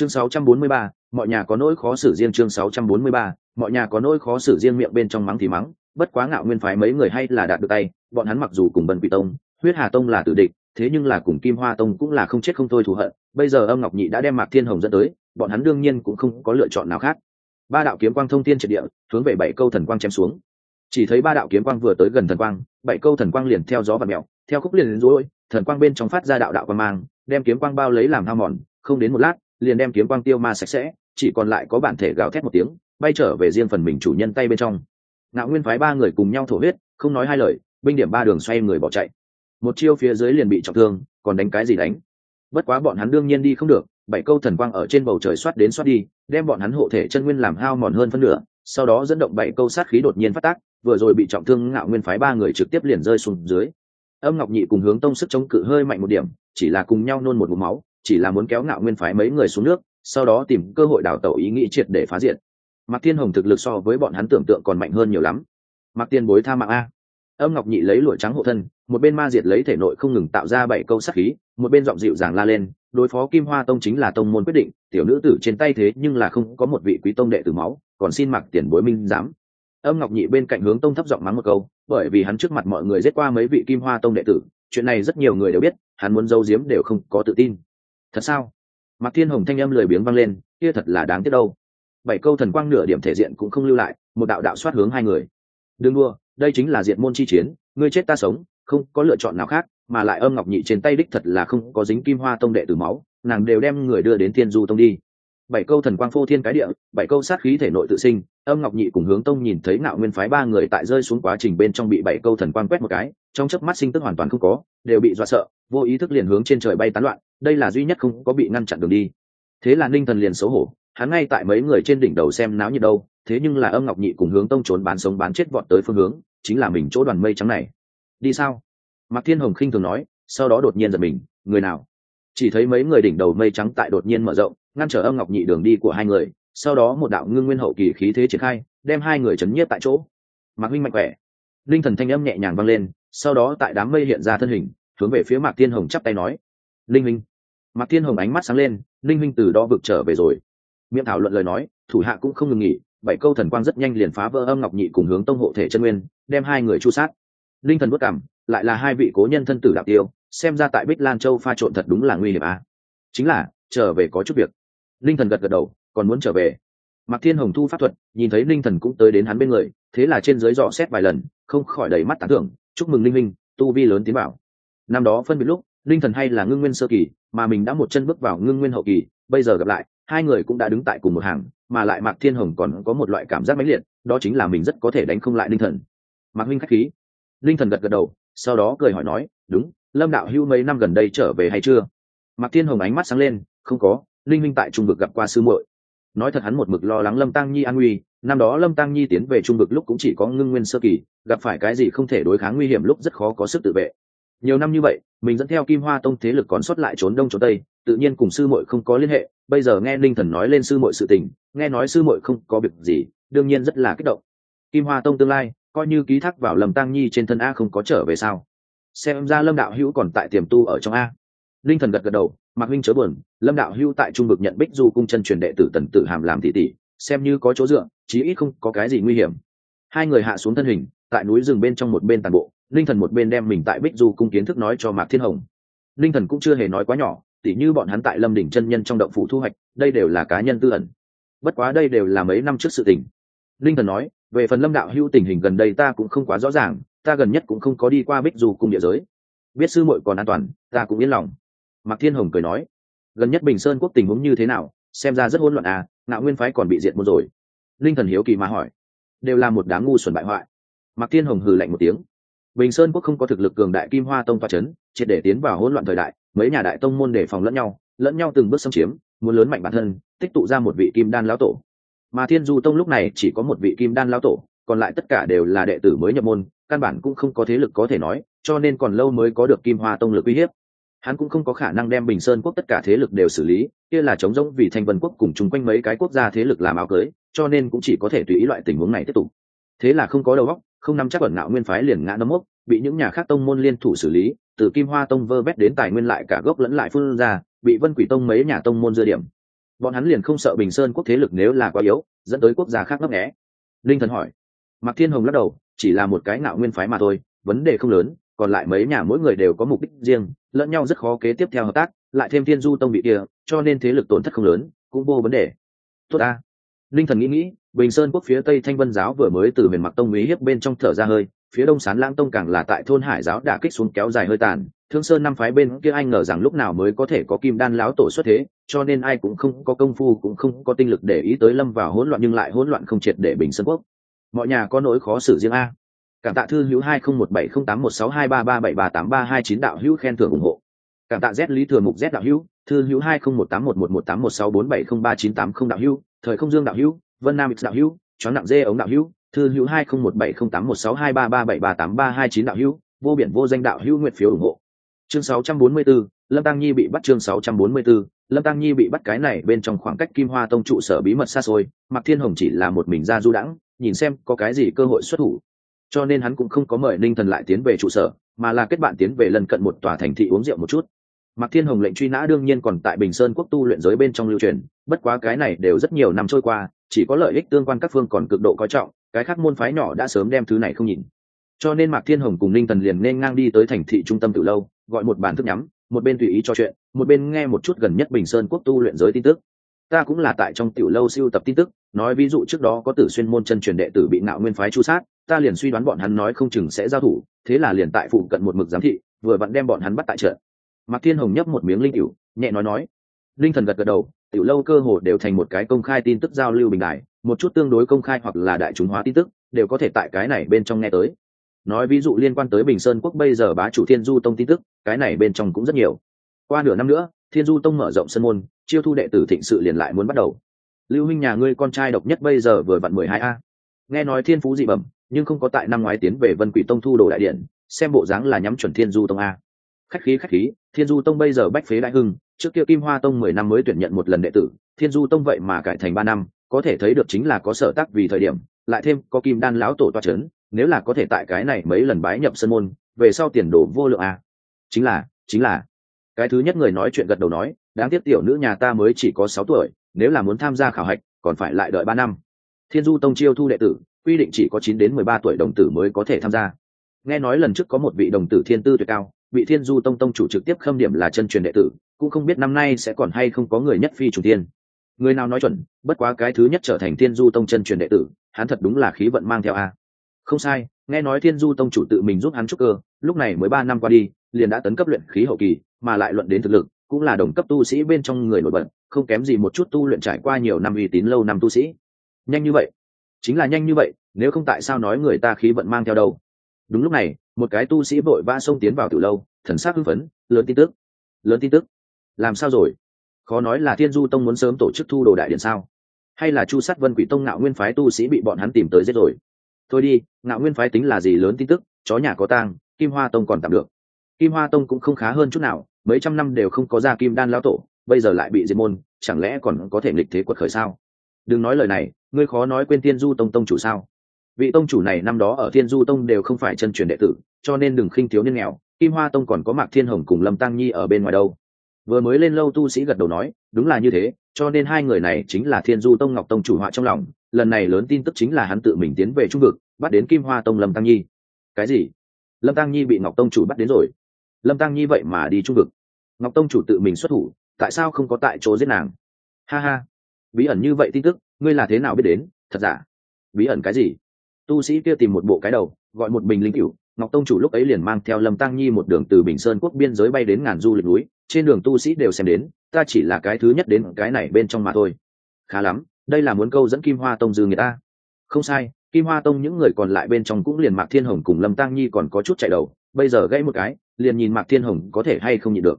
chương 643, mọi nhà có nỗi khó xử riêng chương 643, mọi nhà có nỗi khó xử riêng miệng bên trong mắng thì mắng bất quá ngạo nguyên phái mấy người hay là đạt được tay bọn hắn mặc dù cùng bần quỷ tông huyết hà tông là tử địch thế nhưng là cùng kim hoa tông cũng là không chết không thôi thù hận bây giờ âm ngọc nhị đã đem mạc thiên hồng dẫn tới bọn hắn đương nhiên cũng không có lựa chọn nào khác. Ba đạo kiếm quang thông thiên triệt địa hướng về bảy câu thần quang chém xuống. Chỉ thấy ba đạo kiếm quang vừa tới gần thần quang bảy câu thần quang liền theo gió và mèo theo khúc liền đến rối thần quang bên trong phát ra đạo đạo quang mang đem kiếm quang bao lấy làm hao mòn không đến một lát liền đem kiếm quang tiêu ma sạch sẽ, chỉ còn lại có bản thể gào thét một tiếng, bay trở về riêng phần mình chủ nhân tay bên trong. Ngạo nguyên phái ba người cùng nhau thổ huyết, không nói hai lời, binh điểm ba đường xoay người bỏ chạy. Một chiêu phía dưới liền bị trọng thương, còn đánh cái gì đánh? Bất quá bọn hắn đương nhiên đi không được, bảy câu thần quang ở trên bầu trời xoát đến xoát đi, đem bọn hắn hộ thể chân nguyên làm hao mòn hơn phân nửa, sau đó dẫn động bảy câu sát khí đột nhiên phát tác, vừa rồi bị trọng thương ngạo nguyên phái ba người trực tiếp liền rơi xuống dưới. Âm ngọc nhị cùng hướng tông sức chống cự hơi mạnh một điểm, chỉ là cùng nhau nôn một mũ máu chỉ là muốn kéo ngạo nguyên phái mấy người xuống nước, sau đó tìm cơ hội đào tẩu ý nghĩ triệt để phá diện mạc thiên hồng thực lực so với bọn hắn tưởng tượng còn mạnh hơn nhiều lắm. Mạc tiên bối tha mạng a. Âm ngọc nhị lấy lụa trắng hộ thân, một bên ma diệt lấy thể nội không ngừng tạo ra bảy câu sắc khí, một bên giọng dịu dàng la lên, đối phó kim hoa tông chính là tông môn quyết định, tiểu nữ tử trên tay thế nhưng là không có một vị quý tông đệ tử máu, còn xin mặc tiền bối minh dám âm ngọc nhị bên cạnh hướng tông thấp giọng mắng một câu, bởi vì hắn trước mặt mọi người giết qua mấy vị kim hoa tông đệ tử, chuyện này rất nhiều người đều biết, hắn muốn giấu giếm đều không có tự tin thật sao? Mạc thiên hồng thanh âm lười biếng vang lên, kia thật là đáng tiếc đâu. Bảy câu thần quang nửa điểm thể diện cũng không lưu lại, một đạo đạo soát hướng hai người. Đừng đua đây chính là diện môn chi chiến, ngươi chết ta sống, không có lựa chọn nào khác, mà lại âm ngọc nhị trên tay đích thật là không có dính kim hoa tông đệ tử máu, nàng đều đem người đưa đến thiên du tông đi bảy câu thần quang phô thiên cái địa, bảy câu sát khí thể nội tự sinh, âm ngọc nhị cùng hướng tông nhìn thấy ngạo nguyên phái ba người tại rơi xuống quá trình bên trong bị bảy câu thần quang quét một cái, trong chớp mắt sinh tức hoàn toàn không có, đều bị dọa sợ, vô ý thức liền hướng trên trời bay tán loạn, đây là duy nhất không có bị ngăn chặn đường đi. Thế là ninh thần liền xấu hổ, hắn ngay tại mấy người trên đỉnh đầu xem náo nhiệt đâu, thế nhưng là âm ngọc nhị cùng hướng tông trốn bán sống bán chết vọt tới phương hướng, chính là mình chỗ đoàn mây trắng này. Đi sao? Mạc thiên hồng khinh thường nói, sau đó đột nhiên giật mình, người nào? Chỉ thấy mấy người đỉnh đầu mây trắng tại đột nhiên mở rộng ngăn trở âm ngọc nhị đường đi của hai người, sau đó một đạo ngưng nguyên hậu kỳ khí thế triển khai, đem hai người chấn nhiếp tại chỗ. Mạc huynh mạnh khỏe. Linh thần thanh âm nhẹ nhàng vang lên, sau đó tại đám mây hiện ra thân hình, hướng về phía mạc thiên hồng chắp tay nói, linh minh mạc thiên hồng ánh mắt sáng lên, linh minh từ đó vực trở về rồi. Miệng thảo luận lời nói, thủ hạ cũng không ngừng nghỉ, bảy câu thần quang rất nhanh liền phá vỡ âm ngọc nhị cùng hướng tông hộ thể chân nguyên, đem hai người chu sát. Linh thần bất cảm, lại là hai vị cố nhân thân tử đạp tiêu, xem ra tại bích lan châu pha trộn thật đúng là nguy hiểm à. chính là, trở về có chút việc linh thần gật gật đầu, còn muốn trở về. Mạc thiên hồng thu pháp thuật, nhìn thấy linh thần cũng tới đến hắn bên người, thế là trên dưới dò xét vài lần, không khỏi đầy mắt tán thưởng, chúc mừng linh minh tu vi lớn tiến bảo năm đó phân biệt lúc, linh thần hay là ngưng nguyên sơ kỳ, mà mình đã một chân bước vào ngưng nguyên hậu kỳ, bây giờ gặp lại, hai người cũng đã đứng tại cùng một hàng, mà lại mạc thiên hồng còn có một loại cảm giác mãnh liệt, đó chính là mình rất có thể đánh không lại linh thần. Mạc huynh khách khí. Linh thần gật gật đầu, sau đó cười hỏi nói, đúng, lâm đạo hưu mấy năm gần đây trở về hay chưa? Mạc thiên hồng ánh mắt sáng lên, không có linh minh tại trung vực gặp qua sư muội. Nói thật hắn một mực lo lắng lâm tăng nhi an nguy, năm đó lâm tăng nhi tiến về trung vực lúc cũng chỉ có ngưng nguyên sơ kỳ, gặp phải cái gì không thể đối kháng nguy hiểm lúc rất khó có sức tự vệ. Nhiều năm như vậy, mình dẫn theo kim hoa tông thế lực còn xuất lại trốn đông trốn tây, tự nhiên cùng sư muội không có liên hệ, bây giờ nghe linh thần nói lên sư muội sự tình, nghe nói sư muội không có việc gì, đương nhiên rất là kích động. Kim hoa tông tương lai, coi như ký thác vào Lâm tăng nhi trên thân a không có trở về sao? Xem ra lâm đạo hữu còn tại tiềm tu ở trong a. Linh thần gật gật đầu mạc huynh chớ buồn, lâm đạo Hưu tại trung vực nhận bích du cung chân truyền đệ tử tần tử hàm làm tỷ tỷ, xem như có chỗ dựa, chí ít không có cái gì nguy hiểm. Hai người hạ xuống thân hình, tại núi rừng bên trong một bên tàn bộ, linh thần một bên đem mình tại bích du cung kiến thức nói cho mạc thiên hồng. Linh thần cũng chưa hề nói quá nhỏ, tỉ như bọn hắn tại lâm đỉnh chân nhân trong động phủ thu hoạch, đây đều là cá nhân tư ẩn. Bất quá đây đều là mấy năm trước sự tình. Linh thần nói, về phần lâm đạo Hưu tình hình gần đây ta cũng không quá rõ ràng, ta gần nhất cũng không có đi qua bích du cung địa giới. Biết sư muội còn an toàn, ta cũng yên lòng mạc thiên hồng cười nói, gần nhất bình sơn quốc tình huống như thế nào? Xem ra rất hỗn loạn à ngạo nguyên phái còn bị diệt một rồi. Linh thần hiếu kỳ mà hỏi, đều là một đám ngu xuẩn bại hoại. Mạc thiên hồng hừ lạnh một tiếng, bình sơn quốc không có thực lực cường đại kim hoa tông toa c h ấ n triệt để tiến vào hỗn loạn thời đại, mấy nhà đại tông môn đề phòng lẫn nhau lẫn nhau từng bước xâm chiếm, muốn lớn mạnh bản thân, tích tụ ra một vị kim đan lão tổ. Mà thiên du tông lúc này chỉ có một vị kim đan lão tổ, còn lại tất cả đều là đệ tử mới nhập môn, căn bản cũng không có thế lực có thể nói, cho nên còn lâu mới có được kim hoa tông lực uy hiếp hắn cũng không có khả năng đem bình sơn quốc tất cả thế lực đều xử lý, kia là chống rỗng vì thanh vân quốc cùng chung quanh mấy cái quốc gia thế lực làm áo cưới, cho nên cũng chỉ có thể tùy ý loại tình huống này tiếp tục. Thế là không có đầu óc, không nắm chắc ẩn ngạo nguyên phái liền ngã nấm mốc, bị những nhà khác tông môn liên thủ xử lý, từ kim hoa tông vơ vét đến tài nguyên lại cả gốc lẫn lại phương ra, bị vân quỷ tông mấy nhà tông môn dưa điểm. Bọn hắn liền không sợ bình sơn quốc thế lực nếu là quá yếu, dẫn tới quốc gia khác ngấp nghé. Linh thần hỏi. Mạc thiên hồng lắc đầu, chỉ là một cái ngạo nguyên phái mà thôi, vấn đề không lớn còn lại mấy nhà mỗi người đều có mục đích riêng, lẫn nhau rất khó kế tiếp theo hợp tác, lại thêm thiên du tông bị kia, cho nên thế lực tổn thất không lớn, cũng vô vấn đề. Tốt ta. Linh thần nghĩ nghĩ, bình sơn quốc phía tây thanh vân giáo vừa mới từ miền mặc tông ý hiếp bên trong thở ra hơi, phía đông sán lãng tông càng là tại thôn hải giáo đả kích xuống kéo dài hơi tàn, thương sơn năm phái bên kia anh ngờ rằng lúc nào mới có thể có kim đan láo tổ xuất thế, cho nên ai cũng không có công phu, cũng không có tinh lực để ý tới lâm vào hỗn loạn nhưng lại hỗn loạn không triệt để bình sơn quốc. Mọi nhà có nỗi khó xử riêng a cảm tạ thư hữu hai không một bảy không tám một sáu hai ba ba bảy ba tám ba hai chín đạo hữu khen thưởng ủng hộ. Cảm tạ z lý thừa mục z đạo hữu thư hữu hai không một tám một một một tám một sáu bốn bảy không ba chín tám không đạo hữu thời không dương đạo hữu vân nam đạo hữu Chó nặng dê ống đạo hữu thư hữu hai không một bảy không tám một sáu hai ba ba bảy ba tám ba hai chín đạo hữu vô biển vô danh đạo hữu nguyện phiếu ủng hộ. Chương sáu trăm bốn mươi 644, lâm tăng nhi bị bắt chương sáu trăm bốn mươi 644, lâm tăng nhi bị bắt cái này bên trong khoảng cách kim hoa tông trụ sở bí mật xa xôi mặc thiên hồng chỉ là một mình ra du đãng nhìn xem có cái gì cơ hội xuất thủ cho nên hắn cũng không có mời ninh thần lại tiến về trụ sở mà là kết bạn tiến về lần cận một tòa thành thị uống rượu một chút Mạc Thiên Hồng lệnh truy nã đương nhiên còn tại Bình Sơn quốc tu luyện giới bên trong lưu truyền, bất quá cái này đều rất nhiều năm trôi qua, chỉ có lợi ích tương quan các phương còn cực độ coi trọng, cái khác môn phái nhỏ đã sớm đem thứ này không nhìn. Cho nên Mạc Thiên Hồng cùng Ninh Thần liền nên ngang đi tới thành thị trung tâm từ lâu, gọi một bàn thức nhắm, một bên tùy ý cho chuyện, một bên nghe một chút gần nhất Bình Sơn quốc tu luyện giới tin tức. Ta cũng là tại trong tiểu lâu siêu tập tin tức, nói ví dụ trước đó có tử xuyên môn chân truyền đệ tử bị nạo nguyên phái chu sát, ta liền suy đoán bọn hắn nói không chừng sẽ giao thủ, thế là liền tại phụ cận một mực giám thị, vừa vặn đem bọn hắn bắt tại trận. Mạc thiên hồng nhấp một miếng linh cựu nhẹ nói nói. Linh thần gật gật đầu tiểu lâu cơ hồ đều thành một cái công khai tin tức giao lưu bình đại một chút tương đối công khai hoặc là đại chúng hóa tin tức đều có thể tại cái này bên trong nghe tới. Nói ví dụ liên quan tới bình sơn quốc bây giờ bá chủ thiên du tông tin tức cái này bên trong cũng rất nhiều. Qua nửa năm nữa thiên du tông mở rộng sân môn chiêu thu đệ tử thịnh sự liền lại muốn bắt đầu. Lưu huynh nhà ngươi con trai độc nhất bây giờ vừa vặn mười hai a. Nghe nói thiên phú dị bẩm nhưng không có tại năm ngoái tiến về vân quỷ tông thu đồ đại điện, xem bộ dáng là nhắm chuẩn thiên du tông a. Khách khí khách khí, thiên du tông bây giờ bách phế đại hưng, trước kia kim hoa tông mười năm mới tuyển nhận một lần đệ tử, thiên du tông vậy mà cải thành ba năm, có thể thấy được chính là có sở tác vì thời điểm, lại thêm có kim đan lão tổ toa c h ấ n nếu là có thể tại cái này mấy lần bái nhập sân môn, về sau tiền đồ vô lượng à. chính là chính là. Cái thứ nhất người nói chuyện gật đầu nói, đáng tiếc tiểu nữ nhà ta mới chỉ có sáu tuổi, nếu là muốn tham gia khảo hạch, còn phải lại đợi ba năm. Thiên du tông chiêu thu đệ tử quy định chỉ có chín đến mười ba tuổi đồng tử mới có thể tham gia. Nghe nói lần trước có một vị đồng tử thiên tư tuyệt cao bị thiên du tông tông chủ trực tiếp khâm điểm là chân truyền đệ tử, cũng không biết năm nay sẽ còn hay không có người nhất phi chủ tiên. Người nào nói chuẩn, bất quá cái thứ nhất trở thành thiên du tông chân truyền đệ tử, hắn thật đúng là khí vận mang theo a. Không sai, nghe nói thiên du tông chủ tự mình giúp hắn trúc cơ, lúc này mới ba năm qua đi, liền đã tấn cấp luyện khí hậu kỳ, mà lại luận đến thực lực, cũng là đồng cấp tu sĩ bên trong người nổi bật, không kém gì một chút tu luyện trải qua nhiều năm uy tín lâu năm tu sĩ. Nhanh như vậy chính là nhanh như vậy, nếu không tại sao nói người ta khí vận mang theo đâu? Đúng lúc này, một cái tu sĩ vội va xông tiến vào từ lâu, thần sắc hưng phấn, lớn tin tức. Lớn tin tức? Làm sao rồi? Khó nói là thiên du tông muốn sớm tổ chức thu đồ đại điện sao? Hay là chu sát vân quỷ tông ngạo nguyên phái tu sĩ bị bọn hắn tìm tới giết rồi? Thôi đi, ngạo nguyên phái tính là gì lớn tin tức, chó nhà có tang, kim hoa tông còn tạm được. Kim hoa tông cũng không khá hơn chút nào, mấy trăm năm đều không có ra kim đan lao tổ, bây giờ lại bị diệt môn, chẳng lẽ còn có thể nghịch thế quật khởi sao? Đừng nói lời này ngươi khó nói quên thiên du tông tông chủ sao? Vị tông chủ này năm đó ở thiên du tông đều không phải chân truyền đệ tử, cho nên đừng khinh thiếu niên nghèo, kim hoa tông còn có mạc thiên hồng cùng lâm tăng nhi ở bên ngoài đâu. Vừa mới lên lâu tu sĩ gật đầu nói, đúng là như thế, cho nên hai người này chính là thiên du tông ngọc tông chủ họa trong lòng, lần này lớn tin tức chính là hắn tự mình tiến về trung vực, bắt đến kim hoa tông lâm tăng nhi. Cái gì? Lâm tăng nhi bị ngọc tông chủ bắt đến rồi. Lâm tăng nhi vậy mà đi trung vực. Ngọc tông chủ tự mình xuất thủ, tại sao không có tại chỗ giết nàng? Ha ha bí ẩn như vậy tin tức, ngươi là thế nào biết đến? Thật giả? Bí ẩn cái gì? Tu sĩ kia tìm một bộ cái đầu, gọi một bình linh cửu. Ngọc tông chủ lúc ấy liền mang theo lâm tăng nhi một đường từ bình sơn quốc biên giới bay đến ngàn du lịch núi. Trên đường tu sĩ đều xem đến, ta chỉ là cái thứ nhất đến cái này bên trong mà thôi. Khá lắm, đây là muốn câu dẫn kim hoa tông dư người ta. Không sai, kim hoa tông những người còn lại bên trong cũng liền mạc thiên hồng cùng lâm tăng nhi còn có chút chạy đầu. Bây giờ gãy một cái, liền nhìn mạc thiên hồng có thể hay không nhịn được.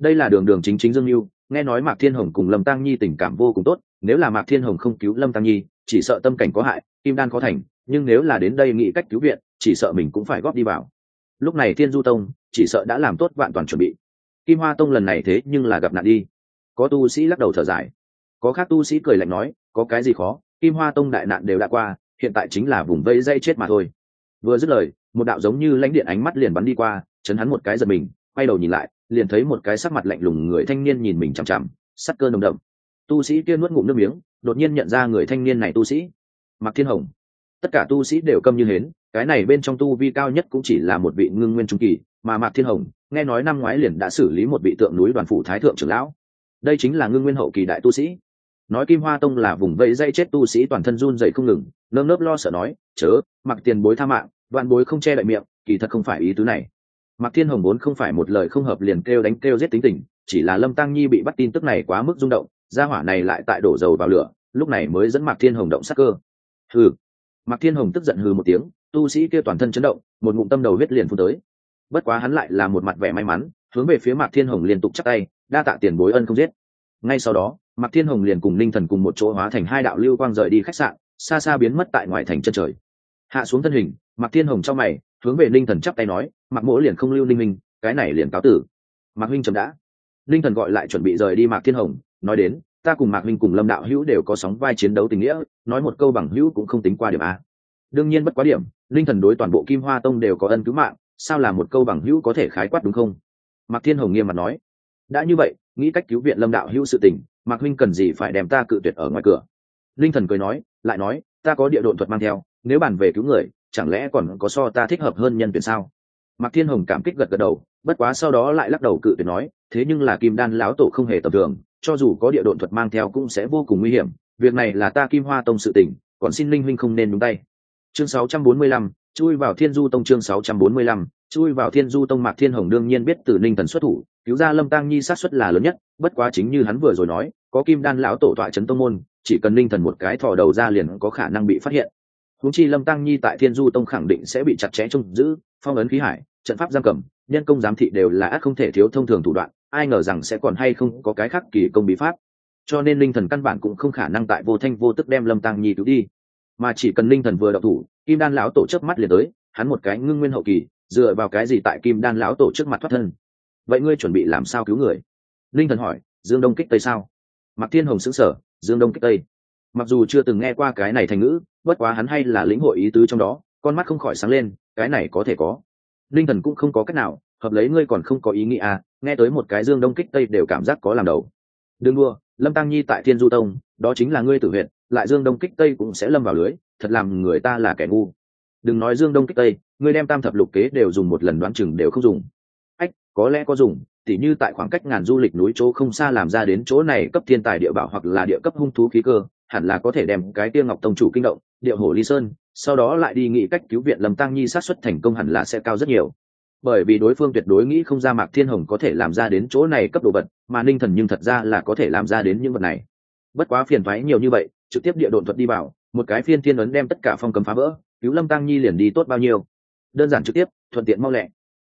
Đây là đường đường chính chính dương mưu nghe nói mạc thiên hồng cùng lâm tăng nhi tình cảm vô cùng tốt, nếu là mạc thiên hồng không cứu lâm tăng nhi, chỉ sợ tâm cảnh có hại, kim đan có thành, nhưng nếu là đến đây nghĩ cách cứu viện, chỉ sợ mình cũng phải góp đi vào. Lúc này thiên du tông, chỉ sợ đã làm tốt vạn toàn chuẩn bị. Kim hoa tông lần này thế nhưng là gặp nạn đi. Có tu sĩ lắc đầu thở dài. Có khác tu sĩ cười lạnh nói, có cái gì khó, kim hoa tông đại nạn đều đã qua, hiện tại chính là vùng vây dây chết mà thôi. Vừa dứt lời, một đạo giống như lãnh điện ánh mắt liền bắn đi qua, chấn hắn một cái giật mình, quay đầu nhìn lại liền thấy một cái sắc mặt lạnh lùng người thanh niên nhìn mình chằm chằm sắt cơ nồng đậm. Tu sĩ kia nuốt ngụm nước miếng, đột nhiên nhận ra người thanh niên này tu sĩ. Mặc thiên hồng. Tất cả tu sĩ đều câm như hến, cái này bên trong tu vi cao nhất cũng chỉ là một vị ngưng nguyên trung kỳ, mà mạc thiên hồng, nghe nói năm ngoái liền đã xử lý một vị tượng núi đoàn phủ thái thượng trưởng lão. Đây chính là ngưng nguyên hậu kỳ đại tu sĩ. Nói kim hoa tông là vùng vẫy dây chết tu sĩ toàn thân run dậy không ngừng, nơm nớp lo sợ nói, chớ mặc tiền bối tha mạng Đoàn bối không che đậy miệng, kỳ thật không phải ý tứ này. Mạc thiên hồng vốn không phải một lời không hợp liền kêu đánh kêu giết tính tình, chỉ là lâm tăng nhi bị bắt tin tức này quá mức rung động, gia hỏa này lại tại đổ dầu vào lửa, lúc này mới dẫn mạc thiên hồng động sắc cơ. Hừ. Mạc thiên hồng tức giận hừ một tiếng, tu sĩ kia toàn thân chấn động, một ngụm tâm đầu huyết liền phun tới. Bất quá hắn lại là một mặt vẻ may mắn, hướng về phía mạc thiên hồng liên tục chắc tay, đa tạ tiền bối ân không giết. Ngay sau đó, mạc thiên hồng liền cùng linh thần cùng một chỗ hóa thành hai đạo lưu quang rời đi khách sạn, xa xa biến mất tại ngoài thành chân trời. Hạ xuống thân hình, mạc thiên hồng trong mày hướng về linh thần chắp tay nói mặc mỗ liền không lưu linh minh, cái này liền cáo tử. Mạc huynh chấm đã. Linh thần gọi lại chuẩn bị rời đi mạc thiên hồng, nói đến, ta cùng mạc huynh cùng lâm đạo hữu đều có sóng vai chiến đấu tình nghĩa, nói một câu bằng hữu cũng không tính qua điểm a. Đương nhiên bất quá điểm linh thần đối toàn bộ kim hoa tông đều có ân cứu mạng, sao là một câu bằng hữu có thể khái quát đúng không? Mạc thiên hồng nghiêm mặt nói, đã như vậy, nghĩ cách cứu viện lâm đạo hữu sự tình, mạc huynh cần gì phải đem ta cự tuyệt ở ngoài cửa? Linh thần cười nói, lại nói, ta có địa độn thuật mang theo, nếu bàn về cứu người chẳng lẽ còn có so ta thích hợp hơn nhân tuyển sao? Mạc thiên hồng cảm kích gật gật đầu bất quá sau đó lại lắc đầu cự tuyệt nói thế nhưng là kim đan lão tổ không hề tầm thường cho dù có địa độn thuật mang theo cũng sẽ vô cùng nguy hiểm việc này là ta kim hoa tông sự tình còn xin linh huynh không nên đúng tay. Chương 645, chui vào thiên du tông chương 645, chui vào thiên du tông mạc thiên hồng đương nhiên biết từ ninh thần xuất thủ cứu ra lâm tăng nhi sát xuất là lớn nhất bất quá chính như hắn vừa rồi nói có kim đan lão tổ tọa trấn tông môn chỉ cần ninh thần một cái thò đầu ra liền có khả năng bị phát hiện huống chi lâm tăng nhi tại thiên du tông khẳng định sẽ bị chặt chẽ trông giữ, phong ấn khí hải, trận pháp giam cầm, nhân công giám thị đều là ác không thể thiếu thông thường thủ đoạn, ai ngờ rằng sẽ còn hay không có cái khác kỳ công bí pháp. Cho nên linh thần căn bản cũng không khả năng tại vô thanh vô tức đem lâm tăng nhi cứu đi. Mà chỉ cần linh thần vừa đọc thủ, kim đan lão tổ chớp mắt liền tới, hắn một cái ngưng nguyên hậu kỳ, dựa vào cái gì tại kim đan lão tổ trước mặt thoát thân? Vậy ngươi chuẩn bị làm sao cứu người? Linh thần hỏi, dương đông kích tây sao? Mặc thiên hồng xứng sở dương đông kích tây. Mặc dù chưa từng nghe qua cái này thành ngữ bất quá hắn hay là lĩnh hội ý tứ trong đó, con mắt không khỏi sáng lên, cái này có thể có. Linh thần cũng không có cách nào, hợp lấy ngươi còn không có ý nghĩ à nghe tới một cái dương đông kích tây đều cảm giác có làm đầu. Đương đua lâm tăng nhi tại thiên du tông, đó chính là ngươi tử huyện lại dương đông kích tây cũng sẽ lâm vào lưới, thật làm người ta là kẻ ngu. Đừng nói dương đông kích tây, ngươi đem tam thập lục kế đều dùng một lần đoán chừng đều không dùng. Ách, có lẽ có dùng, tỉ như tại khoảng cách ngàn du lịch núi chỗ không xa làm ra đến chỗ này cấp thiên tài địa bảo hoặc là địa cấp hung thú khí cơ hẳn là có thể đem cái tiêu ngọc tông chủ kinh động địa hồ ly sơn, sau đó lại đi nghĩ cách cứu viện lâm tăng nhi sát xuất thành công hẳn là sẽ cao rất nhiều. Bởi vì đối phương tuyệt đối nghĩ không ra mạc thiên hồng có thể làm ra đến chỗ này cấp đồ vật, mà ninh thần nhưng thật ra là có thể làm ra đến những vật này. Bất quá phiền thoái nhiều như vậy, trực tiếp địa độn thuật đi vào, một cái phiên thiên ấn đem tất cả phong cấm phá vỡ, cứu lâm tăng nhi liền đi tốt bao nhiêu. Đơn giản trực tiếp, thuận tiện mau lẹ.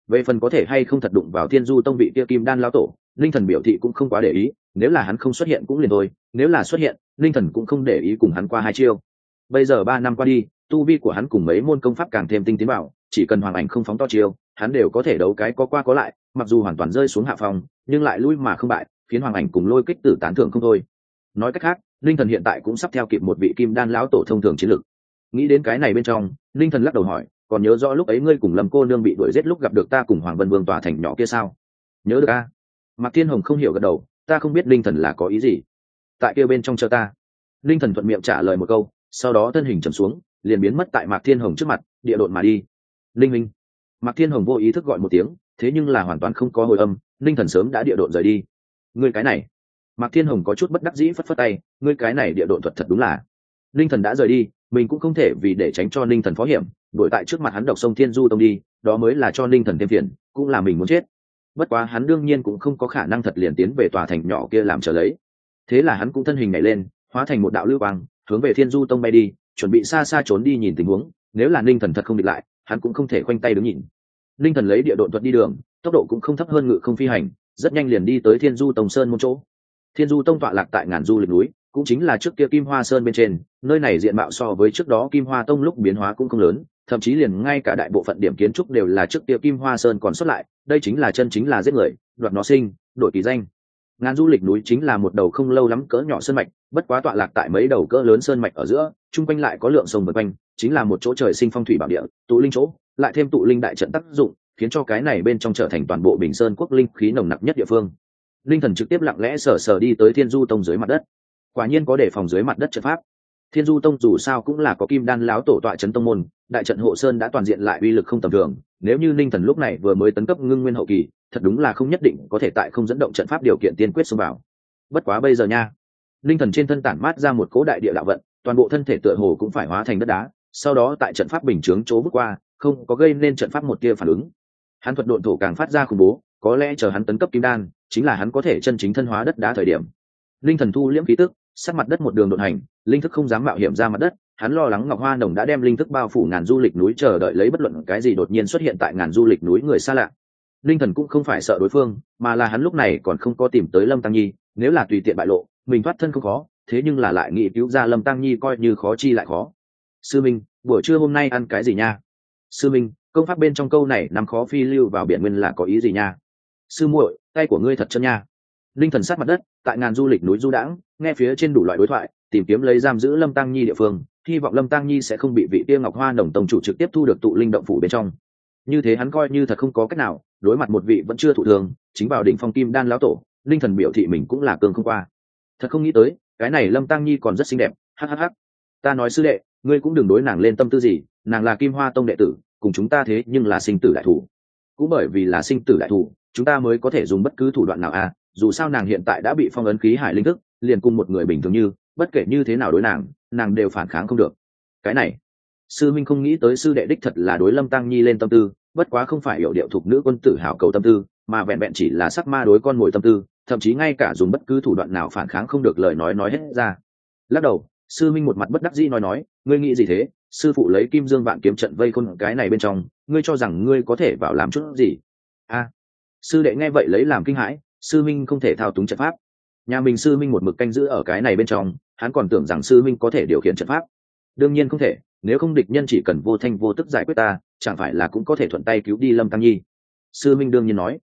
Về phần có thể hay không thật đụng vào thiên du tông vị kia kim đan lao tổ linh thần biểu thị cũng không quá để ý, nếu là hắn không xuất hiện cũng liền thôi, nếu là xuất hiện, linh thần cũng không để ý cùng hắn qua hai chiêu. Bây giờ ba năm qua đi, tu vi của hắn cùng mấy môn công pháp càng thêm tinh tiến bảo, chỉ cần hoàng ảnh không phóng to chiêu, hắn đều có thể đấu cái có qua có lại, mặc dù hoàn toàn rơi xuống hạ phòng, nhưng lại lui mà không bại, khiến hoàng ảnh cùng lôi kích tử tán thưởng không thôi. Nói cách khác, linh thần hiện tại cũng sắp theo kịp một vị kim đan lão tổ thông thường chiến lược nghĩ đến cái này bên trong, linh thần lắc đầu hỏi, còn nhớ rõ lúc ấy ngươi cùng lâm cô nương bị đuổi giết lúc gặp được ta cùng hoàng vân vương tòa thành nhỏ kia sao? Nhớ được a mạc thiên hồng không hiểu gật đầu, ta không biết linh thần là có ý gì. Tại kia bên trong chờ ta. Linh thần thuận miệng trả lời một câu, sau đó thân hình trầm xuống, liền biến mất tại mạc thiên hồng trước mặt, địa độn mà đi. Linh minh. Mạc thiên hồng vô ý thức gọi một tiếng, thế nhưng là hoàn toàn không có hồi âm, linh thần sớm đã địa độn rời đi. Ngươi cái này. Mạc thiên hồng có chút bất đắc dĩ phất phất tay, ngươi cái này địa độn thuật thật đúng là. Linh thần đã rời đi, mình cũng không thể vì để tránh cho linh thần phó hiểm, đổi tại trước mặt hắn độc sông thiên du tông đi, đó mới là cho linh thần thêm phiền, cũng là mình muốn chết bất quá hắn đương nhiên cũng không có khả năng thật liền tiến về tòa thành nhỏ kia làm trở lấy. Thế là hắn cũng thân hình nhảy lên, hóa thành một đạo lưu quang, hướng về thiên du tông bay đi, chuẩn bị xa xa trốn đi nhìn tình huống, nếu là ninh thần thật không địch lại, hắn cũng không thể khoanh tay đứng nhìn. Ninh thần lấy địa độ thuật đi đường, tốc độ cũng không thấp hơn ngự không phi hành, rất nhanh liền đi tới thiên du tông sơn một chỗ. Thiên du tông tọa lạc tại ngàn du lịch núi, cũng chính là trước kia kim hoa sơn bên trên, nơi này diện mạo so với trước đó kim hoa tông lúc biến hóa cũng không lớn thậm chí liền ngay cả đại bộ phận điểm kiến trúc đều là trước kia kim hoa sơn còn xuất lại, đây chính là chân chính là giết người, đoạt nó sinh, đổi kỳ danh. Ngàn du lịch núi chính là một đầu không lâu lắm cỡ nhỏ sơn mạch, bất quá tọa lạc tại mấy đầu cỡ lớn sơn mạch ở giữa, chung quanh lại có lượng sông vượt quanh, chính là một chỗ trời sinh phong thủy bảo địa, tụ linh chỗ, lại thêm tụ linh đại trận tác dụng, khiến cho cái này bên trong trở thành toàn bộ bình sơn quốc linh khí nồng nặc nhất địa phương. Linh thần trực tiếp lặng lẽ sờ sờ đi tới thiên du tông dưới mặt đất. Quả nhiên có đề phòng dưới mặt đất trận pháp thiên du tông dù sao cũng là có kim đan láo tổ tọa trấn tông môn, đại trận hộ sơn đã toàn diện lại uy lực không tầm thường, nếu như ninh thần lúc này vừa mới tấn cấp ngưng nguyên hậu kỳ, thật đúng là không nhất định có thể tại không dẫn động trận pháp điều kiện tiên quyết xông vào. Bất quá bây giờ nha, ninh thần trên thân tản mát ra một cố đại địa đạo vận, toàn bộ thân thể tựa hồ cũng phải hóa thành đất đá, sau đó tại trận pháp bình chướng chỗ bước qua, không có gây nên trận pháp một tia phản ứng. Hắn thuật độn thổ càng phát ra khủng bố, có lẽ chờ hắn tấn cấp kim đan, chính là hắn có thể chân chính thân hóa đất đá thời điểm. Linh thần thu liễm khí tức sát mặt đất một đường đột hành, linh thức không dám mạo hiểm ra mặt đất, hắn lo lắng ngọc hoa nồng đã đem linh thức bao phủ ngàn du lịch núi chờ đợi lấy bất luận cái gì đột nhiên xuất hiện tại ngàn du lịch núi người xa lạ. Linh thần cũng không phải sợ đối phương, mà là hắn lúc này còn không có tìm tới lâm tăng nhi, nếu là tùy tiện bại lộ, mình thoát thân không khó, thế nhưng là lại nghĩ cứu ra lâm tăng nhi coi như khó chi lại khó. Sư minh, buổi trưa hôm nay ăn cái gì nha? Sư minh, công pháp bên trong câu này nằm khó phi lưu vào biển nguyên là có ý gì nha? Sư muội, tay của ngươi thật chân nha. Linh thần sát mặt đất, tại ngàn du lịch núi du đãng nghe phía trên đủ loại đối thoại, tìm kiếm lấy giam giữ lâm tăng nhi địa phương, hy vọng lâm tăng nhi sẽ không bị vị tiêu ngọc hoa đồng tông chủ trực tiếp thu được tụ linh động phủ bên trong. Như thế hắn coi như thật không có cách nào, đối mặt một vị vẫn chưa thụ thường, chính vào đỉnh phong kim đan lão tổ, linh thần biểu thị mình cũng là cường không qua. Thật không nghĩ tới, cái này lâm tăng nhi còn rất xinh đẹp hhh ta nói sư đệ, ngươi cũng đừng đối nàng lên tâm tư gì, nàng là kim hoa tông đệ tử, cùng chúng ta thế nhưng là sinh tử đại thủ. Cũng bởi vì là sinh tử đại thủ, chúng ta mới có thể dùng bất cứ thủ đoạn nào à dù sao nàng hiện tại đã bị phong ấn khí hải linh thức liền cùng một người bình thường như, bất kể như thế nào đối nàng nàng đều phản kháng không được. Cái này, sư minh không nghĩ tới sư đệ đích thật là đối lâm tăng nhi lên tâm tư, bất quá không phải hiểu điệu thuộc nữ quân tử hảo cầu tâm tư, mà vẹn vẹn chỉ là sắc ma đối con mồi tâm tư, thậm chí ngay cả dùng bất cứ thủ đoạn nào phản kháng không được lời nói nói hết ra. Lắc đầu, sư minh một mặt bất đắc dĩ nói nói, ngươi nghĩ gì thế? Sư phụ lấy kim dương vạn kiếm trận vây khôn cái này bên trong, ngươi cho rằng ngươi có thể vào làm chút gì? A. Sư đệ nghe vậy lấy làm kinh hãi, sư minh không thể thao túng trận pháp nhà mình sư minh một mực canh giữ ở cái này bên trong, hắn còn tưởng rằng sư minh có thể điều khiển trận pháp. Đương nhiên không thể, nếu không địch nhân chỉ cần vô thanh vô tức giải quyết ta, chẳng phải là cũng có thể thuận tay cứu đi lâm tăng nhi? Sư minh đương nhiên nói.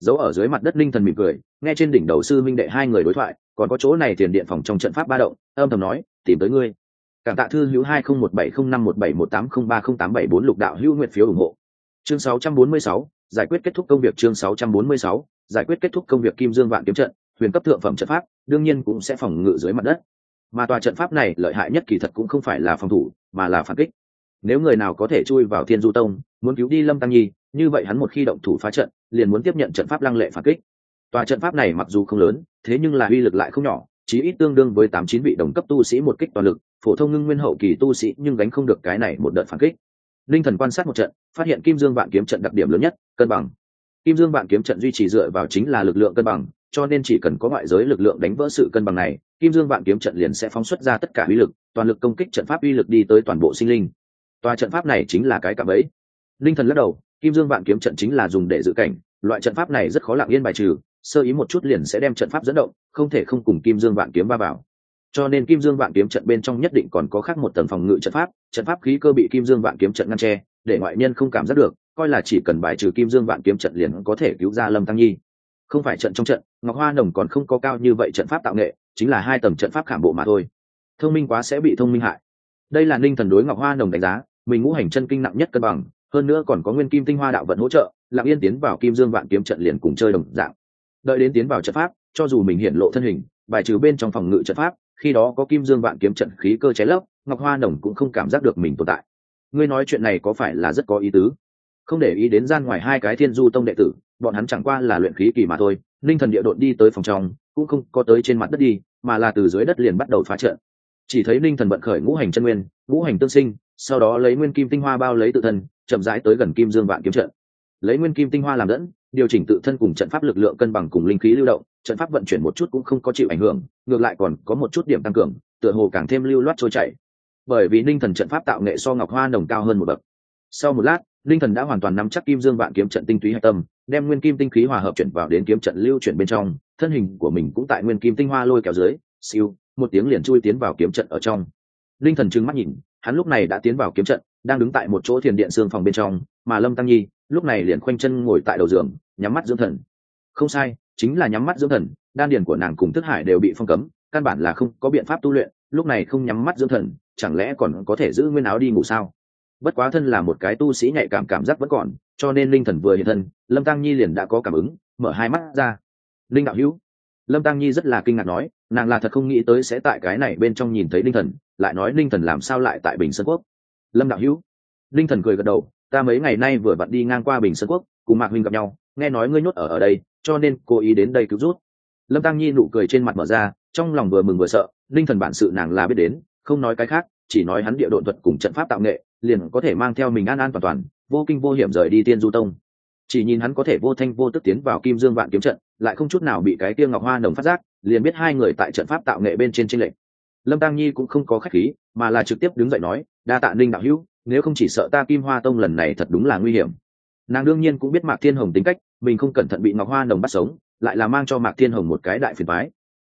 Giấu ở dưới mặt đất linh thần mỉm cười, nghe trên đỉnh đầu sư minh đệ hai người đối thoại, còn có chỗ này tiền điện phòng trong trận pháp ba động, âm thầm nói, tìm tới ngươi. Cảm tạ thư hữu hai không một bảy không năm một bảy một tám không ba không tám bảy bốn lục đạo hữu nguyện phiếu ủng hộ. Chương sáu trăm bốn mươi sáu, giải quyết kết thúc công việc chương sáu trăm bốn mươi sáu, giải quyết kết thúc công việc kim dương vạn kiếm trận huyền cấp thượng phẩm trận pháp, đương nhiên cũng sẽ phòng ngự dưới mặt đất. Mà tòa trận pháp này lợi hại nhất kỳ thật cũng không phải là phòng thủ, mà là phản kích. Nếu người nào có thể chui vào thiên du tông, muốn cứu đi lâm tăng nhi, như vậy hắn một khi động thủ phá trận, liền muốn tiếp nhận trận pháp lăng lệ phản kích. Tòa trận pháp này mặc dù không lớn, thế nhưng là uy lực lại không nhỏ, chí ít tương đương với tám chín vị đồng cấp tu sĩ một kích toàn lực, phổ thông ngưng nguyên hậu kỳ tu sĩ nhưng gánh không được cái này một đợt phản kích. Linh thần quan sát một trận, phát hiện kim dương vạn kiếm trận đặc điểm lớn nhất, cân bằng. Kim dương vạn kiếm trận duy trì dựa vào chính là lực lượng cân bằng cho nên chỉ cần có ngoại giới lực lượng đánh vỡ sự cân bằng này, kim dương vạn kiếm trận liền sẽ phóng xuất ra tất cả uy lực, toàn lực công kích trận pháp uy lực đi tới toàn bộ sinh linh. Tòa trận pháp này chính là cái cạm ấy linh thần lắc đầu, kim dương vạn kiếm trận chính là dùng để dự cảnh, loại trận pháp này rất khó lặng yên bài trừ, sơ ý một chút liền sẽ đem trận pháp dẫn động, không thể không cùng kim dương vạn kiếm ba vào. Cho nên kim dương vạn kiếm trận bên trong nhất định còn có khác một tầng phòng ngự trận pháp trận pháp khí cơ bị kim dương vạn kiếm trận ngăn tre để ngoại nhân không cảm giác được, coi là chỉ cần bài trừ kim dương vạn kiếm trận liền có thể cứu ra lâm tăng nhi không phải trận trong trận, ngọc hoa nồng còn không có cao như vậy trận pháp tạo nghệ, chính là hai tầng trận pháp khảm bộ mà thôi. Thông minh quá sẽ bị thông minh hại. Đây là ninh thần đối ngọc hoa nồng đánh giá, mình ngũ hành chân kinh nặng nhất cân bằng, hơn nữa còn có nguyên kim tinh hoa đạo vận hỗ trợ, lặng yên tiến vào kim dương vạn kiếm trận liền cùng chơi đồng dạng. Đợi đến tiến vào trận pháp, cho dù mình hiện lộ thân hình, bài trừ bên trong phòng ngự trận pháp, khi đó có kim dương vạn kiếm trận khí cơ cháy lấp, ngọc hoa nồng cũng không cảm giác được mình tồn tại. Ngươi nói chuyện này có phải là rất có ý tứ? Không để ý đến gian ngoài hai cái thiên du tông đệ tử, bọn hắn chẳng qua là luyện khí kỳ mà thôi, Ninh thần địa đội đi tới phòng trong, cũng không có tới trên mặt đất đi, mà là từ dưới đất liền bắt đầu phá trận. Chỉ thấy Ninh thần vận khởi ngũ hành chân nguyên, ngũ hành tương sinh, sau đó lấy nguyên kim tinh hoa bao lấy tự thân, chậm rãi tới gần kim dương vạn kiếm trận. Lấy nguyên kim tinh hoa làm dẫn, điều chỉnh tự thân cùng trận pháp lực lượng cân bằng cùng linh khí lưu động, trận pháp vận chuyển một chút cũng không có chịu ảnh hưởng, ngược lại còn có một chút điểm tăng cường, tựa hồ càng thêm lưu loát trôi chảy. Bởi vì ninh thần trận pháp tạo nghệ so ngọc hoa nồng cao hơn một bậc sau một lát ninh thần đã hoàn toàn nắm chắc kim dương vạn kiếm trận tinh túy hạch tâm, đem nguyên kim tinh khí hòa hợp chuyển vào đến kiếm trận lưu chuyển bên trong, thân hình của mình cũng tại nguyên kim tinh hoa lôi kéo dưới, siêu, một tiếng liền chui tiến vào kiếm trận ở trong. Ninh thần trừng mắt nhìn, hắn lúc này đã tiến vào kiếm trận, đang đứng tại một chỗ thiền điện xương phòng bên trong, mà lâm tăng nhi, lúc này liền khoanh chân ngồi tại đầu giường, nhắm mắt dưỡng thần. Không sai, chính là nhắm mắt dưỡng thần, đan điền của nàng cùng thức hải đều bị phong cấm, căn bản là không có biện pháp tu luyện, lúc này không nhắm mắt dưỡng thần, chẳng lẽ còn có thể giữ nguyên áo đi ngủ sao? Bất quá thân là một cái tu sĩ nhạy cảm cảm giác vẫn còn, cho nên linh thần vừa hiện thân, lâm tăng nhi liền đã có cảm ứng, mở hai mắt ra. Linh đạo hữu. Lâm tăng nhi rất là kinh ngạc nói, nàng là thật không nghĩ tới sẽ tại cái này bên trong nhìn thấy linh thần, lại nói linh thần làm sao lại tại bình sơn quốc. Lâm đạo hữu. Linh thần cười gật đầu, ta mấy ngày nay vừa vặn đi ngang qua bình sơn quốc, cùng mạc huynh gặp nhau, nghe nói ngươi nhốt ở ở đây, cho nên cố ý đến đây cứu rút lâm tăng nhi nụ cười trên mặt mở ra, trong lòng vừa mừng vừa sợ, linh thần bản sự nàng là biết đến, không nói cái khác, chỉ nói hắn địa độn thuật cùng trận pháp tạo nghệ liền có thể mang theo mình an an toàn toàn, vô kinh vô hiểm rời đi tiên du tông. Chỉ nhìn hắn có thể vô thanh vô tức tiến vào kim dương vạn kiếm trận, lại không chút nào bị cái tiêu ngọc hoa nồng phát giác, liền biết hai người tại trận pháp tạo nghệ bên trên tranh lệch. Lâm tăng nhi cũng không có khách khí, mà là trực tiếp đứng dậy nói, đa tạ ninh đạo hữu, nếu không chỉ sợ ta kim hoa tông lần này thật đúng là nguy hiểm. Nàng đương nhiên cũng biết mạc thiên hồng tính cách, mình không cẩn thận bị ngọc hoa nồng bắt sống, lại là mang cho mạc thiên hồng một cái đại phiền phái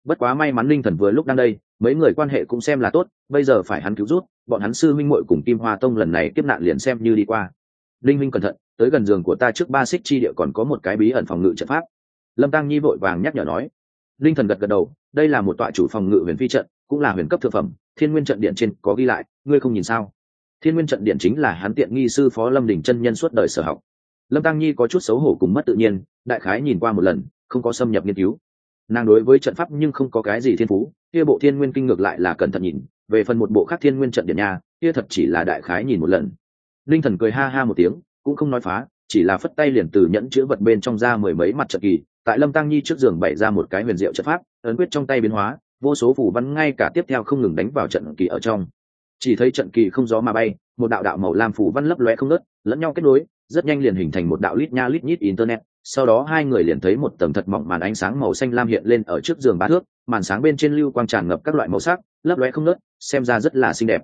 bất quá may mắn linh thần vừa lúc đang đây, mấy người quan hệ cũng xem là tốt, bây giờ phải hắn cứu rút bọn hắn sư minh muội cùng kim hoa tông lần này kiếp nạn liền xem như đi qua. Linh minh cẩn thận, tới gần giường của ta trước ba xích chi địa còn có một cái bí ẩn phòng ngự trận pháp. Lâm tăng nhi vội vàng nhắc nhở nói. Linh thần gật gật đầu, đây là một tọa chủ phòng ngự huyền phi trận, cũng là huyền cấp thực phẩm, thiên nguyên trận điện trên có ghi lại, ngươi không nhìn sao? Thiên nguyên trận điện chính là hắn tiện nghi sư phó lâm đình chân nhân suốt đời sở học. Lâm tăng nhi có chút xấu hổ cùng mất tự nhiên, đại khái nhìn qua một lần, không có xâm nhập nghiên cứu. Nàng đối với trận pháp nhưng không có cái gì thiên phú, kia bộ thiên nguyên kinh ngược lại là cẩn thận nhìn về phần một bộ khác thiên nguyên trận điện nhà kia thật chỉ là đại khái nhìn một lần. Linh thần cười ha ha một tiếng, cũng không nói phá, chỉ là phất tay liền từ nhẫn chữ vật bên trong ra mười mấy mặt trận kỳ, tại lâm tăng nhi trước giường bày ra một cái huyền diệu trận pháp, ấn quyết trong tay biến hóa, vô số phủ văn ngay cả tiếp theo không ngừng đánh vào trận kỳ ở trong. Chỉ thấy trận kỳ không gió mà bay, một đạo đạo màu lam phủ văn lấp lóe không nớt lẫn nhau kết nối, rất nhanh liền hình thành một đạo lít nha lít nhít internet, sau đó hai người liền thấy một tầng thật mỏng màn ánh sáng màu xanh lam hiện lên ở trước giường ba thước, màn sáng bên trên lưu quang tràn ngập các loại màu sắc lấp lóe không nớt xem ra rất là xinh đẹp.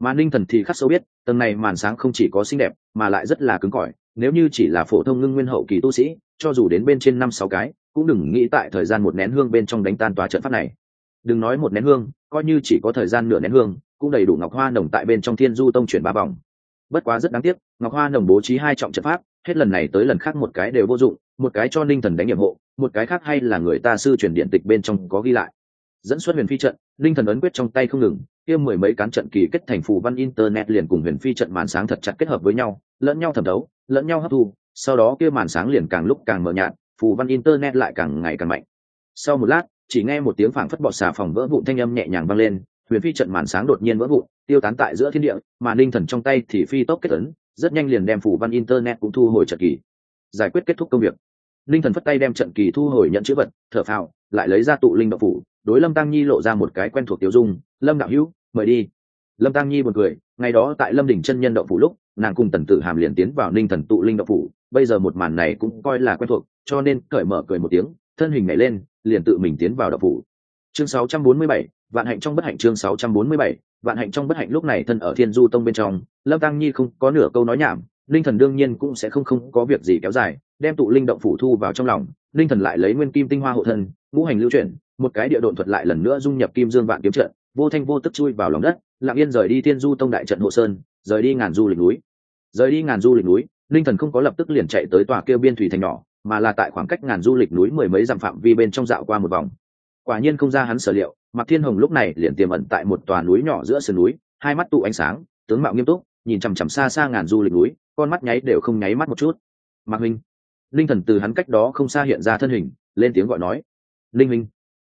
Mà ninh thần thì khắc sâu biết, tầng này màn sáng không chỉ có xinh đẹp, mà lại rất là cứng cỏi. Nếu như chỉ là phổ thông ngưng nguyên hậu kỳ tu sĩ, cho dù đến bên trên năm sáu cái, cũng đừng nghĩ tại thời gian một nén hương bên trong đánh tan tòa trận pháp này. Đừng nói một nén hương, coi như chỉ có thời gian nửa nén hương, cũng đầy đủ ngọc hoa nồng tại bên trong thiên du tông chuyển ba vòng. Bất quá rất đáng tiếc, ngọc hoa nồng bố trí hai trọng trận pháp, hết lần này tới lần khác một cái đều vô dụng, một cái cho ninh thần đánh nhiệm hộ, một cái khác hay là người ta sư truyền điện tịch bên trong có ghi lại dẫn xuất huyền phi trận, linh thần ấn quyết trong tay không ngừng, kia mười mấy cán trận kỳ kết thành phù văn internet liền cùng huyền phi trận màn sáng thật chặt kết hợp với nhau, lẫn nhau thẩm đấu, lẫn nhau hấp thu, sau đó kia màn sáng liền càng lúc càng mờ nhạt, phù văn internet lại càng ngày càng mạnh. Sau một lát, chỉ nghe một tiếng phảng phất bọt xà phòng vỡ vụn thanh âm nhẹ nhàng vang lên, huyền phi trận màn sáng đột nhiên vỡ vụn, tiêu tán tại giữa thiên địa, mà ninh thần trong tay thì phi tốc kết ấn, rất nhanh liền đem phủ văn internet cũng thu hồi trận kỳ. Giải quyết kết thúc công việc. Ninh thần phất tay đem trận kỳ thu hồi nhận chữ vật, thở phào, lại lấy ra tụ linh đạo phủ đối lâm tăng nhi lộ ra một cái quen thuộc tiêu dung lâm đạo hữu mời đi. Lâm tăng nhi buồn cười ngày đó tại lâm đỉnh chân nhân đạo phủ lúc nàng cùng tần tử hàm liền tiến vào ninh thần tụ linh đạo phủ bây giờ một màn này cũng coi là quen thuộc cho nên cởi mở cười một tiếng thân hình nhảy lên liền tự mình tiến vào đạo phủ. Chương 647, vạn hạnh trong bất hạnh chương 647, vạn hạnh trong bất hạnh lúc này thân ở thiên du tông bên trong lâm tăng nhi không có nửa câu nói nhảm linh thần đương nhiên cũng sẽ không không có việc gì kéo dài đem tụ linh động phủ thu vào trong lòng linh thần lại lấy nguyên kim tinh hoa hộ thân ngũ hành lưu chuyển một cái địa độn thuật lại lần nữa dung nhập kim dương vạn kiếm trận, vô thanh vô tức chui vào lòng đất, lặng yên rời đi thiên du tông đại trận hộ sơn, rời đi ngàn du lịch núi. Rời đi ngàn du lịch núi, linh thần không có lập tức liền chạy tới tòa kêu biên thủy thành nhỏ, mà là tại khoảng cách ngàn du lịch núi mười mấy dặm phạm vi bên trong dạo qua một vòng. Quả nhiên không ra hắn sở liệu, mạc thiên hồng lúc này liền tiềm ẩn tại một tòa núi nhỏ giữa sườn núi, hai mắt tụ ánh sáng, tướng mạo nghiêm túc, nhìn chằm chằm xa xa ngàn du lịch núi, con mắt nháy đều không nháy mắt một chút. Mạc huynh. Linh thần từ hắn cách đó không xa hiện ra thân hình, lên tiếng gọi nói. Linh huynh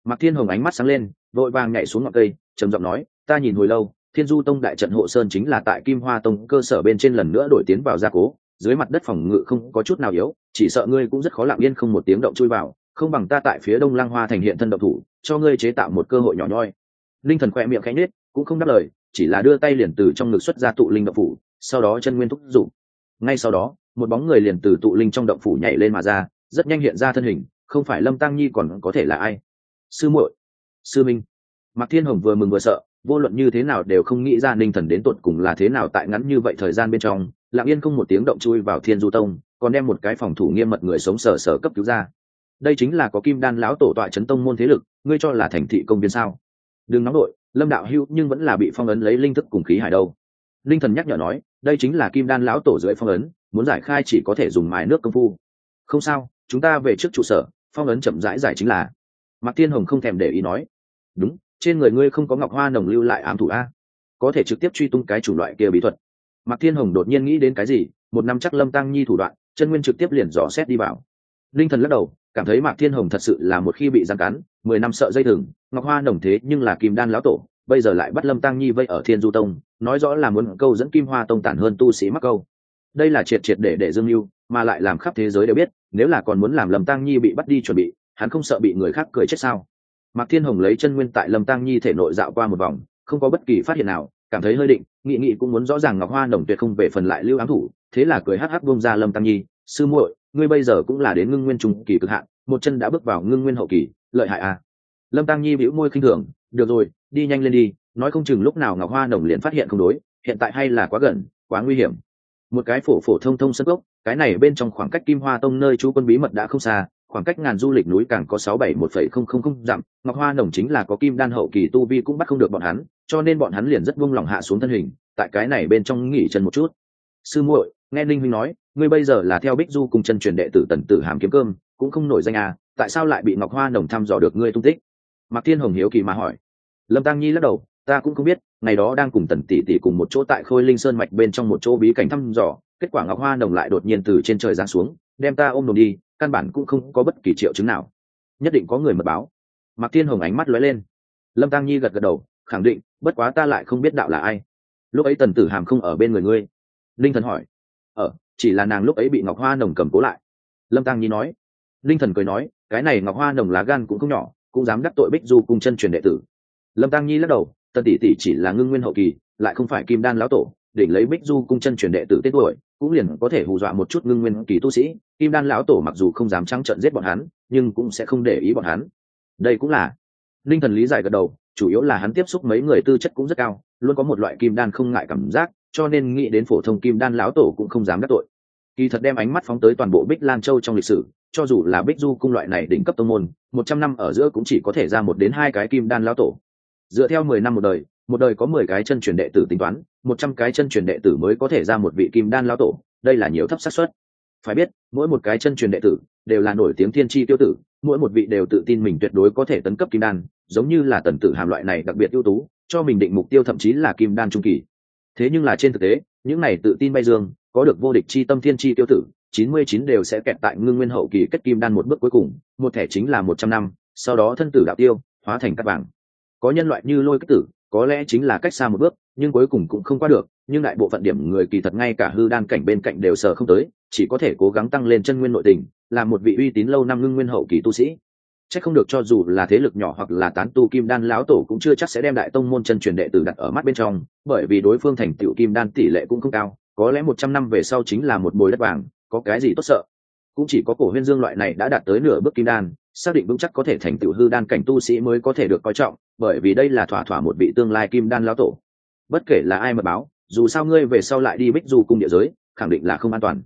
mạc thiên hồng ánh mắt sáng lên, vội vàng nhảy xuống ngọn cây, trầm giọng nói, ta nhìn hồi lâu, thiên du tông đại trận hộ sơn chính là tại kim hoa tông cơ sở bên trên lần nữa đổi tiến vào gia cố, dưới mặt đất phòng ngự không có chút nào yếu, chỉ sợ ngươi cũng rất khó lặng yên không một tiếng động chui vào, không bằng ta tại phía đông lang hoa thành hiện thân độc thủ, cho ngươi chế tạo một cơ hội nhỏ nhoi. Linh thần khoe miệng khẽ nết cũng không đáp lời, chỉ là đưa tay liền từ trong ngực xuất ra tụ linh động phủ, sau đó chân nguyên thúc giục. Ngay sau đó, một bóng người liền từ tụ linh trong động phủ nhảy lên mà ra, rất nhanh hiện ra thân hình, không phải lâm tăng nhi còn có thể là ai? Sư muội, sư minh. Mạc thiên hồng vừa mừng vừa sợ, vô luận như thế nào đều không nghĩ ra ninh thần đến tột cùng là thế nào tại ngắn như vậy thời gian bên trong lạng yên không một tiếng động chui vào thiên du tông, còn đem một cái phòng thủ nghiêm mật người sống sờ sờ cấp cứu ra. Đây chính là có kim đan lão tổ tọa chấn tông môn thế lực, ngươi cho là thành thị công viên sao? Đừng nóng đội lâm đạo hữu nhưng vẫn là bị phong ấn lấy linh thức cùng khí hải đâu. Linh thần nhắc nhở nói, đây chính là kim đan lão tổ dưới phong ấn, muốn giải khai chỉ có thể dùng mài nước công phu. Không sao, chúng ta về trước trụ sở, phong ấn chậm rãi giải chính là mạc thiên hồng không thèm để ý nói, đúng, trên người ngươi không có ngọc hoa nồng lưu lại ám thủ a. Có thể trực tiếp truy tung cái chủ loại kia bí thuật. Mạc thiên hồng đột nhiên nghĩ đến cái gì, một năm chắc lâm tăng nhi thủ đoạn, chân nguyên trực tiếp liền dò xét đi vào. Linh thần lắc đầu, cảm thấy mạc thiên hồng thật sự là một khi bị giam cắn, mười năm sợ dây thừng, ngọc hoa nồng thế nhưng là kim đan lão tổ, bây giờ lại bắt lâm tăng nhi vây ở thiên du tông, nói rõ là muốn câu dẫn kim hoa tông tản hơn tu sĩ mắc câu. Đây là triệt triệt để để dương mưu mà lại làm khắp thế giới đều biết, nếu là còn muốn làm lâm tăng nhi bị bắt đi chuẩn bị hắn không sợ bị người khác cười chết sao? Mạc thiên hồng lấy chân nguyên tại lâm tăng nhi thể nội dạo qua một vòng, không có bất kỳ phát hiện nào, cảm thấy hơi định, nghị nghị cũng muốn rõ ràng ngọc hoa nồng tuyệt không về phần lại lưu ám thủ, thế là cười hắc hắc bông ra lâm tăng nhi, sư muội, ngươi bây giờ cũng là đến ngưng nguyên trung kỳ cực hạn, một chân đã bước vào ngưng nguyên hậu kỳ, lợi hại à? Lâm tăng nhi bĩu môi khinh thường, được rồi, đi nhanh lên đi, nói không chừng lúc nào ngọc hoa nồng liền phát hiện không đối, hiện tại hay là quá gần, quá nguy hiểm. Một cái phổ phổ thông thông sân gốc, cái này bên trong khoảng cách kim hoa tông nơi chú quân bí mật đã không xa khoảng cách ngàn du lịch núi càng có sáu bảy một phẩy không không không dặm, ngọc hoa nồng chính là có kim đan hậu kỳ tu vi cũng bắt không được bọn hắn, cho nên bọn hắn liền rất vung lòng hạ xuống thân hình, tại cái này bên trong nghỉ chân một chút. Sư muội, nghe ninh huynh nói, ngươi bây giờ là theo bích du cùng chân truyền đệ tử tần tử hàm kiếm cơm, cũng không nổi danh à tại sao lại bị ngọc hoa nồng thăm dò được ngươi tung tích? Mạc thiên hồng hiếu kỳ mà hỏi. Lâm tăng nhi lắc đầu, ta cũng không biết, ngày đó đang cùng tần tỷ tỷ cùng một chỗ tại khôi linh sơn mạch bên trong một chỗ bí cảnh thăm dò, kết quả ngọc hoa nồng lại đột nhiên từ trên trời giáng xuống, đem ta ôm đồn đi căn bản cũng không có bất kỳ triệu chứng nào. Nhất định có người mật báo. Mạc thiên hồng ánh mắt lóe lên. Lâm tăng nhi gật gật đầu khẳng định bất quá ta lại không biết đạo là ai. Lúc ấy tần tử hàm không ở bên người ngươi. Linh thần hỏi. Ở ờ, chỉ là nàng lúc ấy bị ngọc hoa nồng cầm cố lại. Lâm tăng nhi nói. Linh thần cười nói cái này ngọc hoa nồng lá gan cũng không nhỏ cũng dám đắc tội bích du cùng chân truyền đệ tử. Lâm tăng nhi lắc đầu tần tỷ tỷ chỉ là ngưng nguyên hậu kỳ lại không phải kim đan lão tổ đỉnh lấy bích du cung chân truyền đệ tử tên tuổi cũng liền có thể hù dọa một chút ngưng nguyên kỳ tu sĩ, kim đan lão tổ mặc dù không dám trắng trợn giết bọn hắn, nhưng cũng sẽ không để ý bọn hắn. Đây cũng là linh thần lý giải gật đầu, chủ yếu là hắn tiếp xúc mấy người tư chất cũng rất cao, luôn có một loại kim đan không ngại cảm giác, cho nên nghĩ đến phổ thông kim đan lão tổ cũng không dám đắc tội. Kỳ thật đem ánh mắt phóng tới toàn bộ bích lan châu trong lịch sử, cho dù là bích du cung loại này đỉnh cấp tông môn, một trăm năm ở giữa cũng chỉ có thể ra một đến hai cái kim đan lão tổ. Dựa theo mười năm một đời một đời có mười cái chân truyền đệ tử tính toán, một trăm cái chân truyền đệ tử mới có thể ra một vị kim đan lão tổ, đây là nhiều thấp xác suất. Phải biết, mỗi một cái chân truyền đệ tử đều là nổi tiếng thiên tri tiêu tử, mỗi một vị đều tự tin mình tuyệt đối có thể tấn cấp kim đan, giống như là tần tử hàm loại này đặc biệt ưu tú, cho mình định mục tiêu thậm chí là kim đan trung kỳ. Thế nhưng là trên thực tế, những này tự tin bay dương, có được vô địch chi tâm thiên chi tiêu tử, chín mươi chín đều sẽ kẹt tại ngưng nguyên hậu kỳ kết kim đan một bước cuối cùng, một thẻ chính là một trăm năm, sau đó thân tử đạo tiêu, hóa thành cắt vàng. Có nhân loại như lôi kích tử có lẽ chính là cách xa một bước, nhưng cuối cùng cũng không qua được, nhưng đại bộ phận điểm người kỳ thật ngay cả hư đan cảnh bên cạnh đều sờ không tới, chỉ có thể cố gắng tăng lên chân nguyên nội tình, là một vị uy tín lâu năm ngưng nguyên hậu kỳ tu sĩ. Chắc không được cho dù là thế lực nhỏ hoặc là tán tu kim đan lão tổ cũng chưa chắc sẽ đem đại tông môn chân truyền đệ tử đặt ở mắt bên trong, bởi vì đối phương thành tựu kim đan tỷ lệ cũng không cao, có lẽ một trăm năm về sau chính là một bồi đất vàng, có cái gì tốt sợ. Cũng chỉ có cổ huyên dương loại này đã đạt tới nửa bước kim đan xác định vững chắc có thể thành tựu hư đan cảnh tu sĩ mới có thể được coi trọng, bởi vì đây là thỏa thỏa một vị tương lai kim đan lão tổ. Bất kể là ai mà báo, dù sao ngươi về sau lại đi bích du cung địa giới, khẳng định là không an toàn.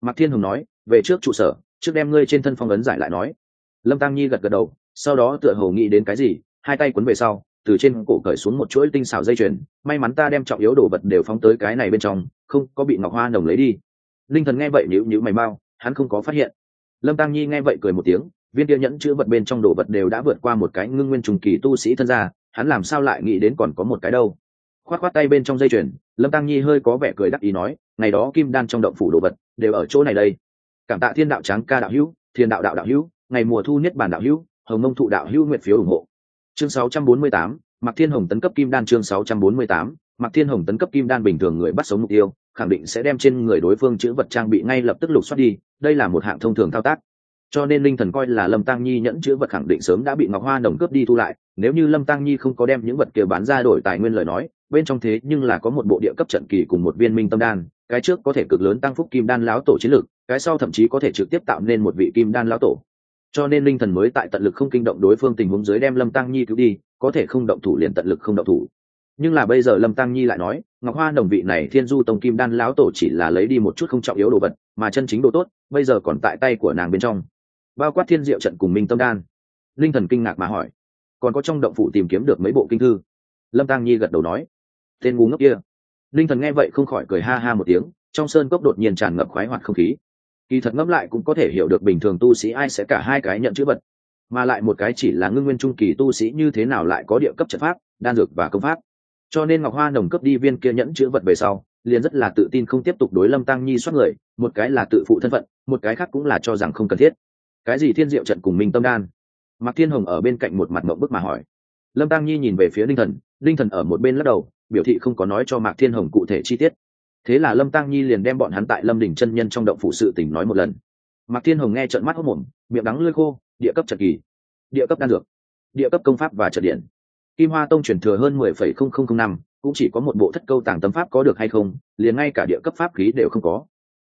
Mạc thiên Hùng nói, về trước trụ sở, trước đem ngươi trên thân phong ấn giải lại nói. Lâm tăng nhi gật gật đầu, sau đó tựa hồ nghĩ đến cái gì, hai tay quấn về sau, từ trên cổ cởi xuống một chuỗi tinh xảo dây chuyền, may mắn ta đem trọng yếu đồ vật đều phóng tới cái này bên trong, không có bị ngọc hoa nồng lấy đi. Linh thần nghe vậy nhữ nhữ mày mau, hắn không có phát hiện. Lâm tăng nhi nghe vậy cười một tiếng viên kia nhẫn chữ vật bên trong đồ vật đều đã vượt qua một cái ngưng nguyên trùng kỳ tu sĩ thân ra hắn làm sao lại nghĩ đến còn có một cái đâu? Khoát khoát tay bên trong dây chuyền lâm tăng nhi hơi có vẻ cười đắc ý nói ngày đó kim đan trong động phủ đồ vật đều ở chỗ này đây. Cảm tạ thiên đạo tráng ca đạo hữu thiên đạo đạo đạo hữu ngày mùa thu niết bản đạo hữu hồng mông thụ đạo hữu nguyện phiếu ủng hộ. Chương 648, mặc thiên hồng tấn cấp kim đan chương 648, mặc thiên hồng tấn cấp kim đan bình thường người bắt sống mục tiêu khẳng định sẽ đem trên người đối phương chữ vật trang bị ngay lập tức lục xoát đi đây là một hạng thông thường thao tác cho nên linh thần coi là lâm tăng nhi nhẫn chữ vật khẳng định sớm đã bị ngọc hoa đồng cướp đi thu lại. Nếu như lâm tăng nhi không có đem những vật kia bán ra đổi tài nguyên lời nói, bên trong thế nhưng là có một bộ địa cấp trận kỳ cùng một viên minh tâm đan, cái trước có thể cực lớn tăng phúc kim đan lão tổ chiến lược cái sau thậm chí có thể trực tiếp tạo nên một vị kim đan lão tổ. Cho nên linh thần mới tại tận lực không kinh động đối phương tình huống dưới đem lâm tăng nhi cứu đi, có thể không động thủ liền tận lực không động thủ. Nhưng là bây giờ lâm tăng nhi lại nói, ngọc hoa đồng vị này thiên du tông kim đan lão tổ chỉ là lấy đi một chút không trọng yếu đồ vật, mà chân chính đồ tốt, bây giờ còn tại tay của nàng bên trong bao quát thiên diệu trận cùng minh tâm đan. Linh thần kinh ngạc mà hỏi, còn có trong động phủ tìm kiếm được mấy bộ kinh thư? Lâm tăng nhi gật đầu nói, tên ngu ngốc kia. Linh thần nghe vậy không khỏi cười ha ha một tiếng, trong sơn cốc đột nhiên tràn ngập khoái hoạt không khí. Kỳ thật ngẫm lại cũng có thể hiểu được bình thường tu sĩ ai sẽ cả hai cái nhận chữ vật, mà lại một cái chỉ là ngưng nguyên trung kỳ tu sĩ như thế nào lại có địa cấp trận pháp, đan dược và công pháp. Cho nên ngọc hoa nồng cấp đi viên kia nhẫn chữ vật về sau, liền rất là tự tin không tiếp tục đối lâm tăng nhi soát người, một cái là tự phụ thân phận, một cái khác cũng là cho rằng không cần thiết cái gì thiên diệu trận cùng minh tâm đan? Mạc thiên hồng ở bên cạnh một mặt mộng bức mà hỏi. Lâm tăng nhi nhìn về phía linh thần linh thần ở một bên lắc đầu, biểu thị không có nói cho mạc thiên hồng cụ thể chi tiết. Thế là lâm tăng nhi liền đem bọn hắn tại lâm đình chân nhân trong động phụ sự tình nói một lần. Mạc thiên hồng nghe trận mắt hốc mồm miệng đắng lưỡi khô, địa cấp trận kỳ, địa cấp đan dược, địa cấp công pháp và trận điện. Kim hoa tông truyền thừa hơn mười phẩy không không không năm, cũng chỉ có một bộ thất câu tàng tâm pháp có được hay không, liền ngay cả địa cấp pháp khí đều không có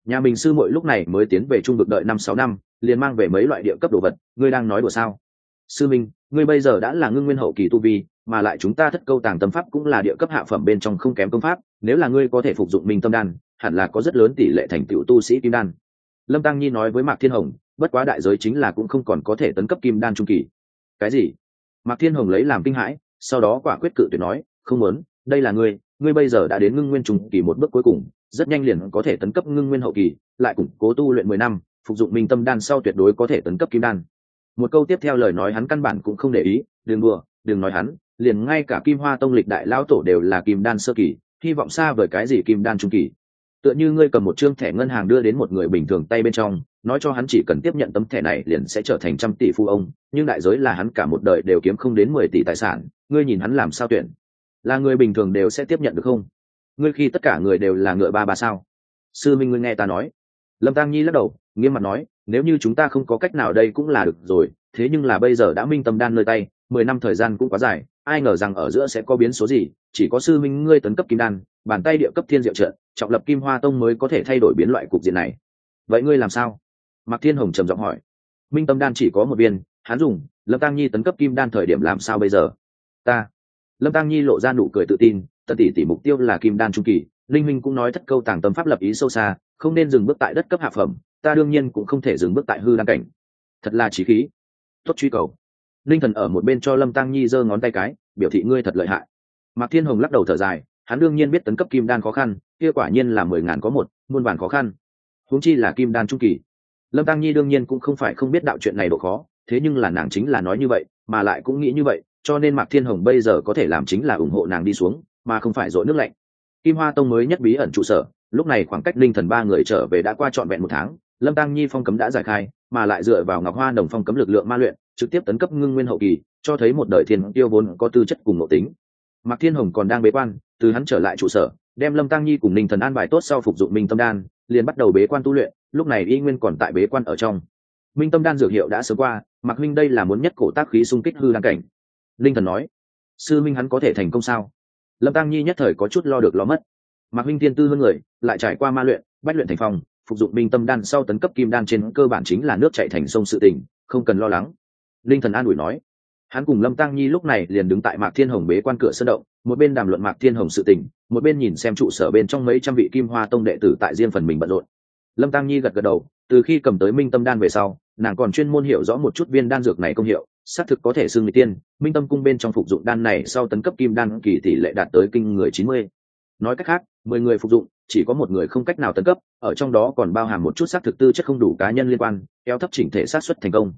nhà mình sư muội lúc này mới tiến về trung vực đợi năm sáu năm, liền mang về mấy loại địa cấp đồ vật, ngươi đang nói đùa sao? Sư minh, ngươi bây giờ đã là ngưng nguyên hậu kỳ tu vi, mà lại chúng ta thất câu tàng tâm pháp cũng là địa cấp hạ phẩm bên trong không kém công pháp, nếu là ngươi có thể phục dụng minh tâm đan, hẳn là có rất lớn tỷ lệ thành tựu tu sĩ kim đan. Lâm tăng nhi nói với mạc thiên hồng, bất quá đại giới chính là cũng không còn có thể tấn cấp kim đan trung kỳ. Cái gì? Mạc thiên hồng lấy làm kinh hãi, sau đó quả quyết cự tuyệt nói, không muốn, đây là ngươi ngươi bây giờ đã đến ngưng nguyên trung kỳ một bước cuối cùng rất nhanh liền có thể tấn cấp ngưng nguyên hậu kỳ, lại củng cố tu luyện mười năm, phục dụng minh tâm đan sau tuyệt đối có thể tấn cấp kim đan. Một câu tiếp theo lời nói hắn căn bản cũng không để ý, đừng đùa, đừng nói hắn, liền ngay cả kim hoa tông lịch đại lão tổ đều là kim đan sơ kỳ, hy vọng xa vời cái gì kim đan trung kỳ. Tựa như ngươi cầm một chương thẻ ngân hàng đưa đến một người bình thường tay bên trong, nói cho hắn chỉ cần tiếp nhận tấm thẻ này liền sẽ trở thành trăm tỷ phu ông, nhưng đại giới là hắn cả một đời đều kiếm không đến mười tỷ tài sản, ngươi nhìn hắn làm sao tuyển? Là người bình thường đều sẽ tiếp nhận được không? Ngươi khi tất cả người đều là ngựa ba ba sao? Sư minh ngươi nghe ta nói. Lâm tăng nhi lắc đầu, nghiêm mặt nói, nếu như chúng ta không có cách nào đây cũng là được rồi, thế nhưng là bây giờ đã minh tâm đan nơi tay, mười năm thời gian cũng quá dài, ai ngờ rằng ở giữa sẽ có biến số gì, chỉ có sư minh ngươi tấn cấp kim đan, bàn tay địa cấp thiên diệu trận, trọng lập kim hoa tông mới có thể thay đổi biến loại cục diện này. Vậy ngươi làm sao? Mạc thiên hồng trầm giọng hỏi. Minh tâm đan chỉ có một viên, hắn dùng, lâm tăng nhi tấn cấp kim đan thời điểm làm sao bây giờ? Ta. Lâm tăng nhi lộ ra nụ cười tự tin tận tỷ tỷ mục tiêu là kim đan trung kỳ, linh minh cũng nói thất câu tàng tâm pháp lập ý sâu xa, không nên dừng bước tại đất cấp hạ phẩm, ta đương nhiên cũng không thể dừng bước tại hư đan cảnh. Thật là trí khí. Tốt truy cầu. Linh thần ở một bên cho lâm tăng nhi giơ ngón tay cái, biểu thị ngươi thật lợi hại. Mạc thiên hồng lắc đầu thở dài, hắn đương nhiên biết tấn cấp kim đan khó khăn, kia quả nhiên là mười ngàn có một, muôn vàn khó khăn. Huống chi là kim đan trung kỳ. Lâm tăng nhi đương nhiên cũng không phải không biết đạo chuyện này độ khó, thế nhưng là nàng chính là nói như vậy, mà lại cũng nghĩ như vậy, cho nên mạc thiên hồng bây giờ có thể làm chính là ủng hộ nàng đi xuống mà không phải dội nước lạnh. Kim hoa tông mới nhất bí ẩn trụ sở, lúc này khoảng cách linh thần ba người trở về đã qua trọn vẹn một tháng, lâm tăng nhi phong cấm đã giải khai, mà lại dựa vào ngọc hoa đồng phong cấm lực lượng ma luyện, trực tiếp tấn cấp ngưng nguyên hậu kỳ, cho thấy một đời thiên tiêu vốn có tư chất cùng nội tính. Mạc thiên hồng còn đang bế quan, từ hắn trở lại trụ sở, đem lâm tăng nhi cùng ninh thần an bài tốt sau phục dụng minh tâm đan, liền bắt đầu bế quan tu luyện, lúc này y nguyên còn tại bế quan ở trong. Minh tâm đan dược hiệu đã sớm qua, mạc minh đây là muốn nhất cổ tác khí xung kích hư đan cảnh. Linh thần nói, sư minh hắn có thể thành công sao? Lâm tăng nhi nhất thời có chút lo được lo mất. Mạc huynh thiên tư hơn người, lại trải qua ma luyện, bách luyện thành phong, phục dụng minh tâm đan sau tấn cấp kim đan trên cơ bản chính là nước chạy thành sông sự tình, không cần lo lắng. Linh thần an ủi nói. Hắn cùng lâm tăng nhi lúc này liền đứng tại mạc thiên hồng bế quan cửa sân động, một bên đàm luận mạc thiên hồng sự tình, một bên nhìn xem trụ sở bên trong mấy trăm vị kim hoa tông đệ tử tại riêng phần mình bận rộn. Lâm tăng nhi gật gật đầu, từ khi cầm tới minh tâm đan về sau, nàng còn chuyên môn hiểu rõ một chút viên đan dược này công hiệu xác thực có thể xưng người tiên, minh tâm cung bên trong phục dụng đan này sau tấn cấp kim đan kỳ tỷ lệ đạt tới kinh người chín mươi. Nói cách khác, mười người phục dụng, chỉ có một người không cách nào tấn cấp, ở trong đó còn bao hàm một chút xác thực tư chất không đủ cá nhân liên quan kéo thấp chỉnh thể sát xuất thành công.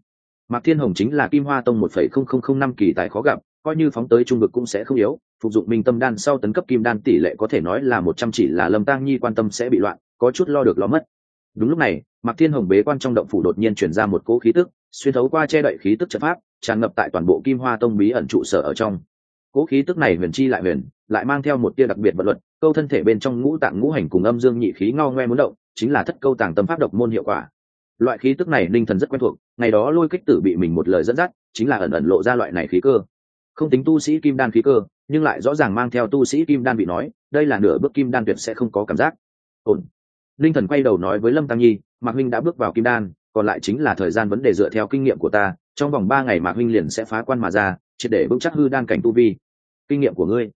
Mạc thiên hồng chính là kim hoa tông một phẩy không không không năm kỳ tài khó gặp, coi như phóng tới trung vực cũng sẽ không yếu, phục dụng minh tâm đan sau tấn cấp kim đan tỷ lệ có thể nói là một trăm chỉ là lâm tang nhi quan tâm sẽ bị loạn, có chút lo được lo mất. Đúng lúc này, mạc thiên hồng bế quan trong động phủ đột nhiên chuyển ra một cỗ khí tức, xuyên thấu qua che đậy khí tức trận pháp tràn ngập tại toàn bộ kim hoa tông bí ẩn trụ sở ở trong. Cỗ khí tức này huyền chi lại huyền, lại mang theo một tia đặc biệt vật luật, câu thân thể bên trong ngũ tạng ngũ hành cùng âm dương nhị khí ngao ngoe muốn động, chính là thất câu tàng tâm pháp độc môn hiệu quả. Loại khí tức này ninh thần rất quen thuộc, ngày đó lôi kích tử bị mình một lời dẫn dắt, chính là ẩn ẩn lộ ra loại này khí cơ. Không tính tu sĩ kim đan khí cơ, nhưng lại rõ ràng mang theo tu sĩ kim đan bị nói, đây là nửa bước kim đan tuyệt sẽ không có cảm giác. Ổn. Ninh thần quay đầu nói với lâm tăng nhi, mạc huynh đã bước vào kim đan, còn lại chính là thời gian vấn đề dựa theo kinh nghiệm của ta trong vòng ba ngày mạc huynh liền sẽ phá quan mà ra triệt để vững chắc hư đan cảnh tu vi. Kinh nghiệm của ngươi.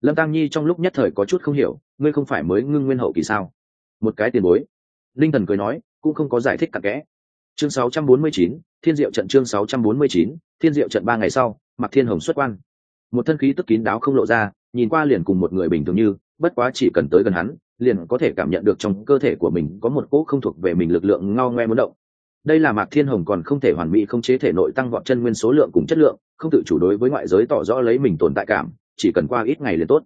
Lâm tăng nhi trong lúc nhất thời có chút không hiểu ngươi không phải mới ngưng nguyên hậu kỳ sao? Một cái tiền bối. Linh thần cười nói cũng không có giải thích cặn kẽ. Chương 649, thiên diệu trận chương 649, thiên diệu trận ba ngày sau mặc thiên hồng xuất quan. Một thân khí tức kín đáo không lộ ra nhìn qua liền cùng một người bình thường như bất quá chỉ cần tới gần hắn liền có thể cảm nhận được trong cơ thể của mình có một cỗ không thuộc về mình lực lượng ngao ngoe muốn động đây là mạc thiên hồng còn không thể hoàn mỹ không chế thể nội tăng vọt chân nguyên số lượng cùng chất lượng, không tự chủ đối với ngoại giới tỏ rõ lấy mình tồn tại cảm, chỉ cần qua ít ngày liền tốt.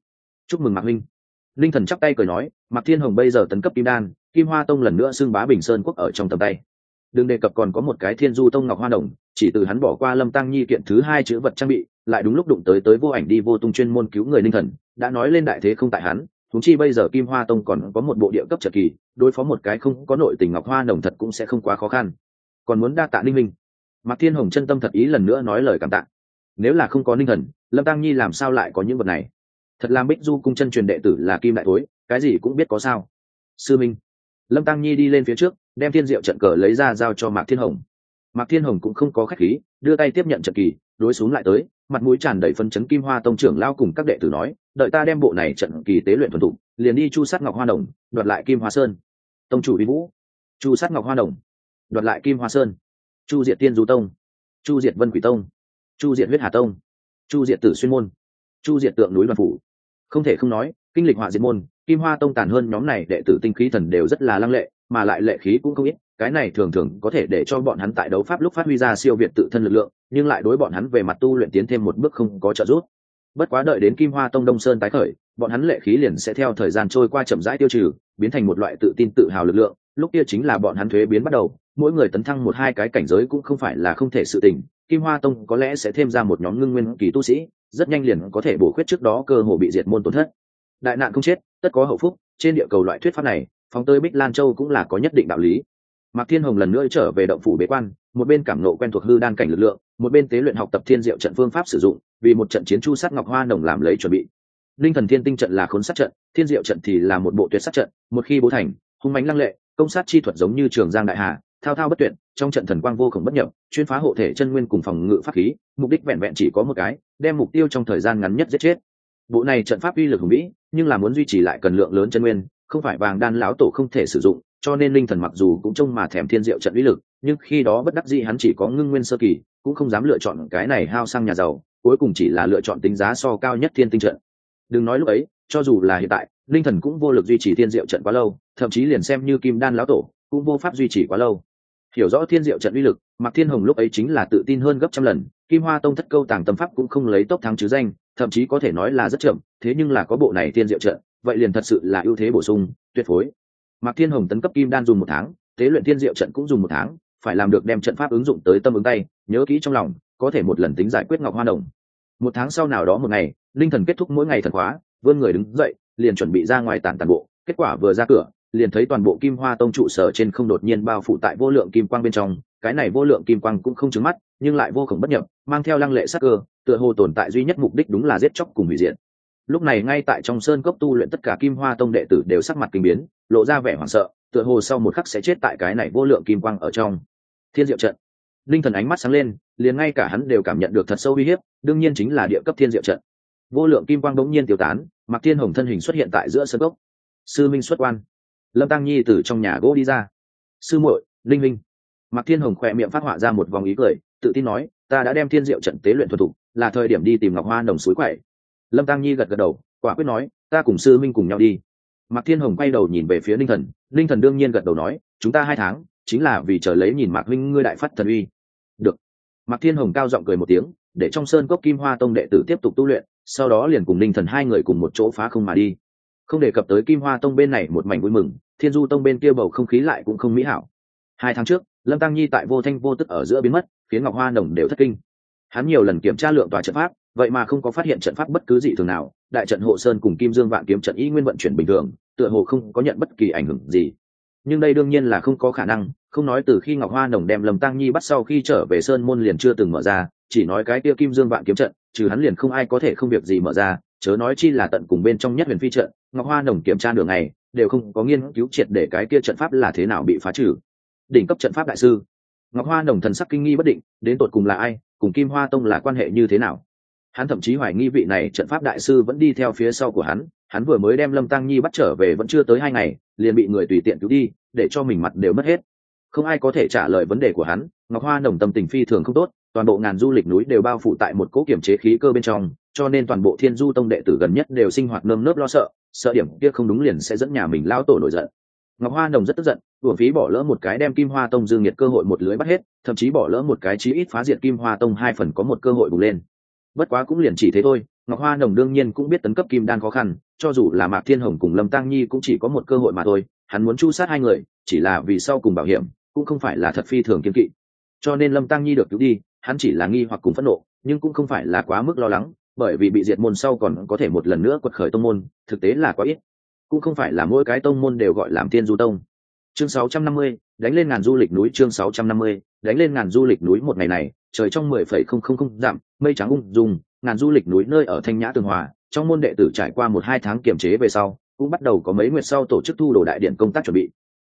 Chúc mừng mạc huynh linh thần chắp tay cười nói, mạc thiên hồng bây giờ tấn cấp kim đan, kim hoa tông lần nữa xưng bá bình sơn quốc ở trong tầm tay. Đừng đề cập còn có một cái thiên du tông ngọc hoa đồng, chỉ từ hắn bỏ qua lâm tăng nhi kiện thứ hai chữ vật trang bị, lại đúng lúc đụng tới tới vô ảnh đi vô tung chuyên môn cứu người linh thần, đã nói lên đại thế không tại hắn. Thúng chi bây giờ kim hoa tông còn có một bộ địa cấp trợ kỳ, đối phó một cái không có nội tình ngọc hoa đồng thật cũng sẽ không quá khó khăn còn muốn đa tạ ninh minh. Mạc thiên hồng chân tâm thật ý lần nữa nói lời cảm tạ. Nếu là không có ninh thần, lâm tăng nhi làm sao lại có những vật này? Thật làm bích du cung chân truyền đệ tử là kim đại thối, cái gì cũng biết có sao. Sư minh, lâm tăng nhi đi lên phía trước, đem thiên diệu trận cờ lấy ra giao cho mạc thiên hồng. Mạc thiên hồng cũng không có khách khí, đưa tay tiếp nhận trận kỳ, đối xuống lại tới, mặt mũi tràn đầy phân chấn kim hoa tông trưởng lao cùng các đệ tử nói, đợi ta đem bộ này trận kỳ tế luyện thuần thục, liền đi chu sát ngọc hoa đồng, đoạt lại kim hoa sơn. Tông chủ vi vũ. Chu sát ngọc hoa đồng đoạt lại kim hoa sơn, chu diệt tiên du tông, chu diệt vân quỷ tông, chu diệt huyết hà tông, chu diệt tử xuyên môn, chu diệt tượng núi đoàn phủ. Không thể không nói, kinh lịch họa diệt môn, kim hoa tông tàn hơn nhóm này đệ tử tinh khí thần đều rất là lăng lệ, mà lại lệ khí cũng không ít, cái này thường thường có thể để cho bọn hắn tại đấu pháp lúc phát huy ra siêu việt tự thân lực lượng, nhưng lại đối bọn hắn về mặt tu luyện tiến thêm một bước không có trợ giúp. Bất quá đợi đến kim hoa tông đông sơn tái khởi, bọn hắn lệ khí liền sẽ theo thời gian trôi qua chậm rãi tiêu trừ, biến thành một loại tự tin tự hào lực lượng, lúc kia chính là bọn hắn thuế biến bắt đầu mỗi người tấn thăng một hai cái cảnh giới cũng không phải là không thể sự tình, kim hoa tông có lẽ sẽ thêm ra một nhóm ngưng nguyên kỳ tu sĩ, rất nhanh liền có thể bổ khuyết trước đó cơ hồ bị diệt môn tổn thất. Đại nạn không chết, tất có hậu phúc, trên địa cầu loại thuyết pháp này, phóng tới bích lan châu cũng là có nhất định đạo lý. Mạc thiên hồng lần nữa trở về động phủ bế quan, một bên cảm nộ quen thuộc hư đan cảnh lực lượng, một bên tế luyện học tập thiên diệu trận phương pháp sử dụng, vì một trận chiến chu sát ngọc hoa nồng làm lấy chuẩn bị. Linh thần thiên tinh trận là khốn sát trận, thiên diệu trận thì là một bộ tuyệt sát trận, một khi bố thành, hung mánh lăng lệ, công sát chi thuật giống như trường giang đại hà thao thao bất tuyệt, trong trận thần quang vô khổng bất nhập, chuyên phá hộ thể chân nguyên cùng phòng ngự pháp khí, mục đích vẹn vẹn chỉ có một cái, đem mục tiêu trong thời gian ngắn nhất giết chết. Bộ này trận pháp uy lực hùng vĩ, nhưng là muốn duy trì lại cần lượng lớn chân nguyên, không phải vàng đan lão tổ không thể sử dụng, cho nên linh thần mặc dù cũng trông mà thèm thiên diệu trận uy lực, nhưng khi đó bất đắc dĩ hắn chỉ có ngưng nguyên sơ kỳ, cũng không dám lựa chọn cái này hao sang nhà giàu, cuối cùng chỉ là lựa chọn tính giá so cao nhất thiên tinh trận. Đừng nói lúc ấy, cho dù là hiện tại, linh thần cũng vô lực duy trì thiên diệu trận quá lâu, thậm chí liền xem như kim đan lão tổ, cũng vô pháp duy trì quá lâu hiểu rõ thiên diệu trận uy lực, mạc thiên hồng lúc ấy chính là tự tin hơn gấp trăm lần, kim hoa tông thất câu tàng tâm pháp cũng không lấy tốc thắng chứ danh, thậm chí có thể nói là rất chậm, thế nhưng là có bộ này thiên diệu trận, vậy liền thật sự là ưu thế bổ sung, tuyệt phối. Mạc thiên hồng tấn cấp kim đan dùng một tháng, tế luyện thiên diệu trận cũng dùng một tháng, phải làm được đem trận pháp ứng dụng tới tâm ứng tay, nhớ kỹ trong lòng, có thể một lần tính giải quyết ngọc hoa đồng. Một tháng sau nào đó một ngày, linh thần kết thúc mỗi ngày thần khóa vươn người đứng dậy, liền chuẩn bị ra ngoài tàn tàn bộ, kết quả vừa ra cửa liền thấy toàn bộ kim hoa tông trụ sở trên không đột nhiên bao phủ tại vô lượng kim quang bên trong, cái này vô lượng kim quang cũng không trứng mắt, nhưng lại vô khổng bất nhập, mang theo lăng lệ sắc cơ, tựa hồ tồn tại duy nhất mục đích đúng là giết chóc cùng hủy diệt. Lúc này ngay tại trong sơn cốc tu luyện tất cả kim hoa tông đệ tử đều sắc mặt kinh biến, lộ ra vẻ hoảng sợ, tựa hồ sau một khắc sẽ chết tại cái này vô lượng kim quang ở trong. Thiên diệu trận. Linh thần ánh mắt sáng lên, liền ngay cả hắn đều cảm nhận được thật sâu uy hiếp, đương nhiên chính là địa cấp thiên diệu trận. Vô lượng kim quang đống nhiên tiêu tán mặc thiên hồng thân hình xuất hiện tại giữa sơn cốc. Sư minh xuất quan lâm tăng nhi từ trong nhà gỗ đi ra. Sư muội, linh minh. Mặc thiên hồng khỏe miệng phát họa ra một vòng ý cười, tự tin nói, ta đã đem thiên diệu trận tế luyện thuần thục, là thời điểm đi tìm ngọc hoa đồng suối quậy. Lâm tăng nhi gật gật đầu, quả quyết nói, ta cùng sư minh cùng nhau đi. Mạc thiên hồng quay đầu nhìn về phía ninh thần ninh thần đương nhiên gật đầu nói, chúng ta hai tháng, chính là vì chờ lấy nhìn mạc huynh ngươi đại phát thần uy. Được. Mạc thiên hồng cao giọng cười một tiếng, để trong sơn cốc kim hoa tông đệ tử tiếp tục tu luyện, sau đó liền cùng ninh thần hai người cùng một chỗ phá không mà đi không đề cập tới kim hoa tông bên này một mảnh vui mừng, thiên du tông bên kia bầu không khí lại cũng không mỹ hảo. Hai tháng trước, lâm tăng nhi tại vô thanh vô tức ở giữa biến mất khiến ngọc hoa nồng đều thất kinh. Hắn nhiều lần kiểm tra lượng tòa trận pháp, vậy mà không có phát hiện trận pháp bất cứ gì thường nào, đại trận hộ sơn cùng kim dương vạn kiếm trận y nguyên vận chuyển bình thường, tựa hồ không có nhận bất kỳ ảnh hưởng gì. Nhưng đây đương nhiên là không có khả năng, không nói từ khi ngọc hoa nồng đem lầm tăng nhi bắt sau khi trở về sơn môn liền chưa từng mở ra, chỉ nói cái kia kim dương vạn kiếm trận, trừ hắn liền không ai có thể không việc gì mở ra, chớ nói chi là tận cùng bên trong nhất huyền phi trận ngọc hoa nồng kiểm tra đường này đều không có nghiên cứu triệt để cái kia trận pháp là thế nào bị phá trừ. Đỉnh cấp trận pháp đại sư. Ngọc hoa nồng thần sắc kinh nghi bất định, đến tột cùng là ai, cùng kim hoa tông là quan hệ như thế nào? Hắn thậm chí hoài nghi vị này trận pháp đại sư vẫn đi theo phía sau của hắn hắn vừa mới đem lâm tăng nhi bắt trở về vẫn chưa tới hai ngày, liền bị người tùy tiện cứu đi, để cho mình mặt đều mất hết. Không ai có thể trả lời vấn đề của hắn, ngọc hoa nồng tâm tình phi thường không tốt, toàn bộ ngàn du lịch núi đều bao phủ tại một cỗ kiểm chế khí cơ bên trong cho nên toàn bộ thiên du tông đệ tử gần nhất đều sinh hoạt nơm nớp lo sợ sợ điểm kia không đúng liền sẽ dẫn nhà mình lao tổ nổi giận. Ngọc hoa đồng rất tức giận uổng phí bỏ lỡ một cái đem kim hoa tông dương nhiệt cơ hội một lưới bắt hết, thậm chí bỏ lỡ một cái chí ít phá diệt kim hoa tông hai phần có một cơ hội bùng lên. Bất quá cũng liền chỉ thế thôi, ngọc hoa đồng đương nhiên cũng biết tấn cấp kim đan khó khăn, cho dù là mạc thiên hồng cùng lâm tăng nhi cũng chỉ có một cơ hội mà thôi, hắn muốn chu sát hai người, chỉ là vì sau cùng bảo hiểm, cũng không phải là thật phi thường kiên kỵ. Cho nên lâm tăng nhi được cứu đi, hắn chỉ là nghi hoặc cùng phẫn nộ, nhưng cũng không phải là quá mức lo lắng bởi vì bị diệt môn sau còn có thể một lần nữa quật khởi tông môn thực tế là quá ít. Cũng không phải là mỗi cái tông môn đều gọi làm tiên du tông. Chương 650, đánh lên ngàn du lịch núi chương 650, đánh lên ngàn du lịch núi một ngày này trời trong mười phẩy không không không giảm mây trắng ung dung ngàn du lịch núi nơi ở thanh nhã tường hòa trong môn đệ tử trải qua một hai tháng kiểm chế về sau cũng bắt đầu có mấy nguyệt sau tổ chức thu đồ đại điện công tác chuẩn bị.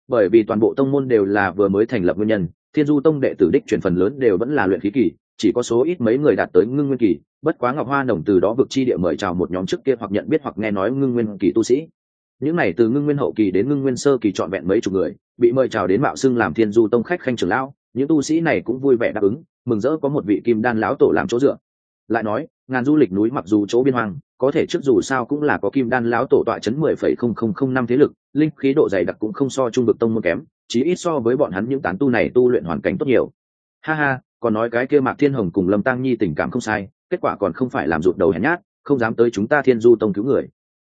Bởi vì toàn bộ tông môn đều là vừa mới thành lập nguyên nhân thiên du tông đệ tử đích truyền phần lớn đều vẫn là luyện khí kỳ chỉ có số ít mấy người đạt tới ngưng nguyên kỳ, bất quá ngọc hoa nồng từ đó vực chi địa mời chào một nhóm trước kia hoặc nhận biết hoặc nghe nói ngưng nguyên kỳ tu sĩ. Những này từ ngưng nguyên hậu kỳ đến ngưng nguyên sơ kỳ trọn vẹn mấy chục người, bị mời chào đến mạo xưng làm thiên du tông khách khanh trưởng lão, những tu sĩ này cũng vui vẻ đáp ứng, mừng rỡ có một vị kim đan lão tổ làm chỗ dựa. Lại nói, ngàn du lịch núi mặc dù chỗ biên hoang, có thể trước dù sao cũng là có kim đan lão tổ tọa chấn mười phẩy không không không năm thế lực, linh khí độ dày đặc cũng không so trung vực tông môn kém, chí ít so với bọn hắn những tán tu này tu luyện hoàn cảnh tốt nhiều. Ha ha còn nói cái kia mạc thiên hồng cùng lâm tăng nhi tình cảm không sai, kết quả còn không phải làm rụt đầu hèn nhát, không dám tới chúng ta thiên du tông cứu người.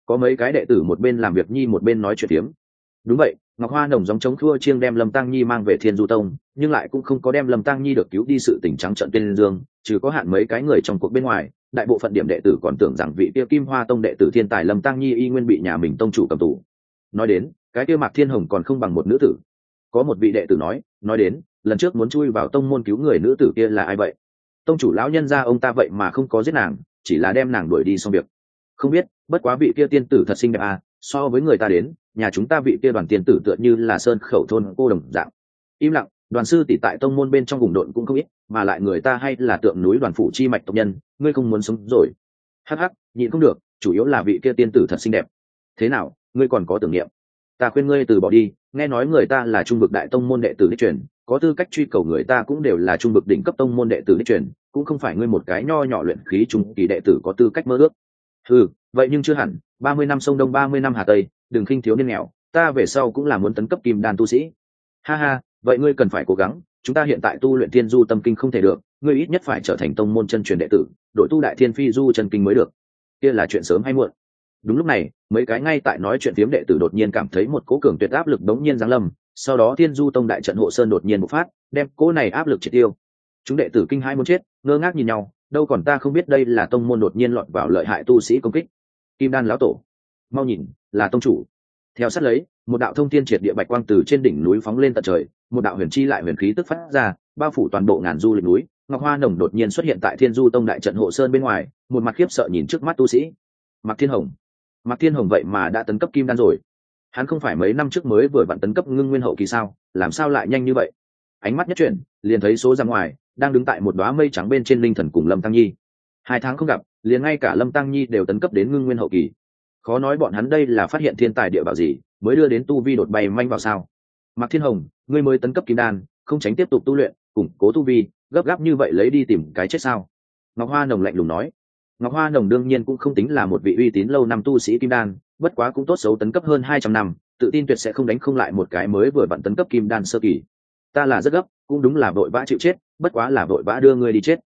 Có mấy cái đệ tử một bên làm việc nhi một bên nói chuyện tiếm. Đúng vậy, ngọc hoa nồng giống chống thua chiêng đem lâm tăng nhi mang về thiên du tông, nhưng lại cũng không có đem lâm tăng nhi được cứu đi sự tình trắng trận tiên dương, trừ có hạn mấy cái người trong cuộc bên ngoài, đại bộ phận điểm đệ tử còn tưởng rằng vị kia kim hoa tông đệ tử thiên tài lâm tăng nhi y nguyên bị nhà mình tông chủ cầm tù. Nói đến, cái kia mạc thiên hồng còn không bằng một nữ tử. Có một vị đệ tử nói nói đến lần trước muốn chui vào tông môn cứu người nữ tử kia là ai vậy? Tông chủ lão nhân ra ông ta vậy mà không có giết nàng, chỉ là đem nàng đuổi đi xong việc. Không biết, bất quá vị kia tiên tử thật xinh đẹp à so với người ta đến, nhà chúng ta vị kia đoàn tiên tử tựa như là sơn khẩu thôn cô đồng dạng. Im lặng, đoàn sư tỷ tại tông môn bên trong vùng độn cũng không ít, mà lại người ta hay là tượng núi đoàn phủ chi mạch tộc nhân, ngươi không muốn sống rồi. Hắc hắc, nhịn không được, chủ yếu là vị kia tiên tử thật xinh đẹp. Thế nào, ngươi còn có tưởng niệm? Ta khuyên ngươi từ bỏ đi nghe nói người ta là trung vực đại tông môn đệ tử đích truyền, có tư cách truy cầu người ta cũng đều là trung vực đỉnh cấp tông môn đệ tử đích truyền, cũng không phải ngươi một cái nho nhỏ luyện khí trung kỳ đệ tử có tư cách mơ ước. Ừ vậy nhưng chưa hẳn, ba mươi năm sông đông, ba mươi năm hà tây, đừng khinh thiếu niên nghèo, ta về sau cũng là muốn tấn cấp kim đan tu sĩ. Ha ha, vậy ngươi cần phải cố gắng, chúng ta hiện tại tu luyện thiên du tâm kinh không thể được, ngươi ít nhất phải trở thành tông môn chân truyền đệ tử, đội tu đại thiên phi du chân kinh mới được. Kia là chuyện sớm hay muộn đúng lúc này, mấy cái ngay tại nói chuyện phiếm đệ tử đột nhiên cảm thấy một cố cường tuyệt áp lực đống nhiên giáng lâm, sau đó thiên du tông đại trận hộ sơn đột nhiên bộc phát, đem cố này áp lực triệt tiêu. Chúng đệ tử kinh hai muốn chết, ngơ ngác nhìn nhau, đâu còn ta không biết đây là tông môn đột nhiên lọt vào lợi hại tu sĩ công kích. Kim đan lão tổ, mau nhìn, là tông chủ. Theo sát lấy, một đạo thông thiên triệt địa bạch quang từ trên đỉnh núi phóng lên tận trời, một đạo huyền chi lại huyền khí tức phát ra, bao phủ toàn bộ ngàn du lịch núi, ngọc hoa nồng đột nhiên xuất hiện tại thiên du tông đại trận hộ sơn bên ngoài, một mặt khiếp sợ nhìn trước mắt tu sĩ. Mặc thiên hồng Mạc thiên hồng vậy mà đã tấn cấp kim đan rồi. Hắn không phải mấy năm trước mới vừa vặn tấn cấp ngưng nguyên hậu kỳ sao? Làm sao lại nhanh như vậy? Ánh mắt nhất chuyển, liền thấy số ra ngoài đang đứng tại một đoá mây trắng bên trên linh thần cùng lâm tăng nhi. Hai tháng không gặp, liền ngay cả lâm tăng nhi đều tấn cấp đến ngưng nguyên hậu kỳ. Khó nói bọn hắn đây là phát hiện thiên tài địa bảo gì, mới đưa đến tu vi đột bay manh vào sao? Mạc thiên hồng, ngươi mới tấn cấp kim đan, không tránh tiếp tục tu luyện, củng cố tu vi, gấp gáp như vậy lấy đi tìm cái chết sao? Ngọc hoa nồng lạnh lùng nói ngọc hoa nồng đương nhiên cũng không tính là một vị uy tín lâu năm tu sĩ kim đan, bất quá cũng tốt xấu tấn cấp hơn hai trăm năm, tự tin tuyệt sẽ không đánh không lại một cái mới vừa vặn tấn cấp kim đan sơ kỳ. Ta là rất gấp, cũng đúng là vội vã chịu chết, bất quá là vội vã đưa ngươi đi chết.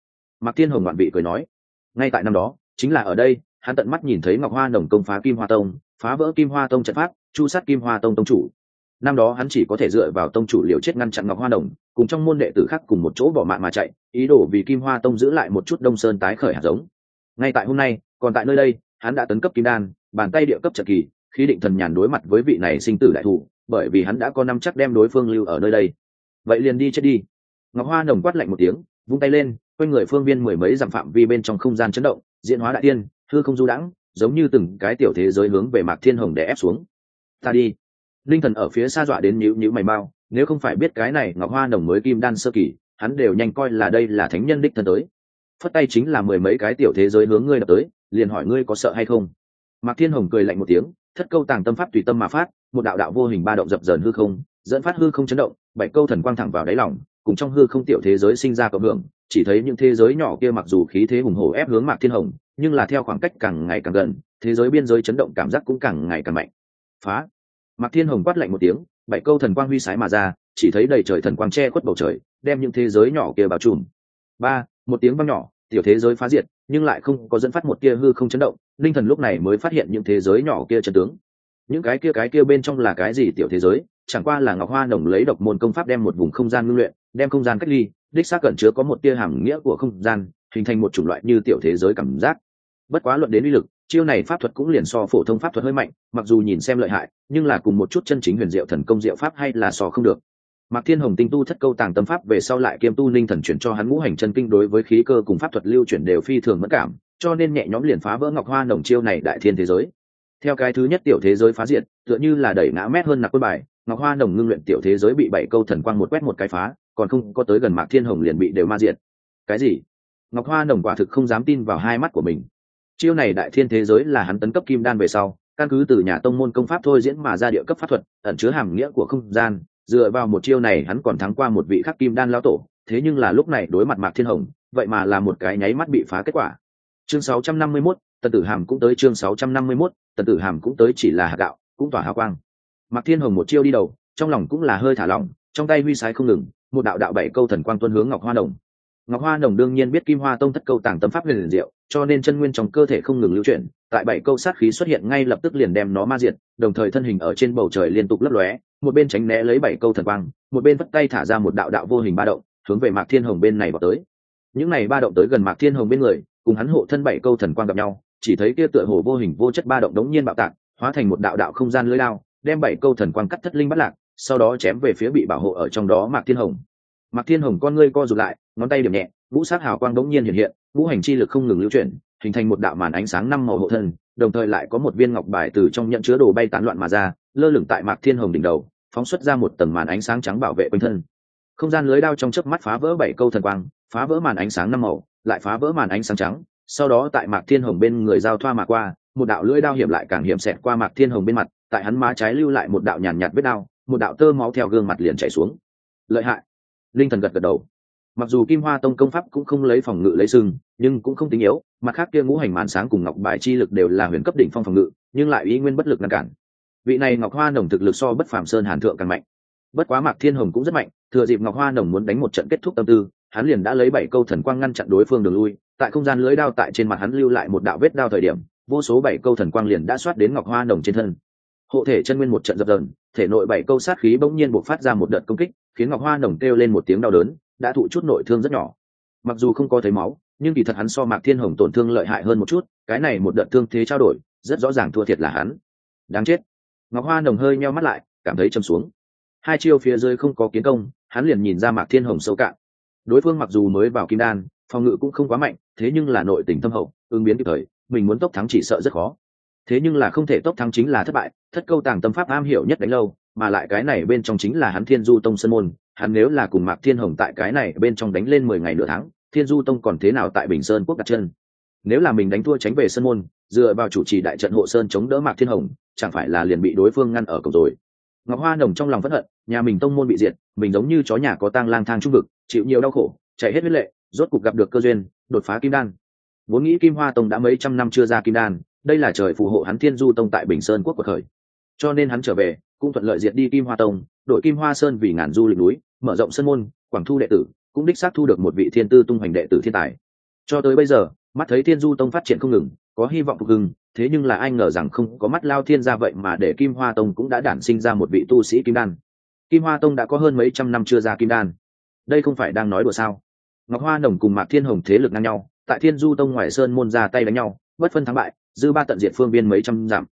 Mạc thiên hồng ngoạn vị cười nói. Ngay tại năm đó, chính là ở đây, hắn tận mắt nhìn thấy ngọc hoa nồng công phá kim hoa tông, phá vỡ kim hoa tông trận pháp, chu sát kim hoa tông tông chủ. Năm đó hắn chỉ có thể dựa vào tông chủ liều chết ngăn chặn ngọc hoa đồng cùng trong môn đệ tử khác cùng một chỗ bỏ mạng mà chạy, ý đồ vì kim hoa tông giữ lại một chút đông sơn tái khởi hạt giống ngay tại hôm nay, còn tại nơi đây, hắn đã tấn cấp kim đan, bàn tay địa cấp trận kỳ khi định thần nhàn đối mặt với vị này sinh tử đại thủ, bởi vì hắn đã có năm chắc đem đối phương lưu ở nơi đây. Vậy liền đi chết đi. Ngọc hoa đồng quát lạnh một tiếng, vung tay lên, quanh người phương viên mười mấy dặm phạm vi bên trong không gian chấn động, diễn hóa đại tiên thư không du đãng, giống như từng cái tiểu thế giới hướng về mạc thiên hồng để ép xuống. Ta đi. Linh thần ở phía xa dọa đến nhữ nhữ mày mau, nếu không phải biết cái này ngọc hoa nồng mới kim đan sơ kỳ, hắn đều nhanh coi là đây là thánh nhân đích thân tới phất tay chính là mười mấy cái tiểu thế giới hướng ngươi đập tới, liền hỏi ngươi có sợ hay không? Mạc thiên hồng cười lạnh một tiếng, thất câu tàng tâm pháp tùy tâm mà phát, một đạo đạo vô hình ba động dập dờn hư không, dẫn phát hư không chấn động, bảy câu thần quang thẳng vào đáy lòng, cùng trong hư không tiểu thế giới sinh ra cộng hưởng, chỉ thấy những thế giới nhỏ kia mặc dù khí thế hùng hổ ép hướng mạc thiên hồng, nhưng là theo khoảng cách càng ngày càng gần, thế giới biên giới chấn động cảm giác cũng càng ngày càng mạnh. Phá! Mạc thiên hồng quát lạnh một tiếng, bảy câu thần quang huy sái mà ra, chỉ thấy đầy trời thần quang che khuất bầu trời, đem những thế giới nhỏ kia bao trùm. Ba! Một tiếng vang nhỏ tiểu thế giới phá diệt, nhưng lại không có dẫn phát một kia hư không chấn động, linh thần lúc này mới phát hiện những thế giới nhỏ kia chân tướng. Những cái kia cái kia bên trong là cái gì tiểu thế giới? Chẳng qua là ngọc hoa nồng lấy độc môn công pháp đem một vùng không gian ngưng luyện, đem không gian cách ly, đích xác cẩn chứa có một tia hàm nghĩa của không gian, hình thành một chủng loại như tiểu thế giới cảm giác. Bất quá luận đến uy lực, chiêu này pháp thuật cũng liền so phổ thông pháp thuật hơi mạnh, mặc dù nhìn xem lợi hại, nhưng là cùng một chút chân chính huyền diệu thần công diệu pháp hay là so không được mạc thiên hồng tinh tu thất câu tàng tâm pháp về sau lại kiêm tu linh thần chuyển cho hắn ngũ hành chân kinh đối với khí cơ cùng pháp thuật lưu chuyển đều phi thường mẫn cảm, cho nên nhẹ nhõm liền phá vỡ ngọc hoa nồng chiêu này đại thiên thế giới. Theo cái thứ nhất tiểu thế giới phá diệt, tựa như là đẩy ngã mét hơn nặc quân bài, ngọc hoa nồng ngưng luyện tiểu thế giới bị bảy câu thần quang một quét một cái phá, còn không có tới gần mạc thiên hồng liền bị đều ma diệt. Cái gì? Ngọc hoa nồng quả thực không dám tin vào hai mắt của mình. Chiêu này đại thiên thế giới là hắn tấn cấp kim đan về sau, căn cứ từ nhà tông môn công pháp thôi diễn mà ra địa cấp pháp thuật, ẩn chứa hàm nghĩa của không gian dựa vào một chiêu này hắn còn thắng qua một vị khắc kim đan lão tổ thế nhưng là lúc này đối mặt mạc thiên hồng vậy mà là một cái nháy mắt bị phá kết quả. Chương 651, tần tử hàm cũng tới chương 651, tần tử hàm cũng tới chỉ là hạt gạo cũng tỏa hào quang. Mạc thiên hồng một chiêu đi đầu trong lòng cũng là hơi thả lỏng trong tay huy sái không ngừng một đạo đạo bảy câu thần quang tuân hướng ngọc hoa đồng ngọc hoa đồng đương nhiên biết kim hoa tông thất câu tàng tâm pháp huyền diệu, cho nên chân nguyên trong cơ thể không ngừng lưu chuyển, tại bảy câu sát khí xuất hiện ngay lập tức liền đem nó ma diệt, đồng thời thân hình ở trên bầu trời liên tục lấp lóe, một bên tránh né lấy bảy câu thần quang, một bên vất tay thả ra một đạo đạo vô hình ba động, hướng về mạc thiên hồng bên này vào tới. Những này ba động tới gần mạc thiên hồng bên người, cùng hắn hộ thân bảy câu thần quang gặp nhau, chỉ thấy kia tựa hồ vô hình vô chất ba động đống nhiên bạo tạc, hóa thành một đạo đạo không gian lưới lao đem bảy câu thần quang cắt thất linh bắt lạc, sau đó chém về phía bị bảo hộ ở trong đó mạc thiên hồng. Mạc thiên hồng, con ngươi co rụt lại ngón tay điểm nhẹ, ngũ sát hào quang đống nhiên hiện hiện, ngũ hành chi lực không ngừng lưu chuyển, hình thành một đạo màn ánh sáng năm màu hộ thân, đồng thời lại có một viên ngọc bài từ trong nhận chứa đồ bay tán loạn mà ra, lơ lửng tại mạc thiên hồng đỉnh đầu, phóng xuất ra một tầng màn ánh sáng trắng bảo vệ quanh thân. Không gian lưới đao trong chớp mắt phá vỡ bảy câu thần quang, phá vỡ màn ánh sáng năm màu, lại phá vỡ màn ánh sáng trắng, sau đó tại mạc thiên hồng bên người giao thoa mà qua, một đạo lưỡi đao hiểm lại càng hiểm xẹt qua mạc thiên hồng bên mặt, tại hắn má trái lưu lại một đạo nhàn nhạt vết đao, một đạo tơ máu theo gương mặt liền chảy xuống. Lợi hại. Linh thần gật gật đầu mặc dù kim hoa tông công pháp cũng không lấy phòng ngự lấy sừng, nhưng cũng không tính yếu mặt khác kia ngũ hành màn sáng cùng ngọc bài chi lực đều là huyền cấp đỉnh phong phòng ngự, nhưng lại ý nguyên bất lực ngăn cản. Vị này ngọc hoa nồng thực lực so bất phàm sơn hàn thượng càng mạnh. Bất quá mạc thiên hồng cũng rất mạnh, thừa dịp ngọc hoa nồng muốn đánh một trận kết thúc tâm tư, hắn liền đã lấy bảy câu thần quang ngăn chặn đối phương đường lui, tại không gian lưới đao tại trên mặt hắn lưu lại một đạo vết đao thời điểm, vô số bảy câu thần quang liền đã soát đến ngọc hoa nồng trên thân. Hộ thể chân nguyên một trận dập dần thể nội bảy câu sát khí bỗng nhiên buộc phát ra một đợt công kích, khiến ngọc hoa nồng kêu lên một tiếng đau đớn đã thụ chút nội thương rất nhỏ. Mặc dù không có thấy máu, nhưng kỳ thật hắn so mạc thiên hồng tổn thương lợi hại hơn một chút, cái này một đợt thương thế trao đổi, rất rõ ràng thua thiệt là hắn. Đáng chết. Ngọc hoa nồng hơi meo mắt lại, cảm thấy châm xuống. Hai chiêu phía dưới không có kiến công, hắn liền nhìn ra mạc thiên hồng sâu cạn. Đối phương mặc dù mới vào kim đan, phòng ngự cũng không quá mạnh, thế nhưng là nội tình thâm hậu, ứng biến kịp thời, mình muốn tốc thắng chỉ sợ rất khó. Thế nhưng là không thể tốc thắng chính là thất bại, thất câu tàng tâm pháp am hiểu nhất đánh lâu, mà lại cái này bên trong chính là hắn thiên du tông sân môn hắn nếu là cùng mạc thiên hồng tại cái này bên trong đánh lên mười ngày nửa tháng, thiên du tông còn thế nào tại bình sơn quốc đặt chân? Nếu là mình đánh thua tránh về sân môn, dựa vào chủ trì đại trận hộ sơn chống đỡ mạc thiên hồng, chẳng phải là liền bị đối phương ngăn ở cổng rồi? Ngọc hoa nồng trong lòng phẫn hận, nhà mình tông môn bị diệt, mình giống như chó nhà có tang lang thang trung vực, chịu nhiều đau khổ, chạy hết huyết lệ, rốt cục gặp được cơ duyên, đột phá kim đan. Vốn nghĩ kim hoa tông đã mấy trăm năm chưa ra kim đan, đây là trời phù hộ hắn thiên du tông tại bình sơn quốc cuộc khởi cho nên hắn trở về cũng thuận lợi diệt đi kim hoa tông đội kim hoa sơn vì ngàn du lịch núi, mở rộng sân môn, quảng thu đệ tử, cũng đích xác thu được một vị thiên tư tung hoành đệ tử thiên tài. Cho tới bây giờ, mắt thấy thiên du tông phát triển không ngừng, có hy vọng phục hưng, thế nhưng là ai ngờ rằng không có mắt lao thiên ra vậy mà để kim hoa tông cũng đã đản sinh ra một vị tu sĩ kim đan. Kim hoa tông đã có hơn mấy trăm năm chưa ra kim đan. Đây không phải đang nói đùa sao? Ngọc hoa nồng cùng mạc thiên hồng thế lực ngang nhau, tại thiên du tông ngoài sơn môn ra tay đánh nhau, bất phân thắng bại, dư ba tận diệt phương biên mấy trăm dặm.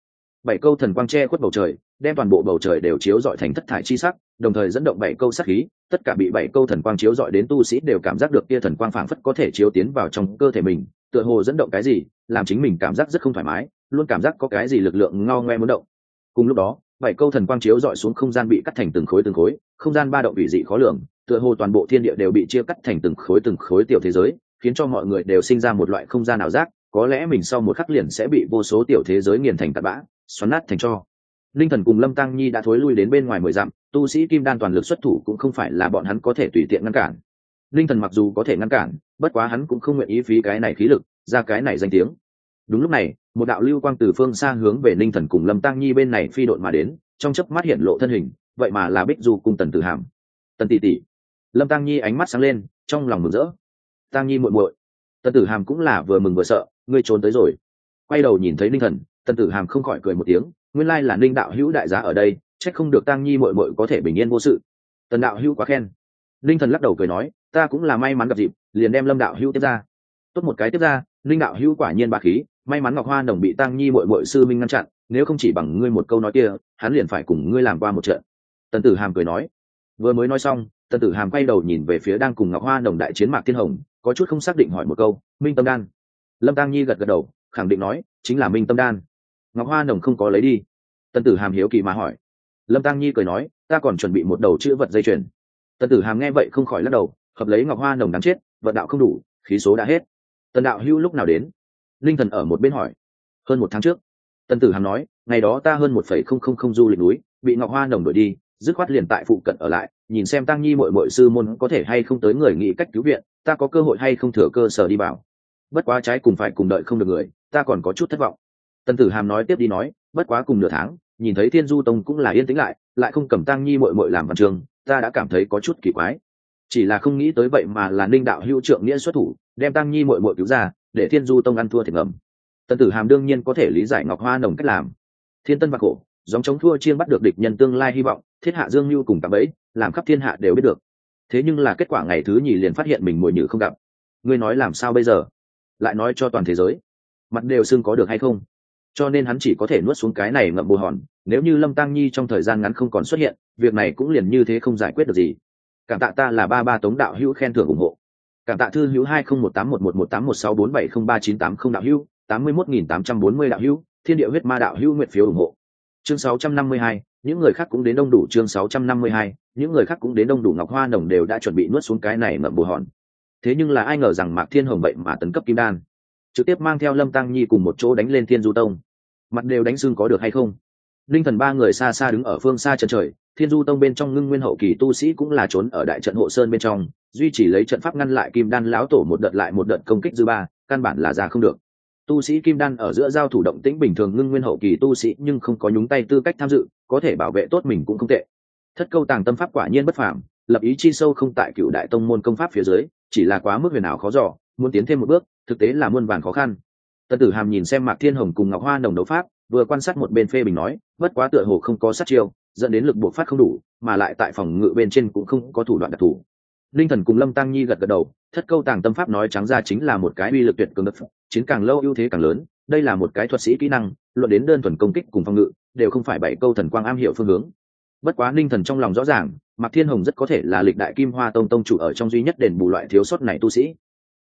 Bảy câu thần quang tre khuất bầu trời đem toàn bộ bầu trời đều chiếu dọi thành thất thải chi sắc, đồng thời dẫn động bảy câu sắc khí, tất cả bị bảy câu thần quang chiếu dọi đến tu sĩ đều cảm giác được kia thần quang phảng phất có thể chiếu tiến vào trong cơ thể mình, tựa hồ dẫn động cái gì, làm chính mình cảm giác rất không thoải mái, luôn cảm giác có cái gì lực lượng ngao ngoe muốn động. Cùng lúc đó, bảy câu thần quang chiếu dọi xuống không gian bị cắt thành từng khối từng khối, không gian ba động bị dị khó lường, tựa hồ toàn bộ thiên địa đều bị chia cắt thành từng khối từng khối tiểu thế giới, khiến cho mọi người đều sinh ra một loại không gian ảo giác, có lẽ mình sau một khắc liền sẽ bị vô số tiểu thế giới nghiền thành tạt bã, xoắn nát thành cho linh thần cùng lâm tăng nhi đã thối lui đến bên ngoài mười dặm, tu sĩ kim đan toàn lực xuất thủ cũng không phải là bọn hắn có thể tùy tiện ngăn cản. Linh thần mặc dù có thể ngăn cản, bất quá hắn cũng không nguyện ý phí cái này khí lực, ra cái này danh tiếng. Đúng lúc này, một đạo lưu quang từ phương xa hướng về linh thần cùng lâm tăng nhi bên này phi đội mà đến, trong chớp mắt hiện lộ thân hình, vậy mà là bích du cùng tần tử hàm. Tần tỷ tỷ. Lâm tăng nhi ánh mắt sáng lên, trong lòng mừng rỡ. Tăng nhi muội muội. Tần tử hàm cũng là vừa mừng vừa sợ, ngươi trốn tới rồi. Quay đầu nhìn thấy linh thần, tần tử hàm không khỏi cười một tiếng nguyên lai là ninh đạo hữu đại giá ở đây trách không được tăng nhi mội mội có thể bình yên vô sự. Tần đạo hữu quá khen. Ninh thần lắc đầu cười nói, ta cũng là may mắn gặp dịp, liền đem lâm đạo hữu tiếp ra. Tốt một cái tiếp ra, ninh đạo hữu quả nhiên ba khí, may mắn ngọc hoa đồng bị tăng nhi mội mội sư minh ngăn chặn, nếu không chỉ bằng ngươi một câu nói kia, hắn liền phải cùng ngươi làm qua một trận. Tần tử hàm cười nói. Vừa mới nói xong, tần tử hàm quay đầu nhìn về phía đang cùng ngọc hoa đồng đại chiến mạc thiên hồng, có chút không xác định hỏi một câu, minh tâm đan? Lâm tăng nhi gật gật đầu, khẳng định nói, chính là minh tâm đan ngọc hoa Nồng không có lấy đi. Tần tử hàm hiếu kỳ mà hỏi. Lâm tăng nhi cười nói, ta còn chuẩn bị một đầu chữ vật dây chuyền. Tần tử hàm nghe vậy không khỏi lắc đầu, hợp lấy ngọc hoa nồng đáng chết, vận đạo không đủ, khí số đã hết. Tần đạo hữu lúc nào đến? Linh thần ở một bên hỏi. Hơn một tháng trước. Tần tử hàm nói, ngày đó ta hơn một phẩy không không không du lịch núi, bị ngọc hoa nồng đuổi đi, dứt khoát liền tại phụ cận ở lại, nhìn xem tăng nhi mội mội sư môn có thể hay không tới người nghĩ cách cứu viện, ta có cơ hội hay không thừa cơ sở đi bảo. Bất quá trái cùng phải cùng đợi không được người, ta còn có chút thất vọng tần tử hàm nói tiếp đi nói bất quá cùng nửa tháng nhìn thấy thiên du tông cũng là yên tĩnh lại lại không cầm tăng nhi mội mội làm văn trường ta đã cảm thấy có chút kỳ quái. Chỉ là không nghĩ tới vậy mà là ninh đạo hữu trượng nghĩa xuất thủ đem tăng nhi mội mội cứu ra để thiên du tông ăn thua thiệt ngầm. Tần tử hàm đương nhiên có thể lý giải ngọc hoa nồng cách làm. Thiên tân và cổ, dòng chống thua chiên bắt được địch nhân tương lai hy vọng thiết hạ dương mưu cùng tạm ấy làm khắp thiên hạ đều biết được. Thế nhưng là kết quả ngày thứ nhì liền phát hiện mình mùi nhử không gặp. Ngươi nói làm sao bây giờ? Lại nói cho toàn thế giới. Mặt đều xưng có được hay không? Cho nên hắn chỉ có thể nuốt xuống cái này ngậm bồ hòn, nếu như lâm tăng nhi trong thời gian ngắn không còn xuất hiện, việc này cũng liền như thế không giải quyết được gì. Cảm tạ ta là ba ba tống đạo hữu khen thưởng ủng hộ. Cảm tạ thư hữu hai không một tám một một một tám một sáu bốn bảy không ba chín tám không đạo hữu, tám mươi mốt nghìn tám trăm bốn mươi đạo hữu, thiên địa huyết ma đạo hữu nguyện phiếu ủng hộ. Chương sáu trăm năm mươi hai, những người khác cũng đến đông đủ. Chương sáu trăm năm mươi hai, những người khác cũng đến đông đủ. Ngọc hoa nồng đều đã chuẩn bị nuốt xuống cái này ngậm bồ hòn. Thế nhưng là ai ngờ rằng mạc thiên hồng vậy mà tấn cấp kim đan trực tiếp mang theo lâm tăng nhi cùng một chỗ đánh lên thiên du tông. Mặt đều đánh xương có được hay không? Linh thần ba người xa xa đứng ở phương xa chân trời, thiên du tông bên trong ngưng nguyên hậu kỳ tu sĩ cũng là trốn ở đại trận hộ sơn bên trong, duy chỉ lấy trận pháp ngăn lại kim đan lão tổ một đợt lại một đợt công kích dư ba, căn bản là ra không được. Tu sĩ kim đan ở giữa giao thủ động tĩnh bình thường ngưng nguyên hậu kỳ tu sĩ nhưng không có nhúng tay tư cách tham dự, có thể bảo vệ tốt mình cũng không tệ. Thất câu tàng tâm pháp quả nhiên bất phàm, lập ý chi sâu không tại cựu đại tông môn công pháp phía dưới, chỉ là quá mức huyền ảo khó dò muốn tiến thêm một bước, thực tế là muôn vàn khó khăn. Tân tử hàm nhìn xem mạc thiên hồng cùng ngọc hoa nồng đấu pháp, vừa quan sát một bên phê bình nói, bất quá tựa hồ không có sát chiêu, dẫn đến lực buộc phát không đủ, mà lại tại phòng ngự bên trên cũng không có thủ đoạn đặc thù. Linh thần cùng lâm tăng nhi gật gật đầu, thất câu tàng tâm pháp nói trắng ra chính là một cái uy lực tuyệt cường đất chiến càng lâu ưu thế càng lớn, đây là một cái thuật sĩ kỹ năng, luận đến đơn thuần công kích cùng phòng ngự, đều không phải bảy câu thần quang am hiểu phương hướng. Bất quá ninh thần trong lòng rõ ràng, mạc thiên hồng rất có thể là lịch đại kim hoa tông tông chủ ở trong duy nhất đền bù loại thiếu sót này tu sĩ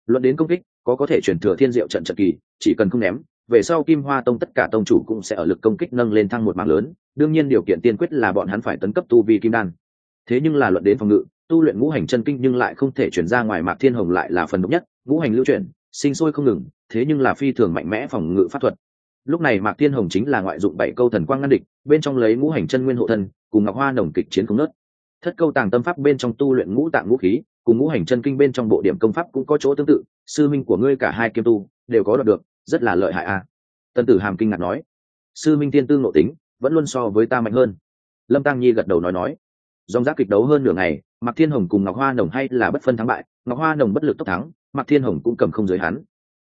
luận đến công kích, có có thể chuyển thừa thiên diệu trận trận kỳ, chỉ cần không ném, về sau kim hoa tông tất cả tông chủ cũng sẽ ở lực công kích nâng lên thăng một mạng lớn, đương nhiên điều kiện tiên quyết là bọn hắn phải tấn cấp tu vi kim đan. Thế nhưng là luận đến phòng ngự, tu luyện ngũ hành chân kinh nhưng lại không thể chuyển ra ngoài mạc thiên hồng lại là phần độc nhất, ngũ hành lưu chuyển, sinh sôi không ngừng, thế nhưng là phi thường mạnh mẽ phòng ngự pháp thuật. Lúc này mạc thiên hồng chính là ngoại dụng bảy câu thần quang ngăn địch, bên trong lấy ngũ hành chân nguyên hộ thân, cùng ngọc hoa nồng kịch chiến không nớt thất câu tàng tâm pháp bên trong tu luyện ngũ tạng ngũ khí cùng ngũ hành chân kinh bên trong bộ điểm công pháp cũng có chỗ tương tự, sư minh của ngươi cả hai kiêm tu đều có đoạt được, rất là lợi hại a. À. tân tử hàm kinh ngạc nói. Sư minh tiên tư nội tính, vẫn luôn so với ta mạnh hơn. Lâm tăng nhi gật đầu nói nói. Dòng giá kịch đấu hơn nửa ngày, mạc thiên hồng cùng ngọc hoa nồng hay là bất phân thắng bại, ngọc hoa nồng bất lực tốc thắng, mạc thiên hồng cũng cầm không giới hắn.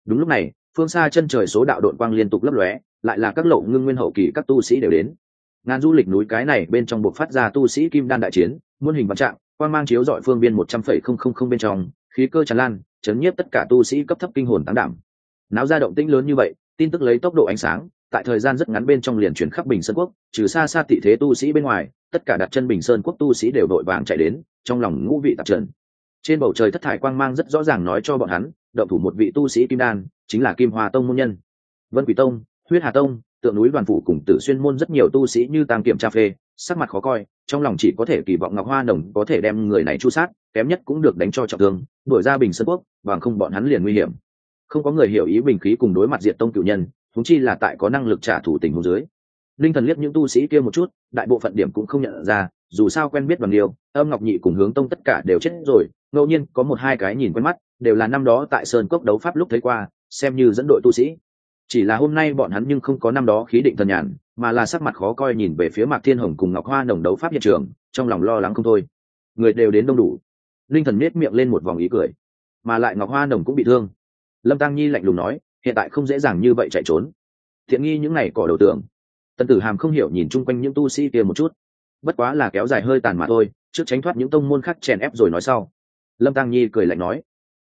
Đúng lúc này, phương xa chân trời số đạo đội quang liên tục lấp lóe, lại là các lộ ngưng nguyên hậu kỳ các tu sĩ đều đến. Ngàn du lịch núi cái này bên trong buộc phát ra tu sĩ kim đan đại chiến, muôn hình vạn trạng quang mang chiếu dọi phương biên một trăm phẩy không không không bên trong, khí cơ tràn lan, chấn nhiếp tất cả tu sĩ cấp thấp kinh hồn tán đảm. Náo ra động tĩnh lớn như vậy, tin tức lấy tốc độ ánh sáng, tại thời gian rất ngắn bên trong liền chuyển khắp bình sơn quốc, trừ xa xa tị thế tu sĩ bên ngoài, tất cả đặt chân bình sơn quốc tu sĩ đều đội vàng chạy đến, trong lòng ngũ vị tạp trần. Trên bầu trời thất thải quang mang rất rõ ràng nói cho bọn hắn, động thủ một vị tu sĩ kim đan, chính là kim hòa tông môn nhân. Vân quỷ tông, huyết hà tông tượng núi đoàn phủ cùng tử xuyên môn rất nhiều tu sĩ như tam kiểm tra phê, sắc mặt khó coi, trong lòng chỉ có thể kỳ vọng ngọc hoa đồng có thể đem người này chu sát, kém nhất cũng được đánh cho trọng thương đổi ra bình sơn quốc, bằng không bọn hắn liền nguy hiểm. Không có người hiểu ý bình khí cùng đối mặt diệt tông cựu nhân thúng chi là tại có năng lực trả thù tình huống dưới. Linh thần liếc những tu sĩ kia một chút, đại bộ phận điểm cũng không nhận ra, dù sao quen biết bằng điều âm ngọc nhị cùng hướng tông tất cả đều chết rồi, ngẫu nhiên có một hai cái nhìn quen mắt, đều là năm đó tại sơn cốc đấu pháp lúc thấy qua, xem như dẫn đội tu sĩ chỉ là hôm nay bọn hắn nhưng không có năm đó khí định thần nhàn, mà là sắc mặt khó coi nhìn về phía mạc thiên hồng cùng ngọc hoa nồng đấu pháp hiện trường, trong lòng lo lắng không thôi. Người đều đến đông đủ. Linh thần nết miệng lên một vòng ý cười. Mà lại ngọc hoa nồng cũng bị thương. Lâm tăng nhi lạnh lùng nói, hiện tại không dễ dàng như vậy chạy trốn. Thiện nghi những này cỏ đầu tường. Tần tử hàm không hiểu nhìn chung quanh những tu sĩ kia một chút. Bất quá là kéo dài hơi tàn mà thôi, trước tránh thoát những tông môn khác chèn ép rồi nói sau. Lâm tăng nhi cười lạnh nói,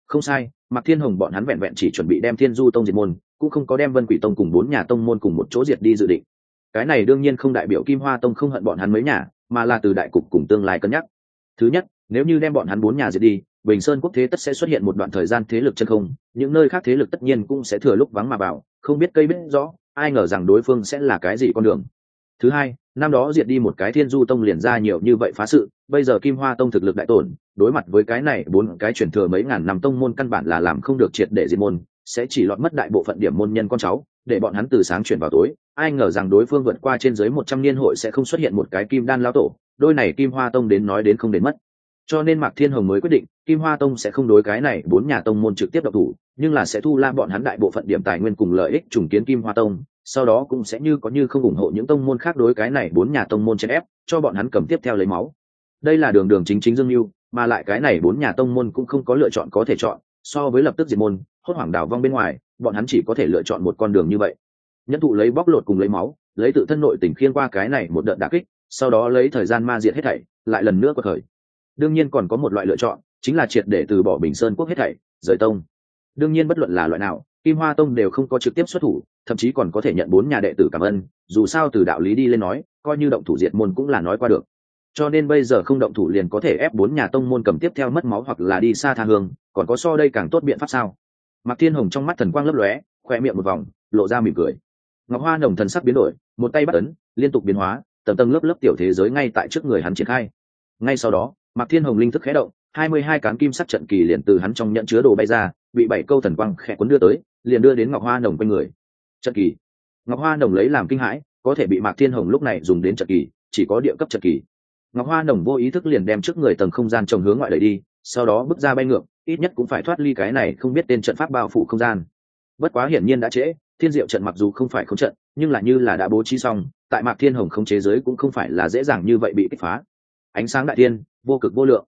không sai, mạc thiên hồng bọn hắn vẹn vẹn chỉ chuẩn bị đem thiên du tông diệt môn cũng không có đem vân quỷ tông cùng bốn nhà tông môn cùng một chỗ diệt đi dự định. Cái này đương nhiên không đại biểu kim hoa tông không hận bọn hắn mấy nhà, mà là từ đại cục cùng tương lai cân nhắc. Thứ nhất, nếu như đem bọn hắn bốn nhà diệt đi, bình sơn quốc thế tất sẽ xuất hiện một đoạn thời gian thế lực chân không, những nơi khác thế lực tất nhiên cũng sẽ thừa lúc vắng mà vào, không biết cây biết rõ, ai ngờ rằng đối phương sẽ là cái gì con đường. Thứ hai, năm đó diệt đi một cái thiên du tông liền ra nhiều như vậy phá sự, bây giờ kim hoa tông thực lực đại tổn, đối mặt với cái này bốn cái chuyển thừa mấy ngàn năm tông môn căn bản là làm không được triệt để diệt môn sẽ chỉ lọt mất đại bộ phận điểm môn nhân con cháu, để bọn hắn từ sáng chuyển vào tối. Ai ngờ rằng đối phương vượt qua trên dưới một trăm niên hội sẽ không xuất hiện một cái kim đan lao tổ, đôi này kim hoa tông đến nói đến không đến mất. Cho nên mạc thiên hồng mới quyết định, kim hoa tông sẽ không đối cái này bốn nhà tông môn trực tiếp độc thủ, nhưng là sẽ thu la bọn hắn đại bộ phận điểm tài nguyên cùng lợi ích trùng kiến kim hoa tông, sau đó cũng sẽ như có như không ủng hộ những tông môn khác đối cái này bốn nhà tông môn chen ép, cho bọn hắn cầm tiếp theo lấy máu. Đây là đường đường chính chính dương mưu mà lại cái này bốn nhà tông môn cũng không có lựa chọn có thể chọn, so với lập tức diệt môn hốt hoảng đảo vong bên ngoài, bọn hắn chỉ có thể lựa chọn một con đường như vậy. Nhân thụ lấy bóc lột cùng lấy máu, lấy tự thân nội tình khiên qua cái này một đợt đà kích, sau đó lấy thời gian ma diệt hết thảy, lại lần nữa có thời đương nhiên còn có một loại lựa chọn, chính là triệt để từ bỏ bình sơn quốc hết thảy, rời tông. Đương nhiên bất luận là loại nào, kim hoa tông đều không có trực tiếp xuất thủ, thậm chí còn có thể nhận bốn nhà đệ tử cảm ơn, dù sao từ đạo lý đi lên nói, coi như động thủ diệt môn cũng là nói qua được. Cho nên bây giờ không động thủ liền có thể ép bốn nhà tông môn cầm tiếp theo mất máu hoặc là đi xa tha hương, còn có so đây càng tốt biện pháp sao? Mạc thiên hồng trong mắt thần quang lấp lóe, khoe miệng một vòng, lộ ra mỉm cười. Ngọc hoa nồng thần sắc biến đổi, một tay bắt ấn, liên tục biến hóa, tầng tầng lớp lớp tiểu thế giới ngay tại trước người hắn triển khai. Ngay sau đó, mạc thiên hồng linh thức khé động, hai mươi hai cán kim sắc trận kỳ liền từ hắn trong nhận chứa đồ bay ra, bị bảy câu thần quang khẽ cuốn đưa tới, liền đưa đến ngọc hoa nồng quanh người. Trận kỳ. Ngọc hoa nồng lấy làm kinh hãi, có thể bị mạc thiên hồng lúc này dùng đến trận kỳ, chỉ có địa cấp trận kỳ. Ngọc hoa nồng vô ý thức liền đem trước người tầng không gian trồng hướng ngoại đẩy đi sau đó bước ra bay ngược, ít nhất cũng phải thoát ly cái này không biết tên trận pháp bao phủ không gian. Bất quá hiển nhiên đã trễ, thiên diệu trận mặc dù không phải không trận, nhưng là như là đã bố trí xong, tại mạc thiên hồng không chế giới cũng không phải là dễ dàng như vậy bị kích phá. Ánh sáng đại tiên vô cực vô lượng.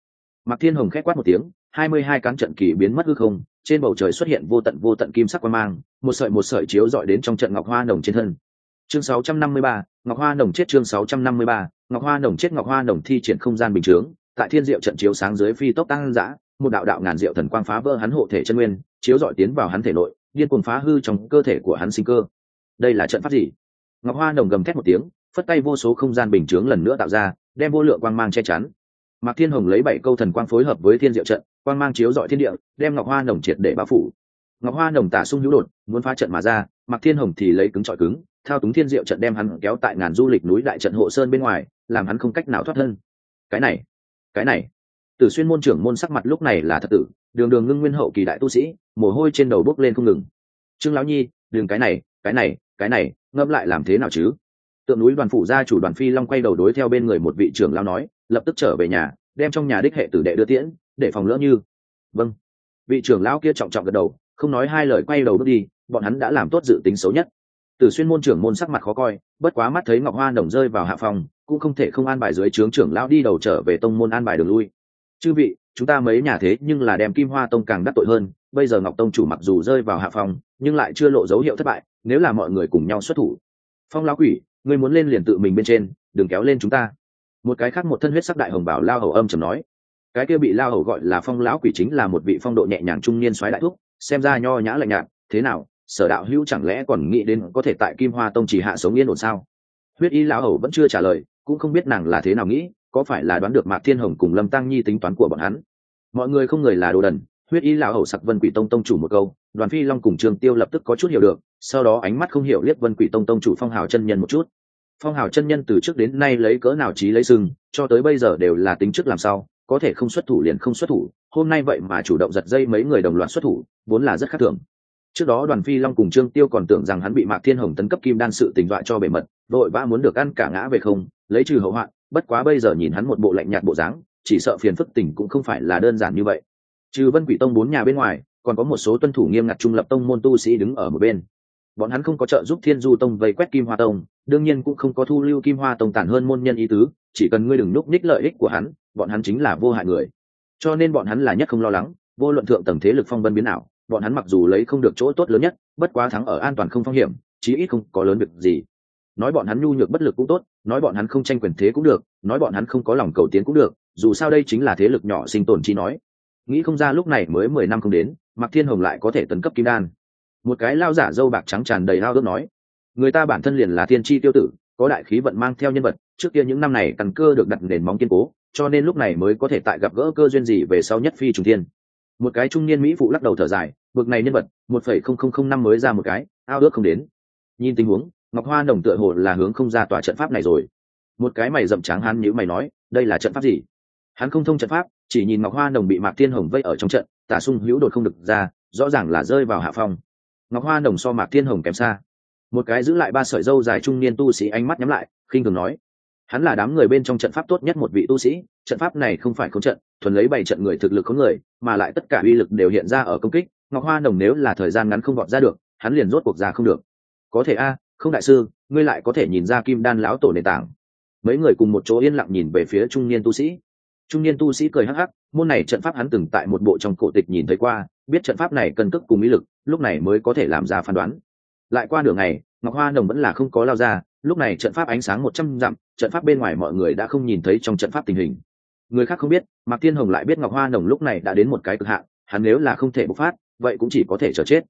Mạc thiên hồng k h c quát một tiếng, hai mươi hai cán trận kỳ biến mất hư không, trên bầu trời xuất hiện vô tận vô tận kim sắc quan mang, một sợi một sợi chiếu dọi đến trong trận ngọc hoa nồng trên thân. Chương sáu trăm năm mươi ba, ngọc hoa nồng chết chương sáu trăm năm mươi ba, ngọc hoa nồng chết ngọc hoa nồng thi triển không gian bình chướng tại thiên diệu trận chiếu sáng dưới phi tốc tăng giã, một đạo đạo ngàn diệu thần quang phá vỡ hắn hộ thể chân nguyên, chiếu dọi tiến vào hắn thể nội, điên cuồng phá hư trong cơ thể của hắn sinh cơ. Đây là trận pháp gì? Ngọc hoa nồng gầm thét một tiếng, phất tay vô số không gian bình chướng lần nữa tạo ra, đem vô lượng quang mang che chắn. Mạc thiên hồng lấy bảy câu thần quang phối hợp với thiên diệu trận, quang mang chiếu dọi thiên địa, đem ngọc hoa nồng triệt để bao phủ. Ngọc hoa nồng tả sung hữu đột, muốn phá trận mà ra, mạc thiên hồng thì lấy cứng trọi cứng, thao túng thiên diệu trận đem hắn kéo tại ngàn du lịch núi đại trận hộ sơn bên ngoài, làm hắn không cách nào thoát thân. Cái này cái này. Tử xuyên môn trưởng môn sắc mặt lúc này là thật tử, đường đường ngưng nguyên hậu kỳ đại tu sĩ, mồ hôi trên đầu bốc lên không ngừng. Trương lão nhi đường cái này cái này cái này ngâm lại làm thế nào chứ? Tượng núi đoàn phủ gia chủ đoàn phi long quay đầu đối theo bên người một vị trưởng lao nói, lập tức trở về nhà, đem trong nhà đích hệ tử đệ đưa tiễn, để phòng lỡ như. Vâng. Vị trưởng lão kia trọng trọng gật đầu, không nói hai lời quay đầu bước đi, bọn hắn đã làm tốt dự tính xấu nhất. Từ xuyên môn trưởng môn sắc mặt khó coi, bất quá mắt thấy ngọc hoa nồng rơi vào hạ phòng cũng không thể không an bài dưới trướng trưởng lão đi đầu trở về tông môn an bài đường lui. Chư vị, chúng ta mấy nhà thế nhưng là đem kim hoa tông càng đắc tội hơn, bây giờ ngọc tông chủ mặc dù rơi vào hạ phòng nhưng lại chưa lộ dấu hiệu thất bại, nếu là mọi người cùng nhau xuất thủ. Phong lão quỷ, ngươi muốn lên liền tự mình bên trên, đừng kéo lên chúng ta. Một cái khác một thân huyết sắc đại hồng bảo lao hầu âm trầm nói. Cái kia bị lao hầu gọi là phong lão quỷ chính là một vị phong độ nhẹ nhàng trung niên soái đại thúc, xem ra nho nhã lạnh nhạt, thế nào, sở đạo hữu chẳng lẽ còn nghĩ đến có thể tại kim hoa tông chỉ hạ sống yên ổn sao? Huyết y lão hầu vẫn chưa trả lời cũng không biết nàng là thế nào nghĩ, có phải là đoán được mạc thiên hồng cùng lâm tăng nhi tính toán của bọn hắn? Mọi người không người là đồ đần, huyết y lão hầu sặc vân quỷ tông tông chủ một câu, đoàn phi long cùng trường tiêu lập tức có chút hiểu được, sau đó ánh mắt không hiểu liếc vân quỷ tông tông chủ phong hào chân nhân một chút. Phong hào chân nhân từ trước đến nay lấy cỡ nào trí lấy sừng, cho tới bây giờ đều là tính trước làm sao có thể không xuất thủ liền không xuất thủ, hôm nay vậy mà chủ động giật dây mấy người đồng loạt xuất thủ, vốn là rất khác thường. Trước đó đoàn phi long cùng trương tiêu còn tưởng rằng hắn bị mạc thiên hồng tấn cấp kim đan sự tình dọa cho bề mật, vội vã muốn được ăn cả ngã về không lấy trừ hậu hoạn, bất quá bây giờ nhìn hắn một bộ lạnh nhạt bộ dáng, chỉ sợ phiền phức tình cũng không phải là đơn giản như vậy. Trừ vân quỷ tông bốn nhà bên ngoài, còn có một số tuân thủ nghiêm ngặt trung lập tông môn tu sĩ đứng ở một bên. Bọn hắn không có trợ giúp thiên du tông vây quét kim hoa tông, đương nhiên cũng không có thu lưu kim hoa tông tản hơn môn nhân ý tứ, chỉ cần ngươi đừng núp ních lợi ích của hắn, bọn hắn chính là vô hại người. Cho nên bọn hắn là nhất không lo lắng, vô luận thượng tầng thế lực phong vân biến nào bọn hắn mặc dù lấy không được chỗ tốt lớn nhất, bất quá thắng ở an toàn không phong hiểm, chí ít không có lớn việc gì nói bọn hắn nhu nhược bất lực cũng tốt, nói bọn hắn không tranh quyền thế cũng được, nói bọn hắn không có lòng cầu tiến cũng được, dù sao đây chính là thế lực nhỏ sinh tồn chi nói. Nghĩ không ra lúc này mới mười năm không đến, mạc thiên hồng lại có thể tấn cấp kim đan. Một cái lao giả dâu bạc trắng tràn đầy lao ước nói, người ta bản thân liền là thiên tri tiêu tử, có đại khí vận mang theo nhân vật, trước kia những năm này căn cơ được đặt nền móng kiên cố, cho nên lúc này mới có thể tại gặp gỡ cơ duyên gì về sau nhất phi trùng thiên. Một cái trung niên mỹ phụ lắc đầu thở dài, bực này nhân vật, một phẩy không không không năm mới ra một cái ao ước không đến. Nhìn tình huống ngọc hoa đồng tựa hồ là hướng không ra tòa trận pháp này rồi. Một cái mày rậm tráng hắn nhữ mày nói, đây là trận pháp gì? Hắn không thông trận pháp, chỉ nhìn ngọc hoa đồng bị mạc thiên hồng vây ở trong trận, tả sung hữu đột không được ra, rõ ràng là rơi vào hạ phong. Ngọc hoa đồng so mạc thiên hồng kém xa. Một cái giữ lại ba sợi dâu dài trung niên tu sĩ ánh mắt nhắm lại, khinh thường nói, hắn là đám người bên trong trận pháp tốt nhất một vị tu sĩ, trận pháp này không phải không trận, thuần lấy bảy trận người thực lực có người, mà lại tất cả uy lực đều hiện ra ở công kích. Ngọc hoa đồng nếu là thời gian ngắn không gọt ra được, hắn liền rốt cuộc ra không được. Có thể a không đại sư, ngươi lại có thể nhìn ra kim đan lão tổ nền tảng. Mấy người cùng một chỗ yên lặng nhìn về phía trung niên tu sĩ. Trung niên tu sĩ cười hắc hắc, môn này trận pháp hắn từng tại một bộ trong cổ tịch nhìn thấy qua, biết trận pháp này cần cước cùng ý lực, lúc này mới có thể làm ra phán đoán. Lại qua nửa ngày, ngọc hoa nồng vẫn là không có lao ra, lúc này trận pháp ánh sáng một trăm dặm, trận pháp bên ngoài mọi người đã không nhìn thấy trong trận pháp tình hình. Người khác không biết, mạc tiên hồng lại biết ngọc hoa nồng lúc này đã đến một cái cực hạn, hắn nếu là không thể bộc phát, vậy cũng chỉ có thể chờ chết.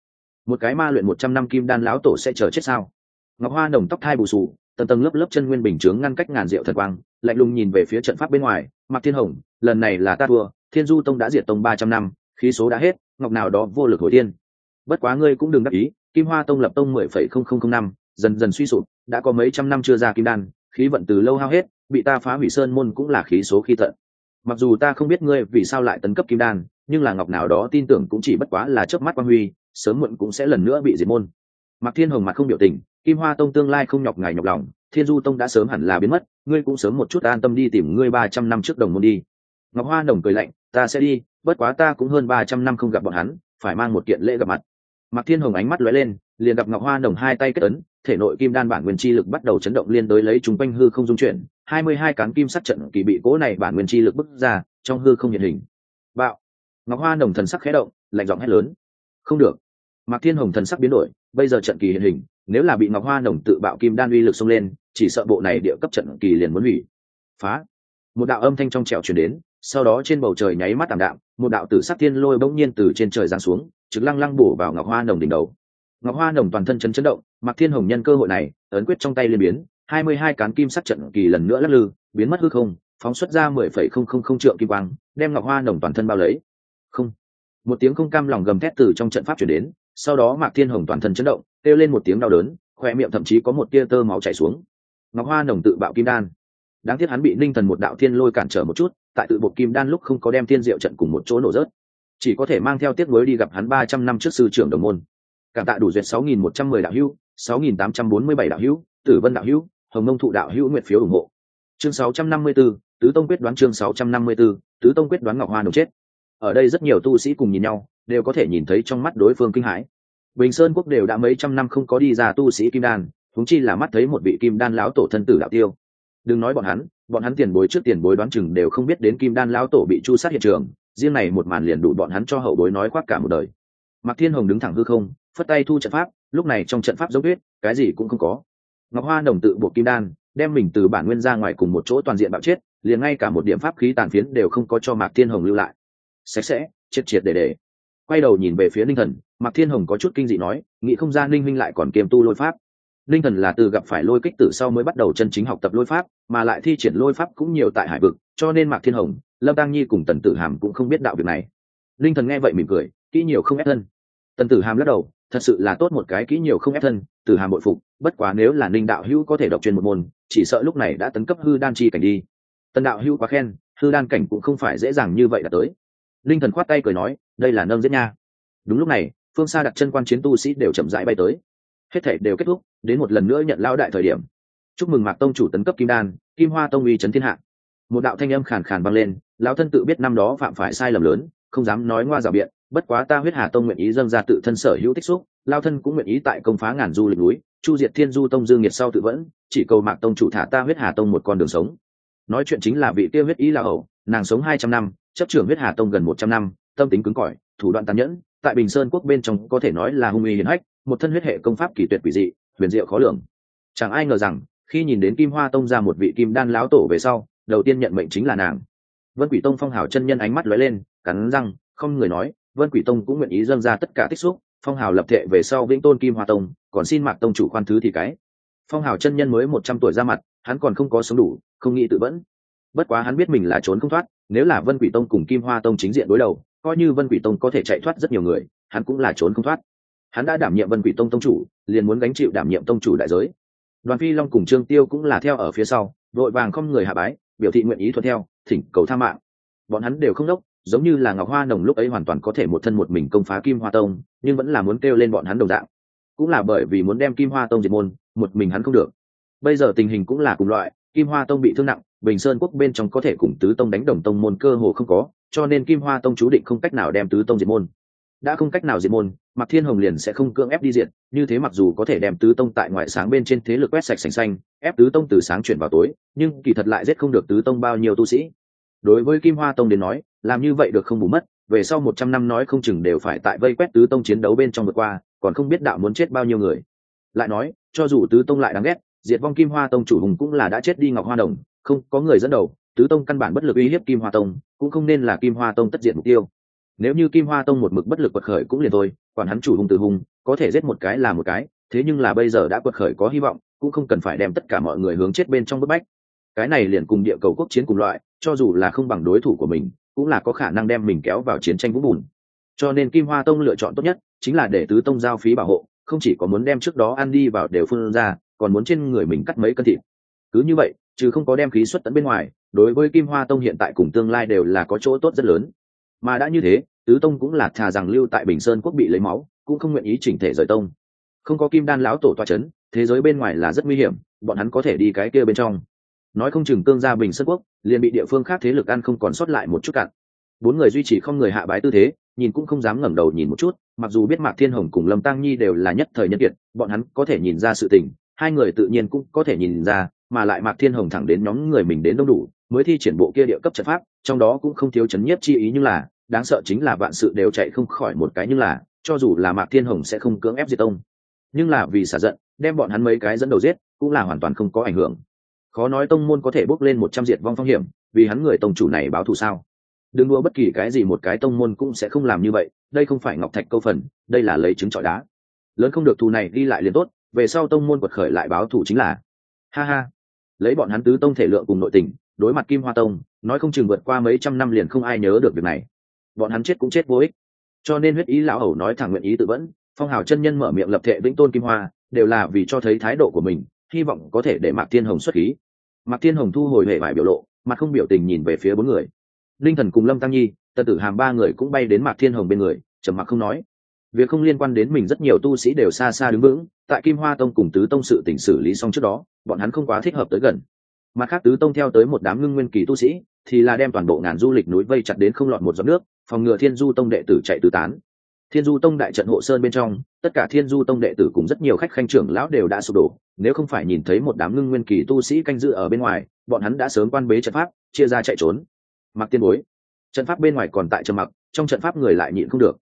Một cái ma luyện một trăm năm kim đan lão tổ sẽ chờ chết sao? Ngọc hoa đồng tóc thai bù sù tầng tầng lớp lớp chân nguyên bình chướng ngăn cách ngàn rượu thật quang, lạnh lùng nhìn về phía trận pháp bên ngoài mặc thiên hồng, lần này là ta thua, thiên du tông đã diệt tông ba trăm năm, khí số đã hết, ngọc nào đó vô lực hồi tiên bất quá ngươi cũng đừng đắc ý, kim hoa tông lập tông mười phẩy không không không năm, dần dần suy sụp, đã có mấy trăm năm chưa ra kim đan, khí vận từ lâu hao hết, bị ta phá hủy sơn môn cũng là khí số khi tận mặc dù ta không biết ngươi vì sao lại tấn cấp kim đan, nhưng là ngọc nào đó tin tưởng cũng chỉ bất quá là chớp mắt quan huy, sớm muộn cũng sẽ lần nữa bị diệt môn mạc thiên hồng mặt không biểu tình, kim hoa tông tương lai không nhọc ngài nhọc lòng, thiên du tông đã sớm hẳn là biến mất, ngươi cũng sớm một chút an tâm đi tìm ngươi ba trăm năm trước đồng môn đi. Ngọc hoa đồng cười lạnh, ta sẽ đi, bất quá ta cũng hơn ba trăm năm không gặp bọn hắn, phải mang một kiện lễ gặp mặt. Mạc thiên hồng ánh mắt lóe lên, liền gặp ngọc hoa đồng hai tay kết ấn, thể nội kim đan bản nguyên chi lực bắt đầu chấn động liên đối lấy chúng quanh hư không dung chuyển, hai mươi hai cán kim sắt trận kỳ bị cố này bản nguyên chi lực bức ra, trong hư không hiện hình. Bạo! Ngọc hoa đồng thần sắc khẽ động, lạnh giọng hét lớn. Không được. Mạc thiên hồng thần sắc biến đổi bây giờ trận kỳ hiện hình, nếu là bị ngọc hoa nồng tự bạo kim đan uy lực xông lên, chỉ sợ bộ này địa cấp trận kỳ liền muốn hủy. Phá. Một đạo âm thanh trong trẻo chuyển đến, sau đó trên bầu trời nháy mắt tảm đạm, một đạo tử sắc thiên lôi bỗng nhiên từ trên trời giáng xuống, trực lăng lăng bổ vào ngọc hoa nồng đỉnh đầu. Ngọc hoa nồng toàn thân chấn chấn động, mặc thiên hồng nhân cơ hội này, ấn quyết trong tay liên biến, hai mươi hai cán kim sắc trận kỳ lần nữa lắc lư, biến mất hư không, phóng xuất ra mười phẩy không không không trượng kim quang, đem ngọc hoa nồng toàn thân bao lấy. Không. Một tiếng không cam lòng gầm thét từ trong trận pháp chuyển đến sau đó mạc thiên hồng toàn thân chấn động kêu lên một tiếng đau đớn khoe miệng thậm chí có một tia tơ máu chảy xuống. Ngọc hoa nồng tự bạo kim đan. Đáng tiếc hắn bị ninh thần một đạo thiên lôi cản trở một chút tại tự bột kim đan lúc không có đem thiên diệu trận cùng một chỗ nổ rớt. Chỉ có thể mang theo tiết mới đi gặp hắn ba trăm năm trước sư trưởng đồng môn. Cảm tạ đủ duyệt sáu nghìn một trăm mười đạo hữu sáu nghìn tám trăm bốn mươi bảy đạo hữu tử vân đạo hữu hồng nông thụ đạo hữu nguyện phiếu ủng hộ. Chương sáu trăm năm mươi 654, tứ tông quyết đoán chương sáu trăm năm mươi 654, tứ tông quyết đoán ngọc hoa nồng chết. Ở đây rất nhiều tu sĩ cùng nhìn nhau đều có thể nhìn thấy trong mắt đối phương kinh hãi. Bình sơn quốc đều đã mấy trăm năm không có đi ra tu sĩ kim đan thúng chi là mắt thấy một vị kim đan lão tổ thân tử đạo tiêu. Đừng nói bọn hắn bọn hắn tiền bối trước tiền bối đoán chừng đều không biết đến kim đan lão tổ bị chu sát hiện trường, riêng này một màn liền đủ bọn hắn cho hậu bối nói khoác cả một đời. Mạc thiên hồng đứng thẳng hư không, phất tay thu trận pháp, lúc này trong trận pháp giống tuyết, cái gì cũng không có. Ngọc hoa đồng tự buộc kim đan, đem mình từ bản nguyên ra ngoài cùng một chỗ toàn diện bạo chết, liền ngay cả một điểm pháp khí tàn phiến đều không có cho mạc thiên hồng lưu lại. Sạch sẽ triệt triệt để để quay đầu nhìn về phía ninh thần, mạc thiên hồng có chút kinh dị nói, nghĩ không ra ninh minh lại còn kiềm tu lôi pháp. Ninh thần là từ gặp phải lôi kích tử sau mới bắt đầu chân chính học tập lôi pháp, mà lại thi triển lôi pháp cũng nhiều tại hải vực, cho nên mạc thiên hồng, lâm tăng nhi cùng tần tử hàm cũng không biết đạo việc này. Ninh thần nghe vậy mỉm cười, kỹ nhiều không ép thân. Tần tử hàm lắc đầu, thật sự là tốt một cái kỹ nhiều không ép thân, tử hàm bội phục, bất quá nếu là ninh đạo hữu có thể đọc truyền một môn, chỉ sợ lúc này đã tấn cấp hư đan chi cảnh đi. Tần đạo hữu quá khen, hư đan cảnh cũng không phải dễ dàng như vậy đã tới linh thần khoát tay cười nói, đây là nâng giết nha. Đúng lúc này, phương xa đặt chân quan chiến tu sĩ đều chậm rãi bay tới. Hết thể đều kết thúc, đến một lần nữa nhận lao đại thời điểm. Chúc mừng mạc tông chủ tấn cấp kim đan, kim hoa tông uy trấn thiên hạ. Một đạo thanh âm khàn khàn vang lên, lão thân tự biết năm đó phạm phải sai lầm lớn, không dám nói ngoa rào biện, bất quá ta huyết hà tông nguyện ý dâng ra tự thân sở hữu tích xúc lao thân cũng nguyện ý tại công phá ngàn du lịch núi, chu diệt thiên du tông dương nhiệt sau tự vẫn, chỉ cầu mạc tông chủ thả ta huyết hà tông một con đường sống. Nói chuyện chính là vị tiêu huyết ý là ẩu nàng sống hai trăm năm chấp trưởng huyết hà tông gần một trăm năm, tâm tính cứng cỏi, thủ đoạn tàn nhẫn, tại bình sơn quốc bên trong có thể nói là hung uy hiển hách, một thân huyết hệ công pháp kỳ tuyệt quỷ dị, huyền diệu khó lường. Chẳng ai ngờ rằng, khi nhìn đến kim hoa tông ra một vị kim đan lão tổ về sau, đầu tiên nhận mệnh chính là nàng. Vân quỷ tông phong hào chân nhân ánh mắt lóe lên, cắn răng, không người nói, vân quỷ tông cũng nguyện ý dâng ra tất cả tích xúc, phong hào lập thệ về sau vĩnh tôn kim hoa tông, còn xin mạc tông chủ khoan thứ thì cái. Phong hào chân nhân mới một trăm tuổi ra mặt, hắn còn không có sống đủ, không nghĩ tự vẫn bất quá hắn biết mình là trốn không thoát, nếu là vân quỷ tông cùng kim hoa tông chính diện đối đầu, coi như vân quỷ tông có thể chạy thoát rất nhiều người, hắn cũng là trốn không thoát. Hắn đã đảm nhiệm vân quỷ tông tông chủ, liền muốn gánh chịu đảm nhiệm tông chủ đại giới. Đoàn phi long cùng trương tiêu cũng là theo ở phía sau, đội vàng không người hạ bái, biểu thị nguyện ý thuận theo, thỉnh cầu tha mạng. Bọn hắn đều không đốc, giống như là ngọc hoa nồng lúc ấy hoàn toàn có thể một thân một mình công phá kim hoa tông, nhưng vẫn là muốn kêu lên bọn hắn đồng dạng. Cũng là bởi vì muốn đem kim hoa tông diệt môn, một mình hắn không được. Bây giờ tình hình cũng là cùng loại kim hoa tông bị thương nặng, bình sơn quốc bên trong có thể cùng tứ tông đánh đồng tông môn cơ hồ không có, cho nên kim hoa tông chú định không cách nào đem tứ tông diệt môn. Đã không cách nào diệt môn mặc thiên hồng liền sẽ không cưỡng ép đi diệt, như thế mặc dù có thể đem tứ tông tại ngoại sáng bên trên thế lực quét sạch sành xanh, ép tứ tông từ sáng chuyển vào tối, nhưng kỳ thật lại giết không được tứ tông bao nhiêu tu sĩ. Đối với kim hoa tông đến nói, làm như vậy được không bù mất, về sau một trăm năm nói không chừng đều phải tại vây quét tứ tông chiến đấu bên trong vượt qua, còn không biết đạo muốn chết bao nhiêu người. Lại nói, cho dù tứ tông lại đáng ghét diệt vong kim hoa tông chủ hùng cũng là đã chết đi ngọc hoa đồng, không, có người dẫn đầu, tứ tông căn bản bất lực uy hiếp kim hoa tông, cũng không nên là kim hoa tông tất diện mục tiêu. Nếu như kim hoa tông một mực bất lực quật khởi cũng liền thôi còn hắn chủ hùng từ hùng, có thể giết một cái là một cái, thế nhưng là bây giờ đã quật khởi có hy vọng, cũng không cần phải đem tất cả mọi người hướng chết bên trong bức bách. Cái này liền cùng địa cầu quốc chiến cùng loại, cho dù là không bằng đối thủ của mình, cũng là có khả năng đem mình kéo vào chiến tranh vũng bùn. Cho nên kim hoa tông lựa chọn tốt nhất chính là để tứ tông giao phí bảo hộ, không chỉ có muốn đem trước đó ăn đi vào đều phương ra còn muốn trên người mình cắt mấy cân thịt. Cứ như vậy, chứ không có đem khí xuất tận bên ngoài, đối với kim hoa tông hiện tại cùng tương lai đều là có chỗ tốt rất lớn. Mà đã như thế, tứ tông cũng là thà rằng lưu tại bình sơn quốc bị lấy máu, cũng không nguyện ý chỉnh thể rời tông. Không có kim đan lão tổ toa c h ấ n thế giới bên ngoài là rất nguy hiểm, bọn hắn có thể đi cái kia bên trong. Nói không chừng tương gia bình sơn quốc, liền bị địa phương khác thế lực ăn không còn sót lại một chút cạn bốn người duy trì không người hạ bái tư thế, nhìn cũng không dám ngẩng đầu nhìn một chút, mặc dù biết mạc thiên hồng cùng lâm tăng nhi đều là nhất thời nhân kiệt, bọn hắn có thể nhìn ra sự tình hai người tự nhiên cũng có thể nhìn ra, mà lại mạc thiên hồng thẳng đến nhóm người mình đến đông đủ, mới thi triển bộ kia địa cấp trận pháp, trong đó cũng không thiếu chấn nhiếp chi ý nhưng là, đáng sợ chính là vạn sự đều chạy không khỏi một cái nhưng là, cho dù là mạc thiên hồng sẽ không cưỡng ép diệt tông. Nhưng là vì xả giận, đem bọn hắn mấy cái dẫn đầu giết, cũng là hoàn toàn không có ảnh hưởng. Khó nói tông môn có thể bốc lên một trăm diệt vong phong hiểm, vì hắn người tông chủ này báo thù sao? Đừng đua bất kỳ cái gì một cái tông môn cũng sẽ không làm như vậy, đây không phải ngọc thạch câu phần, đây là lấy chứng trọi đá. Lớn không được thù này đi lại liền tốt về sau tông môn quật khởi lại báo thù chính là, ha ha, lấy bọn hắn tứ tông thể lượng cùng nội tình, đối mặt kim hoa tông, nói không chừng vượt qua mấy trăm năm liền không ai nhớ được việc này. Bọn hắn chết cũng chết vô ích. Cho nên huyết ý lão hầu nói thẳng nguyện ý tự vẫn, phong hào chân nhân mở miệng lập thệ vĩnh tôn kim hoa, đều là vì cho thấy thái độ của mình, hy vọng có thể để mạc thiên hồng xuất khí. Mạc thiên hồng thu hồi hệ vải biểu lộ, mặt không biểu tình nhìn về phía bốn người. Linh thần cùng lâm tăng nhi, tần tử hàm ba người cũng bay đến mạc thiên hồng bên người, trầm mặc không nói. Việc không liên quan đến mình rất nhiều tu sĩ đều xa xa đứng vững tại kim hoa tông cùng tứ tông sự tỉnh xử lý xong trước đó, bọn hắn không quá thích hợp tới gần. Mặt khác tứ tông theo tới một đám ngưng nguyên kỳ tu sĩ, thì là đem toàn bộ ngàn du lịch núi vây chặt đến không lọt một giọt nước, phòng ngừa thiên du tông đệ tử chạy tứ tán. Thiên du tông đại trận hộ sơn bên trong, tất cả thiên du tông đệ tử cùng rất nhiều khách khanh trưởng lão đều đã sụp đổ. Nếu không phải nhìn thấy một đám ngưng nguyên kỳ tu sĩ canh dự ở bên ngoài, bọn hắn đã sớm quan bế trận pháp, chia ra chạy trốn. Mặc tiên bối, trận pháp bên ngoài còn tại trầm mặc, trong trận pháp người lại nhịn không được.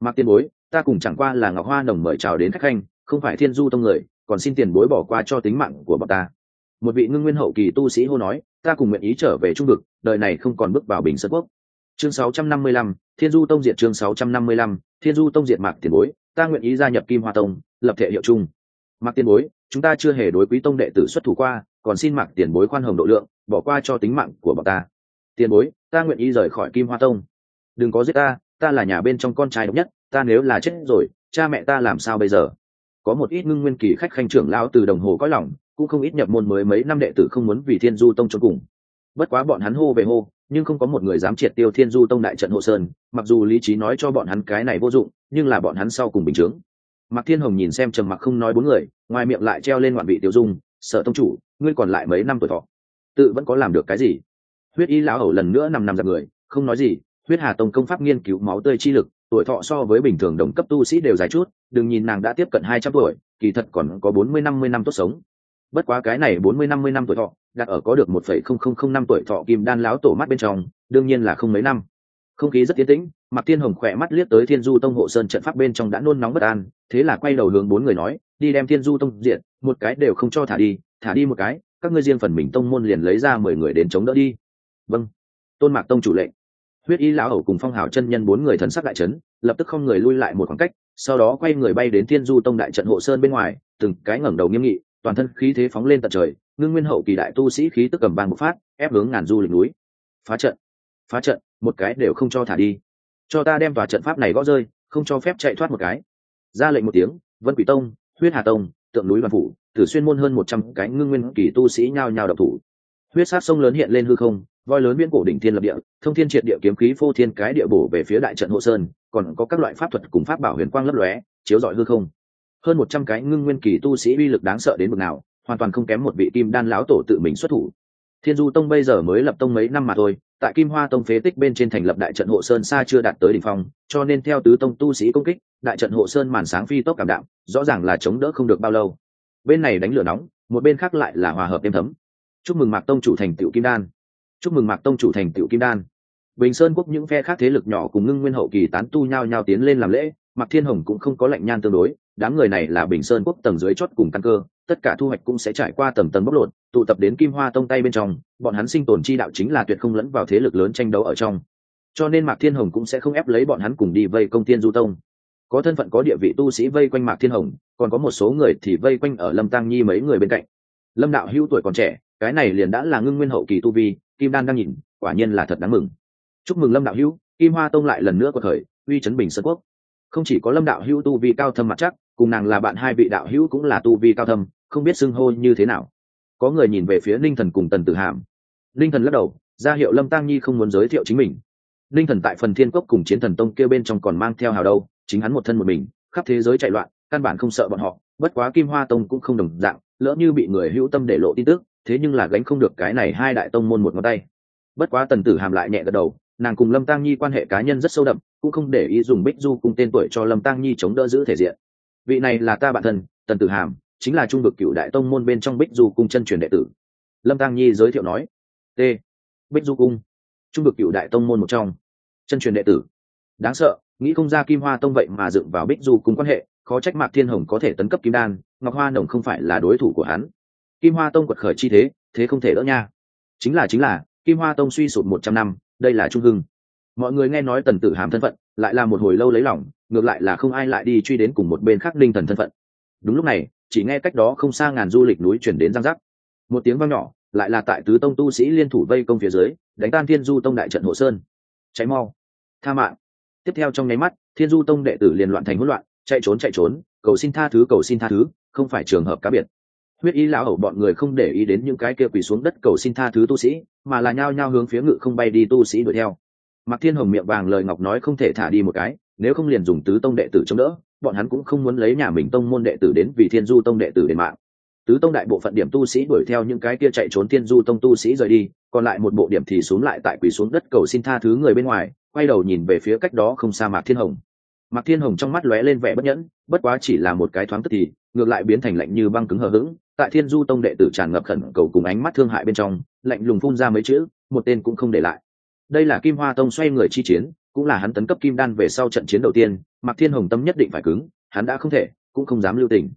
Mặc tiên bối, ta cùng chẳng qua là ngọc hoa nồng mời chào đến khách khanh không phải thiên du tông người còn xin tiền bối bỏ qua cho tính mạng của bọn ta. Một vị ngưng nguyên hậu kỳ tu sĩ hô nói ta cùng nguyện ý trở về trung vực đời này không còn bước vào bình sơn quốc. Chương 655, thiên du tông diệt chương 655, thiên du tông diệt mạc tiền bối ta nguyện ý gia nhập kim hoa tông lập thể hiệu chung. Mạc tiền bối chúng ta chưa hề đối quý tông đệ tử xuất thủ qua còn xin mạc tiền bối khoan hồng độ lượng bỏ qua cho tính mạng của bọn ta. Tiền bối ta nguyện ý rời khỏi kim hoa tông. Đừng có giết ta ta là nhà bên trong con trai độc nhất ta nếu là chết rồi cha mẹ ta làm sao bây giờ? Có một ít ngưng nguyên kỳ khách khanh trưởng lão từ đồng hồ có lòng, cũng không ít nhập môn mới mấy năm đệ tử không muốn vì thiên du tông cho cùng. Bất quá bọn hắn hô về hô, nhưng không có một người dám triệt tiêu thiên du tông đại trận hộ sơn, mặc dù lý trí nói cho bọn hắn cái này vô dụng, nhưng là bọn hắn sau cùng bình chướng. Mạc thiên hồng nhìn xem trầm mặc không nói bốn người, ngoài miệng lại treo lên ngoạn vị tiêu dung sợ tông chủ, ngươi còn lại mấy năm tuổi thọ? Tự vẫn có làm được cái gì? Huyết y lão hầu lần nữa nằm nằm giặc người, không nói gì, huyết hà tông công pháp nghiên cứu máu tươi chi lực tuổi thọ so với bình thường đồng cấp tu sĩ đều dài chút, đừng nhìn nàng đã tiếp cận hai trăm tuổi, kỳ thật còn có bốn mươi năm mươi năm tốt sống. Bất quá cái này bốn mươi năm mươi năm tuổi thọ, đặt ở có được một phẩy không không không năm tuổi thọ kim đan láo tổ mắt bên trong, đương nhiên là không mấy năm. Không khí rất tiến tĩnh, mạc thiên hồng khỏe mắt liếc tới thiên du tông hộ sơn trận pháp bên trong đã nôn nóng bất an, thế là quay đầu hướng bốn người nói, đi đem thiên du tông diện, một cái đều không cho thả đi thả đi một cái, các ngươi riêng phần mình tông môn liền lấy ra mười người đến chống đỡ đi. Vâng. Tôn mạc tông chủ lệnh huyết y lão ẩu cùng phong hào chân nhân bốn người thần sắc đại trấn lập tức không người lui lại một khoảng cách, sau đó quay người bay đến thiên du tông đại trận hộ sơn bên ngoài, từng cái ngẩng đầu nghiêm nghị, toàn thân khí thế phóng lên tận trời, ngưng nguyên hậu kỳ đại tu sĩ khí tức cầm bang một phát, ép hướng ngàn du lịch núi. Phá trận phá trận, một cái đều không cho thả đi. Cho ta đem tòa trận pháp này gõ rơi, không cho phép chạy thoát một cái. Ra lệnh một tiếng, vân quỷ tông, huyết hà tông, tượng núi đoàn phủ, tử xuyên môn hơn một trăm cái ngưng nguyên kỳ tu sĩ nhao nhao độc thủ. Huyết sát sông lớn hiện lên hư không voi lớn viễn cổ đỉnh thiên lập địa, thông thiên triệt địa kiếm khí phô thiên cái địa bổ về phía đại trận hộ sơn, còn có các loại pháp thuật cùng pháp bảo huyền quang lấp lóe, chiếu rọi hư không. Hơn một trăm cái ngưng nguyên kỳ tu sĩ uy lực đáng sợ đến mực nào, hoàn toàn không kém một vị kim đan lão tổ tự mình xuất thủ. Thiên du tông bây giờ mới lập tông mấy năm mà thôi, tại kim hoa tông phế tích bên trên thành lập đại trận hộ sơn xa chưa đạt tới đỉnh phong, cho nên theo tứ tông tu sĩ công kích, đại trận hộ sơn màn sáng phi tốc cảm đạm, rõ ràng là chống đỡ không được bao lâu. Bên này đánh lửa nóng, một bên khác lại là hòa hợp êm thấm. Chúc mừng mạc tông chủ thành tựu kim đan chúc mừng mạc tông chủ thành tựu kim đan. Bình sơn quốc những phe khác thế lực nhỏ cùng ngưng nguyên hậu kỳ tán tu nhao nhao tiến lên làm lễ, mạc thiên hồng cũng không có lệnh nhan tương đối, đám người này là bình sơn quốc tầng dưới chót cùng căn cơ, tất cả thu hoạch cũng sẽ trải qua tầng tầng bóc lột, tụ tập đến kim hoa tông tay bên trong, bọn hắn sinh tồn chi đạo chính là tuyệt không lẫn vào thế lực lớn tranh đấu ở trong. Cho nên mạc thiên hồng cũng sẽ không ép lấy bọn hắn cùng đi vây công tiên du tông. Có thân phận có địa vị tu sĩ vây quanh mạc thiên hồng, còn có một số người thì vây quanh ở lâm tăng nhi mấy người bên cạnh. Lâm đạo hữu tuổi còn trẻ, cái này liền đã là ngưng nguyên hậu kỳ tu vi kim đan đang nhìn, quả nhiên là thật đáng mừng. Chúc mừng lâm đạo hữu, kim hoa tông lại lần nữa có thời, uy chấn bình sơn quốc. Không chỉ có lâm đạo hữu tu vi cao thâm mặt chắc, cùng nàng là bạn hai vị đạo hữu cũng là tu vi cao thâm, không biết xưng hô như thế nào. Có người nhìn về phía ninh thần cùng tần tử hàm. Ninh thần lắc đầu, ra hiệu lâm tăng nhi không muốn giới thiệu chính mình. Ninh thần tại phần thiên cốc cùng chiến thần tông kêu bên trong còn mang theo hào đâu, chính hắn một thân một mình, khắp thế giới chạy loạn, căn bản không sợ bọn họ, bất quá kim hoa tông cũng không đồng dạng, lỡ như bị người hữu tâm để lộ tin tức thế nhưng là gánh không được cái này hai đại tông môn một ngón tay. Bất quá tần tử hàm lại nhẹ gật đầu, nàng cùng lâm tăng nhi quan hệ cá nhân rất sâu đậm, cũng không để ý dùng bích du cùng tên tuổi cho lâm tăng nhi chống đỡ giữ thể diện. Vị này là ta bạn thân, tần tử hàm, chính là trung vực cựu đại tông môn bên trong bích du cung chân truyền đệ tử. Lâm tăng nhi giới thiệu nói, t, bích du cung, trung vực cựu đại tông môn một trong, chân truyền đệ tử. Đáng sợ, nghĩ không ra kim hoa tông vậy mà dựng vào bích du cung quan hệ, khó trách mạc thiên hồng có thể tấn cấp kim đan, ngọc hoa nồng không phải là đối thủ của hắn kim hoa tông quật khởi chi thế thế không thể đỡ nha. Chính là chính là, kim hoa tông suy sụp một trăm năm, đây là trung hưng. Mọi người nghe nói tần tử hàm thân phận, lại là một hồi lâu lấy lỏng ngược lại là không ai lại đi truy đến cùng một bên khác linh thần thân phận. Đúng lúc này, chỉ nghe cách đó không xa ngàn du lịch núi chuyển đến giang giác một tiếng vang nhỏ, lại là tại tứ tông tu sĩ liên thủ vây công phía dưới, đánh tan thiên du tông đại trận hộ sơn. Cháy mau. Tha mạng. Tiếp theo trong nháy mắt, thiên du tông đệ tử liền loạn thành hỗn loạn, chạy trốn chạy trốn, cầu xin tha thứ, cầu xin tha thứ, không phải trường hợp cá biệt huyết y lão hầu bọn người không để ý đến những cái kia quỳ xuống đất cầu xin tha thứ tu sĩ, mà là nhao nhao hướng phía ngự không bay đi tu sĩ đuổi theo. Mặc thiên hồng miệng vàng lời ngọc nói không thể thả đi một cái, nếu không liền dùng tứ tông đệ tử chống đỡ, bọn hắn cũng không muốn lấy nhà mình tông môn đệ tử đến vì thiên du tông đệ tử đến mạng. Tứ tông đại bộ phận điểm tu sĩ đuổi theo những cái kia chạy trốn thiên du tông tu sĩ rời đi, còn lại một bộ điểm thì xuống lại tại quỳ xuống đất cầu xin tha thứ người bên ngoài, quay đầu nhìn về phía cách đó không xa mạc thiên hồng. Mạc thiên hồng trong mắt lóe lên vẻ bất nhẫn, bất quá chỉ là một cái thoáng tức thì, ngược lại biến thành lạnh như băng cứng hờ hững tại thiên du tông đệ tử tràn ngập khẩn cầu cùng ánh mắt thương hại bên trong, lạnh lùng phun ra mấy chữ, một tên cũng không để lại. Đây là kim hoa tông xoay người chi chiến, cũng là hắn tấn cấp kim đan về sau trận chiến đầu tiên, mạc thiên hồng tâm nhất định phải cứng, hắn đã không thể, cũng không dám lưu tình.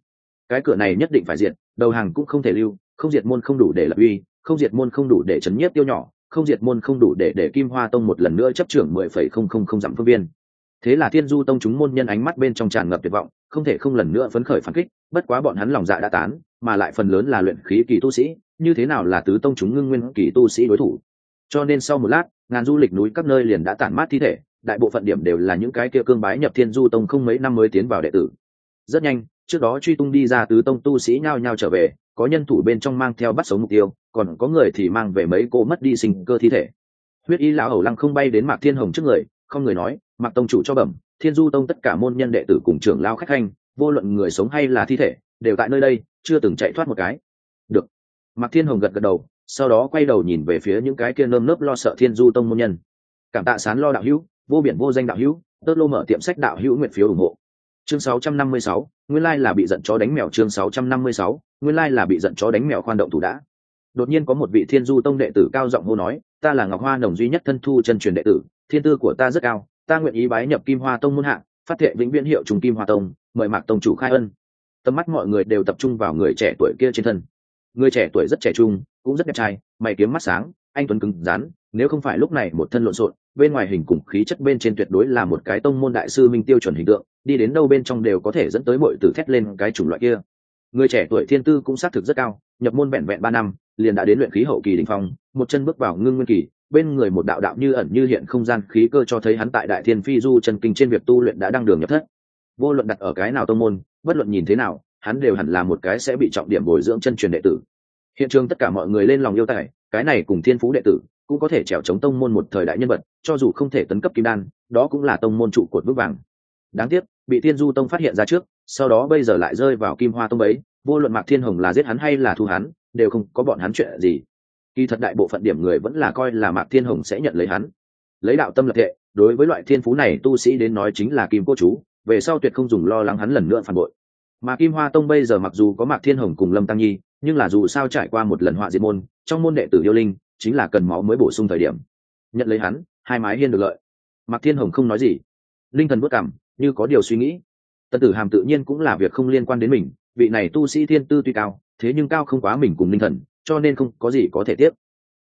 Cái cửa này nhất định phải diệt, đầu hàng cũng không thể lưu, không diệt môn không đủ để lập uy, không diệt môn không đủ để chấn nhiếp tiêu nhỏ, không diệt môn không đủ để để kim hoa tông một lần nữa chấp trưởng mười phẩy không không không dặm phương viên. Thế là thiên du tông chúng môn nhân ánh mắt bên trong tràn ngập tuyệt vọng không thể không lần nữa phấn khởi phản kích, bất quá bọn hắn lòng dạ đã tán, mà lại phần lớn là luyện khí kỳ tu sĩ, như thế nào là tứ tông chúng ngưng nguyên kỳ tu sĩ đối thủ. Cho nên sau một lát, ngàn du lịch núi các nơi liền đã tản mát thi thể, đại bộ phận điểm đều là những cái kia cương bái nhập thiên du tông không mấy năm mới tiến vào đệ tử. Rất nhanh, trước đó truy tung đi ra tứ tông tu sĩ nhao nhao trở về, có nhân thủ bên trong mang theo bắt sống mục tiêu, còn có người thì mang về mấy cô mất đi sinh cơ thi thể. Huyết y lão hầu lăng không bay đến mạc thiên hồng trước người không người nói mạc tông chủ cho bẩm thiên du tông tất cả môn nhân đệ tử cùng trưởng lao khách khanh vô luận người sống hay là thi thể đều tại nơi đây chưa từng chạy thoát một cái. Được. Mạc thiên hồng gật gật đầu sau đó quay đầu nhìn về phía những cái kia nơm nớp lo sợ thiên du tông môn nhân. Cảm tạ sán lo đạo hữu vô biển vô danh đạo hữu tớt lô mở tiệm sách đạo hữu nguyện phiếu ủng hộ. Chương 656, nguyên lai là bị giận chó đánh mèo chương 656, nguyên lai là bị giận chó đánh mèo khoan động thủ đã. Đột nhiên có một vị thiên du tông đệ tử cao giọng hô nói ta là ngọc hoa nồng duy nhất thân thu chân truyền đệ tử thiên tư của ta rất cao, ta nguyện ý bái nhập kim hoa tông muôn hạ, phát thệ vĩnh viễn hiệu trùng kim hoa tông, mời mạc tông chủ khai ân. Tầm mắt mọi người đều tập trung vào người trẻ tuổi kia trên thân. Người trẻ tuổi rất trẻ trung, cũng rất đẹp trai, mày kiếm mắt sáng, anh tuấn cứng rắn, nếu không phải lúc này một thân lộn xộn, bên ngoài hình cùng khí chất bên trên tuyệt đối là một cái tông môn đại sư minh tiêu chuẩn hình tượng, đi đến đâu bên trong đều có thể dẫn tới mọi tử thét lên cái chủng loại kia. Người trẻ tuổi thiên tư cũng xác thực rất cao, nhập môn vẹn vẹn ba năm, liền đã đến luyện khí hậu kỳ đình phong, một chân bước vào ngưng nguyên kỳ bên người một đạo đạo như ẩn như hiện không gian khí cơ cho thấy hắn tại đại thiên phi du chân kinh trên việc tu luyện đã đăng đường nhập thất. Vô luận đặt ở cái nào tông môn, bất luận nhìn thế nào, hắn đều hẳn là một cái sẽ bị trọng điểm bồi dưỡng chân truyền đệ tử. Hiện trường tất cả mọi người lên lòng yêu tài, cái này cùng thiên phú đệ tử cũng có thể trèo chống tông môn một thời đại nhân vật, cho dù không thể tấn cấp kim đan, đó cũng là tông môn trụ cột bước vàng. Đáng tiếc, bị thiên du tông phát hiện ra trước, sau đó bây giờ lại rơi vào kim hoa tông ấy vô luận mạc thiên hồng là giết hắn hay là thu hắn, đều không có bọn hắn chuyện gì kỳ thật đại bộ phận điểm người vẫn là coi là mạc thiên hồng sẽ nhận lấy hắn. Lấy đạo tâm lập thệ đối với loại thiên phú này tu sĩ đến nói chính là kim cô chú, về sau tuyệt không dùng lo lắng hắn lần nữa phản bội. Mà kim hoa tông bây giờ mặc dù có mạc thiên hồng cùng lâm tăng nhi, nhưng là dù sao trải qua một lần họa diệt môn, trong môn đệ tử yêu linh, chính là cần máu mới bổ sung thời điểm. Nhận lấy hắn, hai mái hiên được lợi. Mạc thiên hồng không nói gì. Linh thần bất cảm, như có điều suy nghĩ. Tân tử hàm tự nhiên cũng là việc không liên quan đến mình, vị này tu sĩ thiên tư tuy cao, thế nhưng cao không quá mình cùng linh thần cho nên không có gì có thể tiếp.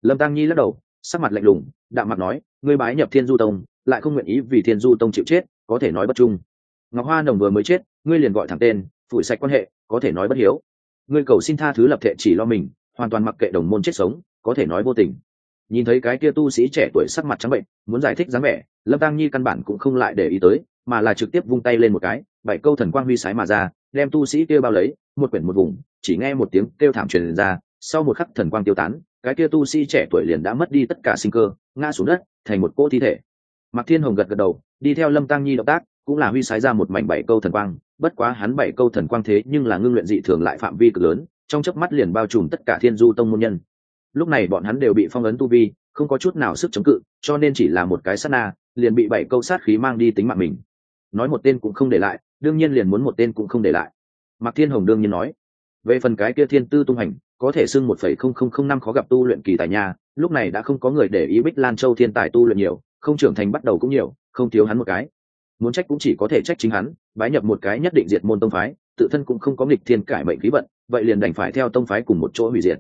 Lâm tăng nhi lắc đầu, sắc mặt lạnh lùng, đạm mặt nói, ngươi bái nhập thiên du tông, lại không nguyện ý vì thiên du tông chịu chết, có thể nói bất trung. Ngọc hoa nồng vừa mới chết, ngươi liền gọi thẳng tên, phủi sạch quan hệ, có thể nói bất hiếu. Ngươi cầu xin tha thứ lập thể chỉ lo mình, hoàn toàn mặc kệ đồng môn chết sống, có thể nói vô tình. Nhìn thấy cái kia tu sĩ trẻ tuổi sắc mặt trắng bệnh, muốn giải thích dáng vẻ, lâm tăng nhi căn bản cũng không lại để ý tới, mà là trực tiếp vung tay lên một cái, bảy câu thần quang huy sái mà ra, đem tu sĩ kia bao lấy, một quyển một vùng, chỉ nghe một tiếng kêu thảm truyền ra sau một khắc thần quang tiêu tán, cái kia tu sĩ trẻ tuổi liền đã mất đi tất cả sinh cơ, ngã xuống đất, thành một cỗ thi thể. Mạc thiên hồng gật gật đầu, đi theo lâm tăng nhi động tác, cũng là huy sái ra một mảnh bảy câu thần quang, bất quá hắn bảy câu thần quang thế nhưng là ngưng luyện dị thường lại phạm vi cực lớn, trong chớp mắt liền bao trùm tất cả thiên du tông môn nhân. Lúc này bọn hắn đều bị phong ấn tu vi, không có chút nào sức chống cự, cho nên chỉ là một cái sát na, liền bị bảy câu sát khí mang đi tính mạng mình. Nói một tên cũng không để lại, đương nhiên liền muốn một tên cũng không để lại. Mạc thiên hồng đương nhiên nói về phần cái kia thiên tư tung hành, có thể xưng một phẩy không không không năm khó gặp tu luyện kỳ tài nhà lúc này đã không có người để ý bích lan châu thiên tài tu luyện nhiều, không trưởng thành bắt đầu cũng nhiều, không thiếu hắn một cái. Muốn trách cũng chỉ có thể trách chính hắn, bái nhập một cái nhất định diệt môn tông phái, tự thân cũng không có nghịch thiên cải mệnh khí vận, vậy liền đành phải theo tông phái cùng một chỗ hủy diệt.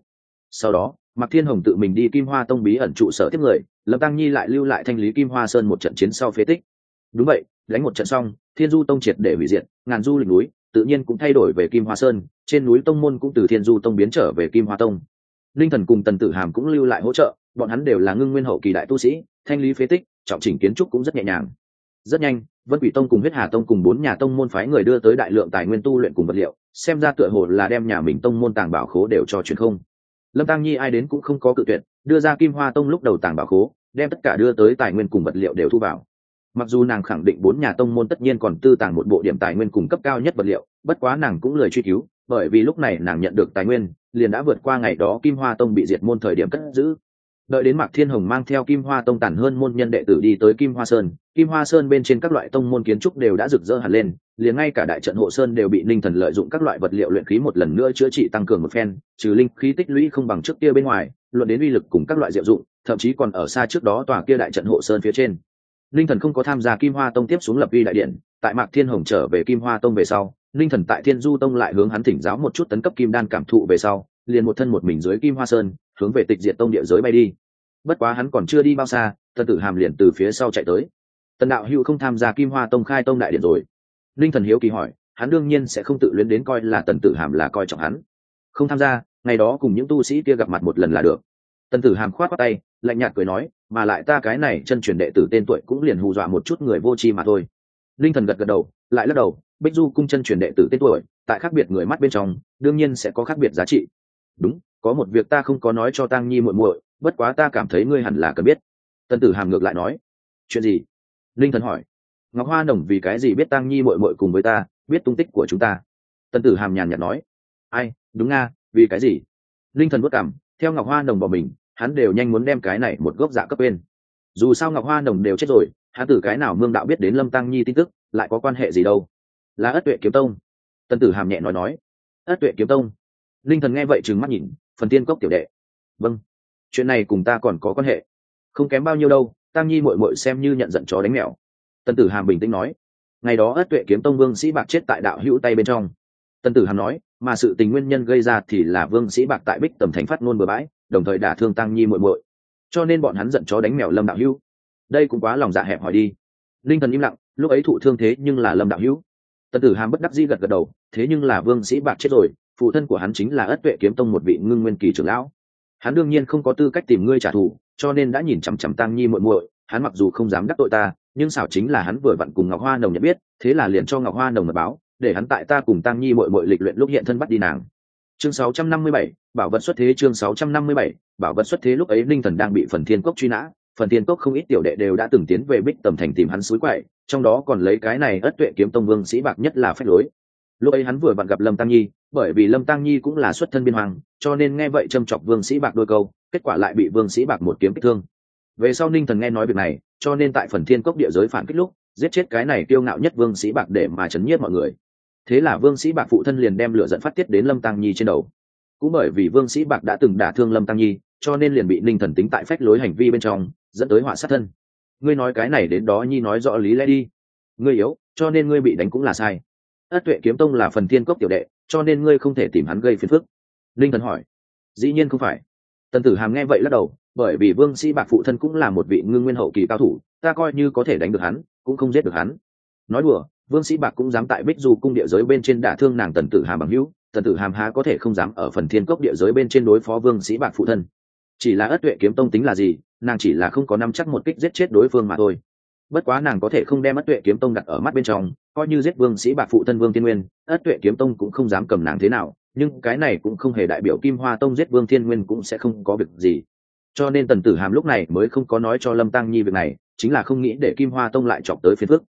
Sau đó, mạc thiên hồng tự mình đi kim hoa tông bí ẩn trụ sở tiếp người, lâm tăng nhi lại lưu lại thanh lý kim hoa sơn một trận chiến sau phế tích. Đúng vậy, đánh một trận xong, thiên du tông triệt để hủy diệt, ngàn du lịch núi tự nhiên cũng thay đổi về kim hoa sơn, trên núi tông môn cũng từ thiên du tông biến trở về kim hoa tông. Linh thần cùng tần tử hàm cũng lưu lại hỗ trợ, bọn hắn đều là ngưng nguyên hậu kỳ đại tu sĩ, thanh lý phế tích, trọng chỉnh kiến trúc cũng rất nhẹ nhàng. Rất nhanh, vân quỷ tông cùng huyết hà tông cùng bốn nhà tông môn phái người đưa tới đại lượng tài nguyên tu luyện cùng vật liệu, xem ra tựa hồ là đem nhà mình tông môn tàng bảo khố đều cho truyền không. Lâm tăng nhi ai đến cũng không có cự tuyệt, đưa ra kim hoa tông lúc đầu tàng bảo khố, đem tất cả đưa tới tài nguyên cùng vật liệu đều thu vào mặc dù nàng khẳng định bốn nhà tông môn tất nhiên còn tư tàng một bộ điểm tài nguyên cung cấp cao nhất vật liệu, bất quá nàng cũng lời truy cứu, bởi vì lúc này nàng nhận được tài nguyên, liền đã vượt qua ngày đó kim hoa tông bị diệt môn thời điểm cất giữ. Đợi đến mạc thiên hồng mang theo kim hoa tông tàn hơn môn nhân đệ tử đi tới kim hoa sơn, kim hoa sơn bên trên các loại tông môn kiến trúc đều đã rực rỡ hẳn lên, liền ngay cả đại trận hộ sơn đều bị ninh thần lợi dụng các loại vật liệu luyện khí một lần nữa chữa trị tăng cường một phen, trừ linh khí tích lũy không bằng trước kia bên ngoài, luận đến uy lực cùng các loại diệu dụng, thậm chí còn ở xa trước đó tòa kia đại trận hộ sơn phía trên linh thần không có tham gia kim hoa tông tiếp xuống lập vi đại điện, tại mạc thiên hồng trở về kim hoa tông về sau, linh thần tại thiên du tông lại hướng hắn thỉnh giáo một chút tấn cấp kim đan cảm thụ về sau, liền một thân một mình dưới kim hoa sơn, hướng về tịch diệt tông địa giới bay đi. Bất quá hắn còn chưa đi bao xa, tần tử hàm liền từ phía sau chạy tới. Tần đạo hữu không tham gia kim hoa tông khai tông đại điện rồi. Linh thần hiếu kỳ hỏi, hắn đương nhiên sẽ không tự luyến đến coi là tần tử hàm là coi trọng hắn. Không tham gia, ngày đó cùng những tu sĩ kia gặp mặt một lần là được. Tần tử hàm khoát qua tay, lạnh nhạt cười nói mà lại ta cái này chân truyền đệ tử tên tuổi cũng liền hù dọa một chút người vô tri mà thôi. Linh thần gật gật đầu, lại lắc đầu, bích du cung chân truyền đệ tử tên tuổi, tại khác biệt người mắt bên trong, đương nhiên sẽ có khác biệt giá trị. Đúng, có một việc ta không có nói cho tăng nhi muội muội, bất quá ta cảm thấy ngươi hẳn là cần biết. Tân tử hàm ngược lại nói, chuyện gì? Linh thần hỏi. Ngọc hoa nồng vì cái gì biết tăng nhi muội muội cùng với ta, biết tung tích của chúng ta? Tân tử hàm nhàn nhạt nói. Ai, đúng nga, vì cái gì? Linh thần bất cảm theo ngọc hoa nồng bỏ mình hắn đều nhanh muốn đem cái này một gốc dạ cấp bên. Dù sao ngọc hoa nồng đều chết rồi, hắn từ cái nào mương đạo biết đến lâm tăng nhi tin tức, lại có quan hệ gì đâu? Là ất tuệ kiếm tông. Tân tử hàm nhẹ nói nói. Ất tuệ kiếm tông. Linh thần nghe vậy trừng mắt nhìn, phần tiên cốc tiểu đệ. Vâng. Chuyện này cùng ta còn có quan hệ. Không kém bao nhiêu đâu, tăng nhi mội mội xem như nhận giận chó đánh mèo. Tân tử hàm bình tĩnh nói. Ngày đó ất tuệ kiếm tông vương sĩ bạc chết tại đạo hữu tay bên trong tân tử hàm nói, mà sự tình nguyên nhân gây ra thì là vương sĩ bạc tại bích tầm thành phát ngôn bừa bãi, đồng thời đả thương tăng nhi muội muội. Cho nên bọn hắn giận chó đánh mèo lâm đạo hữu. Đây cũng quá lòng dạ hẹp hỏi đi. Linh thần im lặng, lúc ấy thụ thương thế nhưng là lâm đạo hữu. Tân tử hàm bất đắc di gật gật đầu, thế nhưng là vương sĩ bạc chết rồi, phụ thân của hắn chính là ất tuệ kiếm tông một vị ngưng nguyên kỳ trưởng lão. Hắn đương nhiên không có tư cách tìm ngươi trả thù, cho nên đã nhìn chằm chằm tăng nhi muội muội, hắn mặc dù không dám đắc tội ta, nhưng xảo chính là hắn vừa vặn cùng ngọc hoa nồng nhận biết, thế là liền cho ngọc hoa nồng mật báo để hắn tại ta cùng tăng nhi muội muội lịch luyện lúc hiện thân bắt đi nàng. Chương 657, bảo vật xuất thế chương 657, bảo vật xuất thế lúc ấy linh thần đang bị phần thiên cốc truy nã. Phần thiên cốc không ít tiểu đệ đều đã từng tiến về bích tầm thành tìm hắn suối quậy trong đó còn lấy cái này ất tuệ kiếm tông vương sĩ bạc nhất là phép lối. Lúc ấy hắn vừa vặn gặp lâm tăng nhi bởi vì lâm tăng nhi cũng là xuất thân biên hoàng cho nên nghe vậy châm chọc vương sĩ bạc đôi câu kết quả lại bị vương sĩ bạc một kiếm kích thương. Về sau ninh thần nghe nói việc này cho nên tại phần thiên cốc địa giới phản kích lúc giết chết cái này kiêu ngạo nhất vương sĩ bạc để mà chấn nhiếp mọi người thế là vương sĩ bạc phụ thân liền đem lửa dẫn phát tiết đến lâm tăng nhi trên đầu. Cũng bởi vì vương sĩ bạc đã từng đả thương lâm tăng nhi, cho nên liền bị ninh thần tính tại phách lối hành vi bên trong, dẫn tới họa sát thân. Ngươi nói cái này đến đó nhi nói rõ lý lẽ đi. Ngươi yếu, cho nên ngươi bị đánh cũng là sai. Ất tuệ kiếm tông là phần thiên cốc tiểu đệ, cho nên ngươi không thể tìm hắn gây phiền phức. Ninh thần hỏi. Dĩ nhiên không phải. Tần tử hàm nghe vậy lắc đầu, bởi vì vương sĩ bạc phụ thân cũng là một vị ngưng nguyên hậu kỳ cao thủ, ta coi như có thể đánh được hắn, cũng không giết được hắn. Nói đùa vương sĩ bạc cũng dám tại bích du cung địa giới bên trên đả thương nàng tần tử hàm bằng hữu, tần tử hàm há có thể không dám ở phần thiên cốc địa giới bên trên đối phó vương sĩ bạc phụ thân. Chỉ là ất tuệ kiếm tông tính là gì, nàng chỉ là không có năm chắc một kích giết chết đối phương mà thôi. Bất quá nàng có thể không đem ất tuệ kiếm tông đặt ở mắt bên trong, coi như giết vương sĩ bạc phụ thân vương thiên nguyên, ất tuệ kiếm tông cũng không dám cầm nàng thế nào, nhưng cái này cũng không hề đại biểu kim hoa tông giết vương thiên nguyên cũng sẽ không có việc gì. Cho nên tần tử hàm lúc này mới không có nói cho lâm tăng nhi việc này, chính là không nghĩ để kim hoa tông lại chọc tới phiền phức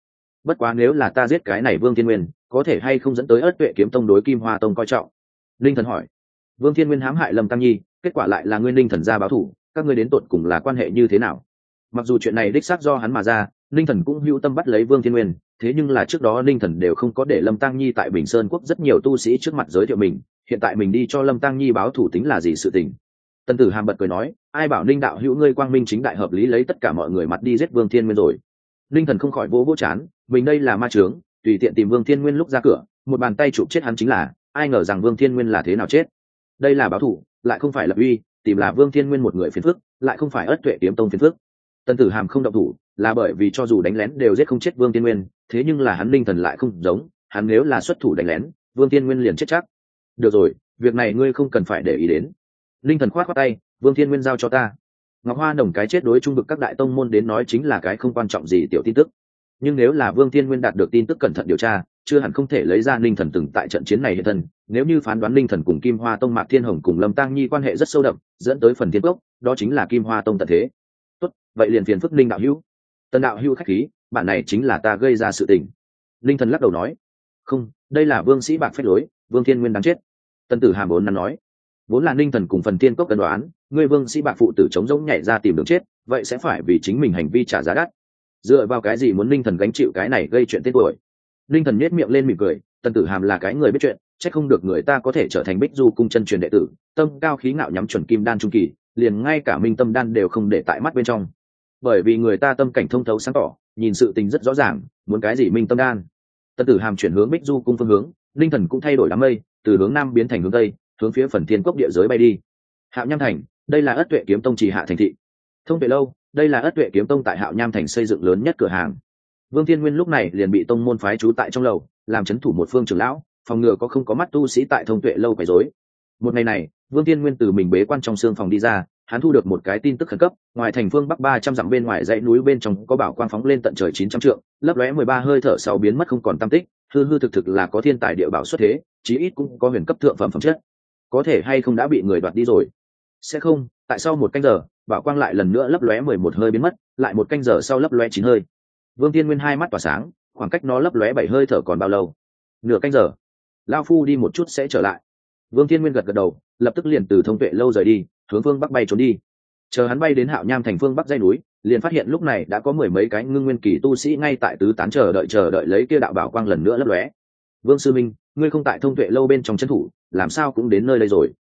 bất quá nếu là ta giết cái này vương thiên nguyên, có thể hay không dẫn tới ất tuệ kiếm tông đối kim hoa tông coi trọng? Linh thần hỏi. Vương thiên nguyên hãm hại lâm tăng nhi, kết quả lại là nguyên linh thần gia báo thủ, các ngươi đến tột cùng là quan hệ như thế nào? Mặc dù chuyện này đích xác do hắn mà ra, linh thần cũng hữu tâm bắt lấy vương thiên nguyên, thế nhưng là trước đó linh thần đều không có để lâm tăng nhi tại bình sơn quốc rất nhiều tu sĩ trước mặt giới thiệu mình, hiện tại mình đi cho lâm tăng nhi báo thủ tính là gì sự tình. Tân tử hàm bật cười nói, ai bảo ninh đạo hữu ngươi quang minh chính đại hợp lý lấy tất cả mọi người mặt đi giết vương thiên nguyên rồi? Linh thần không khỏi vỗ vỗ chán mình đây là ma trướng tùy tiện tìm vương thiên nguyên lúc ra cửa, một bàn tay chụp chết hắn chính là, ai ngờ rằng vương thiên nguyên là thế nào chết. Đây là báo thủ, lại không phải lập uy, tìm là vương thiên nguyên một người phiền phức, lại không phải ất tuệ kiếm tông phiền phức. Tân tử hàm không động thủ, là bởi vì cho dù đánh lén đều giết không chết vương thiên nguyên, thế nhưng là hắn linh thần lại không giống, hắn nếu là xuất thủ đánh lén, vương thiên nguyên liền chết chắc. Được rồi, việc này ngươi không cần phải để ý đến. Linh thần khoát khoát tay, vương thiên nguyên giao cho ta. Ngọc hoa đồng cái chết đối trung vực các đại tông môn đến nói chính là cái không quan trọng gì tiểu tin tức nhưng nếu là vương thiên nguyên đạt được tin tức cẩn thận điều tra, chưa hẳn không thể lấy ra ninh thần từng tại trận chiến này hiện thân. Nếu như phán đoán ninh thần cùng kim hoa tông mạc thiên hồng cùng lâm tăng nhi quan hệ rất sâu đậm, dẫn tới phần thiên gốc đó chính là kim hoa tông tận thế. Tốt, vậy liền phiền phức ninh đạo hữu. Tần đạo hữu khách khí bản này chính là ta gây ra sự tình. Ninh thần lắc đầu nói, không, đây là vương sĩ bạc phép lối, vương thiên nguyên đáng chết. Tân tử hàm bốn năm nói, vốn là ninh thần cùng phần thiên cốc cân đoán người vương sĩ bạc phụ tử chống giống nhảy ra tìm đường chết, vậy sẽ phải vì chính mình hành vi trả giá đắt dựa vào cái gì muốn ninh thần gánh chịu cái này gây chuyện tên tuổi? Ninh thần nhét miệng lên mỉm cười, tần tử hàm là cái người biết chuyện c h ắ c không được người ta có thể trở thành bích du cung chân truyền đệ tử, tâm cao khí ngạo nhắm chuẩn kim đan trung kỳ, liền ngay cả minh tâm đan đều không để tại mắt bên trong. Bởi vì người ta tâm cảnh thông thấu sáng tỏ, nhìn sự tình rất rõ ràng, muốn cái gì minh tâm đan? Tần tử hàm chuyển hướng bích du cung phương hướng ninh thần cũng thay đổi đám mây, từ hướng nam biến thành hướng tây, hướng phía phần thiên cốc địa giới bay đi. Hạo nham thành, đây là ất tuệ kiếm tông trì hạ thành thị. Thông tuệ lâu đây là ất tuệ kiếm tông tại hạo nham thành xây dựng lớn nhất cửa hàng. Vương thiên nguyên lúc này liền bị tông môn phái trú tại trong lầu, làm c h ấ n thủ một phương trưởng lão, phòng ngừa có không có mắt tu sĩ tại thông tuệ lâu quấy dối một ngày này, vương thiên nguyên từ mình bế quan trong xương phòng đi ra, hắn thu được một cái tin tức khẩn cấp, ngoài thành phương bắc ba trăm dặm bên ngoài dãy núi bên trong có bảo quang phóng lên tận trời chín trăm trượng, lấp lóe mười ba hơi thở sau biến mất không còn tam tích, hư hư thực thực là có thiên tài địa bảo xuất thế, chí ít cũng có huyền cấp thượng phẩm phẩm chất. Có thể hay không đã bị người đoạt đi rồi? Sẽ không, tại sao một canh giờ bảo quang lại lần nữa lấp lóe mười một hơi biến mất, lại một canh giờ sau lấp lóe chín hơi. Vương tiên nguyên hai mắt tỏa sáng, khoảng cách nó lấp lóe bảy hơi thở còn bao lâu? Nửa canh giờ. Lao phu đi một chút sẽ trở lại. Vương tiên nguyên gật gật đầu, lập tức liền từ thông tuệ lâu rời đi, hướng phương bắc bay trốn đi. Chờ hắn bay đến hạo nham thành phương bắc dây núi, liền phát hiện lúc này đã có mười mấy cái ngưng nguyên kỳ tu sĩ ngay tại tứ tán chờ đợi chờ đợi lấy kia đạo bảo quang lần nữa lấp lóe. Vương sư minh, ngươi không tại thông tuệ lâu bên trong trấn thủ, làm sao cũng đến nơi đây rồi?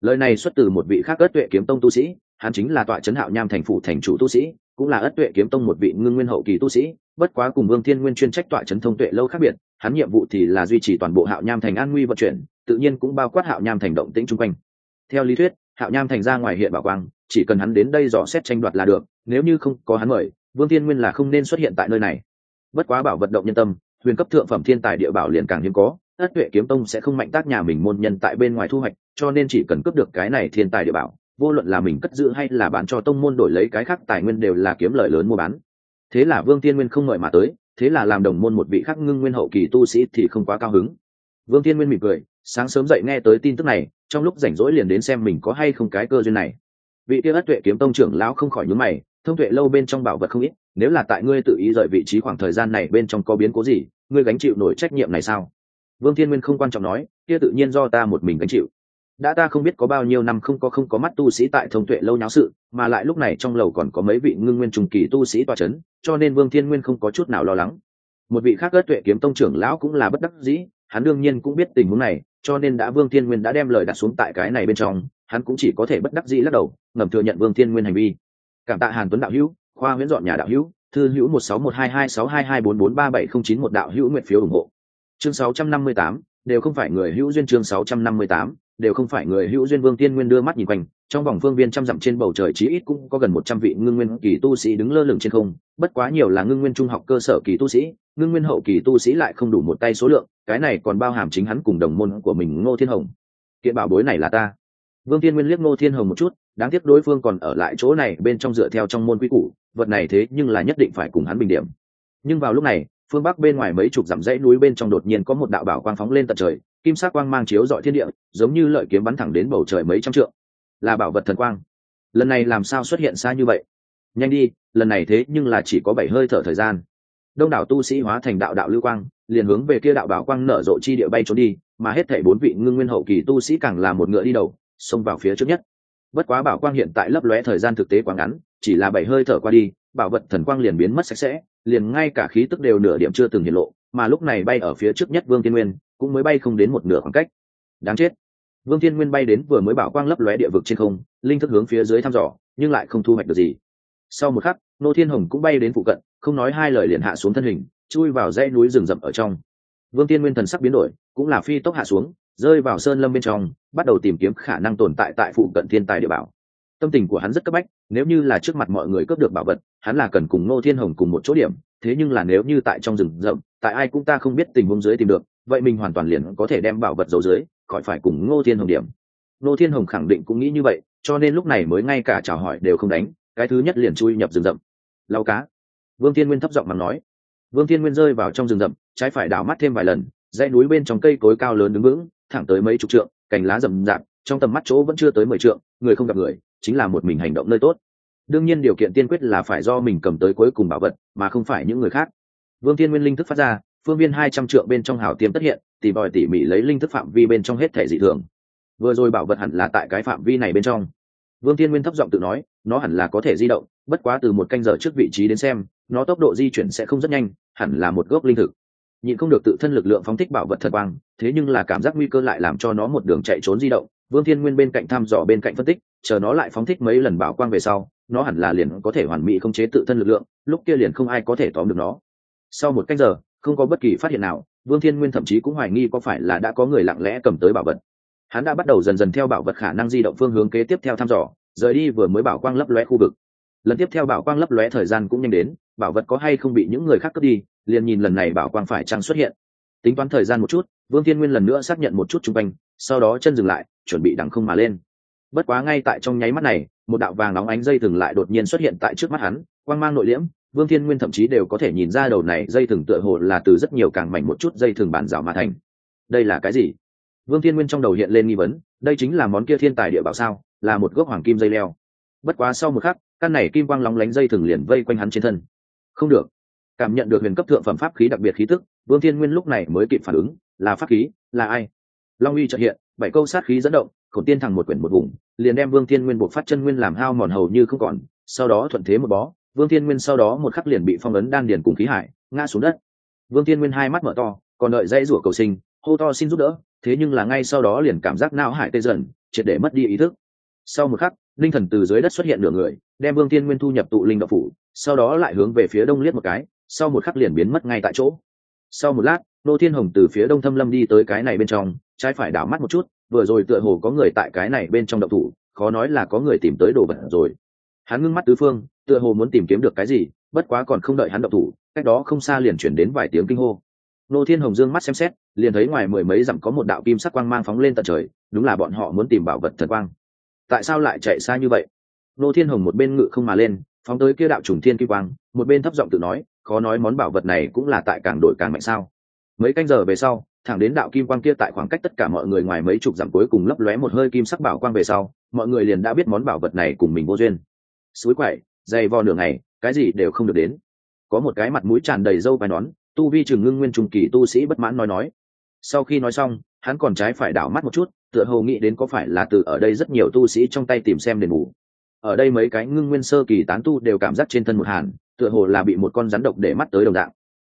Lời này xuất từ một vị khác ất tuệ kiếm tông tu sĩ hắn chính là tọa trấn hạo nham thành phủ thành chủ tu sĩ, cũng là ất tuệ kiếm tông một vị ngưng nguyên hậu kỳ tu sĩ, bất quá cùng vương thiên nguyên chuyên trách tọa trấn thông tuệ lâu khác biệt, hắn nhiệm vụ thì là duy trì toàn bộ hạo nham thành an nguy vận chuyển, tự nhiên cũng bao quát hạo nham thành động tĩnh chung quanh. Theo lý thuyết, hạo nham thành ra ngoài hiện bảo quang, chỉ cần hắn đến đây dò xét tranh đoạt là được, nếu như không có hắn mời, vương thiên nguyên là không nên xuất hiện tại nơi này. Bất quá bảo vận động nhân tâm, huyền cấp thượng phẩm thiên tài địa bảo liền càng hiếm có, ất tuệ kiếm tông sẽ không mạnh tác nhà mình môn nhân tại bên ngoài thu hoạch, cho nên chỉ cần cướp được cái này thiên tài địa bảo vô luận là mình cất giữ hay là bán cho tông môn đổi lấy cái khác tài nguyên đều là kiếm lợi lớn mua bán. Thế là vương tiên nguyên không mời mà tới, thế là làm đồng môn một vị khắc ngưng nguyên hậu kỳ tu sĩ thì không quá cao hứng. Vương tiên nguyên mỉm cười, sáng sớm dậy nghe tới tin tức này, trong lúc rảnh rỗi liền đến xem mình có hay không cái cơ duyên này. Vị tiêu ất tuệ kiếm tông trưởng lão không khỏi nhướng mày, thông tuệ lâu bên trong bảo vật không ít, nếu là tại ngươi tự ý rời vị trí khoảng thời gian này bên trong có biến cố gì, ngươi gánh chịu nổi trách nhiệm này sao? Vương thiên nguyên không quan trọng nói, kia tự nhiên do ta một mình gánh chịu đã ta không biết có bao nhiêu năm không có không có mắt tu sĩ tại thông tuệ lâu nháo sự, mà lại lúc này trong lầu còn có mấy vị ngưng nguyên trùng kỳ tu sĩ tòa c h ấ n cho nên vương thiên nguyên không có chút nào lo lắng. Một vị khác ớt tuệ kiếm tông trưởng lão cũng là bất đắc dĩ, hắn đương nhiên cũng biết tình huống này, cho nên đã vương thiên nguyên đã đem lời đặt xuống tại cái này bên trong, hắn cũng chỉ có thể bất đắc dĩ lắc đầu, ngầm thừa nhận vương thiên nguyên hành vi. Cảm tạ hàn tuấn đạo hữu, khoa nguyễn dọn nhà đạo hữu, thư hữu một sáu một hai hai sáu hai hai bốn bốn ba bảy không chín một đạo hữu nguyện phiếu ủng hộ. Chương sáu trăm năm mươi tám, đều không phải người hữu duyên chương sáu trăm năm mươi tám đều không phải người hữu duyên vương tiên nguyên đưa mắt nhìn quanh, trong vòng phương viên trăm dặm trên bầu trời chí ít cũng có gần một trăm vị ngưng nguyên kỳ tu sĩ đứng lơ lửng trên không, bất quá nhiều là ngưng nguyên trung học cơ sở kỳ tu sĩ, ngưng nguyên hậu kỳ tu sĩ lại không đủ một tay số lượng, cái này còn bao hàm chính hắn cùng đồng môn của mình ngô thiên hồng. Kiện bảo bối này là ta. Vương tiên nguyên liếc ngô thiên hồng một chút, đáng tiếc đối phương còn ở lại chỗ này bên trong dựa theo trong môn quy củ, vật này thế nhưng là nhất định phải cùng hắn bình điểm. Nhưng vào lúc này, phương bắc bên ngoài mấy chục dặm dãy núi bên trong đột nhiên có một đạo bảo quang phóng lên tận trời kim sắc quang mang chiếu dọi thiên địa, giống như lợi kiếm bắn thẳng đến bầu trời mấy trăm trượng. Là bảo vật thần quang. Lần này làm sao xuất hiện xa như vậy? Nhanh đi, lần này thế nhưng là chỉ có bảy hơi thở thời gian. Đông đảo tu sĩ hóa thành đạo đạo lưu quang, liền hướng về kia đạo bảo quang nở rộ chi địa bay trốn đi, mà hết thảy bốn vị ngưng nguyên hậu kỳ tu sĩ càng là một ngựa đi đầu, xông vào phía trước nhất. Bất quá bảo quang hiện tại lấp lóe thời gian thực tế quá ngắn, chỉ là bảy hơi thở qua đi, bảo vật thần quang liền biến mất sạch sẽ, liền ngay cả khí tức đều nửa điểm chưa từng hiện lộ, mà lúc này bay ở phía trước nhất vương tiên nguyên cũng mới bay không đến một nửa khoảng cách. Đáng chết. Vương Thiên nguyên bay đến vừa mới bảo quang lấp lóe địa vực trên không, linh thức hướng phía dưới thăm dò, nhưng lại không thu hoạch được gì. Sau một khắc, nô thiên hồng cũng bay đến phụ cận, không nói hai lời liền hạ xuống thân hình, chui vào dãy núi rừng rậm ở trong. Vương tiên nguyên thần sắc biến đổi, cũng là phi tốc hạ xuống, rơi vào sơn lâm bên trong, bắt đầu tìm kiếm khả năng tồn tại tại phụ cận thiên tài địa bảo. Tâm tình của hắn rất cấp bách, nếu như là trước mặt mọi người cướp được bảo vật, hắn là cần cùng nô thiên hồng cùng một chỗ điểm, thế nhưng là nếu như tại trong rừng rậm, tại ai cũng ta không biết tình huống dưới tìm được vậy mình hoàn toàn liền có thể đem bảo vật giấu dưới, khỏi phải cùng ngô thiên hồng điểm. Ngô thiên hồng khẳng định cũng nghĩ như vậy, cho nên lúc này mới ngay cả chào hỏi đều không đánh, cái thứ nhất liền chui nhập rừng rậm. Lau cá. Vương thiên nguyên thấp giọng mà nói. Vương thiên nguyên rơi vào trong rừng rậm, trái phải đảo mắt thêm vài lần, dãy núi bên trong cây cối cao lớn đứng vững, thẳng tới mấy chục trượng, cành lá rậm rạp, trong tầm mắt chỗ vẫn chưa tới mười trượng, người không gặp người, chính là một mình hành động nơi tốt. Đương nhiên điều kiện tiên quyết là phải do mình cầm tới cuối cùng bảo vật, mà không phải những người khác. Vương thiên nguyên linh thức phát ra phương viên hai trăm trượng bên trong hào tiêm tất hiện, tỉ bòi tỉ mỉ lấy linh thức phạm vi bên trong hết thể dị thường. Vừa rồi bảo vật hẳn là tại cái phạm vi này bên trong. Vương thiên nguyên thấp giọng tự nói, nó hẳn là có thể di động, bất quá từ một canh giờ trước vị trí đến xem, nó tốc độ di chuyển sẽ không rất nhanh, hẳn là một gốc linh thực. Nhịn không được tự thân lực lượng phóng thích bảo vật thật quang, thế nhưng là cảm giác nguy cơ lại làm cho nó một đường chạy trốn di động. Vương thiên nguyên bên cạnh thăm dò bên cạnh phân tích, chờ nó lại phóng thích mấy lần bảo quang về sau, nó hẳn là liền có thể hoàn mỹ khống chế tự thân lực lượng, lúc kia liền không ai có thể tóm được nó. Sau một cách giờ không có bất kỳ phát hiện nào, vương thiên nguyên thậm chí cũng hoài nghi có phải là đã có người lặng lẽ cầm tới bảo vật. Hắn đã bắt đầu dần dần theo bảo vật khả năng di động phương hướng kế tiếp theo thăm dò, rời đi vừa mới bảo quang lấp lóe khu vực. Lần tiếp theo bảo quang lấp lóe thời gian cũng nhanh đến, bảo vật có hay không bị những người khác cướp đi, liền nhìn lần này bảo quang phải chăng xuất hiện. Tính toán thời gian một chút, vương thiên nguyên lần nữa xác nhận một chút chung quanh, sau đó chân dừng lại, chuẩn bị đằng không mà lên. Bất quá ngay tại trong nháy mắt này, một đạo vàng nóng ánh dây thừng lại đột nhiên xuất hiện tại trước mắt hắn, quang mang nội liễm vương thiên nguyên thậm chí đều có thể nhìn ra đầu này dây thừng tựa hồ là từ rất nhiều càng mảnh một chút dây thừng bản rào mà thành. Đây là cái gì? Vương thiên nguyên trong đầu hiện lên nghi vấn, đây chính là món kia thiên tài địa bảo sao, là một gốc hoàng kim dây leo. Bất quá sau một khắc, căn này kim quang lóng lánh dây thừng liền vây quanh hắn trên thân. Không được. Cảm nhận được huyền cấp thượng phẩm pháp khí đặc biệt khí tức, vương thiên nguyên lúc này mới kịp phản ứng, là pháp khí, là ai? Long uy trợ hiện, bảy câu sát khí dẫn động khổng tiên thẳng một quyển một vùng, liền đem vương thiên nguyên buộc phát chân nguyên làm hao mòn hầu như không còn, sau đó thuận thế một bó vương thiên nguyên sau đó một khắc liền bị phong ấn đan điền cùng khí hải, ngã xuống đất. Vương thiên nguyên hai mắt mở to, còn đợi dãy rủa cầu sinh, hô to xin giúp đỡ, thế nhưng là ngay sau đó liền cảm giác não hải tê dần, triệt để mất đi ý thức. Sau một khắc, linh thần từ dưới đất xuất hiện nửa người, đem vương Thiên nguyên thu nhập tụ linh đạo phủ, sau đó lại hướng về phía đông liếc một cái, sau một khắc liền biến mất ngay tại chỗ. Sau một lát, nô thiên hồng từ phía đông thâm lâm đi tới cái này bên trong, trái phải đảo mắt một chút, vừa rồi tựa hồ có người tại cái này bên trong đậu thủ, khó nói là có người tìm tới đồ vật rồi. Hắn ngưng mắt tứ phương tựa hồ muốn tìm kiếm được cái gì, bất quá còn không đợi hắn động thủ, cách đó không xa liền chuyển đến vài tiếng kinh hô. Nô thiên hồng dương mắt xem xét, liền thấy ngoài mười mấy dặm có một đạo kim sắc quang mang phóng lên tận trời, đúng là bọn họ muốn tìm bảo vật thần quang. Tại sao lại chạy xa như vậy? Nô thiên hồng một bên ngự không mà lên, phóng tới kia đạo trùng thiên kim quang, một bên thấp giọng tự nói, khó nói món bảo vật này cũng là tại càng đổi càng mạnh sao. Mấy canh giờ về sau, thẳng đến đạo kim quang kia tại khoảng cách tất cả mọi người ngoài mấy chục dặm cuối cùng lấp lóe một hơi kim sắc bảo quang về sau, mọi người liền đã biết món bảo vật này cùng mình vô duyên. Suối quậy dày vò nửa ngày, cái gì đều không được đến. Có một cái mặt mũi tràn đầy râu vai nón, tu vi trường ngưng nguyên trung kỳ tu sĩ bất mãn nói nói. Sau khi nói xong, hắn còn trái phải đảo mắt một chút, tựa hồ nghĩ đến có phải là từ ở đây rất nhiều tu sĩ trong tay tìm xem đền bù. Ở đây mấy cái ngưng nguyên sơ kỳ tán tu đều cảm giác trên thân một hàn, tựa hồ là bị một con rắn độc để mắt tới đồng dạng.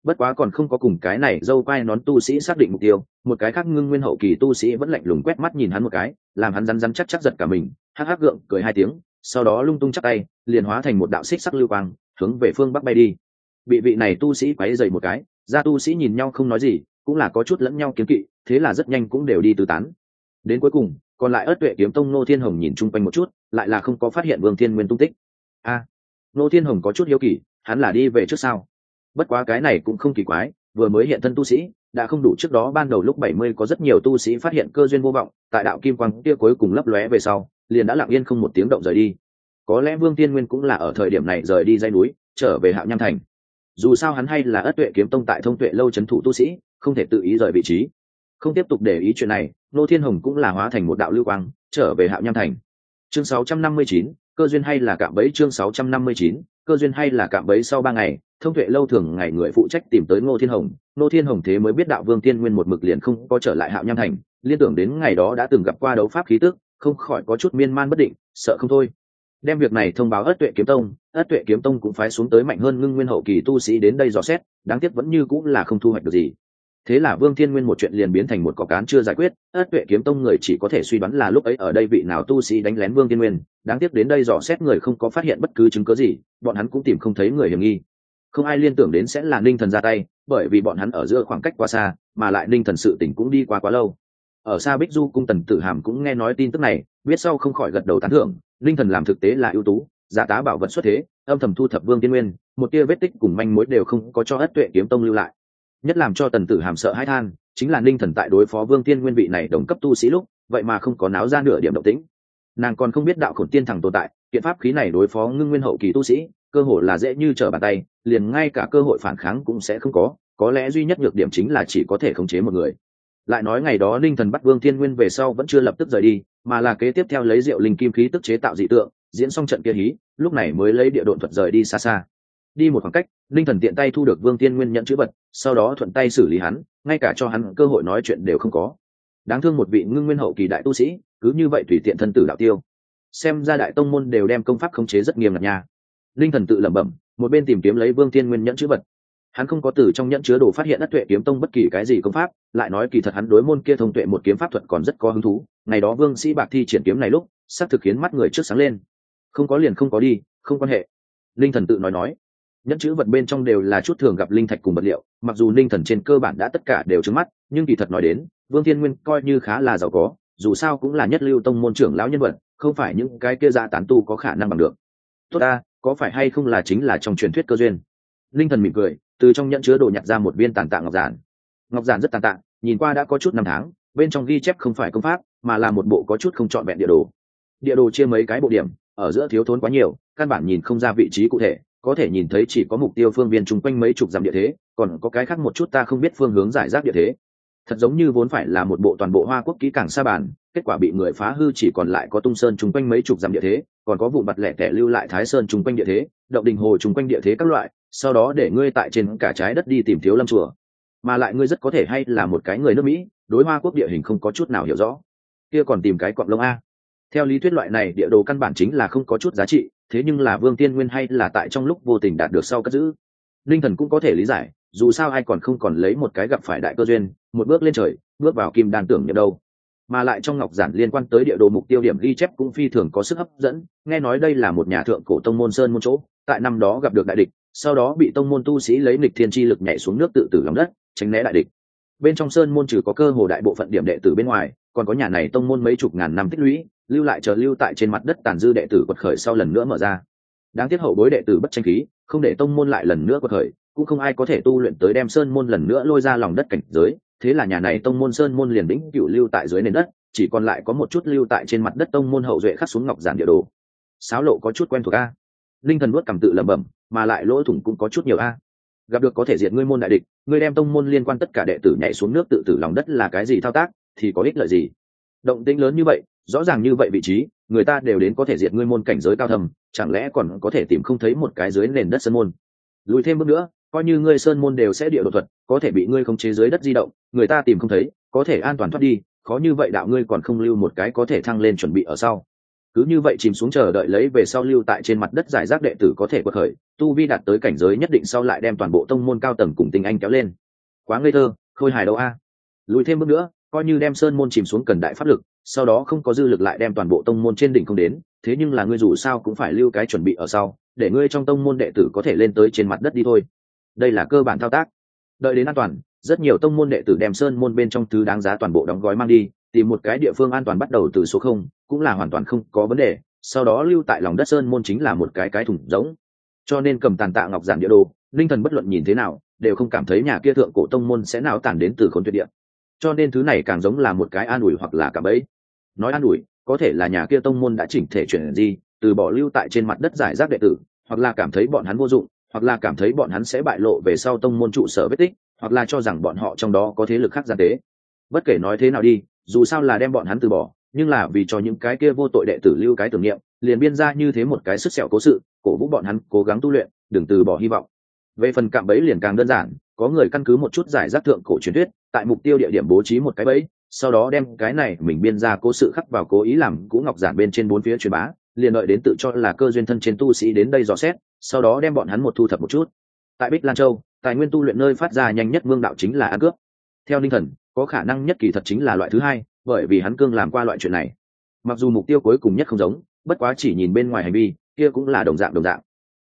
Bất quá còn không có cùng cái này dâu quai nón tu sĩ xác định mục tiêu, một cái khác ngưng nguyên hậu kỳ tu sĩ vẫn lạnh lùng quét mắt nhìn hắn một cái, làm hắn rắn rắn chắc chắc giật cả mình, hắc hắc gượng, cười hai tiếng sau đó lung tung chắc tay, liền hóa thành một đạo xích sắc lưu quang, hướng về phương bắc bay đi. Bị vị này tu sĩ quấy dày một cái ra tu sĩ nhìn nhau không nói gì, cũng là có chút lẫn nhau kiếm kỵ, thế là rất nhanh cũng đều đi tứ tán. Đến cuối cùng, còn lại ớt tuệ kiếm tông nô thiên hồng nhìn chung quanh một chút, lại là không có phát hiện vương thiên nguyên tung tích. A, nô thiên hồng có chút hiếu kỳ, hắn là đi về trước sau bất quá cái này cũng không kỳ quái, vừa mới hiện thân tu sĩ, đã không đủ trước đó ban đầu lúc bảy mươi có rất nhiều tu sĩ phát hiện cơ duyên vô vọng, tại đạo kim quang kia cuối cùng lấp lóe về sau liền đã lặng yên không một tiếng động rời đi. Có lẽ vương tiên nguyên cũng là ở thời điểm này rời đi dây núi trở về hạo nham thành. Dù sao hắn hay là ất tuệ kiếm tông tại thông tuệ lâu c h ấ n thủ tu sĩ không thể tự ý rời vị trí. Không tiếp tục để ý chuyện này nô thiên hồng cũng là hóa thành một đạo lưu quang trở về hạo nham thành. Chương 659, cơ duyên hay là cạm bẫy? Chương 659, cơ duyên hay là cạm bẫy sau ba ngày thông tuệ lâu thường ngày người phụ trách tìm tới ngô thiên hồng. Ngô thiên hồng thế mới biết đạo vương tiên nguyên một mực liền không có trở lại hạo nham thành liên tưởng đến ngày đó đã từng gặp qua đấu pháp khí tức không khỏi có chút miên man bất định, sợ không thôi. Đem việc này thông báo ất tuệ kiếm tông, ất tuệ kiếm tông cũng phái xuống tới mạnh hơn ngưng nguyên hậu kỳ tu sĩ đến đây dò xét, đáng tiếc vẫn như cũng là không thu hoạch được gì. Thế là vương thiên nguyên một chuyện liền biến thành một cọc cán chưa giải quyết, ất tuệ kiếm tông người chỉ có thể suy đoán là lúc ấy ở đây vị nào tu sĩ đánh lén vương thiên nguyên, đáng tiếc đến đây dò xét người không có phát hiện bất cứ chứng cớ gì, bọn hắn cũng tìm không thấy người hiểm nghi. Không ai liên tưởng đến sẽ là ninh thần ra tay, bởi vì bọn hắn ở giữa khoảng cách quá xa, mà lại ninh thần sự tỉnh cũng đi qua quá lâu ở xa bích du cung tần tử hàm cũng nghe nói tin tức này, biết sau không khỏi gật đầu tán thưởng, linh thần làm thực tế là ưu tú giả tá bảo vật xuất thế, âm thầm thu thập vương tiên nguyên, một tia vết tích cùng manh mối đều không có cho ất tuệ kiếm tông lưu lại. Nhất làm cho tần tử hàm sợ hãi than, chính là ninh thần tại đối phó vương tiên nguyên vị này đồng cấp tu sĩ lúc, vậy mà không có náo ra nửa điểm động tĩnh. Nàng còn không biết đạo khổn tiên thẳng tồn tại, kiện pháp khí này đối phó ngưng nguyên hậu kỳ tu sĩ, cơ hội là dễ như trở bàn tay, liền ngay cả cơ hội phản kháng cũng sẽ không có có lẽ duy nhất nhược điểm chính là chỉ có thể khống chế một người lại nói ngày đó ninh thần bắt vương thiên nguyên về sau vẫn chưa lập tức rời đi, mà là kế tiếp theo lấy rượu linh kim khí tức chế tạo dị tượng, diễn xong trận kia hí, lúc này mới lấy địa độn thuật rời đi xa xa. Đi một khoảng cách, ninh thần tiện tay thu được vương tiên nguyên nhận chữ vật, sau đó thuận tay xử lý hắn, ngay cả cho hắn cơ hội nói chuyện đều không có. Đáng thương một vị ngưng nguyên hậu kỳ đại tu sĩ, cứ như vậy tùy tiện thân tử đạo tiêu. Xem ra đại tông môn đều đem công pháp khống chế rất nghiêm ngặt nha. Linh thần tự lẩm bẩm, một bên tìm kiếm lấy vương tiên nguyên nhẫn chữ vật hắn không có từ trong nhẫn chứa đồ phát hiện ất tuệ kiếm tông bất kỳ cái gì công pháp, lại nói kỳ thật hắn đối môn kia thông tuệ một kiếm pháp thuật còn rất có hứng thú. Ngày đó vương sĩ bạc thi triển kiếm này lúc, sắp thực khiến mắt người trước sáng lên. Không có liền không có đi, không quan hệ. Linh thần tự nói nói. Nhẫn chữ vật bên trong đều là chút thường gặp linh thạch cùng vật liệu, mặc dù linh thần trên cơ bản đã tất cả đều trứng mắt, nhưng kỳ thật nói đến, vương thiên nguyên coi như khá là giàu có, dù sao cũng là nhất lưu tông môn trưởng lão nhân vật, không phải những cái kia ra tán tu có khả năng bằng được. Tốt ta, có phải hay không là chính là trong truyền thuyết cơ duyên? Linh thần mỉm cười từ trong nhẫn chứa đồ nhặt ra một viên tàn tạ ngọc giản. Ngọc giản rất tàn tạ, nhìn qua đã có chút năm tháng, bên trong ghi chép không phải công pháp, mà là một bộ có chút không trọn vẹn địa đồ. Địa đồ chia mấy cái bộ điểm, ở giữa thiếu thốn quá nhiều, căn bản nhìn không ra vị trí cụ thể, có thể nhìn thấy chỉ có mục tiêu phương viên chung quanh mấy chục dặm địa thế, còn có cái khác một chút ta không biết phương hướng giải rác địa thế. Thật giống như vốn phải là một bộ toàn bộ hoa quốc kỹ càng sa bàn, kết quả bị người phá hư chỉ còn lại có tung sơn chung quanh mấy chục dặm địa thế, còn có vụ mặt lẻ tẻ lưu lại thái sơn chung quanh địa thế, động đình hồ chung quanh địa thế các loại sau đó để ngươi tại trên cả trái đất đi tìm thiếu lâm chùa. Mà lại ngươi rất có thể hay là một cái người nước mỹ, đối hoa quốc địa hình không có chút nào hiểu rõ. Kia còn tìm cái cọp lông a. Theo lý thuyết loại này, địa đồ căn bản chính là không có chút giá trị, thế nhưng là vương tiên nguyên hay là tại trong lúc vô tình đạt được sau cất giữ. Linh thần cũng có thể lý giải, dù sao ai còn không còn lấy một cái gặp phải đại cơ duyên, một bước lên trời, bước vào kim đan tưởng nhập đâu. Mà lại trong ngọc giản liên quan tới địa đồ mục tiêu điểm ghi chép cũng phi thường có sức hấp dẫn, nghe nói đây là một nhà thượng cổ tông môn sơn môn chỗ, tại năm đó gặp được đại địch sau đó bị tông môn tu sĩ lấy nịch thiên chi lực nhảy xuống nước tự tử lòng đất, tránh né đại địch. Bên trong sơn môn trừ có cơ hồ đại bộ phận điểm đệ tử bên ngoài, còn có nhà này tông môn mấy chục ngàn năm tích lũy, lưu lại chờ lưu tại trên mặt đất tàn dư đệ tử quật khởi sau lần nữa mở ra. Đáng tiếc hậu bối đệ tử bất tranh khí, không để tông môn lại lần nữa quật khởi, cũng không ai có thể tu luyện tới đem sơn môn lần nữa lôi ra lòng đất cảnh giới, thế là nhà này tông môn sơn môn liền đĩnh cựu lưu tại dưới nền đất, chỉ còn lại có một chút lưu tại trên mặt đất tông môn hậu duệ khắc xuống ngọc giản địa đồ. Sáo lộ có chút quen thuộc a. Linh thần nuốt cầm tự lẩm bẩm mà lại lỗ thủng cũng có chút nhiều a. Gặp được có thể diệt ngươi môn đại địch, ngươi đem tông môn liên quan tất cả đệ tử nhảy xuống nước tự tử lòng đất là cái gì thao tác, thì có ích lợi gì? Động tĩnh lớn như vậy, rõ ràng như vậy vị trí, người ta đều đến có thể diệt ngươi môn cảnh giới cao thầm chẳng lẽ còn có thể tìm không thấy một cái dưới nền đất sơn môn? Lùi thêm bước nữa, coi như ngươi sơn môn đều sẽ địa đột thuật, có thể bị ngươi không chế dưới đất di động, người ta tìm không thấy, có thể an toàn thoát đi, khó như vậy đạo ngươi còn không lưu một cái có thể thăng lên chuẩn bị ở sau cứ như vậy chìm xuống chờ đợi lấy về sau lưu tại trên mặt đất giải rác đệ tử có thể quật khởi, tu vi đạt tới cảnh giới nhất định sau lại đem toàn bộ tông môn cao tầng cùng tình anh kéo lên. Quá ngây thơ, khôi hài đâu a? Lùi thêm bước nữa, coi như đem sơn môn chìm xuống cần đại pháp lực, sau đó không có dư lực lại đem toàn bộ tông môn trên đỉnh không đến, thế nhưng là ngươi dù sao cũng phải lưu cái chuẩn bị ở sau, để ngươi trong tông môn đệ tử có thể lên tới trên mặt đất đi thôi. Đây là cơ bản thao tác. Đợi đến an toàn, rất nhiều tông môn đệ tử đem sơn môn bên trong thứ đáng giá toàn bộ đóng gói mang đi tìm một cái địa phương an toàn bắt đầu từ số không, cũng là hoàn toàn không có vấn đề, sau đó lưu tại lòng đất sơn môn chính là một cái cái thủng giống cho nên cầm tàn tạ ngọc giản địa đồ, linh thần bất luận nhìn thế nào, đều không cảm thấy nhà kia thượng cổ tông môn sẽ nào tàn đến từ khốn tuyệt địa. Cho nên thứ này càng giống là một cái an ủi hoặc là cả bẫy. Nói an ủi, có thể là nhà kia tông môn đã chỉnh thể chuyển gì từ bỏ lưu tại trên mặt đất giải rác đệ tử, hoặc là cảm thấy bọn hắn vô dụng, hoặc là cảm thấy bọn hắn sẽ bại lộ về sau tông môn trụ sở vết tích, hoặc là cho rằng bọn họ trong đó có thế lực khác gian tế. Bất kể nói thế nào đi dù sao là đem bọn hắn từ bỏ, nhưng là vì cho những cái kia vô tội đệ tử lưu cái tưởng niệm, liền biên ra như thế một cái sức sẹo cố sự, cổ vũ bọn hắn cố gắng tu luyện, đừng từ bỏ hy vọng. Về phần cạm bẫy liền càng đơn giản, có người căn cứ một chút giải rác thượng cổ truyền thuyết, tại mục tiêu địa điểm bố trí một cái bẫy, sau đó đem cái này mình biên ra cố sự khắc vào cố ý làm cũ ngọc giản bên trên bốn phía truyền bá, liền đợi đến tự cho là cơ duyên thân trên tu sĩ đến đây dò xét, sau đó đem bọn hắn một thu thập một chút. Tại bích lan châu, tài nguyên tu luyện nơi phát ra nhanh nhất vương đạo chính là ăn cướp theo ninh thần có khả năng nhất kỳ thật chính là loại thứ hai bởi vì hắn cương làm qua loại chuyện này. Mặc dù mục tiêu cuối cùng nhất không giống bất quá chỉ nhìn bên ngoài hành vi kia cũng là đồng dạng đồng dạng.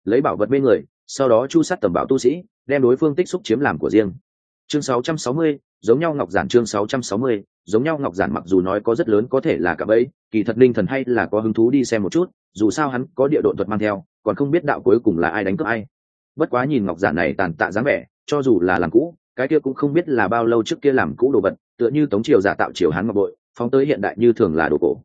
Lấy bảo vật bên người sau đó chu sát tầm bảo tu sĩ đem đối phương tích xúc chiếm làm của riêng. Chương 660, giống nhau ngọc giản chương 660, giống nhau ngọc giản mặc dù nói có rất lớn có thể là cả bấy kỳ thật linh thần hay là có hứng thú đi xem một chút dù sao hắn có địa độ thuật mang theo còn không biết đạo cuối cùng là ai đánh cướp ai. Bất quá nhìn ngọc giản này tàn tạ dáng vẻ cho dù là làm cũ cái kia cũng không biết là bao lâu trước kia làm cũ đồ vật, tựa như tống triều giả tạo triều hán ngọc bội, phóng tới hiện đại như thường là đồ cổ.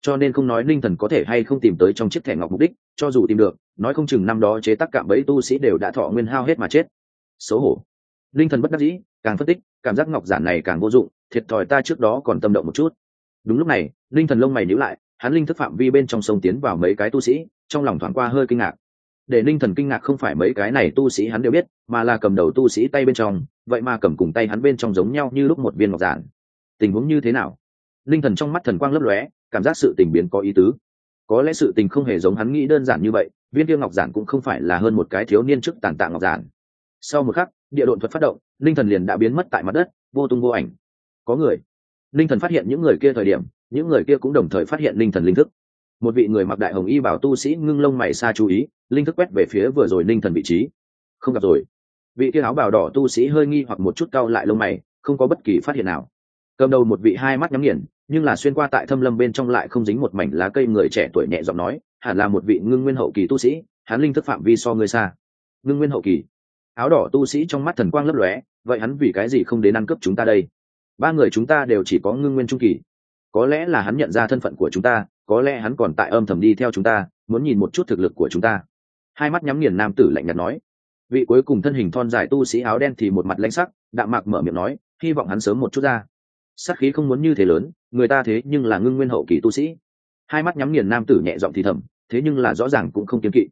Cho nên không nói linh thần có thể hay không tìm tới trong chiếc thẻ ngọc mục đích, cho dù tìm được, nói không chừng năm đó chế tác cạm bẫy tu sĩ đều đã thọ nguyên hao hết mà chết. Xấu hổ. Linh thần bất đắc dĩ, càng phân tích, cảm giác ngọc giản này càng vô dụng, thiệt thòi ta trước đó còn tâm động một chút. Đúng lúc này linh thần lông mày níu lại, hắn linh thức phạm vi bên trong sông tiến vào mấy cái tu sĩ, trong lòng thoáng qua hơi kinh ngạc để linh thần kinh ngạc không phải mấy cái này tu sĩ hắn đều biết, mà là cầm đầu tu sĩ tay bên trong, vậy mà cầm cùng tay hắn bên trong giống nhau như lúc một viên ngọc giản. Tình huống như thế nào? Linh thần trong mắt thần quang lấp lóe, cảm giác sự tình biến có ý tứ. Có lẽ sự tình không hề giống hắn nghĩ đơn giản như vậy, viên tiêu ngọc giản cũng không phải là hơn một cái thiếu niên chức tàn tạ ngọc giản. Sau một khắc, địa độn thuật phát động linh thần liền đã biến mất tại mặt đất, vô tung vô ảnh. Có người. Linh thần phát hiện những người kia thời điểm, những người kia cũng đồng thời phát hiện linh thần linh thức. Một vị người mặc đại hồng y bảo tu sĩ ngưng lông mày xa chú ý linh thức quét về phía vừa rồi linh thần vị trí. Không gặp rồi. Vị kia áo bào đỏ tu sĩ hơi nghi hoặc một chút cau lại lông mày, không có bất kỳ phát hiện nào. Cầm đầu một vị hai mắt nhắm nghiền, nhưng là xuyên qua tại thâm lâm bên trong lại không dính một mảnh lá cây người trẻ tuổi nhẹ giọng nói, hẳn là một vị ngưng nguyên hậu kỳ tu sĩ, hắn linh thức phạm vi so người xa. Ngưng nguyên hậu kỳ? Áo đỏ tu sĩ trong mắt thần quang lấp lóe, vậy hắn vì cái gì không đến ăn cướp chúng ta đây? Ba người chúng ta đều chỉ có ngưng nguyên trung kỳ. Có lẽ là hắn nhận ra thân phận của chúng ta, có lẽ hắn còn tại âm thầm đi theo chúng ta, muốn nhìn một chút thực lực của chúng ta hai mắt nhắm nghiền nam tử lạnh nhạt nói. Vị cuối cùng thân hình thon dài tu sĩ áo đen thì một mặt lãnh sắc, đạm mạc mở miệng nói, hy vọng hắn sớm một chút ra. Sắc khí không muốn như thế lớn, người ta thế nhưng là ngưng nguyên hậu kỳ tu sĩ. Hai mắt nhắm nghiền nam tử nhẹ giọng thì thầm, thế nhưng là rõ ràng cũng không kiếm kỵ.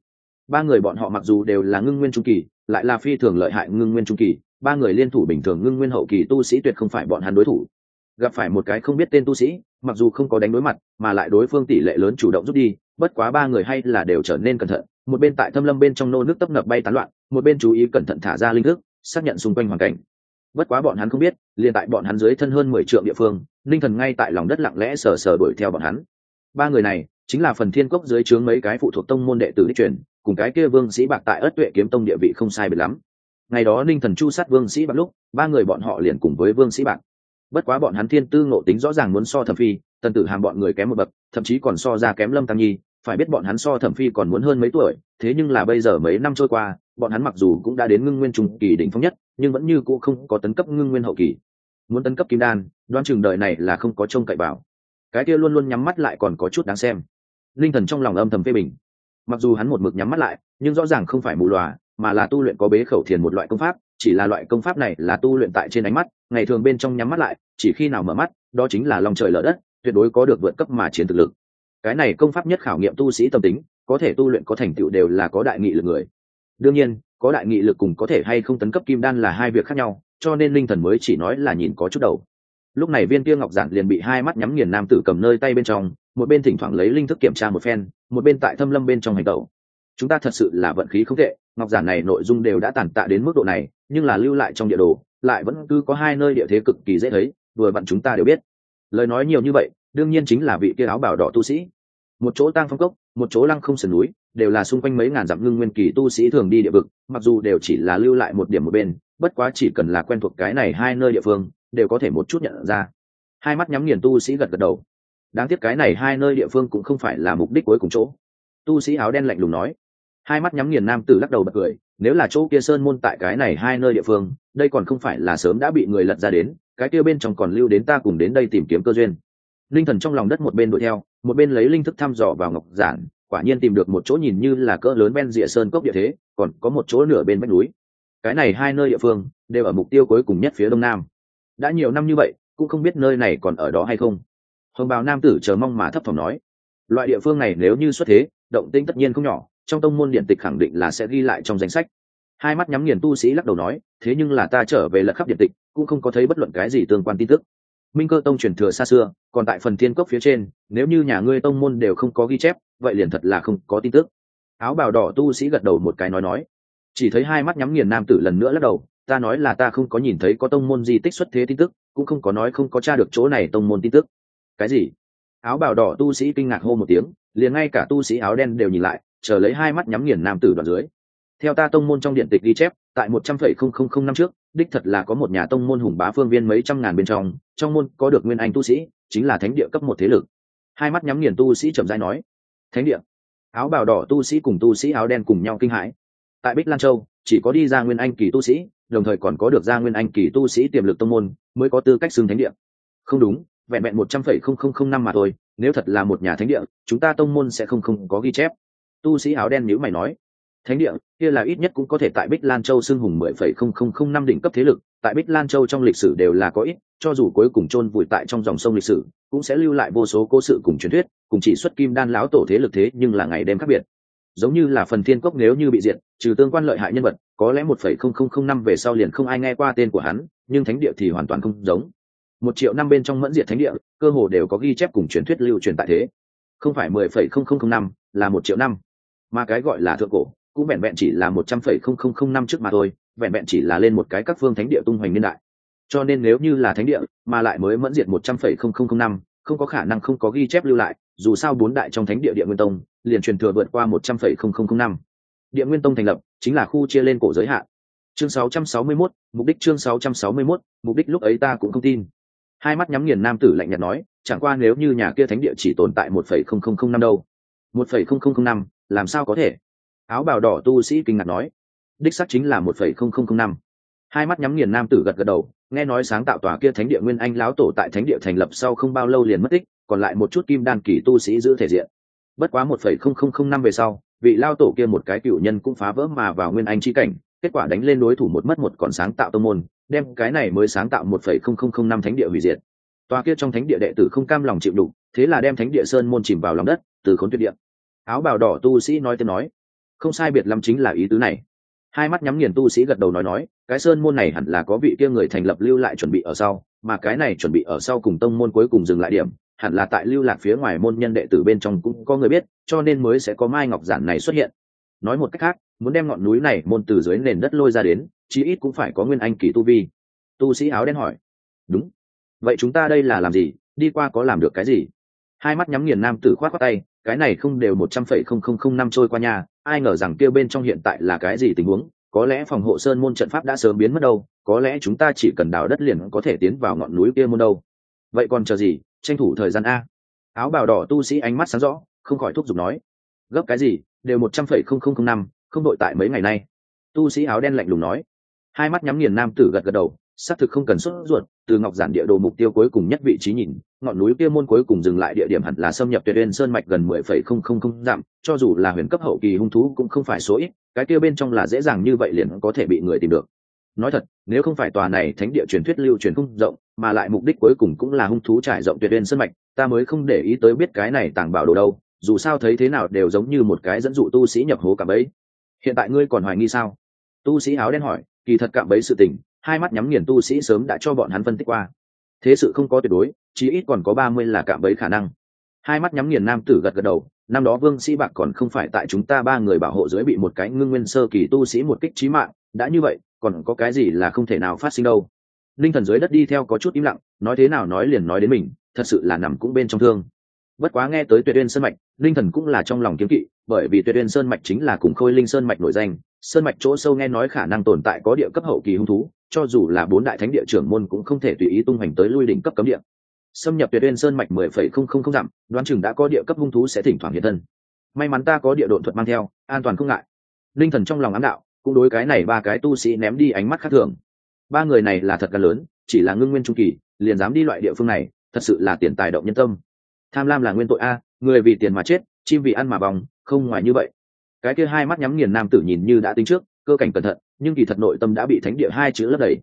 Ba người bọn họ mặc dù đều là ngưng nguyên trung kỳ, lại là phi thường lợi hại ngưng nguyên trung kỳ, ba người liên thủ bình thường ngưng nguyên hậu kỳ tu sĩ tuyệt không phải bọn hắn đối thủ. Gặp phải một cái không biết tên tu sĩ, mặc dù không có đánh đối mặt, mà lại đối phương tỷ lệ lớn chủ động rút đi bất quá ba người hay là đều trở nên cẩn thận, một bên tại thâm lâm bên trong nô nước tấp nập bay tán loạn, một bên chú ý cẩn thận thả ra linh thức, xác nhận xung quanh hoàn cảnh. Bất quá bọn hắn không biết, liền tại bọn hắn dưới thân hơn mười triệu địa phương, ninh thần ngay tại lòng đất lặng lẽ sờ sờ đuổi theo bọn hắn. Ba người này, chính là phần thiên cốc dưới trướng mấy cái phụ thuộc tông môn đệ tử đích truyền, cùng cái kia vương sĩ bạc tại ất tuệ kiếm tông địa vị không sai biệt lắm. Ngày đó ninh thần chu sát vương sĩ bạc lúc, ba người bọn họ liền cùng với vương sĩ bạc. Bất quá bọn hắn thiên tư ngộ tính rõ ràng muốn so thẩm phi, tần tử hàm bọn người kém một bậc, thậm chí còn so ra kém lâm tam nhi phải biết bọn hắn so thẩm phi còn muốn hơn mấy tuổi, thế nhưng là bây giờ mấy năm trôi qua, bọn hắn mặc dù cũng đã đến ngưng nguyên trung kỳ đỉnh phong nhất, nhưng vẫn như cũ không có tấn cấp ngưng nguyên hậu kỳ. Muốn tấn cấp kim đan đoan chừng đời này là không có trông cậy bảo cái kia luôn luôn nhắm mắt lại còn có chút đáng xem. Linh thần trong lòng âm thầm phê bình. Mặc dù hắn một mực nhắm mắt lại, nhưng rõ ràng không phải mù lòa, mà là tu luyện có bế khẩu thiền một loại công pháp, chỉ là loại công pháp này là tu luyện tại trên ánh mắt, ngày thường bên trong nhắm mắt lại, chỉ khi nào mở mắt, đó chính là lòng trời lở đất, tuyệt đối có được vượt cấp mà chiến thực lực cái này công pháp nhất khảo nghiệm tu sĩ tâm tính, có thể tu luyện có thành tựu đều là có đại nghị lực người. Đương nhiên, có đại nghị lực cùng có thể hay không tấn cấp kim đan là hai việc khác nhau, cho nên linh thần mới chỉ nói là nhìn có chút đầu. Lúc này viên kia ngọc giản liền bị hai mắt nhắm nghiền nam tử cầm nơi tay bên trong, một bên thỉnh thoảng lấy linh thức kiểm tra một phen, một bên tại thâm lâm bên trong hành tẩu chúng ta thật sự là vận khí không tệ, ngọc giản này nội dung đều đã tàn tạ đến mức độ này, nhưng là lưu lại trong địa đồ, lại vẫn cứ có hai nơi địa thế cực kỳ dễ thấy, vừa vặn chúng ta đều biết. Lời nói nhiều như vậy đương nhiên chính là vị kia áo bảo đỏ tu sĩ. Một chỗ tăng phong cốc, một chỗ lăng không sườn núi, đều là xung quanh mấy ngàn dặm ngưng nguyên kỳ tu sĩ thường đi địa vực, mặc dù đều chỉ là lưu lại một điểm một bên, bất quá chỉ cần là quen thuộc cái này hai nơi địa phương, đều có thể một chút nhận ra. Hai mắt nhắm nghiền tu sĩ gật gật đầu. Đáng tiếc cái này hai nơi địa phương cũng không phải là mục đích cuối cùng chỗ. Tu sĩ áo đen lạnh lùng nói. Hai mắt nhắm nghiền nam tử lắc đầu bật cười, nếu là chỗ kia sơn môn tại cái này hai nơi địa phương, đây còn không phải là sớm đã bị người lật ra đến, cái kia bên trong còn lưu đến ta cùng đến đây tìm kiếm cơ duyên linh thần trong lòng đất một bên đuổi theo, một bên lấy linh thức thăm dò vào ngọc giản, quả nhiên tìm được một chỗ nhìn như là cỡ lớn ven rìa sơn cốc địa thế, còn có một chỗ nửa bên vách núi. Cái này hai nơi địa phương đều ở mục tiêu cuối cùng nhất phía đông nam. Đã nhiều năm như vậy, cũng không biết nơi này còn ở đó hay không. Hồng bào nam tử chờ mong mà thấp thỏm nói, loại địa phương này nếu như xuất thế, động tĩnh tất nhiên không nhỏ, trong tông môn điện tịch khẳng định là sẽ ghi lại trong danh sách. Hai mắt nhắm nghiền tu sĩ lắc đầu nói, thế nhưng là ta trở về lật khắp điện tịch, cũng không có thấy bất luận cái gì tương quan tin tức minh cơ tông truyền thừa xa xưa, còn tại phần thiên cốc phía trên, nếu như nhà ngươi tông môn đều không có ghi chép, vậy liền thật là không có tin tức. Áo bào đỏ tu sĩ gật đầu một cái nói nói. Chỉ thấy hai mắt nhắm nghiền nam tử lần nữa lắc đầu, ta nói là ta không có nhìn thấy có tông môn di tích xuất thế tin tức, cũng không có nói không có tra được chỗ này tông môn tin tức. Cái gì? Áo bào đỏ tu sĩ kinh ngạc hô một tiếng, liền ngay cả tu sĩ áo đen đều nhìn lại, chờ lấy hai mắt nhắm nghiền nam tử đoạn dưới. Theo ta tông môn trong điện tịch ghi chép, tại một trăm phẩy không không không năm trước đích thật là có một nhà tông môn hùng bá phương viên mấy trăm ngàn bên trong trong môn có được nguyên anh tu sĩ, chính là thánh địa cấp một thế lực. Hai mắt nhắm nghiền tu sĩ trầm dai nói, thánh địa. Áo bào đỏ tu sĩ cùng tu sĩ áo đen cùng nhau kinh hãi. Tại bích lan châu, chỉ có đi ra nguyên anh kỳ tu sĩ, đồng thời còn có được ra nguyên anh kỳ tu sĩ tiềm lực tông môn, mới có tư cách xưng thánh địa. Không đúng, vẹn vẹn một trăm phẩy không không không năm mà thôi, nếu thật là một nhà thánh địa, chúng ta tông môn sẽ không không có ghi chép. Tu sĩ áo đen nhữ mày nói thánh địa, kia là ít nhất cũng có thể tại bích lan châu xưng hùng mười phẩy không không không năm đỉnh cấp thế lực, tại bích lan châu trong lịch sử đều là có ít, cho dù cuối cùng chôn vùi tại trong dòng sông lịch sử, cũng sẽ lưu lại vô số cố sự cùng truyền thuyết, cùng chỉ xuất kim đan lão tổ thế lực thế nhưng là ngày đêm khác biệt. Giống như là phần thiên cốc nếu như bị diệt, trừ tương quan lợi hại nhân vật, có lẽ một phẩy không không không năm về sau liền không ai nghe qua tên của hắn, nhưng thánh địa thì hoàn toàn không giống. Một triệu năm bên trong mẫn diệt thánh địa, cơ hồ đều có ghi chép cùng truyền thuyết lưu truyền tại thế. Không phải mười phẩy không không không năm, là một triệu năm, mà cái gọi là thượng cổ cũng vẹn vẹn chỉ là một trăm phẩy không không không năm trước mà thôi vẹn vẹn chỉ là lên một cái các phương thánh địa tung hoành niên đại cho nên nếu như là thánh địa mà lại mới mẫn diệt một trăm phẩy không không không năm không có khả năng không có ghi chép lưu lại dù sao bốn đại trong thánh địa địa nguyên tông liền truyền thừa vượt qua một trăm phẩy không không không năm địa nguyên tông thành lập chính là khu chia lên cổ giới hạn chương 661, mục đích chương 661, mục đích lúc ấy ta cũng không tin hai mắt nhắm nghiền nam tử lạnh nhạt nói chẳng qua nếu như nhà kia thánh địa chỉ tồn tại một phẩy không không không năm đâu một phẩy không không không năm làm sao có thể áo bào đỏ tu sĩ kinh ngạc nói, đích xác chính là một phẩy không không không năm. Hai mắt nhắm nghiền nam tử gật gật đầu, nghe nói sáng tạo tòa kia thánh địa nguyên anh lão tổ tại thánh địa thành lập sau không bao lâu liền mất tích, còn lại một chút kim đan kỳ tu sĩ giữ thể diện. Bất quá một phẩy không không không năm về sau, vị lao tổ kia một cái cựu nhân cũng phá vỡ mà vào nguyên anh chi cảnh, kết quả đánh lên đối thủ một mất một còn sáng tạo tông môn, đem cái này mới sáng tạo một phẩy không không không năm thánh địa hủy diệt. Tòa kia trong thánh địa đệ tử không cam lòng chịu đủ thế là đem thánh địa sơn môn chìm vào lòng đất, từ khốn tuyệt địa. Áo bào đỏ tu sĩ nói tên nói không sai biệt lắm chính là ý tứ này. Hai mắt nhắm nghiền tu sĩ gật đầu nói nói, cái sơn môn này hẳn là có vị kia người thành lập lưu lại chuẩn bị ở sau, mà cái này chuẩn bị ở sau cùng tông môn cuối cùng dừng lại điểm, hẳn là tại lưu lạc phía ngoài môn nhân đệ tử bên trong cũng có người biết, cho nên mới sẽ có mai ngọc giản này xuất hiện. Nói một cách khác, muốn đem ngọn núi này môn từ dưới nền đất lôi ra đến, chí ít cũng phải có nguyên anh kỳ tu vi. Tu sĩ áo đen hỏi. Đúng. Vậy chúng ta đây là làm gì? Đi qua có làm được cái gì? Hai mắt nhắm nghiền nam tử khoát khoát tay, cái này không đều một trăm phẩy không không không năm trôi qua nhà ai ngờ rằng kia bên trong hiện tại là cái gì tình huống, có lẽ phòng hộ sơn môn trận pháp đã sớm biến mất đâu, có lẽ chúng ta chỉ cần đào đất liền có thể tiến vào ngọn núi kia môn đâu. Vậy còn chờ gì, tranh thủ thời gian a. Áo bào đỏ tu sĩ ánh mắt sáng rõ, không khỏi thúc giục nói. Gấp cái gì, đều một trăm phẩy không không không năm, không đội tại mấy ngày nay. Tu sĩ áo đen lạnh lùng nói. Hai mắt nhắm nghiền nam tử gật gật đầu, xác thực không cần sốt ruột từ ngọc giản địa đồ mục tiêu cuối cùng nhất vị trí nhìn, ngọn núi kia môn cuối cùng dừng lại địa điểm hẳn là xâm nhập tuyệt uyên sơn mạch gần mười phẩy không không không dặm, cho dù là huyền cấp hậu kỳ hung thú cũng không phải số ít, cái kia bên trong là dễ dàng như vậy liền có thể bị người tìm được. Nói thật, nếu không phải tòa này thánh địa truyền thuyết lưu truyền không rộng, mà lại mục đích cuối cùng cũng là hung thú trải rộng tuyệt uyên sơn mạch, ta mới không để ý tới biết cái này tàng bảo đồ đâu, dù sao thấy thế nào đều giống như một cái dẫn dụ tu sĩ nhập hố cả bấy hiện tại ngươi còn hoài nghi sao? Tu sĩ áo đen hỏi, kỳ thật cạm bấy sự tình hai mắt nhắm nghiền tu sĩ sớm đã cho bọn hắn phân tích qua. Thế sự không có tuyệt đối, chí ít còn có ba mươi là cạm bẫy khả năng. Hai mắt nhắm nghiền nam tử gật gật đầu, năm đó vương sĩ bạc còn không phải tại chúng ta ba người bảo hộ dưới bị một cái ngưng nguyên sơ kỳ tu sĩ một kích trí mạng, đã như vậy, còn có cái gì là không thể nào phát sinh đâu. Linh thần dưới đất đi theo có chút im lặng, nói thế nào nói liền nói đến mình, thật sự là nằm cũng bên trong thương. Bất quá nghe tới tuyệt uyên sơn mạch, linh thần cũng là trong lòng kiếm kỵ, bởi vì tuyệt uyên sơn mạch chính là cùng khôi linh sơn mạch nổi danh sơn mạch chỗ sâu nghe nói khả năng tồn tại có địa cấp hậu kỳ hung thú, cho dù là bốn đại thánh địa trưởng môn cũng không thể tùy ý tung hành tới lui đỉnh cấp cấm địa. Xâm nhập tuyệt uyên sơn mạch mười phẩy không không không dặm, đoán chừng đã có địa cấp hung thú sẽ thỉnh thoảng hiện thân. May mắn ta có địa độn thuật mang theo, an toàn không ngại. Linh thần trong lòng ám đạo, cũng đối cái này ba cái tu sĩ ném đi ánh mắt khác thường. Ba người này là thật gần lớn, chỉ là ngưng nguyên trung kỳ, liền dám đi loại địa phương này, thật sự là tiền tài động nhân tâm. Tham lam là nguyên tội a, người vì tiền mà chết, chim vì ăn mà vòng không ngoài như vậy cái kia hai mắt nhắm nghiền nam tử nhìn như đã tính trước, cơ cảnh cẩn thận, nhưng kỳ thật nội tâm đã bị thánh địa hai chữ lấp đầy.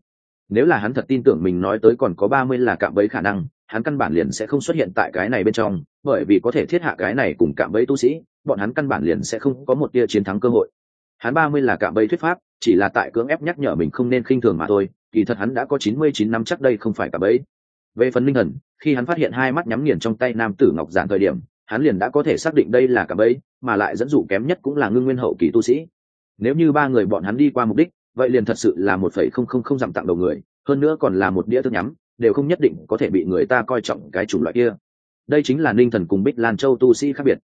Nếu là hắn thật tin tưởng mình nói tới còn có ba mươi là cạm bẫy khả năng, hắn căn bản liền sẽ không xuất hiện tại cái này bên trong, bởi vì có thể thiết hạ cái này cùng cạm bẫy tu sĩ, bọn hắn căn bản liền sẽ không có một tia chiến thắng cơ hội. Hắn ba mươi là cạm bẫy thuyết pháp, chỉ là tại cưỡng ép nhắc nhở mình không nên khinh thường mà thôi, kỳ thật hắn đã có chín mươi chín năm chắc đây không phải cạm bẫy. Về phần linh thần, khi hắn phát hiện hai mắt nhắm nghiền trong tay nam tử ngọc giản thời điểm hắn liền đã có thể xác định đây là cả bẫy, mà lại dẫn dụ kém nhất cũng là ngưng nguyên hậu kỳ tu sĩ. Nếu như ba người bọn hắn đi qua mục đích, vậy liền thật sự là một phẩy không không không giảm tặng đầu người, hơn nữa còn là một đĩa thức nhắm, đều không nhất định có thể bị người ta coi trọng cái chủng loại kia. Đây chính là ninh thần cùng bích lan châu tu sĩ khác biệt.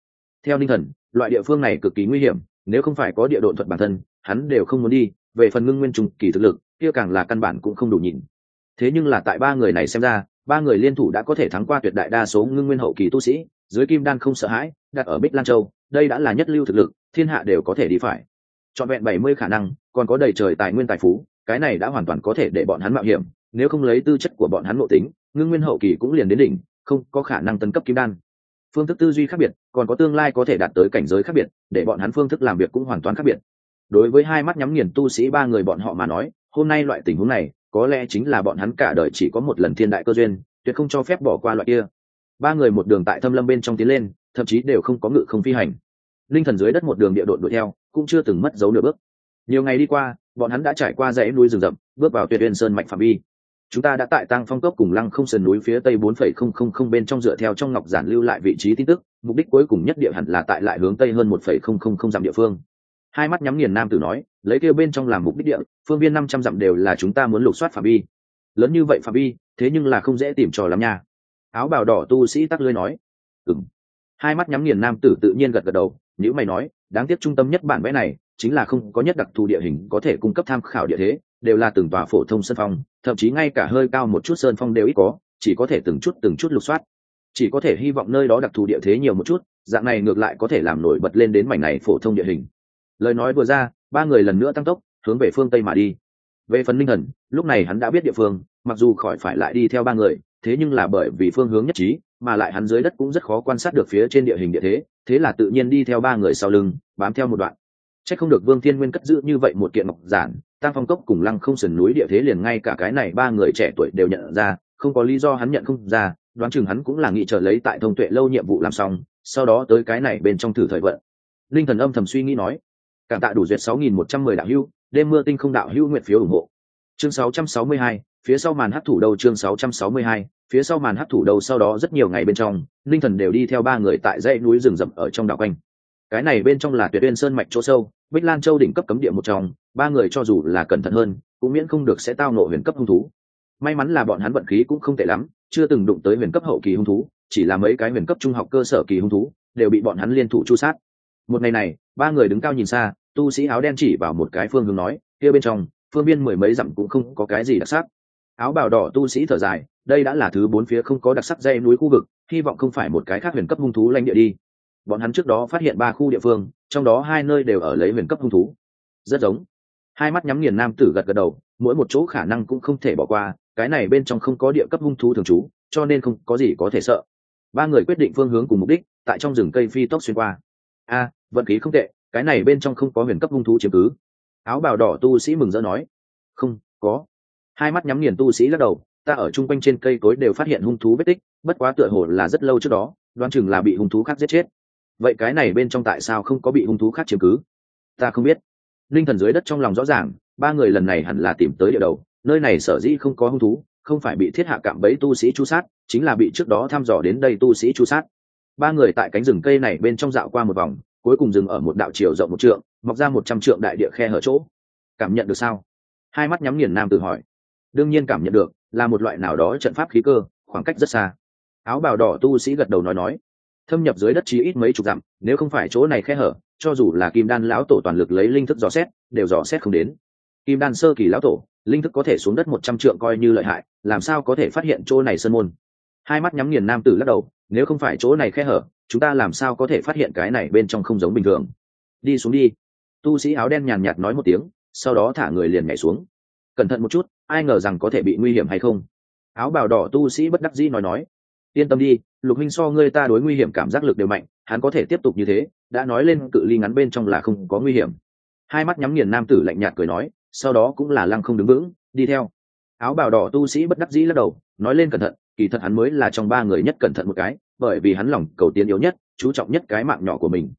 Theo ninh thần, loại địa phương này cực kỳ nguy hiểm, nếu không phải có địa độn thuật bản thân, hắn đều không muốn đi, về phần ngưng nguyên trùng kỳ thực lực, kia càng là căn bản cũng không đủ nhìn. Thế nhưng là tại ba người này xem ra, ba người liên thủ đã có thể thắng qua tuyệt đại đa số ngưng nguyên hậu kỳ tu sĩ dưới kim đan không sợ hãi, đặt ở bích lan châu, đây đã là nhất lưu thực lực, thiên hạ đều có thể đi phải. Trọn vẹn bảy mươi khả năng, còn có đầy trời tài nguyên tài phú, cái này đã hoàn toàn có thể để bọn hắn mạo hiểm. Nếu không lấy tư chất của bọn hắn nội tính, ngưng nguyên hậu kỳ cũng liền đến đỉnh, không có khả năng tấn cấp kim đan. Phương thức tư duy khác biệt, còn có tương lai có thể đạt tới cảnh giới khác biệt, để bọn hắn phương thức làm việc cũng hoàn toàn khác biệt. Đối với hai mắt nhắm nghiền tu sĩ ba người bọn họ mà nói, hôm nay loại tình huống này, có lẽ chính là bọn hắn cả đời chỉ có một lần thiên đại cơ duyên, tuyệt không cho phép bỏ qua loại kia ba người một đường tại thâm lâm bên trong tiến lên, thậm chí đều không có ngự không phi hành. Linh thần dưới đất một đường địa đội đuổi theo, cũng chưa từng mất dấu nửa bước. Nhiều ngày đi qua, bọn hắn đã trải qua dãy núi rừng rậm, bước vào tuyệt uyên sơn mạnh phạm vi. Chúng ta đã tại tăng phong cốc cùng lăng không sườn núi phía tây bốn phẩy không không không bên trong dựa theo trong ngọc giản lưu lại vị trí tin tức, mục đích cuối cùng nhất địa hẳn là tại lại hướng tây hơn một phẩy không không không dặm địa phương. Hai mắt nhắm nghiền nam tử nói, lấy kêu bên trong làm mục đích địa, phương viên năm trăm dặm đều là chúng ta muốn lục soát phạm vi. Lớn như vậy phạm vi, thế nhưng là không dễ tìm trò lắm nha áo bào đỏ tu sĩ tắc lưới nói. Ừng hai mắt nhắm nghiền nam tử tự nhiên gật gật đầu nếu mày nói, đáng tiếc trung tâm nhất bản vẽ này chính là không có nhất đặc thù địa hình có thể cung cấp tham khảo địa thế, đều là từng tòa phổ thông sơn phong, thậm chí ngay cả hơi cao một chút sơn phong đều ít có, chỉ có thể từng chút từng chút lục soát. Chỉ có thể hy vọng nơi đó đặc thù địa thế nhiều một chút, dạng này ngược lại có thể làm nổi bật lên đến mảnh này phổ thông địa hình. Lời nói vừa ra, ba người lần nữa tăng tốc, hướng về phương tây mà đi. Về phần linh thần, lúc này hắn đã biết địa phương mặc dù khỏi phải lại đi theo ba người, thế nhưng là bởi vì phương hướng nhất trí, mà lại hắn dưới đất cũng rất khó quan sát được phía trên địa hình địa thế thế là tự nhiên đi theo ba người sau lưng, bám theo một đoạn. C h ắ c không được vương thiên nguyên cất giữ như vậy một kiện ngọc giản tăng phong cốc cùng lăng không sườn núi địa thế liền ngay cả cái này ba người trẻ tuổi đều nhận ra, không có lý do hắn nhận không ra, đoán chừng hắn cũng là nghĩ chờ lấy tại thông tuệ lâu nhiệm vụ làm xong, sau đó tới cái này bên trong thử thời vận. Linh thần âm thầm suy nghĩ nói, cảm tạ đủ duyệt sáu nghìn một trăm mười đạo hưu đêm mưa tinh không đạo hưu nguyện phiếu ủng hộ. Chương sáu trăm sáu mươi hai phía sau màn hấp thủ đầu chương sáu trăm sáu mươi hai, phía sau màn hấp thủ đầu sau đó rất nhiều ngày bên trong, linh thần đều đi theo ba người tại dãy núi rừng rậm ở trong đảo quanh. Cái này bên trong là tuyệt uyên sơn mạch chỗ sâu, bích lan châu đỉnh cấp cấm địa một trong, ba người cho dù là cẩn thận hơn, cũng miễn không được sẽ tao ngộ huyền cấp hung thú. May mắn là bọn hắn vận khí cũng không tệ lắm, chưa từng đụng tới huyền cấp hậu kỳ hung thú, chỉ là mấy cái huyền cấp trung học cơ sở kỳ hung thú, đều bị bọn hắn liên thủ chu sát. Một ngày này, ba người đứng cao nhìn xa, tu sĩ áo đen chỉ vào một cái phương hướng nói, kia bên trong, phương biên mười mấy dặm cũng không có cái gì đặc sắc áo bào đỏ tu sĩ thở dài, đây đã là thứ bốn phía không có đặc sắc dây núi khu vực, hy vọng không phải một cái khác huyền cấp hung thú lãnh địa đi. Bọn hắn trước đó phát hiện ba khu địa phương, trong đó hai nơi đều ở lấy huyền cấp hung thú. Rất giống. Hai mắt nhắm nghiền nam tử gật gật đầu, mỗi một chỗ khả năng cũng không thể bỏ qua, cái này bên trong không có địa cấp hung thú thường trú, cho nên không có gì có thể sợ. Ba người quyết định phương hướng cùng mục đích, tại trong rừng cây phi tốc xuyên qua. A, vận khí không tệ, cái này bên trong không có huyền cấp hung thú chiếm cứ. Áo bào đỏ tu sĩ mừng rỡ nói. Không, có hai mắt nhắm nghiền tu sĩ lắc đầu, ta ở chung quanh trên cây cối đều phát hiện hung thú vết tích, bất quá tựa hồ là rất lâu trước đó, đoán chừng là bị hung thú khác giết chết. Vậy cái này bên trong tại sao không có bị hung thú khác chiếm cứ? Ta không biết. Linh thần dưới đất trong lòng rõ ràng, ba người lần này hẳn là tìm tới địa đầu, nơi này sở dĩ không có hung thú, không phải bị thiết hạ cạm bẫy tu sĩ chu sát, chính là bị trước đó thăm dò đến đây tu sĩ chu sát. Ba người tại cánh rừng cây này bên trong dạo qua một vòng, cuối cùng dừng ở một đạo chiều rộng một trượng, mọc ra một trăm trượng đại địa khe hở chỗ. Cảm nhận được sao? Hai mắt nhắm nghiền nam tự hỏi đương nhiên cảm nhận được, là một loại nào đó trận pháp khí cơ, khoảng cách rất xa. Áo bào đỏ tu sĩ gật đầu nói nói, thâm nhập dưới đất chí ít mấy chục dặm, nếu không phải chỗ này khe hở, cho dù là kim đan lão tổ toàn lực lấy linh thức dò xét, đều dò xét không đến. Kim đan sơ kỳ lão tổ, linh thức có thể xuống đất một trăm trượng coi như lợi hại, làm sao có thể phát hiện chỗ này sơn môn? Hai mắt nhắm nghiền nam tử lắc đầu, nếu không phải chỗ này khe hở, chúng ta làm sao có thể phát hiện cái này bên trong không giống bình thường? Đi xuống đi. Tu sĩ áo đen nhàn nhạt nói một tiếng, sau đó thả người liền nhảy xuống. Cẩn thận một chút ai ngờ rằng có thể bị nguy hiểm hay không? Áo bào đỏ tu sĩ bất đắc dĩ nói nói, yên tâm đi, lục minh so ngươi ta đối nguy hiểm cảm giác lực đều mạnh, hắn có thể tiếp tục như thế, đã nói lên cự ly ngắn bên trong là không có nguy hiểm. Hai mắt nhắm nghiền nam tử lạnh nhạt cười nói, sau đó cũng là lăng không đứng vững, đi theo. Áo bào đỏ tu sĩ bất đắc dĩ lắc đầu, nói lên cẩn thận, kỳ thật hắn mới là trong ba người nhất cẩn thận một cái, bởi vì hắn lòng cầu tiến yếu nhất, chú trọng nhất cái mạng nhỏ của mình.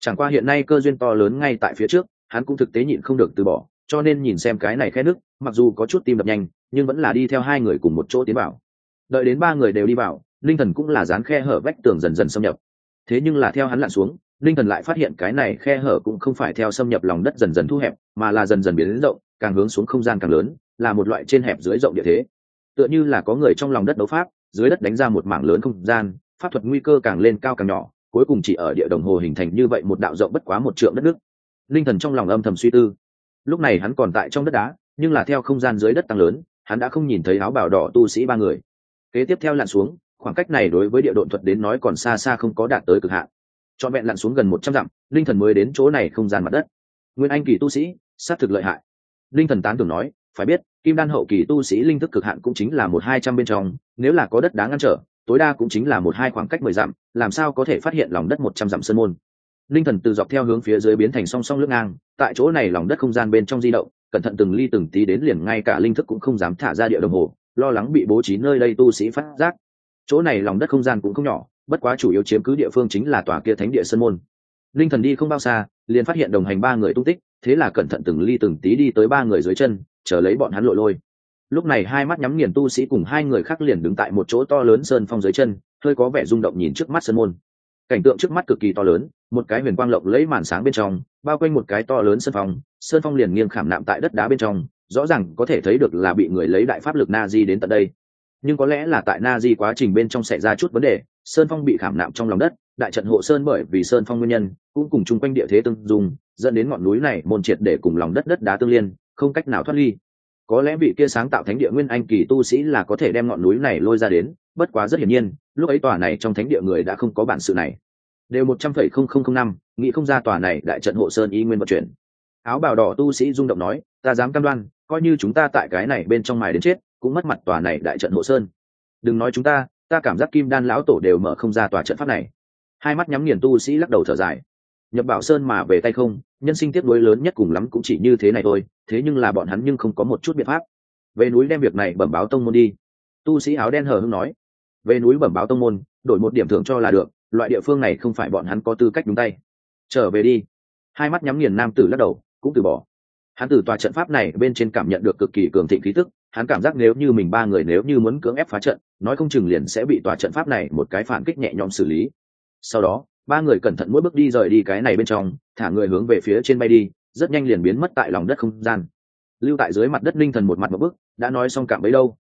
Chẳng qua hiện nay cơ duyên to lớn ngay tại phía trước, hắn cũng thực tế nhịn không được từ bỏ cho nên nhìn xem cái này khe nước, mặc dù có chút tim đập nhanh, nhưng vẫn là đi theo hai người cùng một chỗ tiến vào. Đợi đến ba người đều đi vào, linh thần cũng là dán khe hở vách tường dần dần xâm nhập. Thế nhưng là theo hắn lặn xuống, linh thần lại phát hiện cái này khe hở cũng không phải theo xâm nhập lòng đất dần dần thu hẹp, mà là dần dần biến đến rộng, càng hướng xuống không gian càng lớn, là một loại trên hẹp dưới rộng địa thế. Tựa như là có người trong lòng đất đấu pháp, dưới đất đánh ra một mảng lớn không gian, pháp thuật nguy cơ càng lên cao càng nhỏ, cuối cùng chỉ ở địa đồng hồ hình thành như vậy một đạo rộng bất quá một trượng đất nước. Linh thần trong lòng âm thầm suy tư lúc này hắn còn tại trong đất đá, nhưng là theo không gian dưới đất tăng lớn, hắn đã không nhìn thấy áo bào đỏ tu sĩ ba người. Kế tiếp theo lặn xuống, khoảng cách này đối với địa độn thuật đến nói còn xa xa không có đạt tới cực hạn. Trọn vẹn lặn xuống gần một trăm dặm, linh thần mới đến chỗ này không gian mặt đất. Nguyên anh kỳ tu sĩ, sát thực lợi hại. Linh thần tán tưởng nói, phải biết, kim đan hậu kỳ tu sĩ linh thức cực hạn cũng chính là một hai trăm bên trong, nếu là có đất đá ngăn trở, tối đa cũng chính là một hai khoảng cách mười dặm, làm sao có thể phát hiện lòng đất một trăm dặm sơn môn? Linh thần từ dọc theo hướng phía dưới biến thành song song lưng ngang, tại chỗ này lòng đất không gian bên trong di động, cẩn thận từng ly từng tí đến liền ngay cả linh thức cũng không dám thả ra địa đồng hồ, lo lắng bị bố trí nơi đây tu sĩ phát giác. Chỗ này lòng đất không gian cũng không nhỏ, bất quá chủ yếu chiếm cứ địa phương chính là tòa kia thánh địa sơn môn. Linh thần đi không bao xa, liền phát hiện đồng hành ba người tung tích, thế là cẩn thận từng ly từng tí đi tới ba người dưới chân, chờ lấy bọn hắn lội lôi. Lúc này hai mắt nhắm nghiền tu sĩ cùng hai người khác liền đứng tại một chỗ to lớn sơn phong dưới chân, hơi có vẻ rung động nhìn trước mắt sơn môn cảnh tượng trước mắt cực kỳ to lớn, một cái huyền quang lộng lấy màn sáng bên trong, bao quanh một cái to lớn sơn phong sơn phong liền nghiêng khảm nạm tại đất đá bên trong, rõ ràng có thể thấy được là bị người lấy đại pháp lực na di đến tận đây. Nhưng có lẽ là tại na di quá trình bên trong xảy ra chút vấn đề, sơn phong bị khảm nạm trong lòng đất, đại trận hộ sơn bởi vì sơn phong nguyên nhân, cũng cùng chung quanh địa thế tương dùng dẫn đến ngọn núi này môn triệt để cùng lòng đất đất đá tương liên, không cách nào thoát ly. Có lẽ vị kia sáng tạo thánh địa nguyên anh kỳ tu sĩ là có thể đem ngọn núi này lôi ra đến, bất quá rất hiển nhiên lúc ấy tòa này trong thánh địa người đã không có bản sự này. Đều một trăm phẩy không không không năm, nghĩ không ra tòa này đại trận hộ sơn y nguyên vận chuyển. Áo bào đỏ tu sĩ rung động nói, ta dám cam đoan, coi như chúng ta tại cái này bên trong mài đến chết, cũng mất mặt tòa này đại trận hộ sơn. Đừng nói chúng ta ta cảm giác kim đan lão tổ đều mở không ra tòa trận pháp này. Hai mắt nhắm nghiền tu sĩ lắc đầu thở dài. Nhập bảo sơn mà về tay không, nhân sinh tiếp nối lớn nhất cùng lắm cũng chỉ như thế này thôi, thế nhưng là bọn hắn nhưng không có một chút biện pháp. Về núi đem việc này bẩm báo tông môn đi. Tu sĩ áo đen hờ hưng nói về núi bẩm báo tông môn, đổi một điểm thưởng cho là được, loại địa phương này không phải bọn hắn có tư cách đúng tay. Trở về đi. Hai mắt nhắm nghiền nam tử lắc đầu, cũng từ bỏ. Hắn từ tòa trận pháp này bên trên cảm nhận được cực kỳ cường thịnh khí tức, hắn cảm giác nếu như mình ba người nếu như muốn cưỡng ép phá trận, nói không chừng liền sẽ bị tòa trận pháp này một cái phản kích nhẹ nhõm xử lý. Sau đó, ba người cẩn thận mỗi bước đi rời đi cái này bên trong, thả người hướng về phía trên bay đi, rất nhanh liền biến mất tại lòng đất không gian. Lưu tại dưới mặt đất linh thần một mặt một bước, đã nói xong cạm bấy đâu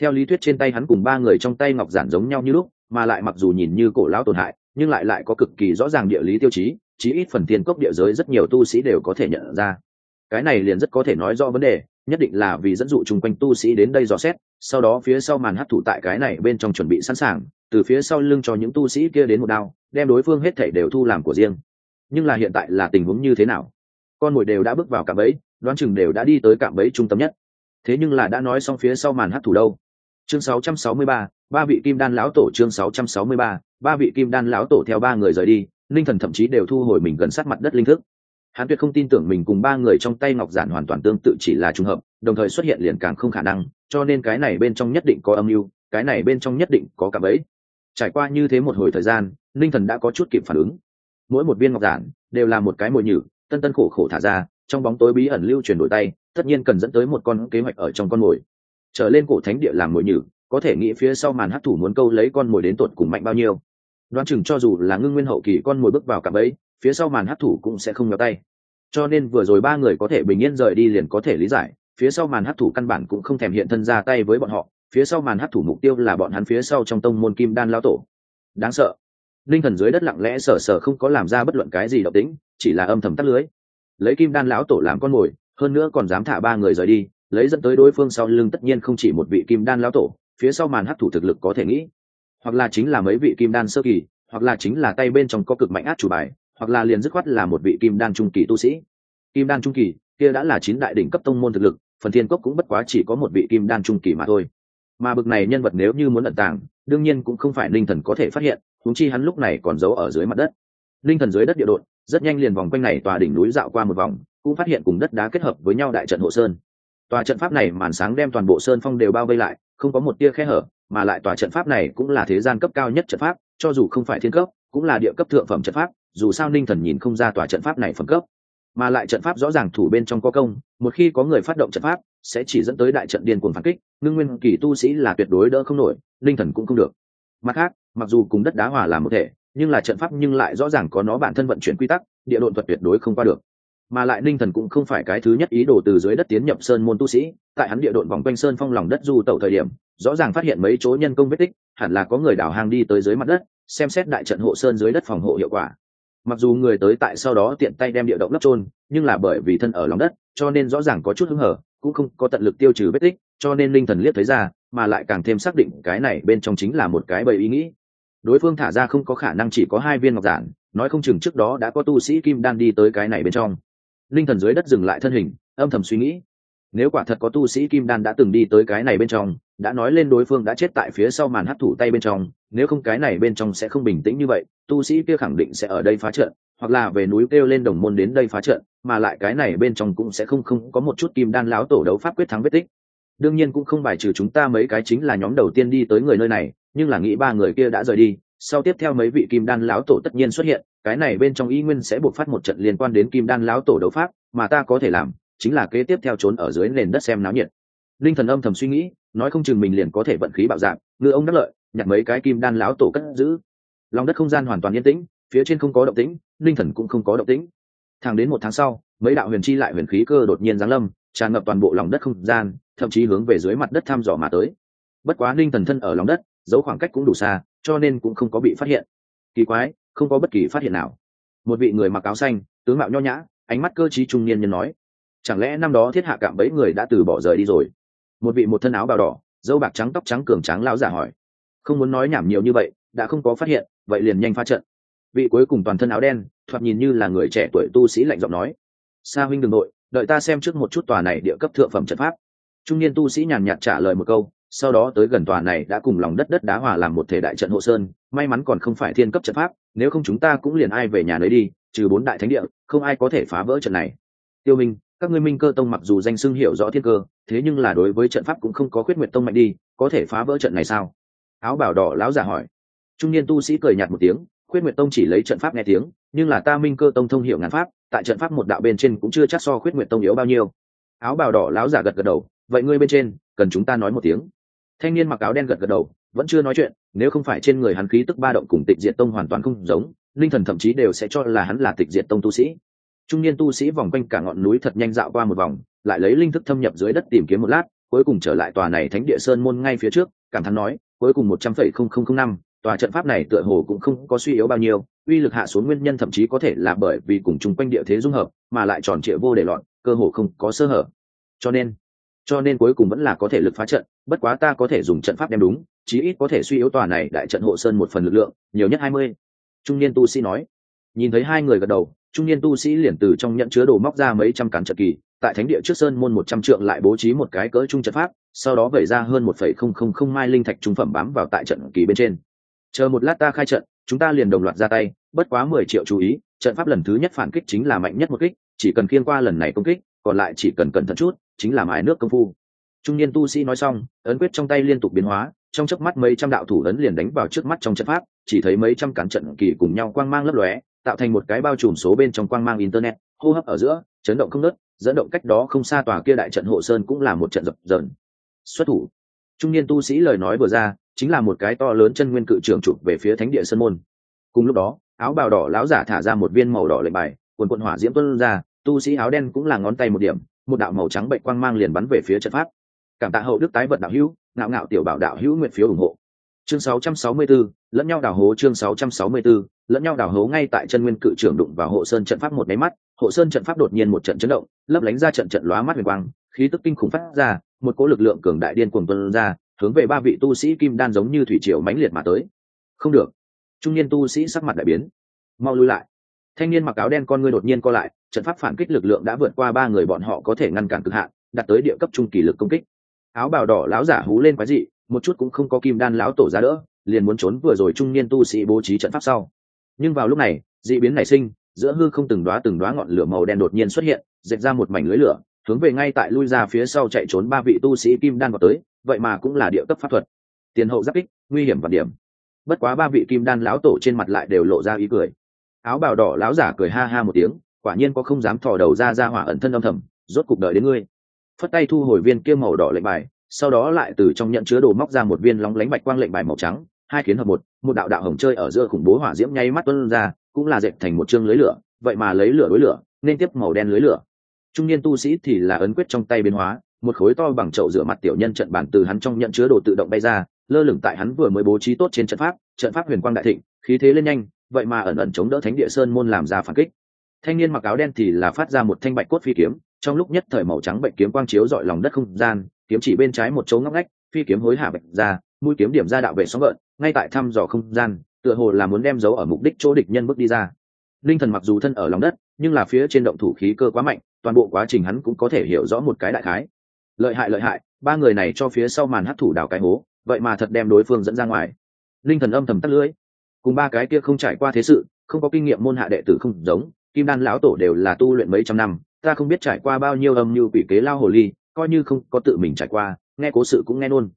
theo lý thuyết trên tay hắn cùng ba người trong tay ngọc giản giống nhau như lúc, mà lại mặc dù nhìn như cổ lão tổn hại nhưng lại lại có cực kỳ rõ ràng địa lý tiêu chí chí ít phần thiên cốc địa giới rất nhiều tu sĩ đều có thể nhận ra. Cái này liền rất có thể nói rõ vấn đề, nhất định là vì dẫn dụ chung quanh tu sĩ đến đây dò xét, sau đó phía sau màn hấp thụ tại cái này bên trong chuẩn bị sẵn sàng, từ phía sau lưng cho những tu sĩ kia đến một đao, đem đối phương hết thể đều thu làm của riêng. Nhưng là hiện tại là tình huống như thế nào? Con mồi đều đã bước vào cạm bẫy, đoán chừng đều đã đi tới cạm bẫy trung tâm nhất. Thế nhưng là đã nói xong phía sau màn hấp thụ đâu? Chương 663, ba vị kim đan lão tổ chương 663, ba vị kim đan lão tổ theo ba người rời đi linh thần thậm chí đều thu hồi mình gần sát mặt đất linh thức. Hắn tuyệt không tin tưởng mình cùng ba người trong tay ngọc giản hoàn toàn tương tự chỉ là trùng hợp đồng thời xuất hiện liền càng không khả năng cho nên cái này bên trong nhất định có âm mưu cái này bên trong nhất định có cả bẫy. Trải qua như thế một hồi thời gian linh thần đã có chút kịp phản ứng. Mỗi một viên ngọc giản đều là một cái mồi nhử tân tân khổ khổ thả ra trong bóng tối bí ẩn lưu chuyển đổi tay tất nhiên cần dẫn tới một con kế hoạch ở trong con mồi trở lên cổ thánh địa làm mồi nhử, có thể nghĩ phía sau màn hấp thủ muốn câu lấy con mồi đến tột cùng mạnh bao nhiêu. Đoán chừng cho dù là ngưng nguyên hậu kỳ con mồi bước vào cả ấy phía sau màn hấp thủ cũng sẽ không nhó tay. Cho nên vừa rồi ba người có thể bình yên rời đi liền có thể lý giải, phía sau màn hấp thủ căn bản cũng không thèm hiện thân ra tay với bọn họ, phía sau màn hấp thủ mục tiêu là bọn hắn phía sau trong tông môn kim đan lao tổ. Đáng sợ. Linh thần dưới đất lặng lẽ sờ sờ không có làm ra bất luận cái gì động tĩnh, chỉ là âm thầm tắt lưới. Lấy kim đan lão tổ làm con mồi, hơn nữa còn dám thả ba người rời đi lấy dẫn tới đối phương sau lưng tất nhiên không chỉ một vị kim đan lão tổ, phía sau màn hấp thủ thực lực có thể nghĩ. Hoặc là chính là mấy vị kim đan sơ kỳ, hoặc là chính là tay bên trong có cực mạnh át chủ bài, hoặc là liền dứt khoát là một vị kim đan trung kỳ tu sĩ. Kim đan trung kỳ, kia đã là chín đại đỉnh cấp tông môn thực lực, phần thiên cốc cũng bất quá chỉ có một vị kim đan trung kỳ mà thôi. Mà bực này nhân vật nếu như muốn ẩn tàng, đương nhiên cũng không phải linh thần có thể phát hiện thúng chi hắn lúc này còn giấu ở dưới mặt đất. Linh thần dưới đất địa đội rất nhanh liền vòng quanh này tòa đỉnh núi dạo qua một vòng, cũng phát hiện cùng đất đá kết hợp với nhau đại trận hộ sơn tòa trận pháp này màn sáng đem toàn bộ sơn phong đều bao vây lại, không có một tia khe hở, mà lại tòa trận pháp này cũng là thế gian cấp cao nhất trận pháp, cho dù không phải thiên cấp, cũng là địa cấp thượng phẩm trận pháp, dù sao ninh thần nhìn không ra tòa trận pháp này phẩm cấp. Mà lại trận pháp rõ ràng thủ bên trong có công, một khi có người phát động trận pháp, sẽ chỉ dẫn tới đại trận điên cuồng phản kích, ngưng nguyên kỳ tu sĩ là tuyệt đối đỡ không nổi, ninh thần cũng không được. Mặt khác, mặc dù cùng đất đá hòa làm một thể, nhưng là trận pháp nhưng lại rõ ràng có nó bản thân vận chuyển quy tắc, địa độn thuật tuyệt đối không qua được mà lại ninh thần cũng không phải cái thứ nhất ý đồ từ dưới đất tiến nhập sơn môn tu sĩ. Tại hắn địa độn vòng quanh sơn phong lòng đất du tẩu thời điểm, rõ ràng phát hiện mấy chỗ nhân công vết tích, hẳn là có người đào hang đi tới dưới mặt đất, xem xét đại trận hộ sơn dưới đất phòng hộ hiệu quả. Mặc dù người tới tại sau đó tiện tay đem địa động lấp trôn nhưng là bởi vì thân ở lòng đất, cho nên rõ ràng có chút hứng hở, cũng không có tận lực tiêu trừ vết tích, cho nên linh thần liếc thấy ra, mà lại càng thêm xác định cái này bên trong chính là một cái bầy ý nghĩ. Đối phương thả ra không có khả năng chỉ có hai viên ngọc giản, nói không chừng trước đó đã có tu sĩ kim đan đi tới cái này bên trong linh thần dưới đất dừng lại thân hình, âm thầm suy nghĩ. Nếu quả thật có tu sĩ kim đan đã từng đi tới cái này bên trong, đã nói lên đối phương đã chết tại phía sau màn hấp thủ tay bên trong, nếu không cái này bên trong sẽ không bình tĩnh như vậy, tu sĩ kia khẳng định sẽ ở đây phá trận, hoặc là về núi kêu lên đồng môn đến đây phá trận, mà lại cái này bên trong cũng sẽ không không có một chút kim đan láo tổ đấu pháp quyết thắng vết tích. Đương nhiên cũng không bài trừ chúng ta mấy cái chính là nhóm đầu tiên đi tới người nơi này, nhưng là nghĩ ba người kia đã rời đi, sau tiếp theo mấy vị kim đan lão tổ tất nhiên xuất hiện cái này bên trong y nguyên sẽ buộc phát một trận liên quan đến kim đan lão tổ đấu pháp, mà ta có thể làm, chính là kế tiếp theo trốn ở dưới nền đất xem náo nhiệt. Linh thần âm thầm suy nghĩ, nói không chừng mình liền có thể vận khí bạo dạng ngựa ông đắc lợi, nhặt mấy cái kim đan lão tổ cất giữ. Lòng đất không gian hoàn toàn yên tĩnh, phía trên không có động tĩnh, linh thần cũng không có động tĩnh. Thẳng đến một tháng sau, mấy đạo huyền chi lại huyền khí cơ đột nhiên giáng lâm, tràn ngập toàn bộ lòng đất không gian, thậm chí hướng về dưới mặt đất thăm dò mà tới. Bất quá linh thần thân ở lòng đất giấu khoảng cách cũng đủ xa, cho nên cũng không có bị phát hiện. Kỳ quái không có bất kỳ phát hiện nào. Một vị người mặc áo xanh, tướng mạo nho nhã, ánh mắt cơ t trung niên nhân nói, chẳng lẽ năm đó thiết hạ cạm bẫy người đã từ bỏ rời đi rồi? Một vị một thân áo bào đỏ, dâu bạc trắng tóc trắng cường tráng lão giả hỏi, không muốn nói nhảm nhiều như vậy, đã không có phát hiện, vậy liền nhanh pha trận. Vị cuối cùng toàn thân áo đen, thoạt nhìn như là người trẻ tuổi tu sĩ lạnh giọng nói, sa huynh đừng nội, đợi ta xem trước một chút tòa này địa cấp thượng phẩm trận pháp. Trung niên tu sĩ nhàn nhạt trả lời một câu, sau đó tới gần tòa này đã cùng lòng đất đất đá hòa làm một thể đại trận hộ sơn, may mắn còn không phải thiên cấp trận pháp nếu không chúng ta cũng liền ai về nhà nơi đi, trừ bốn đại thánh địa, không ai có thể phá vỡ trận này. Tiêu minh, các ngươi minh cơ tông mặc dù danh xưng hiểu rõ thiên cơ, thế nhưng là đối với trận pháp cũng không có khuyết nguyệt tông mạnh đi, có thể phá vỡ trận này sao? Áo bảo đỏ lão giả hỏi. Trung niên tu sĩ cười nhạt một tiếng, khuyết nguyệt tông chỉ lấy trận pháp nghe tiếng, nhưng là ta minh cơ tông thông hiểu ngàn pháp, tại trận pháp một đạo bên trên cũng chưa chắc so khuyết nguyệt tông yếu bao nhiêu. Áo bào đỏ lão giả gật gật đầu, vậy ngươi bên trên, cần chúng ta nói một tiếng thanh niên mặc áo đen gật gật đầu vẫn chưa nói chuyện nếu không phải trên người hắn khí tức ba động cùng tịch diệt tông hoàn toàn không giống linh thần thậm chí đều sẽ cho là hắn là tịch diệt tông tu sĩ. Trung niên tu sĩ vòng quanh cả ngọn núi thật nhanh dạo qua một vòng lại lấy linh thức thâm nhập dưới đất tìm kiếm một lát cuối cùng trở lại tòa này thánh địa sơn môn ngay phía trước cảm thán nói cuối cùng một trăm phẩy không không không năm tòa trận pháp này tựa hồ cũng không có suy yếu bao nhiêu uy lực hạ xuống nguyên nhân thậm chí có thể là bởi vì cùng chung quanh địa thế dung hợp mà lại tròn trịa vô để loạn, cơ hồ không có sơ hở. Cho nên cho nên cuối cùng vẫn là có thể lực phá trận, bất quá ta có thể dùng trận pháp đem đúng, chí ít có thể suy yếu tòa này đại trận hộ sơn một phần lực lượng, nhiều nhất hai mươi. Trung niên tu sĩ nói. Nhìn thấy hai người gật đầu, trung niên tu sĩ liền từ trong nhận chứa đồ móc ra mấy trăm cán trận kỳ, tại thánh địa trước sơn môn một trăm trượng lại bố trí một cái cỡ trung trận pháp, sau đó vẩy ra hơn một phẩy không không không mai linh thạch trung phẩm bám vào tại trận kỳ bên trên. Chờ một lát ta khai trận, chúng ta liền đồng loạt ra tay, bất quá mười triệu chú ý, trận pháp lần thứ nhất phản kích chính là mạnh nhất một kích, chỉ cần khiên qua lần này công kích, còn lại chỉ cần cẩn thận chút chính là mài nước công phu. Trung niên tu sĩ nói xong, ấn quyết trong tay liên tục biến hóa, trong chớp mắt mấy trăm đạo thủ ấn liền đánh vào trước mắt trong trận pháp, chỉ thấy mấy trăm cán trận kỳ cùng nhau quang mang lấp lóe, tạo thành một cái bao trùm số bên trong quang mang internet, hô hấp ở giữa, chấn động không nớt dẫn động cách đó không xa tòa kia đại trận hộ sơn cũng là một trận dập dờn. Xuất thủ. Trung niên tu sĩ lời nói vừa ra, chính là một cái to lớn chân nguyên cự trưởng chụp về phía thánh địa sơn môn. Cùng lúc đó, áo bào đỏ láo giả thả ra một viên màu đỏ lệnh bài, quần quận hỏa diễm tuân ra, tu sĩ áo đen cũng là ngón tay một điểm một đạo màu trắng bệnh quang mang liền bắn về phía trận pháp. Cảm tạ hậu đức tái vận đạo hữu ngạo ngạo tiểu bảo đạo hữu nguyện phiếu ủng hộ. Chương 664, lẫn nhau đào hố chương 664, lẫn nhau đào hố ngay tại chân nguyên cự trưởng đụng vào hộ sơn trận pháp một máy mắt. Hộ sơn trận pháp đột nhiên một trận chấn động lấp lánh ra trận trận lóa mắt huyền quang khí tức kinh khủng phát ra một cỗ lực lượng cường đại điên cuồng tuân ra hướng về ba vị tu sĩ kim đan giống như thủy triều mãnh liệt mà tới. Không được. Trung niên tu sĩ sắc mặt đại biến. Mau lui lại. Thanh niên mặc áo đen con ngươi đột nhiên co lại trận pháp phản kích lực lượng đã vượt qua ba người bọn họ có thể ngăn cản cực hạn, đạt tới địa cấp trung kỳ lực công kích. Áo bào đỏ láo giả hú lên quái dị, một chút cũng không có kim đan láo tổ ra đỡ, liền muốn trốn vừa rồi trung niên tu sĩ bố trí trận pháp sau. Nhưng vào lúc này, dị biến nảy sinh, giữa hư không từng đoá từng đoá ngọn lửa màu đen đột nhiên xuất hiện dẹp ra một mảnh lưới lửa, hướng về ngay tại lui ra phía sau chạy trốn ba vị tu sĩ kim đan vào tới, vậy mà cũng là địa cấp pháp thuật. Tiền hậu giáp kích, nguy hiểm và điểm. Bất quá ba vị kim đan lão tổ trên mặt lại đều lộ ra ý cười. Áo bào đỏ lão giả cười ha ha một tiếng quả nhiên có không dám thò đầu ra ra hỏa ẩn thân âm thầm, rốt cục đợi đến ngươi. Phất tay thu hồi viên kia màu đỏ lệnh bài, sau đó lại từ trong nhận chứa đồ móc ra một viên lóng lánh bạch quang lệnh bài màu trắng, hai kiến hợp một một đạo đạo hồng chơi ở giữa khủng bố hỏa diễm nháy mắt tuân ra, cũng là dệt thành một chương lưới lửa, vậy mà lấy lửa đối lửa, nên tiếp màu đen lưới lửa. Trung niên tu sĩ thì là ấn quyết trong tay biến hóa, một khối to bằng chậu rửa mặt tiểu nhân trận bản từ hắn trong nhận chứa đồ tự động bay ra, lơ lửng tại hắn vừa mới bố trí tốt trên trận pháp trận pháp huyền quang đại thịnh, khí thế lên nhanh, vậy mà ẩn ẩn chống đỡ thánh địa sơn môn làm ra phản kích thanh niên mặc áo đen thì là phát ra một thanh bạch cốt phi kiếm, trong lúc nhất thời màu trắng bệnh kiếm quang chiếu dọi lòng đất không gian, kiếm chỉ bên trái một chỗ ngóc ngách, phi kiếm hối hả bạch ra, mũi kiếm điểm ra đạo vệ sóng gợn, ngay tại thăm dò không gian, tựa hồ là muốn đem dấu ở mục đích chỗ địch nhân bước đi ra. Linh thần mặc dù thân ở lòng đất, nhưng là phía trên động thủ khí cơ quá mạnh, toàn bộ quá trình hắn cũng có thể hiểu rõ một cái đại khái. Lợi hại lợi hại, ba người này cho phía sau màn hấp thủ đào cái hố, vậy mà thật đem đối phương dẫn ra ngoài. Linh thần âm thầm tắt lưỡi. Cùng ba cái kia không trải qua thế sự, không có kinh nghiệm môn hạ đệ tử không giống kim đan lão tổ đều là tu luyện mấy trăm năm, ta không biết trải qua bao nhiêu âm như quỷ kế lao hồ ly, coi như không có tự mình trải qua, nghe cố sự cũng nghe nôn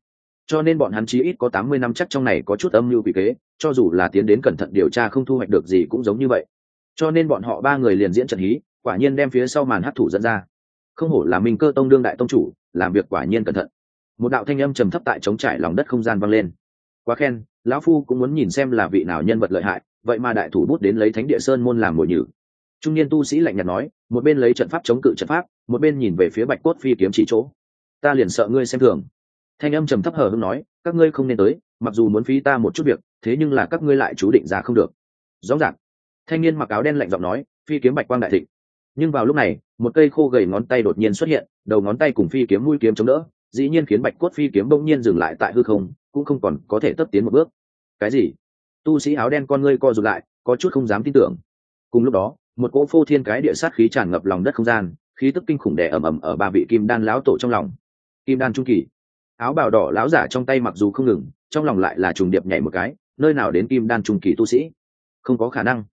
cho nên bọn hắn chí ít có tám mươi năm chắc trong này có chút âm mưu quỷ kế, cho dù là tiến đến cẩn thận điều tra không thu hoạch được gì cũng giống như vậy. Cho nên bọn họ ba người liền diễn trận hí, quả nhiên đem phía sau màn hấp thủ dẫn ra. Không hổ là minh cơ tông đương đại tông chủ, làm việc quả nhiên cẩn thận. Một đạo thanh âm trầm thấp tại chống trải lòng đất không gian vang lên. Quá khen, lão phu cũng muốn nhìn xem là vị nào nhân vật lợi hại, vậy mà đại thủ bút đến lấy thánh địa sơn môn làm mồi nhử trung niên tu sĩ lạnh nhạt nói, một bên lấy trận pháp chống cự trận pháp, một bên nhìn về phía bạch cốt phi kiếm chỉ chỗ. Ta liền sợ ngươi xem thường. Thanh âm trầm thấp hờ hưng nói, các ngươi không nên tới, mặc dù muốn phí ta một chút việc, thế nhưng là các ngươi lại chú định ra không được. Rõ ràng, thanh niên mặc áo đen lạnh giọng nói, phi kiếm bạch quang đại thịnh. Nhưng vào lúc này, một cây khô gầy ngón tay đột nhiên xuất hiện, đầu ngón tay cùng phi kiếm mũi kiếm chống đỡ, dĩ nhiên khiến bạch cốt phi kiếm bỗng nhiên dừng lại tại hư không, cũng không còn có thể tấp tiến một bước. Cái gì? Tu sĩ áo đen con ngươi co rụt lại, có chút không dám tin tưởng. Cùng lúc đó một cỗ phô thiên cái địa sát khí tràn ngập lòng đất không gian, khí tức kinh khủng đè ầm ầm ở ba vị kim đan lão tổ trong lòng. Kim đan trung kỳ, áo bào đỏ lão giả trong tay mặc dù không ngừng, trong lòng lại là trùng điệp nhảy một cái, nơi nào đến kim đan trung kỳ tu sĩ? Không có khả năng.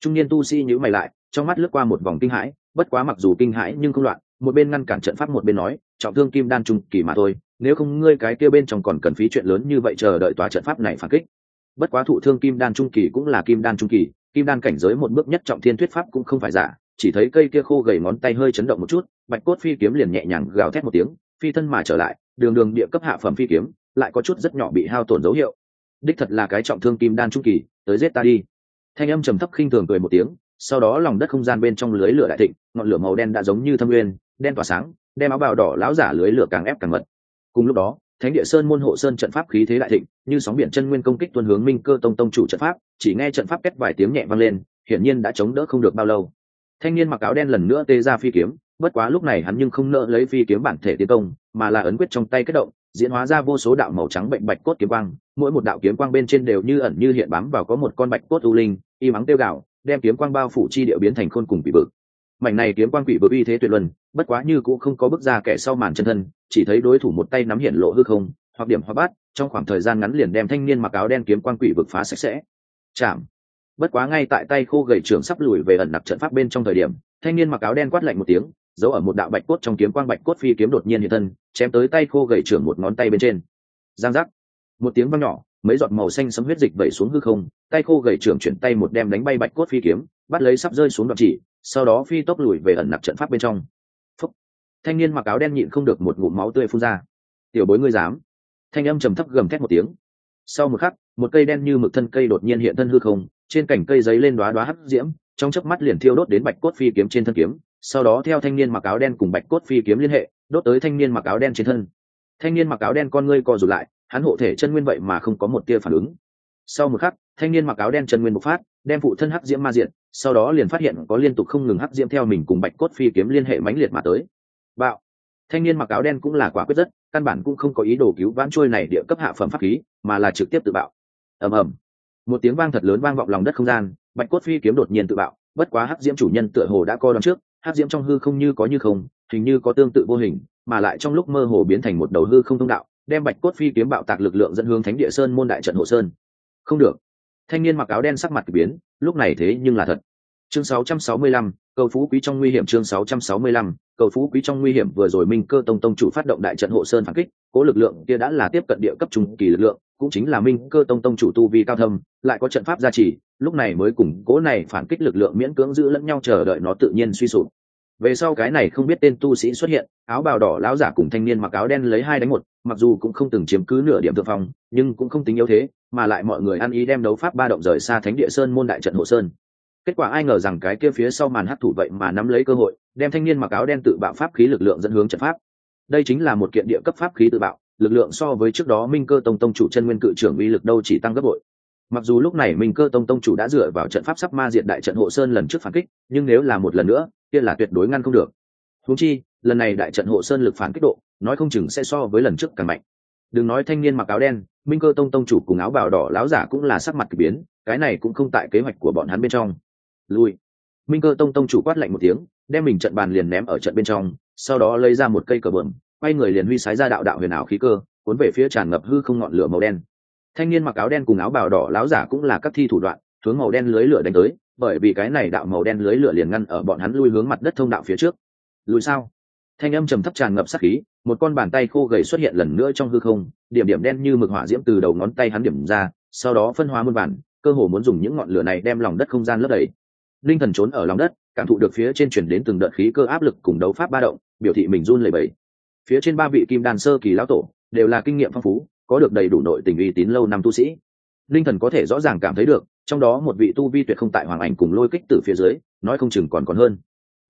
Trung niên tu sĩ nhữ mày lại, trong mắt lướt qua một vòng kinh hãi, bất quá mặc dù kinh hãi nhưng không loạn, một bên ngăn cản trận pháp một bên nói, trọng thương kim đan trung kỳ mà thôi, nếu không ngươi cái kia bên trong còn cần phí chuyện lớn như vậy chờ đợi tòa trận pháp này phản kích. Bất quá thụ thương kim đan trung kỳ cũng là kim đan trung kỳ kim đan cảnh giới một bước nhất trọng thiên thuyết pháp cũng không phải giả, chỉ thấy cây kia khô gầy ngón tay hơi chấn động một chút, bạch cốt phi kiếm liền nhẹ nhàng gào thét một tiếng, phi thân mà trở lại, đường đường địa cấp hạ phẩm phi kiếm, lại có chút rất nhỏ bị hao tổn dấu hiệu. Đích thật là cái trọng thương kim đan trung kỳ, tới giết ta đi. Thanh âm trầm thấp khinh thường cười một tiếng, sau đó lòng đất không gian bên trong lưới lửa đại thịnh, ngọn lửa màu đen đã giống như thâm nguyên, đen tỏa sáng, đem áo bào đỏ lão giả lưới lửa càng ép càng mật. Cùng lúc đó thánh địa sơn môn hộ sơn trận pháp khí thế đại thịnh, như sóng biển chân nguyên công kích tuân hướng minh cơ tông tông chủ trận pháp, chỉ nghe trận pháp kết vài tiếng nhẹ vang lên, hiển nhiên đã chống đỡ không được bao lâu. Thanh niên mặc áo đen lần nữa tê ra phi kiếm, bất quá lúc này hắn nhưng không nỡ lấy phi kiếm bản thể tiến công, mà là ấn quyết trong tay kết động, diễn hóa ra vô số đạo màu trắng bệnh bạch cốt kiếm quang, mỗi một đạo kiếm quang bên trên đều như ẩn như hiện bám vào có một con bạch cốt u linh, y mắng tiêu gạo, đem kiếm quang bao phủ chi điệu biến thành khôn cùng bị vực mảnh này kiếm quang quỷ vực uy thế tuyệt luân, bất quá như cũng không có bước ra kẻ sau màn chân thân chỉ thấy đối thủ một tay nắm hiện lộ hư không, hoặc điểm hoa bát, trong khoảng thời gian ngắn liền đem thanh niên mặc áo đen kiếm quang quỷ vực phá sạch sẽ. Chạm. Bất quá ngay tại tay khô gầy trưởng sắp lùi về ẩn nặc trận pháp bên trong thời điểm, thanh niên mặc áo đen quát lạnh một tiếng, giấu ở một đạo bạch cốt trong kiếm quang bạch cốt phi kiếm đột nhiên hiện thân, chém tới tay khô gầy trưởng một ngón tay bên trên. Giang giác. Một tiếng vang nhỏ, mấy giọt màu xanh sấm huyết dịch vẩy xuống hư không, tay khô gầy trưởng chuyển tay một đem đánh bay bạch cốt phi kiếm, bắt lấy sắp rơi xuống đoạn chỉ, sau đó phi tốc lùi về ẩn nặc trận pháp bên trong thanh niên mặc áo đen nhịn không được một ngụm máu tươi phun ra. Tiểu bối ngươi dám? Thanh âm trầm thấp gầm thét một tiếng. Sau một khắc, một cây đen như mực thân cây đột nhiên hiện thân hư không, trên cành cây giấy lên đoá đoá hắc diễm, trong chớp mắt liền thiêu đốt đến bạch cốt phi kiếm trên thân kiếm. Sau đó theo thanh niên mặc áo đen cùng bạch cốt phi kiếm liên hệ, đốt tới thanh niên mặc áo đen trên thân. Thanh niên mặc áo đen con ngươi co rụt lại, hắn hộ thể chân nguyên vậy mà không có một tia phản ứng. Sau một khắc, thanh niên mặc áo đen chân nguyên bộc phát, đem phụ thân hắc diễm ma diện, sau đó liền phát hiện có liên tục không ngừng hắc diễm theo mình cùng bạch cốt phi kiếm liên hệ mãnh liệt mà tới bạo. Thanh niên mặc áo đen cũng là quả quyết rất, căn bản cũng không có ý đồ cứu vãn trôi này địa cấp hạ phẩm pháp khí, mà là trực tiếp tự bạo. Ầm ầm. Một tiếng vang thật lớn vang vọng lòng đất không gian, bạch cốt phi kiếm đột nhiên tự bạo, bất quá hắc diễm chủ nhân tựa hồ đã co đón trước, hắc diễm trong hư không như có như không, hình như có tương tự vô hình, mà lại trong lúc mơ hồ biến thành một đầu hư không thông đạo, đem bạch cốt phi kiếm bạo tạc lực lượng dẫn hướng thánh địa sơn môn đại trận hộ sơn. Không được. Thanh niên mặc áo đen sắc mặt k ỳ biến, lúc này thế nhưng là thật chương 665, cầu phú quý trong nguy hiểm. Chương 665, cầu phú quý trong nguy hiểm. Vừa rồi minh cơ tông tông chủ phát động đại trận hộ sơn phản kích cố lực lượng kia đã là tiếp cận địa cấp trung kỳ lực lượng cũng chính là minh cơ tông tông chủ tu vi cao thâm lại có trận pháp gia trì lúc này mới cùng cố này phản kích lực lượng miễn cưỡng giữ lẫn nhau chờ đợi nó tự nhiên suy sụp. Về sau cái này không biết tên tu sĩ xuất hiện áo bào đỏ lão giả cùng thanh niên mặc áo đen lấy hai đánh một mặc dù cũng không từng chiếm cứ nửa điểm thượng phong nhưng cũng không tính yếu thế mà lại mọi người ăn ý đem đấu pháp ba động rời xa thánh địa sơn môn đại trận hộ sơn kết quả ai ngờ rằng cái kia phía sau màn hấp thủ vậy mà nắm lấy cơ hội, đem thanh niên mặc áo đen tự bạo pháp khí lực lượng dẫn hướng trận pháp. Đây chính là một kiện địa cấp pháp khí tự bạo, lực lượng so với trước đó minh cơ tông tông chủ chân nguyên cự trưởng uy lực đâu chỉ tăng gấp bội. Mặc dù lúc này minh cơ tông tông chủ đã dựa vào trận pháp sắp ma diện đại trận hộ sơn lần trước phản kích, nhưng nếu là một lần nữa, kia là tuyệt đối ngăn không được. Húng chi, lần này đại trận hộ sơn lực phản kích độ, nói không chừng sẽ so với lần trước càng mạnh. Đừng nói thanh niên mặc áo đen, minh cơ tông tông chủ cùng áo bào đỏ láo giả cũng là sắc mặt k ỳ biến, cái này cũng không tại kế hoạch của bọn hắn bên trong lui. Minh cơ tông tông chủ quát lạnh một tiếng, đem mình trận bàn liền ném ở trận bên trong, sau đó lấy ra một cây cờ bờm, quay người liền huy sái ra đạo đạo huyền ảo khí cơ, cuốn về phía tràn ngập hư không ngọn lửa màu đen. Thanh niên mặc áo đen cùng áo bào đỏ láo giả cũng là các thi thủ đoạn, hướng màu đen lưới lửa đánh tới, bởi vì cái này đạo màu đen lưới lửa liền ngăn ở bọn hắn lui hướng mặt đất thông đạo phía trước. Lùi sao? Thanh âm trầm thấp tràn ngập sắc khí, một con bàn tay khô gầy xuất hiện lần nữa trong hư không, điểm điểm đen như mực hỏa diễm từ đầu ngón tay hắn điểm ra, sau đó phân hóa muôn bản, cơ hồ muốn dùng những ngọn lửa này đem lòng đất không gian lấp đầy linh thần trốn ở lòng đất, cảm thụ được phía trên chuyển đến từng đợt khí cơ áp lực cùng đấu pháp ba động, biểu thị mình run lẩy bẩy. Phía trên ba vị kim đàn sơ kỳ lão tổ đều là kinh nghiệm phong phú, có được đầy đủ nội tình uy tín lâu năm tu sĩ. Linh thần có thể rõ ràng cảm thấy được, trong đó một vị tu vi tuyệt không tại hoàng ảnh cùng lôi kích từ phía dưới, nói không chừng còn còn hơn.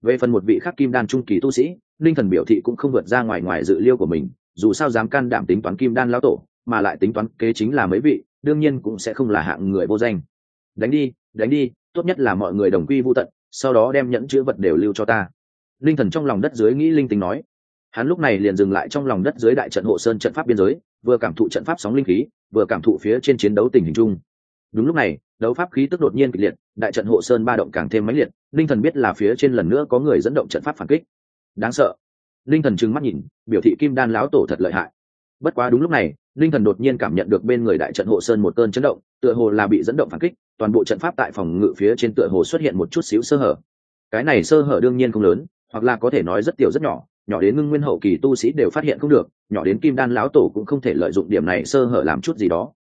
Về phần một vị khác kim đan trung kỳ tu sĩ, linh thần biểu thị cũng không vượt ra ngoài ngoài dự liêu của mình, dù sao dám can đảm tính toán kim đan lão tổ, mà lại tính toán kế chính là mấy vị, đương nhiên cũng sẽ không là hạng người vô danh. Đánh đi đánh đi, tốt nhất là mọi người đồng quy vô tận, sau đó đem nhẫn chữ vật đều lưu cho ta. Linh thần trong lòng đất dưới nghĩ linh tính nói. Hắn lúc này liền dừng lại trong lòng đất dưới đại trận hộ sơn trận pháp biên giới, vừa cảm thụ trận pháp sóng linh khí, vừa cảm thụ phía trên chiến đấu tình hình chung. Đúng lúc này, đấu pháp khí tức đột nhiên kịch liệt, đại trận hộ sơn ba động càng thêm mãnh liệt, linh thần biết là phía trên lần nữa có người dẫn động trận pháp phản kích. Đáng sợ. Linh thần trừng mắt nhìn, biểu thị kim đan lão tổ thật lợi hại bất quá đúng lúc này, linh thần đột nhiên cảm nhận được bên người đại trận hộ sơn một cơn chấn động, tựa hồ là bị dẫn động phản kích, toàn bộ trận pháp tại phòng ngự phía trên tựa hồ xuất hiện một chút xíu sơ hở. Cái này sơ hở đương nhiên không lớn, hoặc là có thể nói rất tiểu rất nhỏ nhỏ đến ngưng nguyên hậu kỳ tu sĩ đều phát hiện không được, nhỏ đến kim đan lão tổ cũng không thể lợi dụng điểm này sơ hở làm chút gì đó.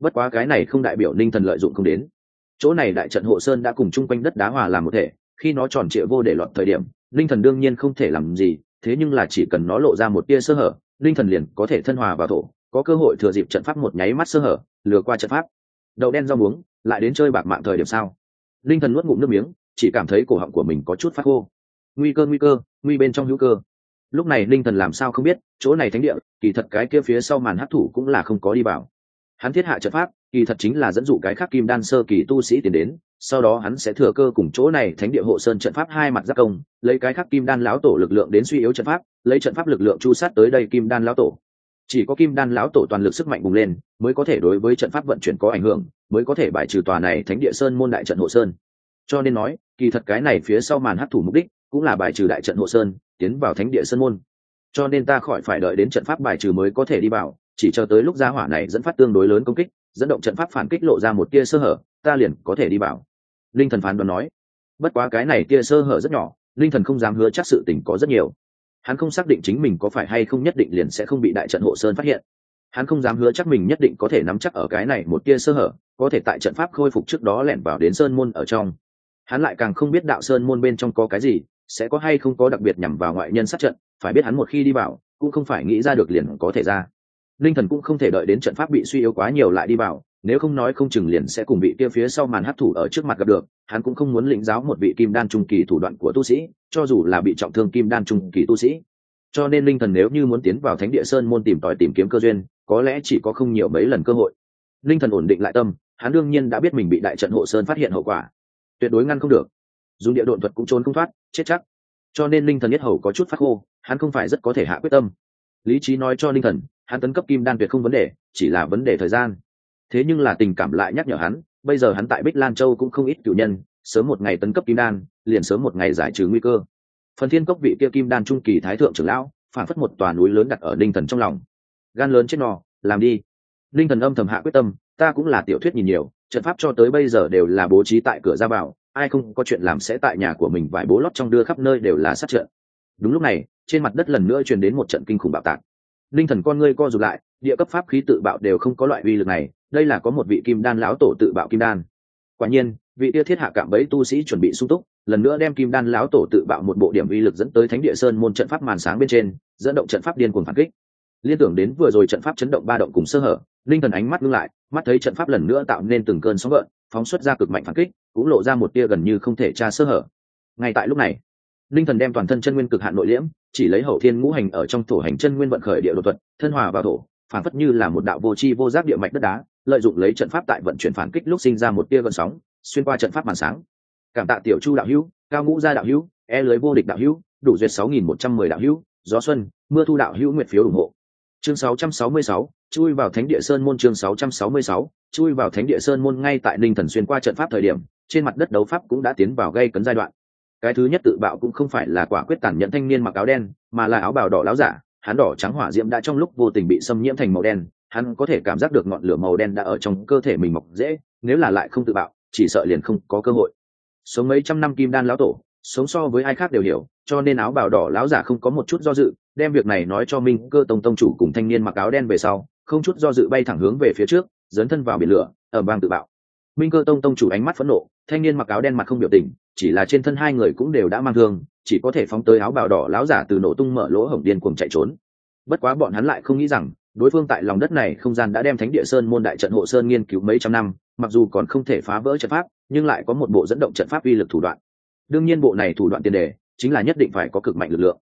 Bất quá cái này không đại biểu ninh thần lợi dụng không đến. Chỗ này đại trận hộ sơn đã cùng chung quanh đất đá hòa làm một thể, khi nó tròn trịa vô để lọt thời điểm ninh thần đương nhiên không thể làm gì, thế nhưng là chỉ cần nó lộ ra một tia sơ hở linh thần liền có thể thân hòa vào thổ, có cơ hội thừa dịp trận pháp một nháy mắt sơ hở, lừa qua trận pháp. Đậu đen rau muống, lại đến chơi bạc mạng thời điểm sao? Linh thần nuốt ngụm nước miếng, chỉ cảm thấy cổ họng của mình có chút phát khô. Nguy cơ nguy cơ, nguy bên trong hữu cơ. Lúc này linh thần làm sao không biết, chỗ này thánh địa, kỳ thật cái kia phía sau màn hấp thủ cũng là không có đi vào. Hắn thiết hạ trận pháp, kỳ thật chính là dẫn dụ cái khác kim đan sơ kỳ tu sĩ tiến đến sau đó hắn sẽ thừa cơ cùng chỗ này thánh địa hộ sơn trận pháp hai mặt giác công, lấy cái khác kim đan lão tổ lực lượng đến suy yếu trận pháp, lấy trận pháp lực lượng chu sát tới đây kim đan lão tổ. Chỉ có kim đan lão tổ toàn lực sức mạnh bùng lên, mới có thể đối với trận pháp vận chuyển có ảnh hưởng, mới có thể bài trừ tòa này thánh địa sơn môn đại trận hộ sơn. Cho nên nói, kỳ thật cái này phía sau màn hấp thủ mục đích, cũng là bài trừ đại trận hộ sơn, tiến vào thánh địa sơn môn. Cho nên ta khỏi phải đợi đến trận pháp bài trừ mới có thể đi vào, chỉ chờ tới lúc gia hỏa này dẫn phát tương đối lớn công kích, dẫn động trận pháp phản kích lộ ra một tia sơ hở, ta liền có thể đi vào linh thần phán đoán nói, bất quá cái này tia sơ hở rất nhỏ, linh thần không dám hứa chắc sự tình có rất nhiều. Hắn không xác định chính mình có phải hay không nhất định liền sẽ không bị đại trận hộ sơn phát hiện. Hắn không dám hứa chắc mình nhất định có thể nắm chắc ở cái này một tia sơ hở, có thể tại trận pháp khôi phục trước đó lẻn vào đến sơn môn ở trong. Hắn lại càng không biết đạo sơn môn bên trong có cái gì, sẽ có hay không có đặc biệt nhằm vào ngoại nhân sát trận, phải biết hắn một khi đi vào, cũng không phải nghĩ ra được liền có thể ra. Linh thần cũng không thể đợi đến trận pháp bị suy yếu quá nhiều lại đi vào nếu không nói không chừng liền sẽ cùng bị kia phía sau màn hấp thủ ở trước mặt gặp được, hắn cũng không muốn lĩnh giáo một vị kim đan trung kỳ thủ đoạn của tu sĩ, cho dù là bị trọng thương kim đan trung kỳ tu sĩ. Cho nên linh thần nếu như muốn tiến vào thánh địa sơn môn tìm tòi tìm kiếm cơ duyên, có lẽ chỉ có không nhiều mấy lần cơ hội. Linh thần ổn định lại tâm, hắn đương nhiên đã biết mình bị đại trận hộ sơn phát hiện hậu quả. Tuyệt đối ngăn không được. Dùng địa độn thuật cũng trốn không thoát, chết chắc. Cho nên linh thần nhất hầu có chút phát khô, hắn không phải rất có thể hạ quyết tâm. Lý trí nói cho linh thần, hắn tấn cấp kim đan tuyệt không vấn đề, chỉ là vấn đề thời gian thế nhưng là tình cảm lại nhắc nhở hắn, bây giờ hắn tại bích lan châu cũng không ít cựu nhân, sớm một ngày tấn cấp kim đan, liền sớm một ngày giải trừ nguy cơ. Phần thiên cốc vị kia kim đan trung kỳ thái thượng trưởng lão, phản phất một tòa núi lớn đặt ở ninh thần trong lòng. Gan lớn chết nò làm đi. Ninh thần âm thầm hạ quyết tâm, ta cũng là tiểu thuyết nhìn nhiều, trận pháp cho tới bây giờ đều là bố trí tại cửa ra vào, ai không có chuyện làm sẽ tại nhà của mình vải bố lót trong đưa khắp nơi đều là sát trận. Đúng lúc này, trên mặt đất lần nữa truyền đến một trận kinh khủng bạo tạc. Ninh thần con ngươi co rụt lại, địa cấp pháp khí tự bạo đều không có loại uy lực này đây là có một vị kim đan lão tổ tự bạo kim đan. Quả nhiên, vị tia thiết hạ cạm bẫy tu sĩ chuẩn bị sung túc, lần nữa đem kim đan lão tổ tự bạo một bộ điểm uy lực dẫn tới thánh địa sơn môn trận pháp màn sáng bên trên, dẫn động trận pháp điên cuồng phản kích. Liên tưởng đến vừa rồi trận pháp chấn động ba động cùng sơ hở, linh thần ánh mắt ngưng lại, mắt thấy trận pháp lần nữa tạo nên từng cơn sóng gợn, phóng xuất ra cực mạnh phản kích, cũng lộ ra một tia gần như không thể tra sơ hở. Ngay tại lúc này, linh thần đem toàn thân chân nguyên cực hạn nội liễm, chỉ lấy hậu thiên ngũ hành ở trong thổ hành chân nguyên vận khởi địa đột thuật, thân hòa vào thổ, phản phất như là một đạo vô tri vô giác địa mạch đất đá lợi dụng lấy trận pháp tại vận chuyển phản kích lúc sinh ra một tia gần sóng, xuyên qua trận pháp màn sáng. Cảm tạ tiểu chu đạo hữu, cao ngũ gia đạo hữu e lưới vô địch đạo hữu, đủ duyệt sáu nghìn một trăm mười đạo hữu, gió xuân, mưa thu đạo hữu nguyện phiếu ủng hộ. Chương sáu trăm sáu mươi sáu, chui vào thánh địa sơn môn chương sáu trăm sáu mươi sáu, chui vào thánh địa sơn môn ngay tại ninh thần xuyên qua trận pháp thời điểm, trên mặt đất đấu pháp cũng đã tiến vào gây cấn giai đoạn. Cái thứ nhất tự bạo cũng không phải là quả quyết tàn nhẫn thanh niên mặc áo đen, mà là áo bào đỏ láo giả hắn đỏ trắng hỏa diễm đã trong lúc vô tình bị xâm nhiễm thành màu đen hắn có thể cảm giác được ngọn lửa màu đen đã ở trong cơ thể mình mọc dễ, nếu là lại không tự bạo, chỉ sợ liền không có cơ hội. Sống mấy trăm năm kim đan lão tổ, sống so với ai khác đều hiểu, cho nên áo bào đỏ lão giả không có một chút do dự, đem việc này nói cho minh cơ tông tông chủ cùng thanh niên mặc áo đen về sau, không chút do dự bay thẳng hướng về phía trước, dấn thân vào biển lửa, ở bang tự bạo. Minh cơ tông tông chủ ánh mắt phẫn nộ, thanh niên mặc áo đen mặt không biểu tình, chỉ là trên thân hai người cũng đều đã mang thương, chỉ có thể phóng tới áo bào đỏ lão giả từ nổ tung mở lỗ hổng điên cuồng chạy trốn. Bất quá bọn hắn lại không nghĩ rằng đối phương tại lòng đất này không gian đã đem thánh địa sơn môn đại trận hộ sơn nghiên cứu mấy trăm năm, mặc dù còn không thể phá vỡ trận pháp, nhưng lại có một bộ dẫn động trận pháp uy lực thủ đoạn. Đương nhiên bộ này thủ đoạn tiền đề chính là nhất định phải có cực mạnh lực lượng.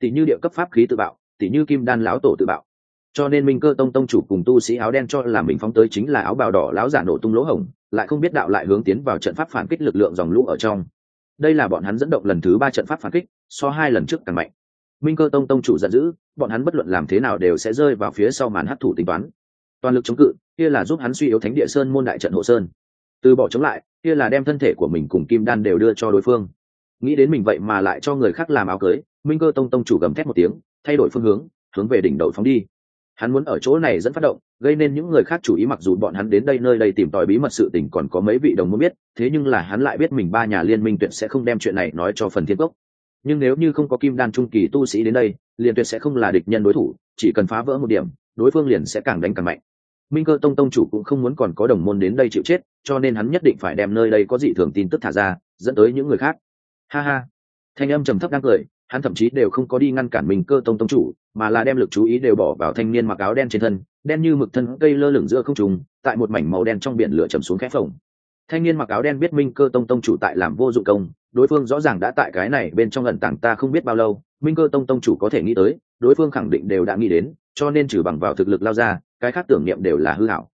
Tỷ như địa cấp pháp khí tự bạo, tỷ như kim đan lão tổ tự bạo. Cho nên minh cơ tông tông chủ cùng tu sĩ áo đen cho là mình phóng tới chính là áo bào đỏ lão giả nổ tung lỗ hổng, lại không biết đạo lại hướng tiến vào trận pháp phản kích lực lượng dòng lũ ở trong. Đây là bọn hắn dẫn động lần thứ ba trận pháp phản kích, so hai lần trước càng mạnh minh cơ tông tông chủ giận dữ, bọn hắn bất luận làm thế nào đều sẽ rơi vào phía sau màn hấp thủ tính toán. Toàn lực chống cự, kia là giúp hắn suy yếu thánh địa sơn môn đại trận hộ sơn. Từ bỏ chống lại, kia là đem thân thể của mình cùng kim đan đều đưa cho đối phương. Nghĩ đến mình vậy mà lại cho người khác làm áo cưới, minh cơ tông tông chủ gầm thét một tiếng, thay đổi phương hướng hướng về đỉnh đầu phóng đi. Hắn muốn ở chỗ này dẫn phát động, gây nên những người khác chú ý mặc dù bọn hắn đến đây nơi đây tìm tòi bí mật sự tình còn có mấy vị đồng muốn biết, thế nhưng là hắn lại biết mình ba nhà liên minh tuyệt sẽ không đem chuyện này nói cho phần thiên cốc nhưng nếu như không có kim đan trung kỳ tu sĩ đến đây, liền tuyệt sẽ không là địch nhân đối thủ, chỉ cần phá vỡ một điểm, đối phương liền sẽ càng đánh càng mạnh. Minh cơ tông tông chủ cũng không muốn còn có đồng môn đến đây chịu chết, cho nên hắn nhất định phải đem nơi đây có dị thường tin tức thả ra, dẫn tới những người khác. Ha ha. Thanh âm trầm thấp đang cười, hắn thậm chí đều không có đi ngăn cản mình cơ tông tông chủ, mà là đem lực chú ý đều bỏ vào thanh niên mặc áo đen trên thân, đen như mực thân, cây lơ lửng giữa không trùng tại một mảnh màu đen trong biển lửa chầm xuống khẽ phồng thanh niên mặc áo đen biết minh cơ tông tông chủ tại làm vô dụng công, đối phương rõ ràng đã tại cái này bên trong lần tảng ta không biết bao lâu, minh cơ tông tông chủ có thể nghĩ tới, đối phương khẳng định đều đã nghĩ đến, cho nên trừ bằng vào thực lực lao ra, cái khác tưởng niệm đều là hư hảo.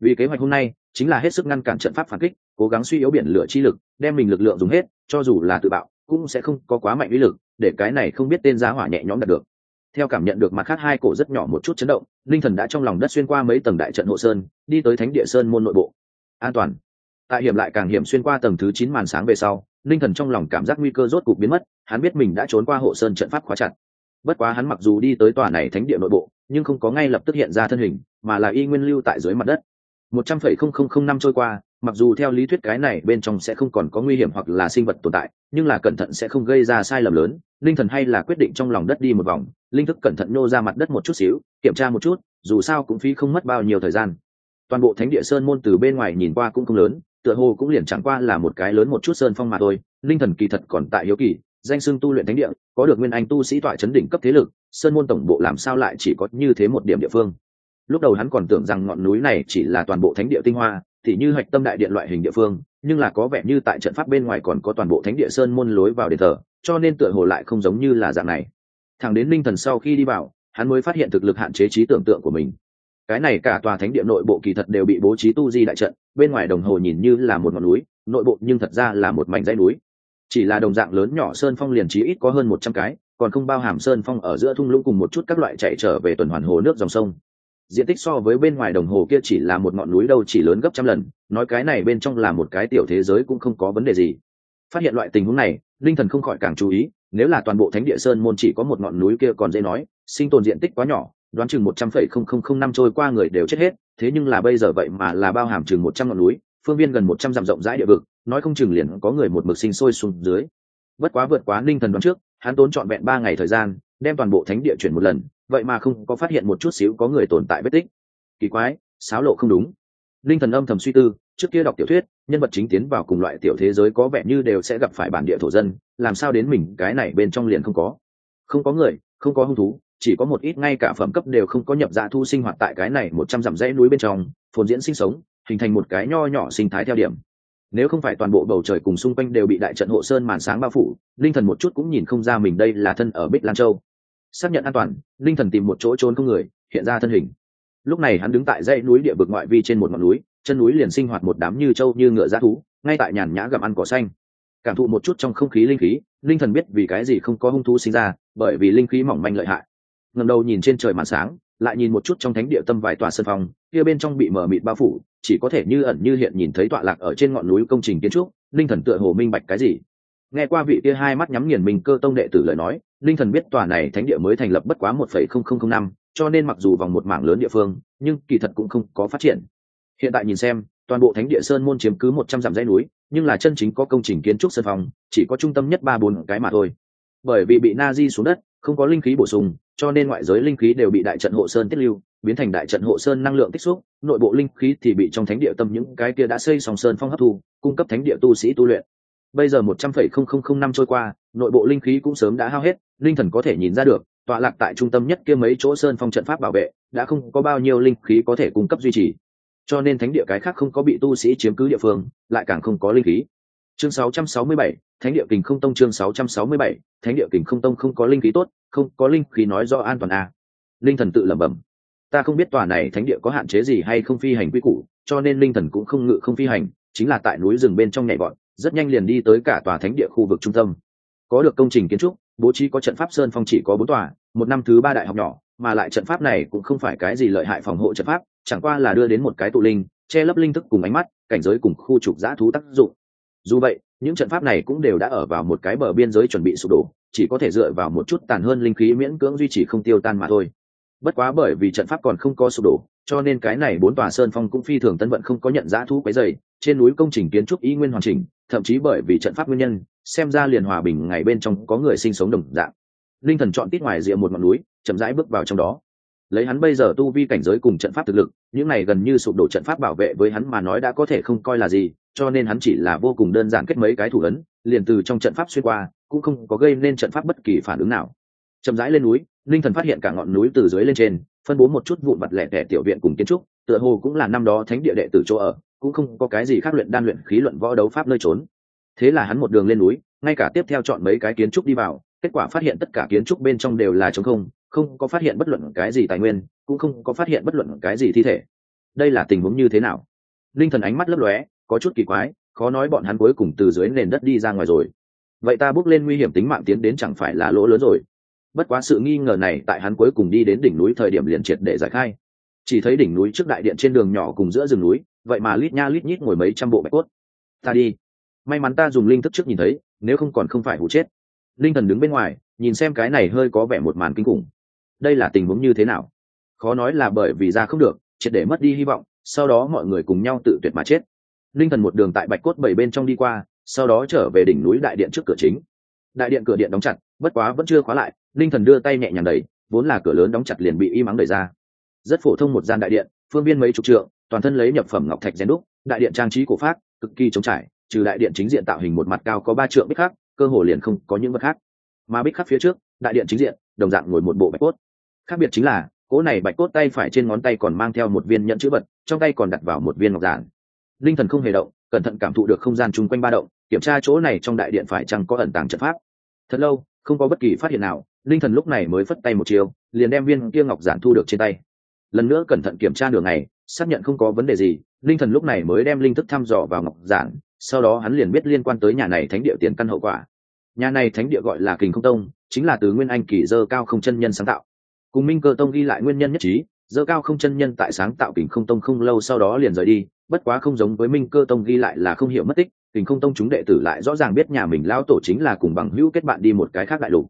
Vì kế hoạch hôm nay, chính là hết sức ngăn cản trận pháp phản kích, cố gắng suy yếu biển lửa chi lực, đem mình lực lượng dùng hết, cho dù là tự bạo, cũng sẽ không có quá mạnh uy lực, để cái này không biết tên giá hỏa nhẹ nhõm đạt được. Theo cảm nhận được mặt khác hai cổ rất nhỏ một chút chấn động, linh thần đã trong lòng đất xuyên qua mấy tầng đại trận hộ sơn, đi tới thánh địa sơn môn nội bộ. An toàn tại hiểm lại càng hiểm xuyên qua tầng thứ chín màn sáng về sau linh thần trong lòng cảm giác nguy cơ rốt cục biến mất, hắn biết mình đã trốn qua hộ sơn trận pháp khóa chặt. Bất quá hắn mặc dù đi tới tòa này thánh địa nội bộ, nhưng không có ngay lập tức hiện ra thân hình, mà là y nguyên lưu tại dưới mặt đất. Một trăm phẩy không không không năm trôi qua, mặc dù theo lý thuyết cái này bên trong sẽ không còn có nguy hiểm hoặc là sinh vật tồn tại, nhưng là cẩn thận sẽ không gây ra sai lầm lớn. Linh thần hay là quyết định trong lòng đất đi một vòng, linh thức cẩn thận nhô ra mặt đất một chút xíu, kiểm tra một chút, dù sao cũng phí không mất bao nhiêu thời gian. Toàn bộ thánh địa sơn môn từ bên ngoài nhìn qua cũng không lớn tựa hồ cũng liền chẳng qua là một cái lớn một chút sơn phong mà thôi, linh thần kỳ thật còn tại hiếu kỳ, danh xưng tu luyện thánh địa, có được nguyên anh tu sĩ tọa chấn đỉnh cấp thế lực, sơn môn tổng bộ làm sao lại chỉ có như thế một điểm địa phương. Lúc đầu hắn còn tưởng rằng ngọn núi này chỉ là toàn bộ thánh địa tinh hoa, thì như hạch tâm đại điện loại hình địa phương, nhưng là có vẻ như tại trận pháp bên ngoài còn có toàn bộ thánh địa sơn môn lối vào đền thờ, cho nên tựa hồ lại không giống như là dạng này. Thẳng đến linh thần sau khi đi vào, hắn mới phát hiện thực lực hạn chế trí tưởng tượng của mình cái này cả tòa thánh địa nội bộ kỳ thật đều bị bố trí tu di đại trận, bên ngoài đồng hồ nhìn như là một ngọn núi, nội bộ nhưng thật ra là một mảnh dãy núi. Chỉ là đồng dạng lớn nhỏ sơn phong liền trí ít có hơn một trăm cái, còn không bao hàm sơn phong ở giữa thung lũng cùng một chút các loại chạy trở về tuần hoàn hồ nước dòng sông. Diện tích so với bên ngoài đồng hồ kia chỉ là một ngọn núi đâu chỉ lớn gấp trăm lần, nói cái này bên trong là một cái tiểu thế giới cũng không có vấn đề gì. Phát hiện loại tình huống này, linh thần không khỏi càng chú ý, nếu là toàn bộ thánh địa sơn môn chỉ có một ngọn núi kia còn dễ nói, sinh tồn diện tích quá nhỏ đoán chừng một trăm phẩy không không không năm trôi qua người đều chết hết, thế nhưng là bây giờ vậy mà là bao hàm chừng một trăm ngọn núi, phương viên gần một trăm dặm rộng rãi địa vực, nói không chừng liền có người một mực sinh sôi xuống dưới. Bất quá vượt quá linh thần đoán trước, hắn tốn trọn vẹn ba ngày thời gian, đem toàn bộ thánh địa chuyển một lần, vậy mà không có phát hiện một chút xíu có người tồn tại vết tích. Kỳ quái sáo lộ không đúng. Linh thần âm thầm suy tư, trước kia đọc tiểu thuyết, nhân vật chính tiến vào cùng loại tiểu thế giới có vẻ như đều sẽ gặp phải bản địa thổ dân, làm sao đến mình cái này bên trong liền không có. Không có người, không có hung thú chỉ có một ít ngay cả phẩm cấp đều không có nhập dạ thu sinh hoạt tại cái này một trăm dặm dãy núi bên trong, phồn diễn sinh sống, hình thành một cái nho nhỏ sinh thái theo điểm. Nếu không phải toàn bộ bầu trời cùng xung quanh đều bị đại trận hộ sơn màn sáng bao phủ, linh thần một chút cũng nhìn không ra mình đây là thân ở bích lan châu. Xác nhận an toàn, linh thần tìm một chỗ trốn không người, hiện ra thân hình. Lúc này hắn đứng tại dãy núi địa vực ngoại vi trên một ngọn núi, chân núi liền sinh hoạt một đám như trâu như ngựa g thú, ngay tại nhàn nhã gặm ăn cỏ xanh. Cảm thụ một chút trong không khí linh khí, linh thần biết vì cái gì không có hung thú sinh ra, bởi vì linh khí mỏng manh lợi hại ngầm đầu nhìn trên trời màn sáng, lại nhìn một chút trong thánh địa tâm vài tòa sân phòng, kia bên trong bị mở mịt bao phủ, chỉ có thể như ẩn như hiện nhìn thấy tọa lạc ở trên ngọn núi công trình kiến trúc, linh thần tựa hồ minh bạch cái gì. Nghe qua vị kia hai mắt nhắm nghiền mình cơ tông đệ tử lời nói, linh thần biết tòa này thánh địa mới thành lập bất quá một phẩy không không không năm, cho nên mặc dù vòng một mảng lớn địa phương, nhưng kỳ thật cũng không có phát triển. Hiện tại nhìn xem, toàn bộ thánh địa sơn môn chiếm cứ một trăm dặm dãy núi, nhưng là chân chính có công trình kiến trúc sân phòng, chỉ có trung tâm nhất ba bốn cái mà thôi. Bởi vì bị na di xuống đất không có linh khí bổ sung cho nên ngoại giới linh khí đều bị đại trận hộ sơn tiết lưu biến thành đại trận hộ sơn năng lượng tích xúc nội bộ linh khí thì bị trong thánh địa tâm những cái kia đã xây sòng sơn phong hấp thu cung cấp thánh địa tu sĩ tu luyện. Bây giờ một trăm phẩy không không không năm trôi qua nội bộ linh khí cũng sớm đã hao hết linh thần có thể nhìn ra được tọa lạc tại trung tâm nhất kia mấy chỗ sơn phong trận pháp bảo vệ đã không có bao nhiêu linh khí có thể cung cấp duy trì. Cho nên thánh địa cái khác không có bị tu sĩ chiếm cứ địa phương lại càng không có linh khí. Chương 667, thánh địa kình không tông chương 667, thánh địa kình không tông không có linh khí tốt không, có linh khí nói do an toàn à. linh thần tự lẩm bẩm. Ta không biết tòa này thánh địa có hạn chế gì hay không phi hành quy củ, cho nên linh thần cũng không ngự không phi hành, chính là tại núi rừng bên trong nhảy bọn rất nhanh liền đi tới cả tòa thánh địa khu vực trung tâm. Có được công trình kiến trúc, bố trí có trận pháp sơn phong chỉ có bốn tòa, một năm thứ ba đại học nhỏ, mà lại trận pháp này cũng không phải cái gì lợi hại phòng hộ trận pháp, chẳng qua là đưa đến một cái tụ linh, che lấp linh thức cùng ánh mắt, cảnh giới cùng khu trục giã thú tác dụng. Dù vậy những trận pháp này cũng đều đã ở vào một cái bờ biên giới chuẩn bị sụp đổ, chỉ có thể dựa vào một chút tàn hơn linh khí miễn cưỡng duy trì không tiêu tan mà thôi. Bất quá bởi vì trận pháp còn không có sụp đổ, cho nên cái này bốn tòa sơn phong cũng phi thường tân vận không có nhận giá thú quấy dày trên núi công trình kiến trúc ý nguyên hoàn chỉnh, thậm chí bởi vì trận pháp nguyên nhân, xem ra liền hòa bình ngày bên trong có người sinh sống đồng dạng. Linh thần chọn tít ngoài rìa một ngọn núi, chậm rãi bước vào trong đó. Lấy hắn bây giờ tu vi cảnh giới cùng trận pháp thực lực, những này gần như sụp đổ trận pháp bảo vệ với hắn mà nói đã có thể không coi là gì cho nên hắn chỉ là vô cùng đơn giản kết mấy cái thủ ấn, liền từ trong trận pháp xuyên qua, cũng không có gây nên trận pháp bất kỳ phản ứng nào. Chậm rãi lên núi linh thần phát hiện cả ngọn núi từ dưới lên trên, phân bố một chút vụn vặt lẻ tẻ tiểu viện cùng kiến trúc, tựa hồ cũng là năm đó thánh địa đệ tử chỗ ở, cũng không có cái gì khác luyện đan luyện khí luận võ đấu pháp nơi trốn. Thế là hắn một đường lên núi, ngay cả tiếp theo chọn mấy cái kiến trúc đi vào, kết quả phát hiện tất cả kiến trúc bên trong đều là trống không không có phát hiện bất luận cái gì tài nguyên, cũng không có phát hiện bất luận cái gì thi thể. Đây là tình huống như thế nào? Linh thần ánh mắt lấp lóe có chút kỳ quái, khó nói bọn hắn cuối cùng từ dưới nền đất đi ra ngoài rồi. Vậy ta bước lên nguy hiểm tính mạng tiến đến chẳng phải là lỗ lớn rồi. Bất quá sự nghi ngờ này tại hắn cuối cùng đi đến đỉnh núi thời điểm liền triệt để giải khai. Chỉ thấy đỉnh núi trước đại điện trên đường nhỏ cùng giữa rừng núi, vậy mà lít nha lít nhít ngồi mấy trăm bộ bạch cốt. Ta đi. May mắn ta dùng linh thức trước nhìn thấy, nếu không còn không phải hụ chết. Linh thần đứng bên ngoài, nhìn xem cái này hơi có vẻ một màn kinh khủng. Đây là tình huống như thế nào? Khó nói là bởi vì ra không được, triệt để mất đi hy vọng, sau đó mọi người cùng nhau tự tuyệt mà chết linh thần một đường tại bạch cốt bảy bên trong đi qua, sau đó trở về đỉnh núi đại điện trước cửa chính. Đại điện cửa điện đóng chặt, bất quá vẫn chưa khóa lại, linh thần đưa tay nhẹ nhàng đẩy, vốn là cửa lớn đóng chặt liền bị y mắng đẩy ra. Rất phổ thông một gian đại điện, phương viên mấy chục trượng, toàn thân lấy nhập phẩm ngọc thạch rèn đúc, đại điện trang trí cổ pháp cực kỳ trống trải, trừ đại điện chính diện tạo hình một mặt cao có ba trượng bích khác cơ hồ liền không có những vật khác. Mà bích khắc phía trước, đại điện chính diện, đồng dạng ngồi một bộ bạch cốt. Khác biệt chính là, cỗ này bạch cốt tay phải trên ngón tay còn mang theo một viên nhẫn chữ vật, trong tay còn đặt vào một viên ngọc giản linh thần không hề động, cẩn thận cảm thụ được không gian chung quanh ba động, kiểm tra chỗ này trong đại điện phải chăng có ẩn tàng trận pháp. Thật lâu, không có bất kỳ phát hiện nào, linh thần lúc này mới phất tay một chiều, liền đem viên kia ngọc giản thu được trên tay. Lần nữa cẩn thận kiểm tra đường này xác nhận không có vấn đề gì, linh thần lúc này mới đem linh thức thăm dò vào ngọc giản, sau đó hắn liền biết liên quan tới nhà này thánh địa tiền căn hậu quả. Nhà này thánh địa gọi là kình không tông, chính là từ nguyên anh kỳ dơ cao không chân nhân sáng tạo. Cùng minh cơ tông ghi lại nguyên nhân nhất trí dơ cao không chân nhân tại sáng tạo kình không tông không lâu sau đó liền rời đi, bất quá không giống với minh cơ tông ghi lại là không hiểu mất tích, kình không tông chúng đệ tử lại rõ ràng biết nhà mình lao tổ chính là cùng bằng hữu kết bạn đi một cái khác đại lục.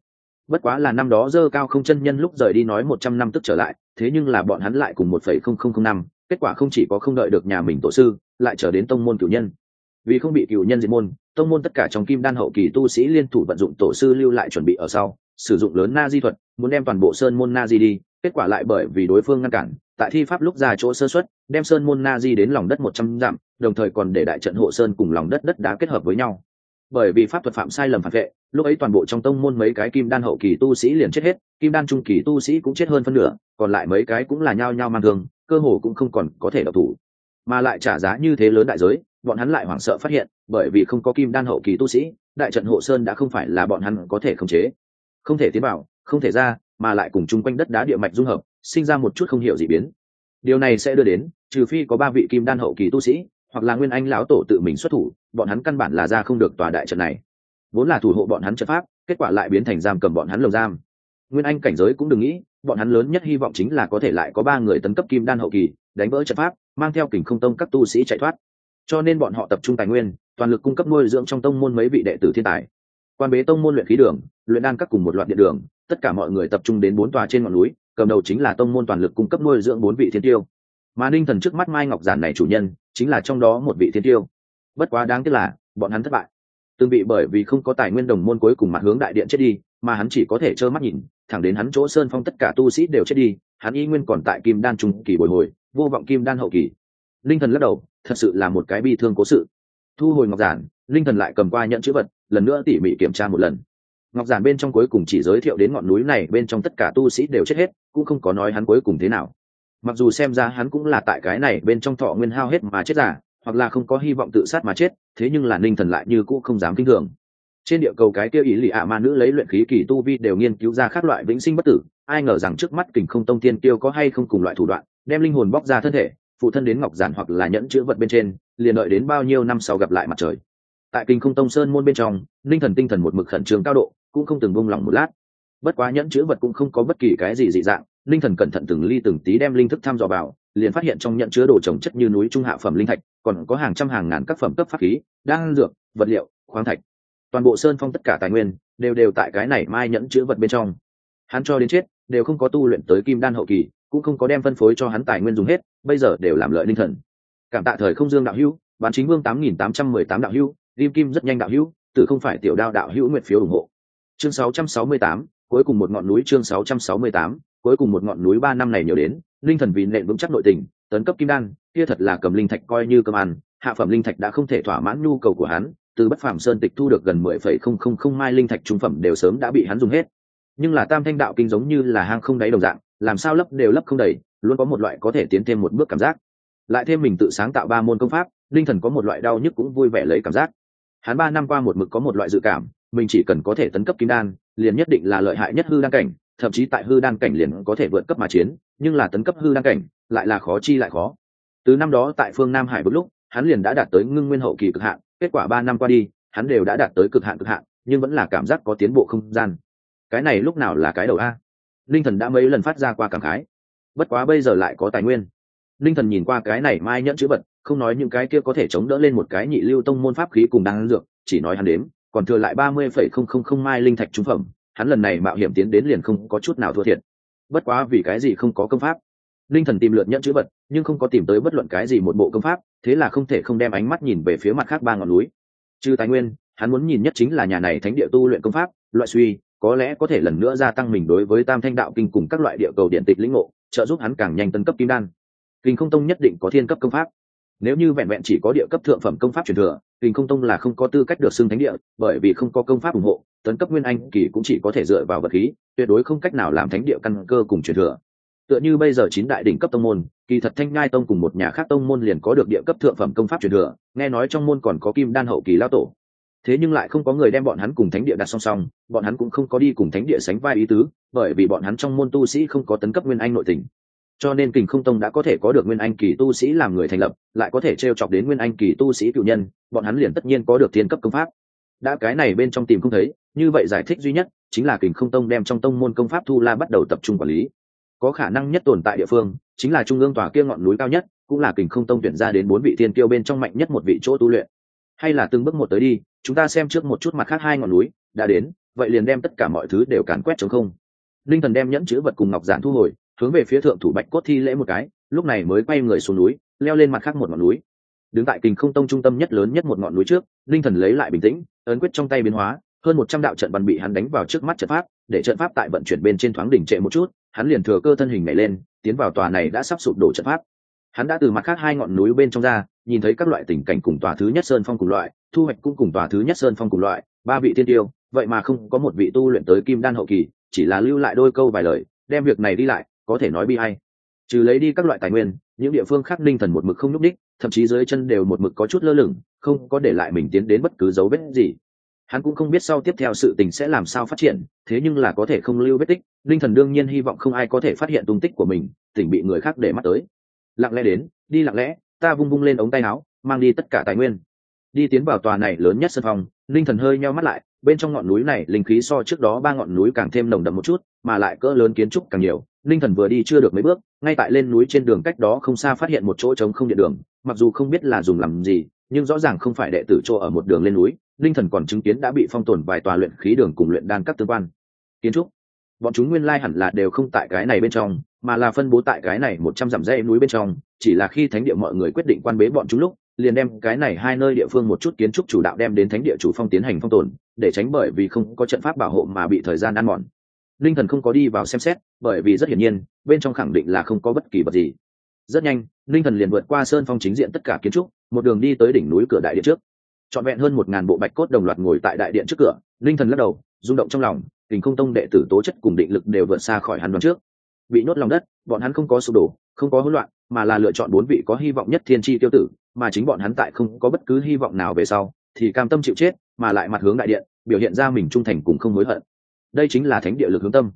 Bất quá là năm đó dơ cao không chân nhân lúc rời đi nói một trăm năm tức trở lại, thế nhưng là bọn hắn lại cùng một phẩy không không không năm, kết quả không chỉ có không đợi được nhà mình tổ sư, lại trở đến tông môn cửu nhân. Vì không bị cửu nhân diệt môn, tông môn tất cả trong kim đan hậu kỳ tu sĩ liên thủ vận dụng tổ sư lưu lại chuẩn bị ở sau, sử dụng lớn na di thuật, muốn đem toàn bộ sơn môn na di đi kết quả lại bởi vì đối phương ngăn cản, tại thi pháp lúc ra chỗ sơ xuất đem sơn môn na di đến lòng đất một trăm dặm, đồng thời còn để đại trận hộ sơn cùng lòng đất đất đá kết hợp với nhau. Bởi vì pháp thuật phạm sai lầm phản vệ, lúc ấy toàn bộ trong tông môn mấy cái kim đan hậu kỳ tu sĩ liền chết hết, kim đan trung kỳ tu sĩ cũng chết hơn phân nửa, còn lại mấy cái cũng là nhao nhao mang thương, cơ hồ cũng không còn có thể độc thủ. Mà lại trả giá như thế lớn đại giới, bọn hắn lại hoảng sợ phát hiện, bởi vì không có kim đan hậu kỳ tu sĩ, đại trận hộ sơn đã không phải là bọn hắn có thể khống chế. Không thể tiến vào không thể ra mà lại cùng chung quanh đất đá địa mạch dung hợp, sinh ra một chút không hiểu gì biến. Điều này sẽ đưa đến, trừ phi có ba vị kim đan hậu kỳ tu sĩ, hoặc là nguyên anh lão tổ tự mình xuất thủ, bọn hắn căn bản là ra không được tòa đại trận này. Vốn là thủ hộ bọn hắn trận pháp, kết quả lại biến thành giam cầm bọn hắn lồng giam. Nguyên anh cảnh giới cũng đừng nghĩ, bọn hắn lớn nhất hy vọng chính là có thể lại có ba người tấn cấp kim đan hậu kỳ, đánh vỡ trận pháp, mang theo kình không tông các tu sĩ chạy thoát. Cho nên bọn họ tập trung tài nguyên, toàn lực cung cấp nuôi dưỡng trong tông môn mấy vị đệ tử thiên tài. Quan bế tông môn luyện khí đường, luyện đan các cùng một loạt địa đường tất cả mọi người tập trung đến bốn tòa trên ngọn núi, cầm đầu chính là tông môn toàn lực cung cấp nuôi dưỡng bốn vị thiên tiêu. Mà ninh thần trước mắt mai ngọc giản này chủ nhân, chính là trong đó một vị thiên tiêu. Bất quá đáng tiếc là, bọn hắn thất bại. Từng bị bởi vì không có tài nguyên đồng môn cuối cùng mặt hướng đại điện chết đi, mà hắn chỉ có thể trơ mắt nhìn, thẳng đến hắn chỗ sơn phong tất cả tu sĩ đều chết đi, hắn y nguyên còn tại kim đan trung kỳ bồi hồi, vô vọng kim đan hậu kỳ. Linh thần lắc đầu, thật sự là một cái bi thương cố sự. Thu hồi ngọc giản, linh thần lại cầm qua nhận chữ vật, lần nữa tỉ mỉ kiểm tra một lần ngọc giản bên trong cuối cùng chỉ giới thiệu đến ngọn núi này, bên trong tất cả tu sĩ đều chết hết, cũng không có nói hắn cuối cùng thế nào. Mặc dù xem ra hắn cũng là tại cái này bên trong thọ nguyên hao hết mà chết giả, hoặc là không có hy vọng tự sát mà chết, thế nhưng là ninh thần lại như cũ không dám kinh thường. Trên địa cầu cái kia ý lì ạ ma nữ lấy luyện khí kỳ tu vi đều nghiên cứu ra các loại vĩnh sinh bất tử, ai ngờ rằng trước mắt kình không tông tiên tiêu có hay không cùng loại thủ đoạn, đem linh hồn bóc ra thân thể, phụ thân đến ngọc giản hoặc là nhẫn chữ vật bên trên, liền đợi đến bao nhiêu năm sau gặp lại mặt trời tại kinh không tông sơn môn bên trong linh thần tinh thần một mực khẩn trương cao độ, cũng không từng buông lỏng một lát. Bất quá nhẫn chữ vật cũng không có bất kỳ cái gì dị dạng linh thần cẩn thận từng ly từng tí đem linh thức thăm dò vào, liền phát hiện trong nhận chứa đồ trồng chất như núi trung hạ phẩm linh thạch, còn có hàng trăm hàng ngàn các phẩm cấp pháp khí, đan dược, vật liệu, khoáng thạch. Toàn bộ sơn phong tất cả tài nguyên đều đều tại cái này mai nhẫn chứa vật bên trong. Hắn cho đến chết, đều không có tu luyện tới kim đan hậu kỳ, cũng không có đem phân phối cho hắn tài nguyên dùng hết, bây giờ đều làm lợi linh thần. Cảm tạ thời không dương đạo hữu, bán chính vương tám nghìn tám trăm mười tám đạo hữu lim kim rất nhanh đạo hữu tự không phải tiểu đao đạo hữu nguyện phiếu ủng hộ. Chương sáu trăm sáu mươi tám, cuối cùng một ngọn núi chương sáu trăm sáu mươi tám, cuối cùng một ngọn núi ba năm này nhiều đến, linh thần vì nện vững chắc nội tình, tấn cấp kim đan, kia thật là cầm linh thạch coi như cơm ăn, hạ phẩm linh thạch đã không thể thỏa mãn nhu cầu của hắn, từ bất phàm sơn tịch thu được gần mười phẩy không không không mai linh thạch trung phẩm đều sớm đã bị hắn dùng hết. Nhưng là tam thanh đạo kinh giống như là hang không đáy đồng dạng, làm sao lấp đều lấp không đầy, luôn có một loại có thể tiến thêm một bước cảm giác. Lại thêm mình tự sáng tạo ba môn công pháp, linh thần có một loại đau nhức cũng vui vẻ lấy cảm giác hắn ba năm qua một mực có một loại dự cảm, mình chỉ cần có thể tấn cấp kim đan, liền nhất định là lợi hại nhất hư đan cảnh, thậm chí tại hư đan cảnh liền có thể vượt cấp mà chiến, nhưng là tấn cấp hư đan cảnh, lại là khó chi lại khó. Từ năm đó tại phương nam hải một lúc, hắn liền đã đạt tới ngưng nguyên hậu kỳ cực hạn, kết quả ba năm qua đi, hắn đều đã đạt tới cực hạn cực hạn, nhưng vẫn là cảm giác có tiến bộ không gian. Cái này lúc nào là cái đầu a? Linh thần đã mấy lần phát ra qua cảm khái. Bất quá bây giờ lại có tài nguyên. Linh thần nhìn qua cái này mai nhẫn chữ vật không nói những cái kia có thể chống đỡ lên một cái nhị lưu tông môn pháp khí cùng đan dược, chỉ nói hắn đếm, còn thừa lại ba mươi phẩy không không không mai linh thạch trung phẩm, hắn lần này mạo hiểm tiến đến liền không có chút nào thua thiệt. Bất quá vì cái gì không có công pháp? Linh thần tìm lượt nhẫn chữ vật, nhưng không có tìm tới bất luận cái gì một bộ công pháp, thế là không thể không đem ánh mắt nhìn về phía mặt khác ba ngọn núi. Trừ tài nguyên, hắn muốn nhìn nhất chính là nhà này thánh địa tu luyện công pháp, loại suy, có lẽ có thể lần nữa gia tăng mình đối với tam thanh đạo kinh cùng các loại địa cầu điện tịch lĩnh ngộ, trợ giúp hắn càng nhanh tân cấp kim đan. Kinh không tông nhất định có thiên cấp công pháp nếu như vẹn vẹn chỉ có địa cấp thượng phẩm công pháp truyền thừa kinh không tông là không có tư cách được xưng thánh địa, bởi vì không có công pháp ủng hộ, tấn cấp nguyên anh kỳ cũng chỉ có thể dựa vào vật khí, tuyệt đối không cách nào làm thánh địa căn cơ cùng truyền thừa. Tựa như bây giờ chín đại đỉnh cấp tông môn, kỳ thật thanh ngai tông cùng một nhà khác tông môn liền có được địa cấp thượng phẩm công pháp truyền thừa, nghe nói trong môn còn có kim đan hậu kỳ lao tổ. Thế nhưng lại không có người đem bọn hắn cùng thánh địa đặt song song, bọn hắn cũng không có đi cùng thánh địa sánh vai ý tứ, bởi vì bọn hắn trong môn tu sĩ không có tấn cấp nguyên anh nội tình cho nên kình không tông đã có thể có được nguyên anh kỳ tu sĩ làm người thành lập, lại có thể t r e o chọc đến nguyên anh kỳ tu sĩ cựu nhân, bọn hắn liền tất nhiên có được thiên cấp công pháp. Đã cái này bên trong tìm không thấy, như vậy giải thích duy nhất chính là kình không tông đem trong tông môn công pháp thu la bắt đầu tập trung quản lý. Có khả năng nhất tồn tại địa phương chính là trung ương tòa kia ngọn núi cao nhất, cũng là kình không tông tuyển ra đến bốn vị thiên kiêu bên trong mạnh nhất một vị chỗ tu luyện. Hay là từng bước một tới đi, chúng ta xem trước một chút mặt khác hai ngọn núi đã đến, vậy liền đem tất cả mọi thứ đều càn quét chống không. Linh thần đem nhẫn chữ vật cùng ngọc giản thu hồi hướng về phía thượng thủ bạch cốt thi lễ một cái, lúc này mới quay người xuống núi, leo lên mặt khác một ngọn núi. Đứng tại kình không tông trung tâm nhất lớn nhất một ngọn núi trước, linh thần lấy lại bình tĩnh, ấn quyết trong tay biến hóa, hơn một trăm đạo trận văn bị hắn đánh vào trước mắt trận pháp, để trận pháp tại vận chuyển bên trên thoáng đỉnh trệ một chút, hắn liền thừa cơ thân hình nhảy lên, tiến vào tòa này đã sắp sụp đổ trận pháp. Hắn đã từ mặt khác hai ngọn núi bên trong ra, nhìn thấy các loại tình cảnh cùng tòa thứ nhất sơn phong cùng loại, thu hoạch cũng cùng tòa thứ nhất sơn phong cùng loại, ba vị tiên tiêu, vậy mà không có một vị tu luyện tới kim đan hậu kỳ, chỉ là lưu lại đôi câu vài lời, đem việc này đi lại có thể nói bi hay trừ lấy đi các loại tài nguyên, những địa phương khác linh thần một mực không nhúc đích thậm chí dưới chân đều một mực có chút lơ lửng, không có để lại mình tiến đến bất cứ dấu vết gì. Hắn cũng không biết sau tiếp theo sự tình sẽ làm sao phát triển, thế nhưng là có thể không lưu vết tích, linh thần đương nhiên hy vọng không ai có thể phát hiện tung tích của mình, tỉnh bị người khác để mắt tới. Lặng lẽ đến, đi lặng lẽ, ta vung vung lên ống tay áo, mang đi tất cả tài nguyên. Đi tiến vào tòa này lớn nhất sân phòng linh thần hơi nheo mắt lại, bên trong ngọn núi này linh khí so trước đó ba ngọn núi càng thêm nồng đậm một chút, mà lại cỡ lớn kiến trúc càng nhiều. Linh thần vừa đi chưa được mấy bước, ngay tại lên núi trên đường cách đó không xa phát hiện một chỗ trống không điện đường. Mặc dù không biết là dùng làm gì, nhưng rõ ràng không phải đệ tử chỗ ở một đường lên núi, linh thần còn chứng kiến đã bị phong tồn vài tòa luyện khí đường cùng luyện đan các tương quan. Kiến trúc. Bọn chúng nguyên lai hẳn là đều không tại cái này bên trong, mà là phân bố tại cái này một trăm dặm dãy núi bên trong. Chỉ là khi thánh địa mọi người quyết định quan bế bọn chúng lúc liền đem cái này hai nơi địa phương một chút kiến trúc chủ đạo đem đến thánh địa chủ phong tiến hành phong tồn, để tránh bởi vì không có trận pháp bảo hộ mà bị thời gian ăn mòn. Linh thần không có đi vào xem xét, bởi vì rất hiển nhiên, bên trong khẳng định là không có bất kỳ vật gì. Rất nhanh, linh thần liền vượt qua sơn phong chính diện tất cả kiến trúc, một đường đi tới đỉnh núi cửa đại điện trước. Trọn vẹn hơn một ngàn bộ bạch cốt đồng loạt ngồi tại đại điện trước cửa, linh thần lắc đầu, rung động trong lòng, tình không tông đệ tử tố chất cùng định lực đều vượt xa khỏi hắn đoán trước bị nhốt lòng đất, bọn hắn không có sụp đổ, không có hỗn loạn, mà là lựa chọn bốn vị có hy vọng nhất thiên tri tiêu tử, mà chính bọn hắn tại không có bất cứ hy vọng nào về sau, thì cam tâm chịu chết, mà lại mặt hướng đại điện, biểu hiện ra mình trung thành cùng không hối hận. Đây chính là thánh địa lực hướng tâm.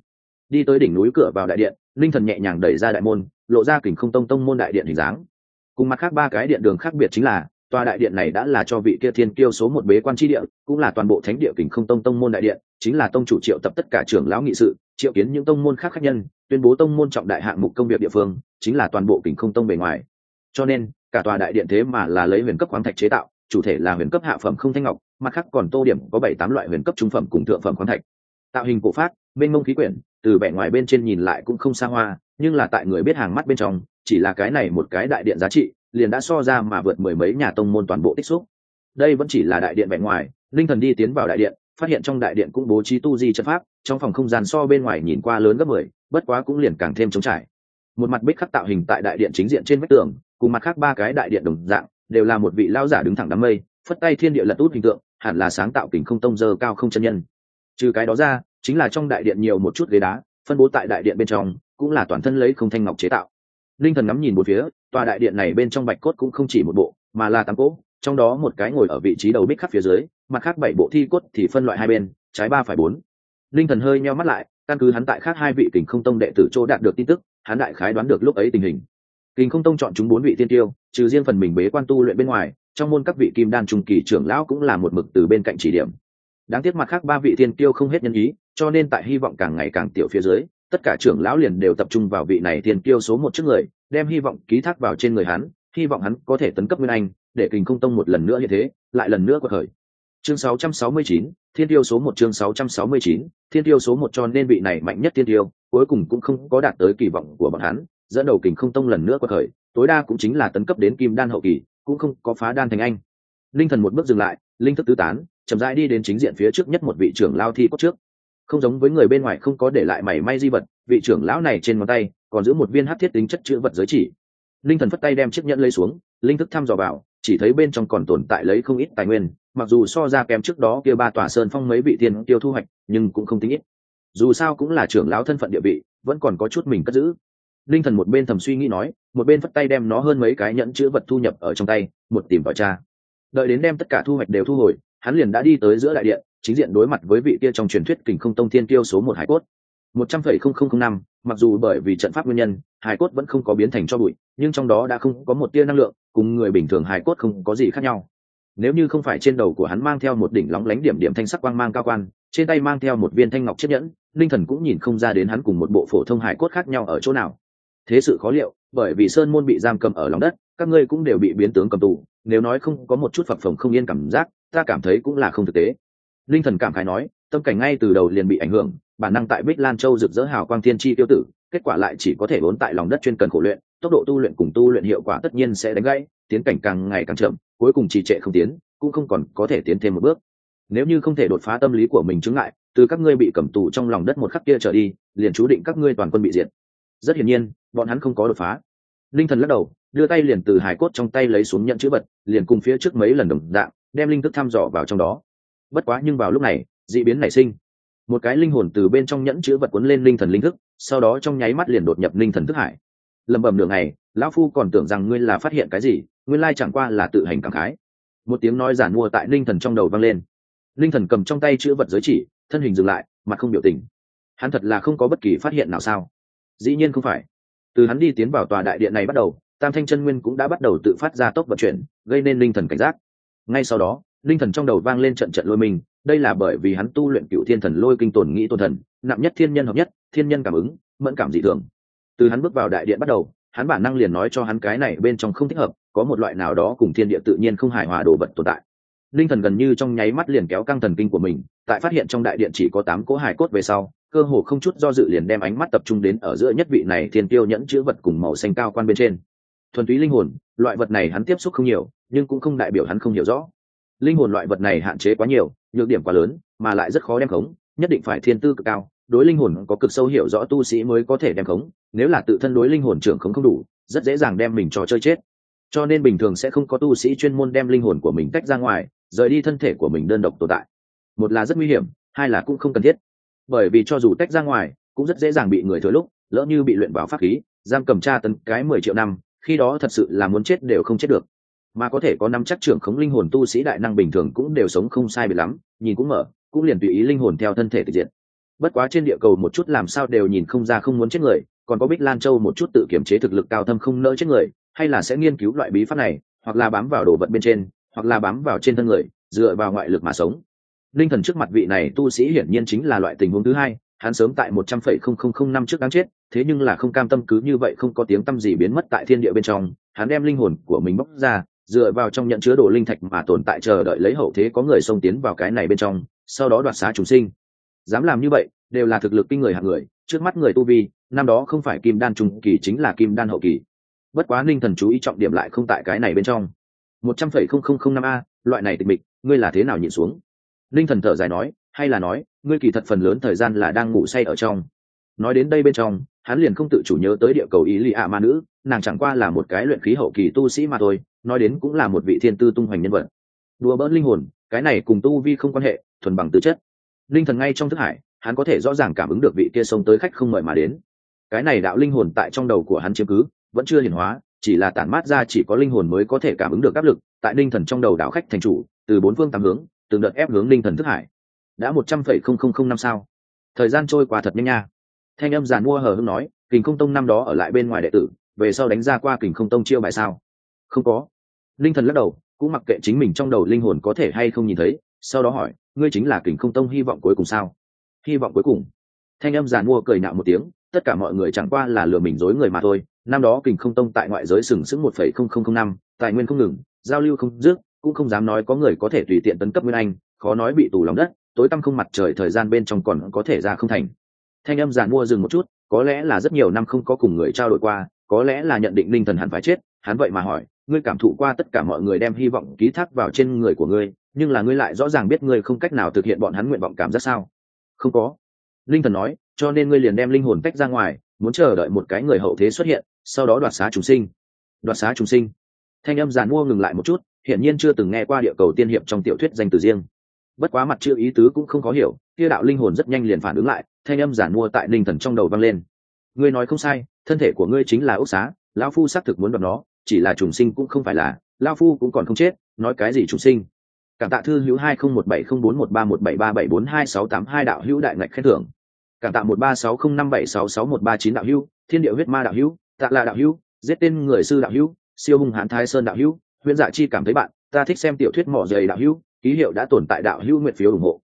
Đi tới đỉnh núi cửa vào đại điện, linh thần nhẹ nhàng đẩy ra đại môn, lộ ra kình không tông tông môn đại điện hình dáng. Cùng mặt khác ba cái điện đường khác biệt chính là tòa đại điện này đã là cho vị kia thiên kiêu số một bế quan tri địa, cũng là toàn bộ thánh địa kình không tông tông môn đại điện, chính là tông chủ triệu tập tất cả trưởng lão nghị sự, triệu kiến những tông môn khác khác nhân, tuyên bố tông môn trọng đại hạng mục công việc địa phương, chính là toàn bộ kình không tông bề ngoài. Cho nên, cả tòa đại điện thế mà là lấy huyền cấp khoáng thạch chế tạo, chủ thể là huyền cấp hạ phẩm không thanh ngọc, mặt khác còn tô điểm có bảy tám loại huyền cấp trung phẩm cùng thượng phẩm khoáng thạch. Tạo hình cổ phát bên mông khí quyển, từ vẻ ngoài bên trên nhìn lại cũng không xa hoa, nhưng là tại người biết hàng mắt bên trong, chỉ là cái này một cái đại điện giá trị liền đã so ra mà vượt mười mấy nhà tông môn toàn bộ tích xúc. Đây vẫn chỉ là đại điện vẻ ngoài, linh thần đi tiến vào đại điện, phát hiện trong đại điện cũng bố trí tu di chất pháp, trong phòng không gian so bên ngoài nhìn qua lớn gấp mười, bất quá cũng liền càng thêm trống trải. Một mặt bích khắc tạo hình tại đại điện chính diện trên vách tường, cùng mặt khác ba cái đại điện đồng dạng, đều là một vị lao giả đứng thẳng đám mây, phất tay thiên địa lật út hình tượng, hẳn là sáng tạo kình không tông dơ cao không chân nhân. Trừ cái đó ra, chính là trong đại điện nhiều một chút ghế đá, phân bố tại đại điện bên trong, cũng là toàn thân lấy không thanh ngọc chế tạo. Linh thần ngắm nhìn một phía tòa đại điện này bên trong bạch cốt cũng không chỉ một bộ, mà là tám cỗ, trong đó một cái ngồi ở vị trí đầu bích khắc phía dưới, mặt khác bảy bộ thi cốt thì phân loại hai bên, trái ba phải bốn. Linh thần hơi nheo mắt lại, căn cứ hắn tại khác hai vị kình không tông đệ tử chỗ đạt được tin tức, hắn đại khái đoán được lúc ấy tình hình. Kình không tông chọn chúng bốn vị tiên tiêu, trừ riêng phần mình bế quan tu luyện bên ngoài, trong môn các vị kim đan trung kỳ trưởng lão cũng là một mực từ bên cạnh chỉ điểm. Đáng tiếc mặt khác ba vị tiên tiêu không hết nhân ý, cho nên tại hy vọng càng ngày càng tiểu phía dưới tất cả trưởng lão liền đều tập trung vào vị này Thiên tiêu số một trước người đem hy vọng ký thác vào trên người hắn hy vọng hắn có thể tấn cấp nguyên anh để kình không tông một lần nữa như thế lại lần nữa quật khởi. Chương 669, thiên tiêu số một chương 669, thiên tiêu số một cho nên vị này mạnh nhất thiên tiêu cuối cùng cũng không có đạt tới kỳ vọng của bọn hắn dẫn đầu kình không tông lần nữa quật khởi tối đa cũng chính là tấn cấp đến kim đan hậu kỳ cũng không có phá đan thành anh. Linh thần một bước dừng lại linh thức tứ tán chậm rãi đi đến chính diện phía trước nhất một vị trưởng lao thi cốt trước không giống với người bên ngoài không có để lại mảy may di vật, vị trưởng lão này trên ngón tay còn giữ một viên hát thiết tính chất chữ vật giới chỉ. Linh thần phất tay đem chiếc nhẫn lấy xuống, linh thức thăm dò vào, chỉ thấy bên trong còn tồn tại lấy không ít tài nguyên, mặc dù so ra kém trước đó kia ba tòa sơn phong mấy vị tiền tiêu thu hoạch, nhưng cũng không tính ít. Dù sao cũng là trưởng lão thân phận địa vị, vẫn còn có chút mình cất giữ. Linh thần một bên thầm suy nghĩ nói, một bên phất tay đem nó hơn mấy cái nhẫn chữ vật thu nhập ở trong tay, một tìm vào cha. Đợi đến đem tất cả thu hoạch đều thu hồi, hắn liền đã đi tới giữa đại điện chính diện đối mặt với vị kia trong truyền thuyết kình không tông thiên tiêu số một hải cốt. Một trăm phẩy không không không năm, mặc dù bởi vì trận pháp nguyên nhân, hải cốt vẫn không có biến thành cho bụi, nhưng trong đó đã không có một tia năng lượng, cùng người bình thường hải cốt không có gì khác nhau. Nếu như không phải trên đầu của hắn mang theo một đỉnh lóng lánh điểm điểm thanh sắc quang mang cao quan, trên tay mang theo một viên thanh ngọc chiếc nhẫn, linh thần cũng nhìn không ra đến hắn cùng một bộ phổ thông hải cốt khác nhau ở chỗ nào. Thế sự khó liệu, bởi vì sơn môn bị giam cầm ở lòng đất, các ngươi cũng đều bị biến tướng cầm tù, nếu nói không có một chút phập phồng không yên cảm giác, ta cảm thấy cũng là không thực tế linh thần cảm khái nói, tâm cảnh ngay từ đầu liền bị ảnh hưởng, bản năng tại bích lan châu rực rỡ hào quang thiên chi tiêu tử, kết quả lại chỉ có thể vốn tại lòng đất chuyên cần khổ luyện, tốc độ tu luyện cùng tu luyện hiệu quả tất nhiên sẽ đánh gãy, tiến cảnh càng ngày càng chậm, cuối cùng trì trệ không tiến, cũng không còn có thể tiến thêm một bước. Nếu như không thể đột phá tâm lý của mình chứng ngại, từ các ngươi bị cầm tù trong lòng đất một khắc kia trở đi, liền chú định các ngươi toàn quân bị diệt. Rất hiển nhiên, bọn hắn không có đột phá. Linh thần lắc đầu, đưa tay liền từ hải cốt trong tay lấy xuống nhận chữ vật, liền cùng phía trước mấy lần đồng dạng, đem linh thức thăm dò vào trong đó bất quá nhưng vào lúc này d ị biến nảy sinh. Một cái linh hồn từ bên trong nhẫn chữ vật quấn lên linh thần linh thức, sau đó trong nháy mắt liền đột nhập linh thần thức hải. Lẩm bẩm đường này lão phu còn tưởng rằng ngươi là phát hiện cái gì, nguyên lai chẳng qua là tự hành cảm khái. Một tiếng nói giản mua tại linh thần trong đầu vang lên. Linh thần cầm trong tay chữ vật giới chỉ, thân hình dừng lại, mặt không biểu tình. Hắn thật là không có bất kỳ phát hiện nào sao? Dĩ nhiên không phải. Từ hắn đi tiến vào tòa đại điện này bắt đầu, tam thanh chân nguyên cũng đã bắt đầu tự phát ra tốc vận chuyển, gây nên linh thần cảnh giác. Ngay sau đó linh thần trong đầu vang lên trận trận lôi mình, đây là bởi vì hắn tu luyện cựu thiên thần lôi kinh tồn nghĩ tôn thần, nặng nhất thiên nhân hợp nhất, thiên nhân cảm ứng, mẫn cảm dị thường. Từ hắn bước vào đại điện bắt đầu, hắn bản năng liền nói cho hắn cái này bên trong không thích hợp, có một loại nào đó cùng thiên địa tự nhiên không hài hòa đồ vật tồn tại. Linh thần gần như trong nháy mắt liền kéo căng thần kinh của mình, tại phát hiện trong đại điện chỉ có tám cỗ hài cốt về sau, cơ hồ không chút do dự liền đem ánh mắt tập trung đến ở giữa nhất vị này thiên tiêu nhẫn chữ vật cùng màu xanh cao quan bên trên. Thuần túy linh hồn, loại vật này hắn tiếp xúc không nhiều, nhưng cũng không đại biểu hắn không hiểu rõ linh hồn loại vật này hạn chế quá nhiều, nhược điểm quá lớn, mà lại rất khó đem khống, nhất định phải thiên tư cực cao, đối linh hồn có cực sâu hiểu rõ tu sĩ mới có thể đem khống, nếu là tự thân đối linh hồn trưởng khống không đủ, rất dễ dàng đem mình trò chơi chết. Cho nên bình thường sẽ không có tu sĩ chuyên môn đem linh hồn của mình tách ra ngoài, rời đi thân thể của mình đơn độc tồn tại. Một là rất nguy hiểm, hai là cũng không cần thiết. Bởi vì cho dù tách ra ngoài, cũng rất dễ dàng bị người thừa lúc, lỡ như bị luyện vào pháp khí, giam cầm tra tấn cái mười triệu năm, khi đó thật sự là muốn chết đều không chết được mà có thể có năm chắc trưởng khống linh hồn tu sĩ đại năng bình thường cũng đều sống không sai biệt lắm, nhìn cũng mở, cũng liền tùy ý linh hồn theo thân thể tự diện. Bất quá trên địa cầu một chút làm sao đều nhìn không ra không muốn chết người, còn có bích lan châu một chút tự kiểm chế thực lực cao thâm không nỡ chết người, hay là sẽ nghiên cứu loại bí pháp này, hoặc là bám vào đồ vật bên trên, hoặc là bám vào trên thân người, dựa vào ngoại lực mà sống. Linh thần trước mặt vị này tu sĩ hiển nhiên chính là loại tình huống thứ hai, hắn sớm tại một trăm phẩy không không không năm trước đáng chết, thế nhưng là không cam tâm cứ như vậy không có tiếng tâm gì biến mất tại thiên địa bên trong, hắn đem linh hồn của mình bóc ra dựa vào trong nhận chứa đồ linh thạch mà tồn tại chờ đợi lấy hậu thế có người xông tiến vào cái này bên trong, sau đó đoạt xá chúng sinh. Dám làm như vậy, đều là thực lực kinh người hạng người, trước mắt người tu vi, năm đó không phải kim đan trung kỳ chính là kim đan hậu kỳ. Bất quá ninh thần chú ý trọng điểm lại không tại cái này bên trong. Một trăm phẩy không không không năm a, loại này tịch mịch, ngươi là thế nào nhịn xuống? Ninh thần thở dài nói, hay là nói, ngươi kỳ thật phần lớn thời gian là đang ngủ say ở trong nói đến đây bên trong, hắn liền không tự chủ nhớ tới địa cầu ý lì ạ ma nữ, nàng chẳng qua là một cái luyện khí hậu kỳ tu sĩ mà thôi, nói đến cũng là một vị thiên tư tung hoành nhân vật. Đùa bỡn linh hồn, cái này cùng tu vi không quan hệ, thuần bằng tư chất. Linh thần ngay trong thức hải, hắn có thể rõ ràng cảm ứng được vị kia sông tới khách không mời mà đến. Cái này đạo linh hồn tại trong đầu của hắn chiếm cứ, vẫn chưa hiển hóa, chỉ là tản mát ra chỉ có linh hồn mới có thể cảm ứng được áp lực, tại linh thần trong đầu đạo khách thành chủ, từ bốn phương tám hướng, từng đợt ép hướng linh thần thức hải. Đã một trăm phẩy không không không năm sao. Thời gian trôi qua thật nhanh nha thanh âm giàn mua hờ hưng nói, kình không tông năm đó ở lại bên ngoài đệ tử, về sau đánh ra qua kình không tông chiêu bài sao? Không có. Linh thần lắc đầu, cũng mặc kệ chính mình trong đầu linh hồn có thể hay không nhìn thấy, sau đó hỏi, ngươi chính là kình không tông hy vọng cuối cùng sao? Hy vọng cuối cùng. Thanh âm giàn mua cười nạo một tiếng, tất cả mọi người chẳng qua là lừa mình dối người mà thôi, năm đó kình không tông tại ngoại giới sừng sững một phẩy không không không năm, tài nguyên không ngừng, giao lưu không dứt, cũng không dám nói có người có thể tùy tiện tấn cấp nguyên anh, khó nói bị tù lòng đất, tối tăm không mặt trời thời gian bên trong còn có thể ra không thành thanh âm giàn mua dừng một chút, có lẽ là rất nhiều năm không có cùng người trao đổi qua, có lẽ là nhận định linh thần hẳn phải chết, hắn vậy mà hỏi, ngươi cảm thụ qua tất cả mọi người đem hy vọng ký thác vào trên người của ngươi, nhưng là ngươi lại rõ ràng biết ngươi không cách nào thực hiện bọn hắn nguyện vọng cảm giác sao? Không có. Linh thần nói, cho nên ngươi liền đem linh hồn tách ra ngoài, muốn chờ đợi một cái người hậu thế xuất hiện, sau đó đoạt xá chúng sinh. Đoạt xá chúng sinh. Thanh âm giàn mua ngừng lại một chút, hiển nhiên chưa từng nghe qua địa cầu tiên hiệp trong tiểu thuyết danh từ riêng. Bất quá mặt chưa ý tứ cũng không có hiểu, kia đạo linh hồn rất nhanh liền phản ứng lại thanh âm giản mua tại linh thần trong đầu vang lên. Ngươi nói không sai thân thể của ngươi chính là ốc xá lão phu xác thực muốn đoạt nó chỉ là trùng sinh cũng không phải là lão phu cũng còn không chết nói cái gì trùng sinh? Cảm tạ thư hữu hai không một bảy không bốn một ba một bảy ba bảy bốn hai sáu tám hai đạo hữu đại ngạch khen thưởng. Cảm tạ một ba sáu không năm bảy sáu sáu một ba chín đạo hữu thiên địa huyết ma đạo hữu tạ là đạo hữu giết tên người sư đạo hữu siêu hùng hãn thái sơn đạo hữu huyện dạ chi cảm thấy bạn ta thích xem tiểu thuyết mỏ dày đạo hữu ký hiệu đã tồn tại đạo hữu nguyện phiếu ủng hộ.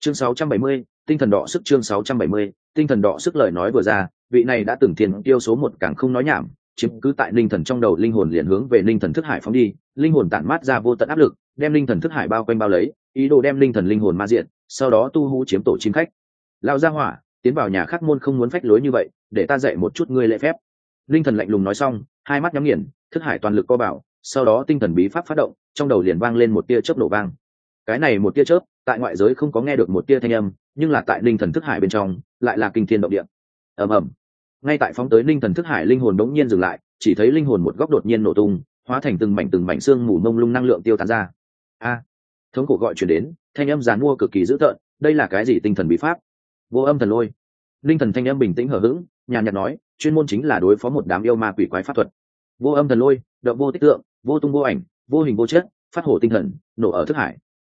Chương 670, tinh thần đỏ sức chương 670, tinh thần đỏ sức lời nói vừa ra vị này đã từng tiền tiêu số một càng không nói nhảm chiếm cứ tại linh thần trong đầu linh hồn liền hướng về linh thần thức hải phóng đi linh hồn tản mát ra vô tận áp lực đem linh thần thức hải bao quanh bao lấy ý đồ đem linh thần linh hồn ma diện sau đó tu hú chiếm tổ chim khách. Lão gia hỏa tiến vào nhà khác môn không muốn phách lối như vậy để ta dạy một chút ngươi lễ phép. Linh thần lạnh lùng nói xong hai mắt nhắm nghiền thức hải toàn lực co bảo sau đó tinh thần bí pháp phát động trong đầu liền vang lên một tia chớp nổ vang. Cái này một tia chớp tại ngoại giới không có nghe được một tia thanh âm nhưng là tại linh thần thức hải bên trong, lại là kinh thiên động địa. Ầm ầm. Ngay tại phóng tới linh thần thức hải linh hồn đống nhiên dừng lại, chỉ thấy linh hồn một góc đột nhiên nổ tung, hóa thành từng mảnh từng mảnh xương mù mông lung năng lượng tiêu tán ra. A! Thống cổ gọi chuyển đến, thanh âm giàn mua cực kỳ dữ tợn, đây là cái gì tinh thần bí pháp? Vô âm thần lôi. Linh thần thanh âm bình tĩnh hở h ữ g nhàn nhạt nói, chuyên môn chính là đối phó một đám yêu ma quỷ quái pháp thuật. Vô âm thần lôi, động vô tích tượng, vô tung vô ảnh, vô hình vô chết phát hổ tinh thần, nổ ở thức hải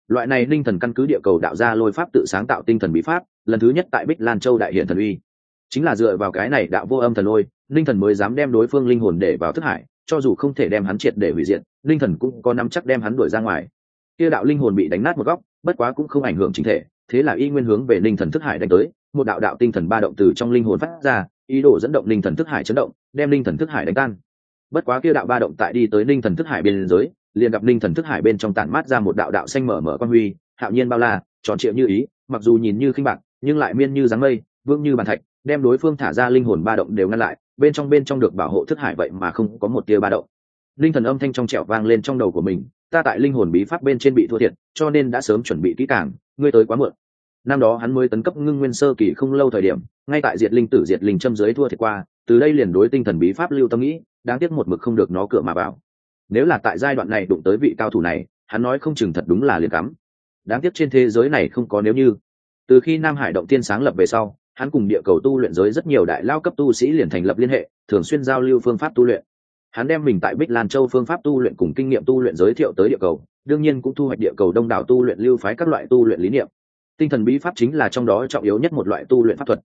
loại này linh thần căn cứ địa cầu đạo ra lôi pháp tự sáng tạo tinh thần bí pháp, lần thứ nhất tại bích lan châu đại hiện thần uy. Chính là dựa vào cái này đạo vô âm thần lôi, linh thần mới dám đem đối phương linh hồn để vào thức hải, cho dù không thể đem hắn triệt để hủy diệt, linh thần cũng có nắm chắc đem hắn đuổi ra ngoài. Kia đạo linh hồn bị đánh nát một góc, bất quá cũng không ảnh hưởng chính thể, thế là y nguyên hướng về linh thần thức hải đánh tới, một đạo đạo tinh thần ba động từ trong linh hồn phát ra, ý đồ dẫn động linh thần thức hải chấn động, đem linh thần thức hải đánh tan. Bất quá kia đạo ba động tại đi tới linh thần thức hải biên giới liền gặp linh thần thức hải bên trong tản mát ra một đạo đạo xanh mở mở quan huy, hạo nhiên bao la, tròn triệu như ý, mặc dù nhìn như khinh bạc, nhưng lại miên như dáng mây vương như bàn thạch, đem đối phương thả ra linh hồn ba động đều ngăn lại, bên trong bên trong được bảo hộ thức hải vậy mà không có một tia ba động. Linh thần âm thanh trong trẻo vang lên trong đầu của mình, ta tại linh hồn bí pháp bên trên bị thua thiệt, cho nên đã sớm chuẩn bị kỹ càng, ngươi tới quá muộn. Năm đó hắn mới tấn cấp ngưng nguyên sơ kỳ không lâu thời điểm, ngay tại diệt linh tử diệt linh châm dưới thua thiệt qua, từ đây liền đối tinh thần bí pháp lưu tâm nghĩ, đáng tiếc một mực không được nó cửa mà vào nếu là tại giai đoạn này đụng tới vị cao thủ này, hắn nói không chừng thật đúng là liền cắm. Đáng tiếc trên thế giới này không có nếu như. Từ khi nam hải động tiên sáng lập về sau, hắn cùng địa cầu tu luyện giới rất nhiều đại lao cấp tu sĩ liền thành lập liên hệ, thường xuyên giao lưu phương pháp tu luyện. Hắn đem mình tại bích lan châu phương pháp tu luyện cùng kinh nghiệm tu luyện giới thiệu tới địa cầu, đương nhiên cũng thu hoạch địa cầu đông đảo tu luyện lưu phái các loại tu luyện lý niệm. Tinh thần bí pháp chính là trong đó trọng yếu nhất một loại tu luyện pháp thuật.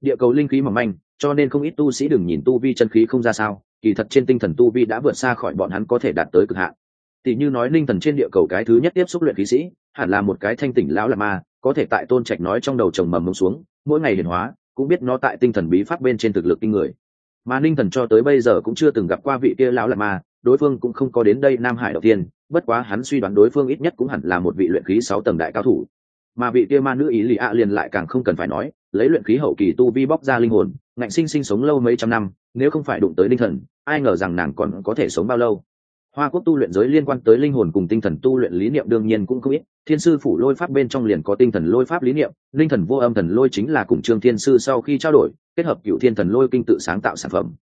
Địa cầu linh khí mỏng manh, cho nên không ít tu sĩ đừng nhìn tu vi chân khí không ra sao kỳ thật trên tinh thần tu vi đã vượt xa khỏi bọn hắn có thể đạt tới cực hạn. Tỷ như nói linh thần trên địa cầu cái thứ nhất tiếp xúc luyện khí sĩ, hẳn là một cái thanh tỉnh lão là ma, có thể tại tôn trạch nói trong đầu chồng mầm mông xuống, mỗi ngày hiển hóa, cũng biết nó tại tinh thần bí pháp bên trên thực lực kinh người. Mà ninh thần cho tới bây giờ cũng chưa từng gặp qua vị kia lão là ma, đối phương cũng không có đến đây nam hải đầu tiên, bất quá hắn suy đoán đối phương ít nhất cũng hẳn là một vị luyện khí sáu tầng đại cao thủ. Mà vị kia ma nữ ý lì ạ liền lại càng không cần phải nói, lấy luyện khí hậu kỳ tu vi bóc ra linh hồn, ngạnh sinh sinh sống lâu mấy trăm năm, nếu không phải đụng tới linh thần ai ngờ rằng nàng còn có thể sống bao lâu. Hoa quốc tu luyện giới liên quan tới linh hồn cùng tinh thần tu luyện lý niệm đương nhiên cũng không ít. Thiên sư phủ lôi pháp bên trong liền có tinh thần lôi pháp lý niệm, linh thần vô âm thần lôi chính là cùng trương thiên sư sau khi trao đổi, kết hợp cựu thiên thần lôi kinh tự sáng tạo sản phẩm.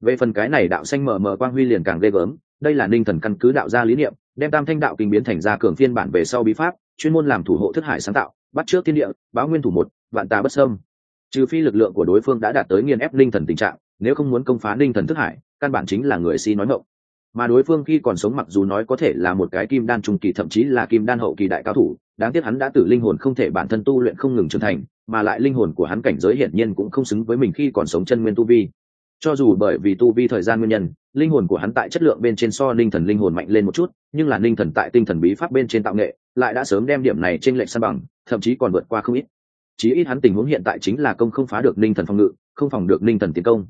Về phần cái này đạo xanh mờ mờ quang huy liền càng ghê gớm, đây là ninh thần căn cứ đạo gia lý niệm, đem tam thanh đạo kinh biến thành ra cường phiên bản về sau bí pháp, chuyên môn làm thủ hộ thất hải sáng tạo, bắt trước thiên địa, báo nguyên thủ một, vạn tà bất sâm trừ phi lực lượng của đối phương đã đạt tới nghiên ép linh thần tình trạng, nếu không muốn công phá linh thần thất hải căn bản chính là người si nói mộng mà đối phương khi còn sống mặc dù nói có thể là một cái kim đan trung kỳ, thậm chí là kim đan hậu kỳ đại cao thủ, đáng tiếc hắn đã tử linh hồn không thể bản thân tu luyện không ngừng trưởng thành, mà lại linh hồn của hắn cảnh giới hiển nhiên cũng không xứng với mình khi còn sống chân nguyên tu vi. Cho dù bởi vì tu vi thời gian nguyên nhân, linh hồn của hắn tại chất lượng bên trên so ninh thần linh hồn mạnh lên một chút, nhưng là ninh thần tại tinh thần bí pháp bên trên tạo nghệ, lại đã sớm đem điểm này trên lệnh san bằng, thậm chí còn vượt qua không ít. Chí ít hắn tình huống hiện tại chính là công không phá được ninh thần phòng ngự, không phòng được ninh thần tiến công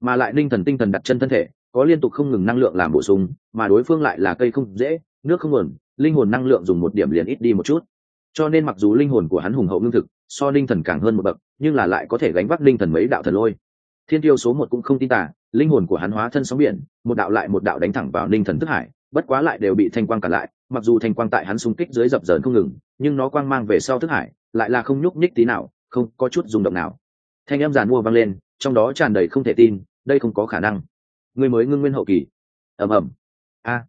mà lại ninh thần tinh thần đặt chân thân thể, có liên tục không ngừng năng lượng làm bổ sung, mà đối phương lại là cây không dễ, nước không nguồn, linh hồn năng lượng dùng một điểm liền ít đi một chút. Cho nên mặc dù linh hồn của hắn hùng hậu lương thực, so ninh thần càng hơn một bậc, nhưng là lại có thể gánh vác ninh thần mấy đạo thần lôi. Thiên tiêu số một cũng không tin tả linh hồn của hắn hóa thân sóng biển, một đạo lại một đạo đánh thẳng vào ninh thần thức hải, bất quá lại đều bị thanh quang cản lại, mặc dù thanh quang tại hắn xung kích dưới dập dờn không ngừng, nhưng nó quang mang về sau thức hải, lại là không nhúc nhích tí nào, không có chút rung động nào. Thanh âm giàn mua vang lên, trong đó tràn đầy không thể tin đây không có khả năng. Người mới ngưng nguyên hậu kỳ. Ầm ầm. A.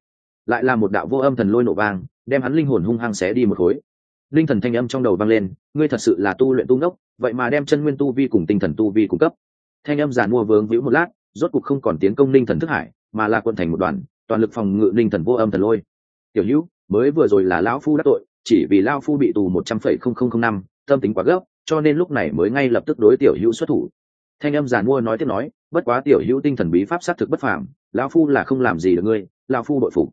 Lại là một đạo vô âm thần lôi nổ vang, đem hắn linh hồn hung hăng xé đi một khối. Linh thần thanh âm trong đầu vang lên, ngươi thật sự là tu luyện tu ngốc, vậy mà đem chân nguyên tu vi cùng tinh thần tu vi cung cấp. Thanh âm giàn mua vướng víu một lát, rốt cục không còn tiến công linh thần thức hải, mà là quận thành một đoàn, toàn lực phòng ngự linh thần vô âm thần lôi. Tiểu hữu, mới vừa rồi là lão phu đắc tội, chỉ vì lao phu bị tù một trăm phẩy không không không năm, tâm tính quá gấp, cho nên lúc này mới ngay lập tức đối tiểu hữu xuất thủ. Thanh âm giàn mua nói tiếp nói bất quá tiểu hữu tinh thần bí pháp xác thực bất phàm, lão phu là không làm gì được ngươi, lão phu bội phục.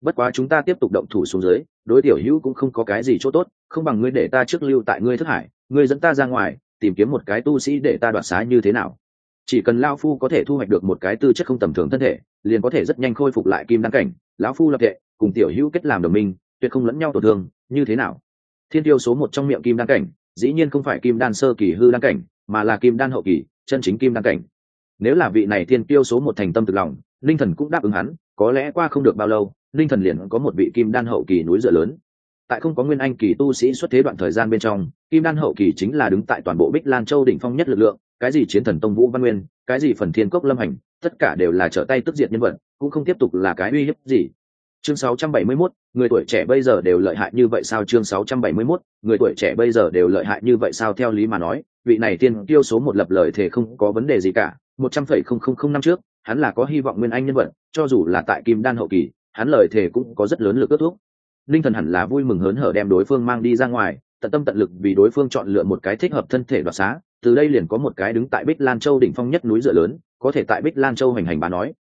Bất quá chúng ta tiếp tục động thủ xuống dưới, đối tiểu hữu cũng không có cái gì chỗ tốt, không bằng ngươi để ta trước lưu tại ngươi thất hải, ngươi dẫn ta ra ngoài, tìm kiếm một cái tu sĩ để ta đoạt xá như thế nào. Chỉ cần lão phu có thể thu hoạch được một cái tư chất không tầm thường thân thể, liền có thể rất nhanh khôi phục lại kim đăng cảnh, lão phu lập tệ cùng tiểu hữu kết làm đồng minh, tuyệt không lẫn nhau tổn thương, như thế nào? Thiên tiêu số một trong miệng kim đăng cảnh, dĩ nhiên không phải kim đan sơ kỳ hư đăng cảnh, mà là kim đan hậu kỳ, chân chính kim đăng cảnh nếu là vị này thiên tiêu số một thành tâm thực lòng linh thần cũng đáp ứng hắn có lẽ qua không được bao lâu linh thần liền có một vị kim đan hậu kỳ núi dựa lớn. Tại không có nguyên anh kỳ tu sĩ xuất thế đoạn thời gian bên trong kim đan hậu kỳ chính là đứng tại toàn bộ bích lan châu đỉnh phong nhất lực lượng cái gì chiến thần tông vũ văn nguyên cái gì phần thiên cốc lâm hành tất cả đều là trở tay tức diệt nhân vật cũng không tiếp tục là cái uy hiếp gì. Chương 671, người tuổi trẻ bây giờ đều lợi hại như vậy sao? Chương 671, người tuổi trẻ bây giờ đều lợi hại như vậy sao? Theo lý mà nói vị này tiên tiêu số một lập lời thể không có vấn đề gì cả một trăm phẩy không không không năm trước, hắn là có hy vọng nguyên anh nhân vật, cho dù là tại kim đan hậu kỳ, hắn lời thể cũng có rất lớn lực ước thúc. Linh thần hẳn là vui mừng hớn hở đem đối phương mang đi ra ngoài, tận tâm tận lực vì đối phương chọn lựa một cái thích hợp thân thể đoạt xá, từ đây liền có một cái đứng tại bích lan châu đỉnh phong nhất núi dựa lớn, có thể tại bích lan châu hành hành bà nói.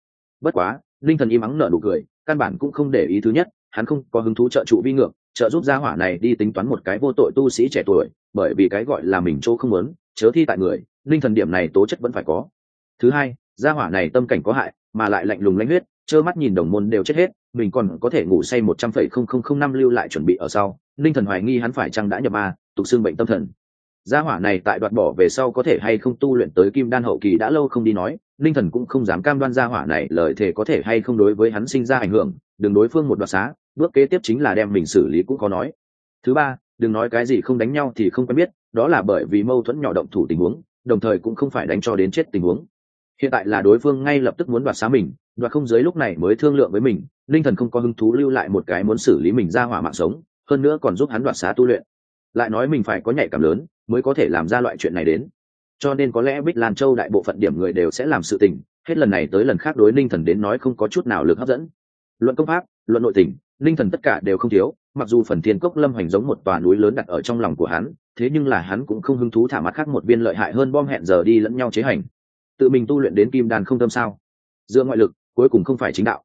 Bất quá, linh thần im ắng nở nụ cười, căn bản cũng không để ý thứ nhất, hắn không có hứng thú trợ trụ vi ngược, trợ giúp gia hỏa này đi tính toán một cái vô tội tu sĩ trẻ tuổi, bởi vì cái gọi là mình chỗ không muốn, chớ thi tại người, linh thần điểm này tố chất vẫn phải có thứ hai, gia hỏa này tâm cảnh có hại, mà lại lạnh lùng lãnh huyết, trơ mắt nhìn đồng môn đều chết hết, mình còn có thể ngủ say một trăm phẩy không không không năm lưu lại chuẩn bị ở sau. Linh thần hoài nghi hắn phải chăng đã nhập ma, tục xương bệnh tâm thần. Gia hỏa này tại đoạt bỏ về sau có thể hay không tu luyện tới kim đan hậu kỳ đã lâu không đi nói, linh thần cũng không dám cam đoan gia hỏa này lời thề có thể hay không đối với hắn sinh ra ảnh hưởng, đừng đối phương một đoạt xá, bước kế tiếp chính là đem mình xử lý cũng có nói. Thứ ba, đừng nói cái gì không đánh nhau thì không quen biết, đó là bởi vì mâu thuẫn nhỏ động thủ tình huống, đồng thời cũng không phải đánh cho đến chết tình huống hiện tại là đối phương ngay lập tức muốn đoạt xá mình, đoạt không giới lúc này mới thương lượng với mình, linh thần không có hứng thú lưu lại một cái muốn xử lý mình ra hỏa mạng sống, hơn nữa còn giúp hắn đoạt xá tu luyện. Lại nói mình phải có nhạy cảm lớn, mới có thể làm ra loại chuyện này đến. Cho nên có lẽ bích lan châu đại bộ phận điểm người đều sẽ làm sự tình, hết lần này tới lần khác đối linh thần đến nói không có chút nào lực hấp dẫn. Luận công pháp, luận nội tình, linh thần tất cả đều không thiếu, mặc dù phần thiên cốc lâm hoành giống một tòa núi lớn đặt ở trong lòng của hắn, thế nhưng là hắn cũng không hứng thú thả mặt khác một viên lợi hại hơn bom hẹn giờ đi lẫn nhau chế hành tự mình tu luyện đến kim đàn không tâm sao? Dựa ngoại lực, cuối cùng không phải chính đạo.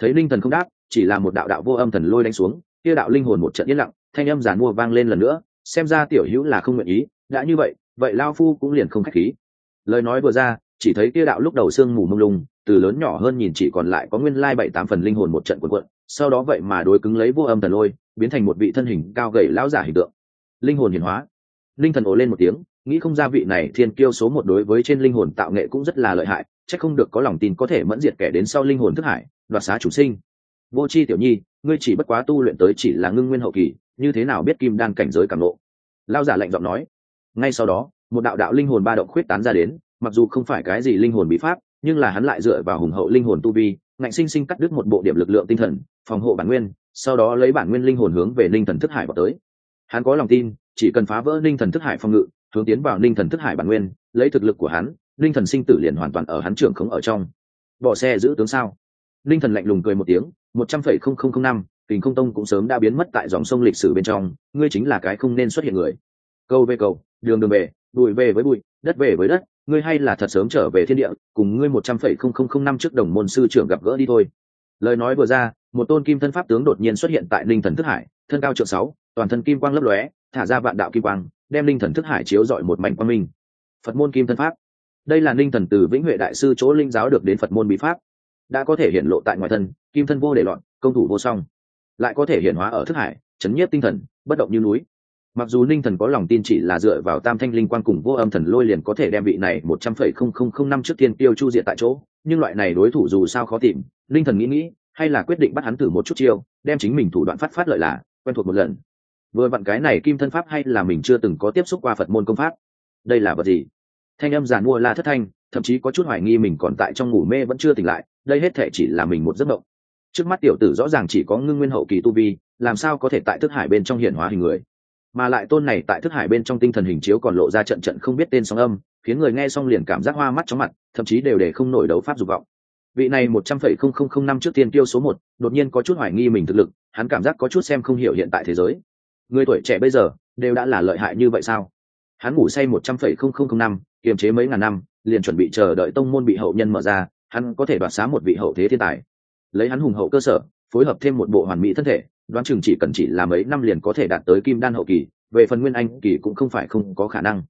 Thấy linh thần không đáp, chỉ là một đạo đạo vô âm thần lôi đánh xuống, kia đạo linh hồn một trận yên lặng, thanh âm giàn mua vang lên lần nữa, xem ra tiểu hữu là không nguyện ý, đã như vậy vậy lao phu cũng liền không khách khí. Lời nói vừa ra, chỉ thấy kia đạo lúc đầu sương mù mông lung, từ lớn nhỏ hơn nhìn chỉ còn lại có nguyên lai bảy tám phần linh hồn một trận cuộn quận sau đó vậy mà đối cứng lấy vô âm thần lôi, biến thành một vị thân hình cao gầy lão giả hình tượng. Linh hồn hiển hóa. Linh thần ồ lên một tiếng nghĩ không ra vị này thiên kiêu số một đối với trên linh hồn tạo nghệ cũng rất là lợi hại, chắc không được có lòng tin có thể mẫn diệt kẻ đến sau linh hồn thức hải, đoạt xá chủ sinh. Vô c h i tiểu nhi, ngươi chỉ bất quá tu luyện tới chỉ là ngưng nguyên hậu kỳ, như thế nào biết kim đan cảnh giới càng lộ? Lao giả lạnh giọng nói. Ngay sau đó, một đạo đạo linh hồn ba động khuyết tán ra đến, mặc dù không phải cái gì linh hồn bí pháp, nhưng là hắn lại dựa vào hùng hậu linh hồn tu vi, ngạnh sinh sinh cắt đứt một bộ điểm lực lượng tinh thần, phòng hộ bản nguyên, sau đó lấy bản nguyên linh hồn hướng về linh thần thức hải vào tới. Hắn có lòng tin, chỉ cần phá vỡ linh thần thức hải phòng ngự hướng tiến vào linh thần thức hải bản nguyên, lấy thực lực của hắn linh thần sinh tử liền hoàn toàn ở hắn trưởng khống ở trong. Bỏ xe giữ tướng sao? Linh thần lạnh lùng cười một tiếng, một trăm phẩy không không không năm, kình không tông cũng sớm đã biến mất tại dòng sông lịch sử bên trong, ngươi chính là cái không nên xuất hiện người. Câu về cầu đường đường về bụi về với bụi, đất về với đất, ngươi hay là thật sớm trở về thiên địa, cùng ngươi một trăm phẩy không không không năm trước đồng môn sư trưởng gặp gỡ đi thôi. Lời nói vừa ra, một tôn kim thân pháp tướng đột nhiên xuất hiện tại ninh thần thức hải, thân cao trượng sáu, toàn thân kim quang lấp lóe, thả ra vạn đạo kim quang đem linh thần thức hải chiếu dọi một mảnh quang minh. Phật môn kim thân pháp. Đây là linh thần từ vĩnh huệ đại sư chỗ linh giáo được đến phật môn bí pháp. Đã có thể hiện lộ tại ngoài thân, kim thân vô để loạn, công thủ vô song. Lại có thể hiện hóa ở thức hải, chấn nhiếp tinh thần, bất động như núi. Mặc dù ninh thần có lòng tin chỉ là dựa vào tam thanh linh quan cùng vô âm thần lôi liền có thể đem vị này một trăm phẩy không không không năm trước tiên tiêu chu diệt tại chỗ, nhưng loại này đối thủ dù sao khó tìm ninh thần nghĩ nghĩ, hay là quyết định bắt hắn thử một chút chiêu, đem chính mình thủ đoạn phát phát lợi là, quen thuộc một lần vừa vặn cái này kim thân pháp hay là mình chưa từng có tiếp xúc qua phật môn công pháp? Đây là vật gì? Thanh âm giàn mua la thất thanh, thậm chí có chút hoài nghi mình còn tại trong ngủ mê vẫn chưa tỉnh lại, đây hết thể chỉ là mình một giấc mộng. Trước mắt tiểu tử rõ ràng chỉ có ngưng nguyên hậu kỳ tu vi, làm sao có thể tại thức hải bên trong hiện hóa hình người? Mà lại tôn này tại thức hải bên trong tinh thần hình chiếu còn lộ ra trận trận không biết tên sóng âm, khiến người nghe xong liền cảm giác hoa mắt chóng mặt, thậm chí đều để không nổi đấu pháp dục vọng. Vị này một trăm phẩy không không không năm trước tiên tiêu số một, đột nhiên có chút hoài nghi mình thực lực, hắn cảm giác có chút xem không hiểu hiện tại thế giới người tuổi trẻ bây giờ đều đã là lợi hại như vậy sao? Hắn ngủ say một trăm phẩy không không không năm, kiềm chế mấy ngàn năm, liền chuẩn bị chờ đợi tông môn bị hậu nhân mở ra, hắn có thể đoạt xá một vị hậu thế thiên tài. Lấy hắn hùng hậu cơ sở, phối hợp thêm một bộ hoàn mỹ thân thể, đoán chừng chỉ cần chỉ là mấy năm liền có thể đạt tới kim đan hậu kỳ, về phần nguyên anh kỳ cũng không phải không có khả năng.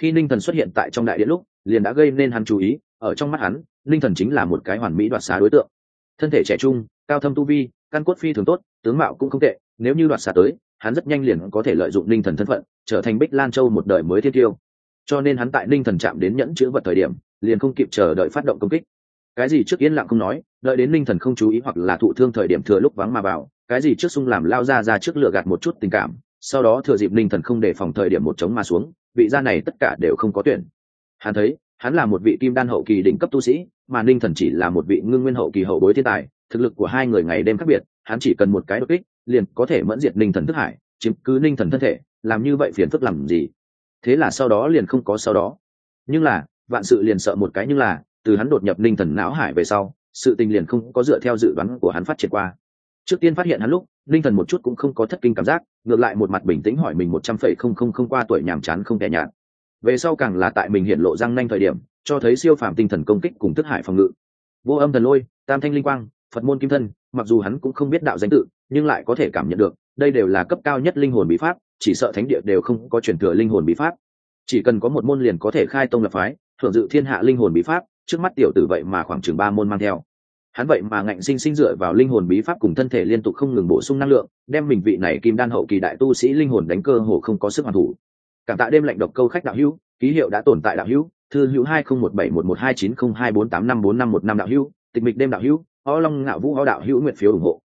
Khi ninh thần xuất hiện tại trong đại điện lúc, liền đã gây nên hắn chú ý, ở trong mắt hắn, ninh thần chính là một cái hoàn mỹ đoạt xá đối tượng. Thân thể trẻ trung, cao thâm tu vi, căn cốt phi thường tốt, tướng mạo cũng không tệ, nếu như đoạt xá tới hắn rất nhanh liền có thể lợi dụng ninh thần thân phận, trở thành bích lan châu một đời mới thiên tiêu. Cho nên hắn tại ninh thần chạm đến nhẫn chữ vật thời điểm, liền không kịp chờ đợi phát động công kích. Cái gì trước yên lặng không nói, đợi đến ninh thần không chú ý hoặc là thụ thương thời điểm thừa lúc vắng mà vào cái gì trước sung làm lao ra ra trước lửa gạt một chút tình cảm, sau đó thừa dịp ninh thần không đề phòng thời điểm một trống mà xuống, vị gia này tất cả đều không có tuyển. Hắn thấy, hắn là một vị kim đan hậu kỳ đỉnh cấp tu sĩ, mà ninh thần chỉ là một vị ngưng nguyên hậu kỳ hậu bối thiên tài, thực lực của hai người ngày đêm khác biệt, hắn chỉ cần một cái đột kích liền có thể mẫn diệt ninh thần thức hải, chiếm cứ ninh thần thân thể, làm như vậy phiền phức làm gì? Thế là sau đó liền không có sau đó. Nhưng là, vạn sự liền sợ một cái nhưng là, từ hắn đột nhập ninh thần não hải về sau, sự tình liền không có dựa theo dự đoán của hắn phát triển qua. Trước tiên phát hiện hắn lúc, ninh thần một chút cũng không có thất kinh cảm giác, ngược lại một mặt bình tĩnh hỏi mình một trăm phẩy không không không qua tuổi nhàm chán không tẻ nhạt về sau càng là tại mình hiện lộ răng nanh thời điểm, cho thấy siêu phàm tinh thần công kích cùng thức hải phòng ngự. Vô âm thần lôi, tam thanh linh quang, phật môn kim thân, mặc dù hắn cũng không biết đạo danh tự nhưng lại có thể cảm nhận được, đây đều là cấp cao nhất linh hồn bí pháp, chỉ sợ thánh địa đều không có truyền thừa linh hồn bí pháp. Chỉ cần có một môn liền có thể khai tông lập phái, thưởng dự thiên hạ linh hồn bí pháp, trước mắt tiểu tử vậy mà khoảng chừng ba môn mang theo. Hắn vậy mà ngạnh sinh sinh dựa vào linh hồn bí pháp cùng thân thể liên tục không ngừng bổ sung năng lượng, đem mình vị này kim đan hậu kỳ đại tu sĩ linh hồn đánh cơ hồ không có sức hoàn thủ. Cảm tạ đêm lạnh độc câu khách đạo hữu, ký hiệu đã tồn tại đạo hữu, thư hữu hai không một bảy một một hai chín không hai bốn tám năm bốn năm một năm đạo hữu, tịch mịch đêm đạo hữu o long ngạo vũ o đạo hữu nguyện phiếu ủng hộ.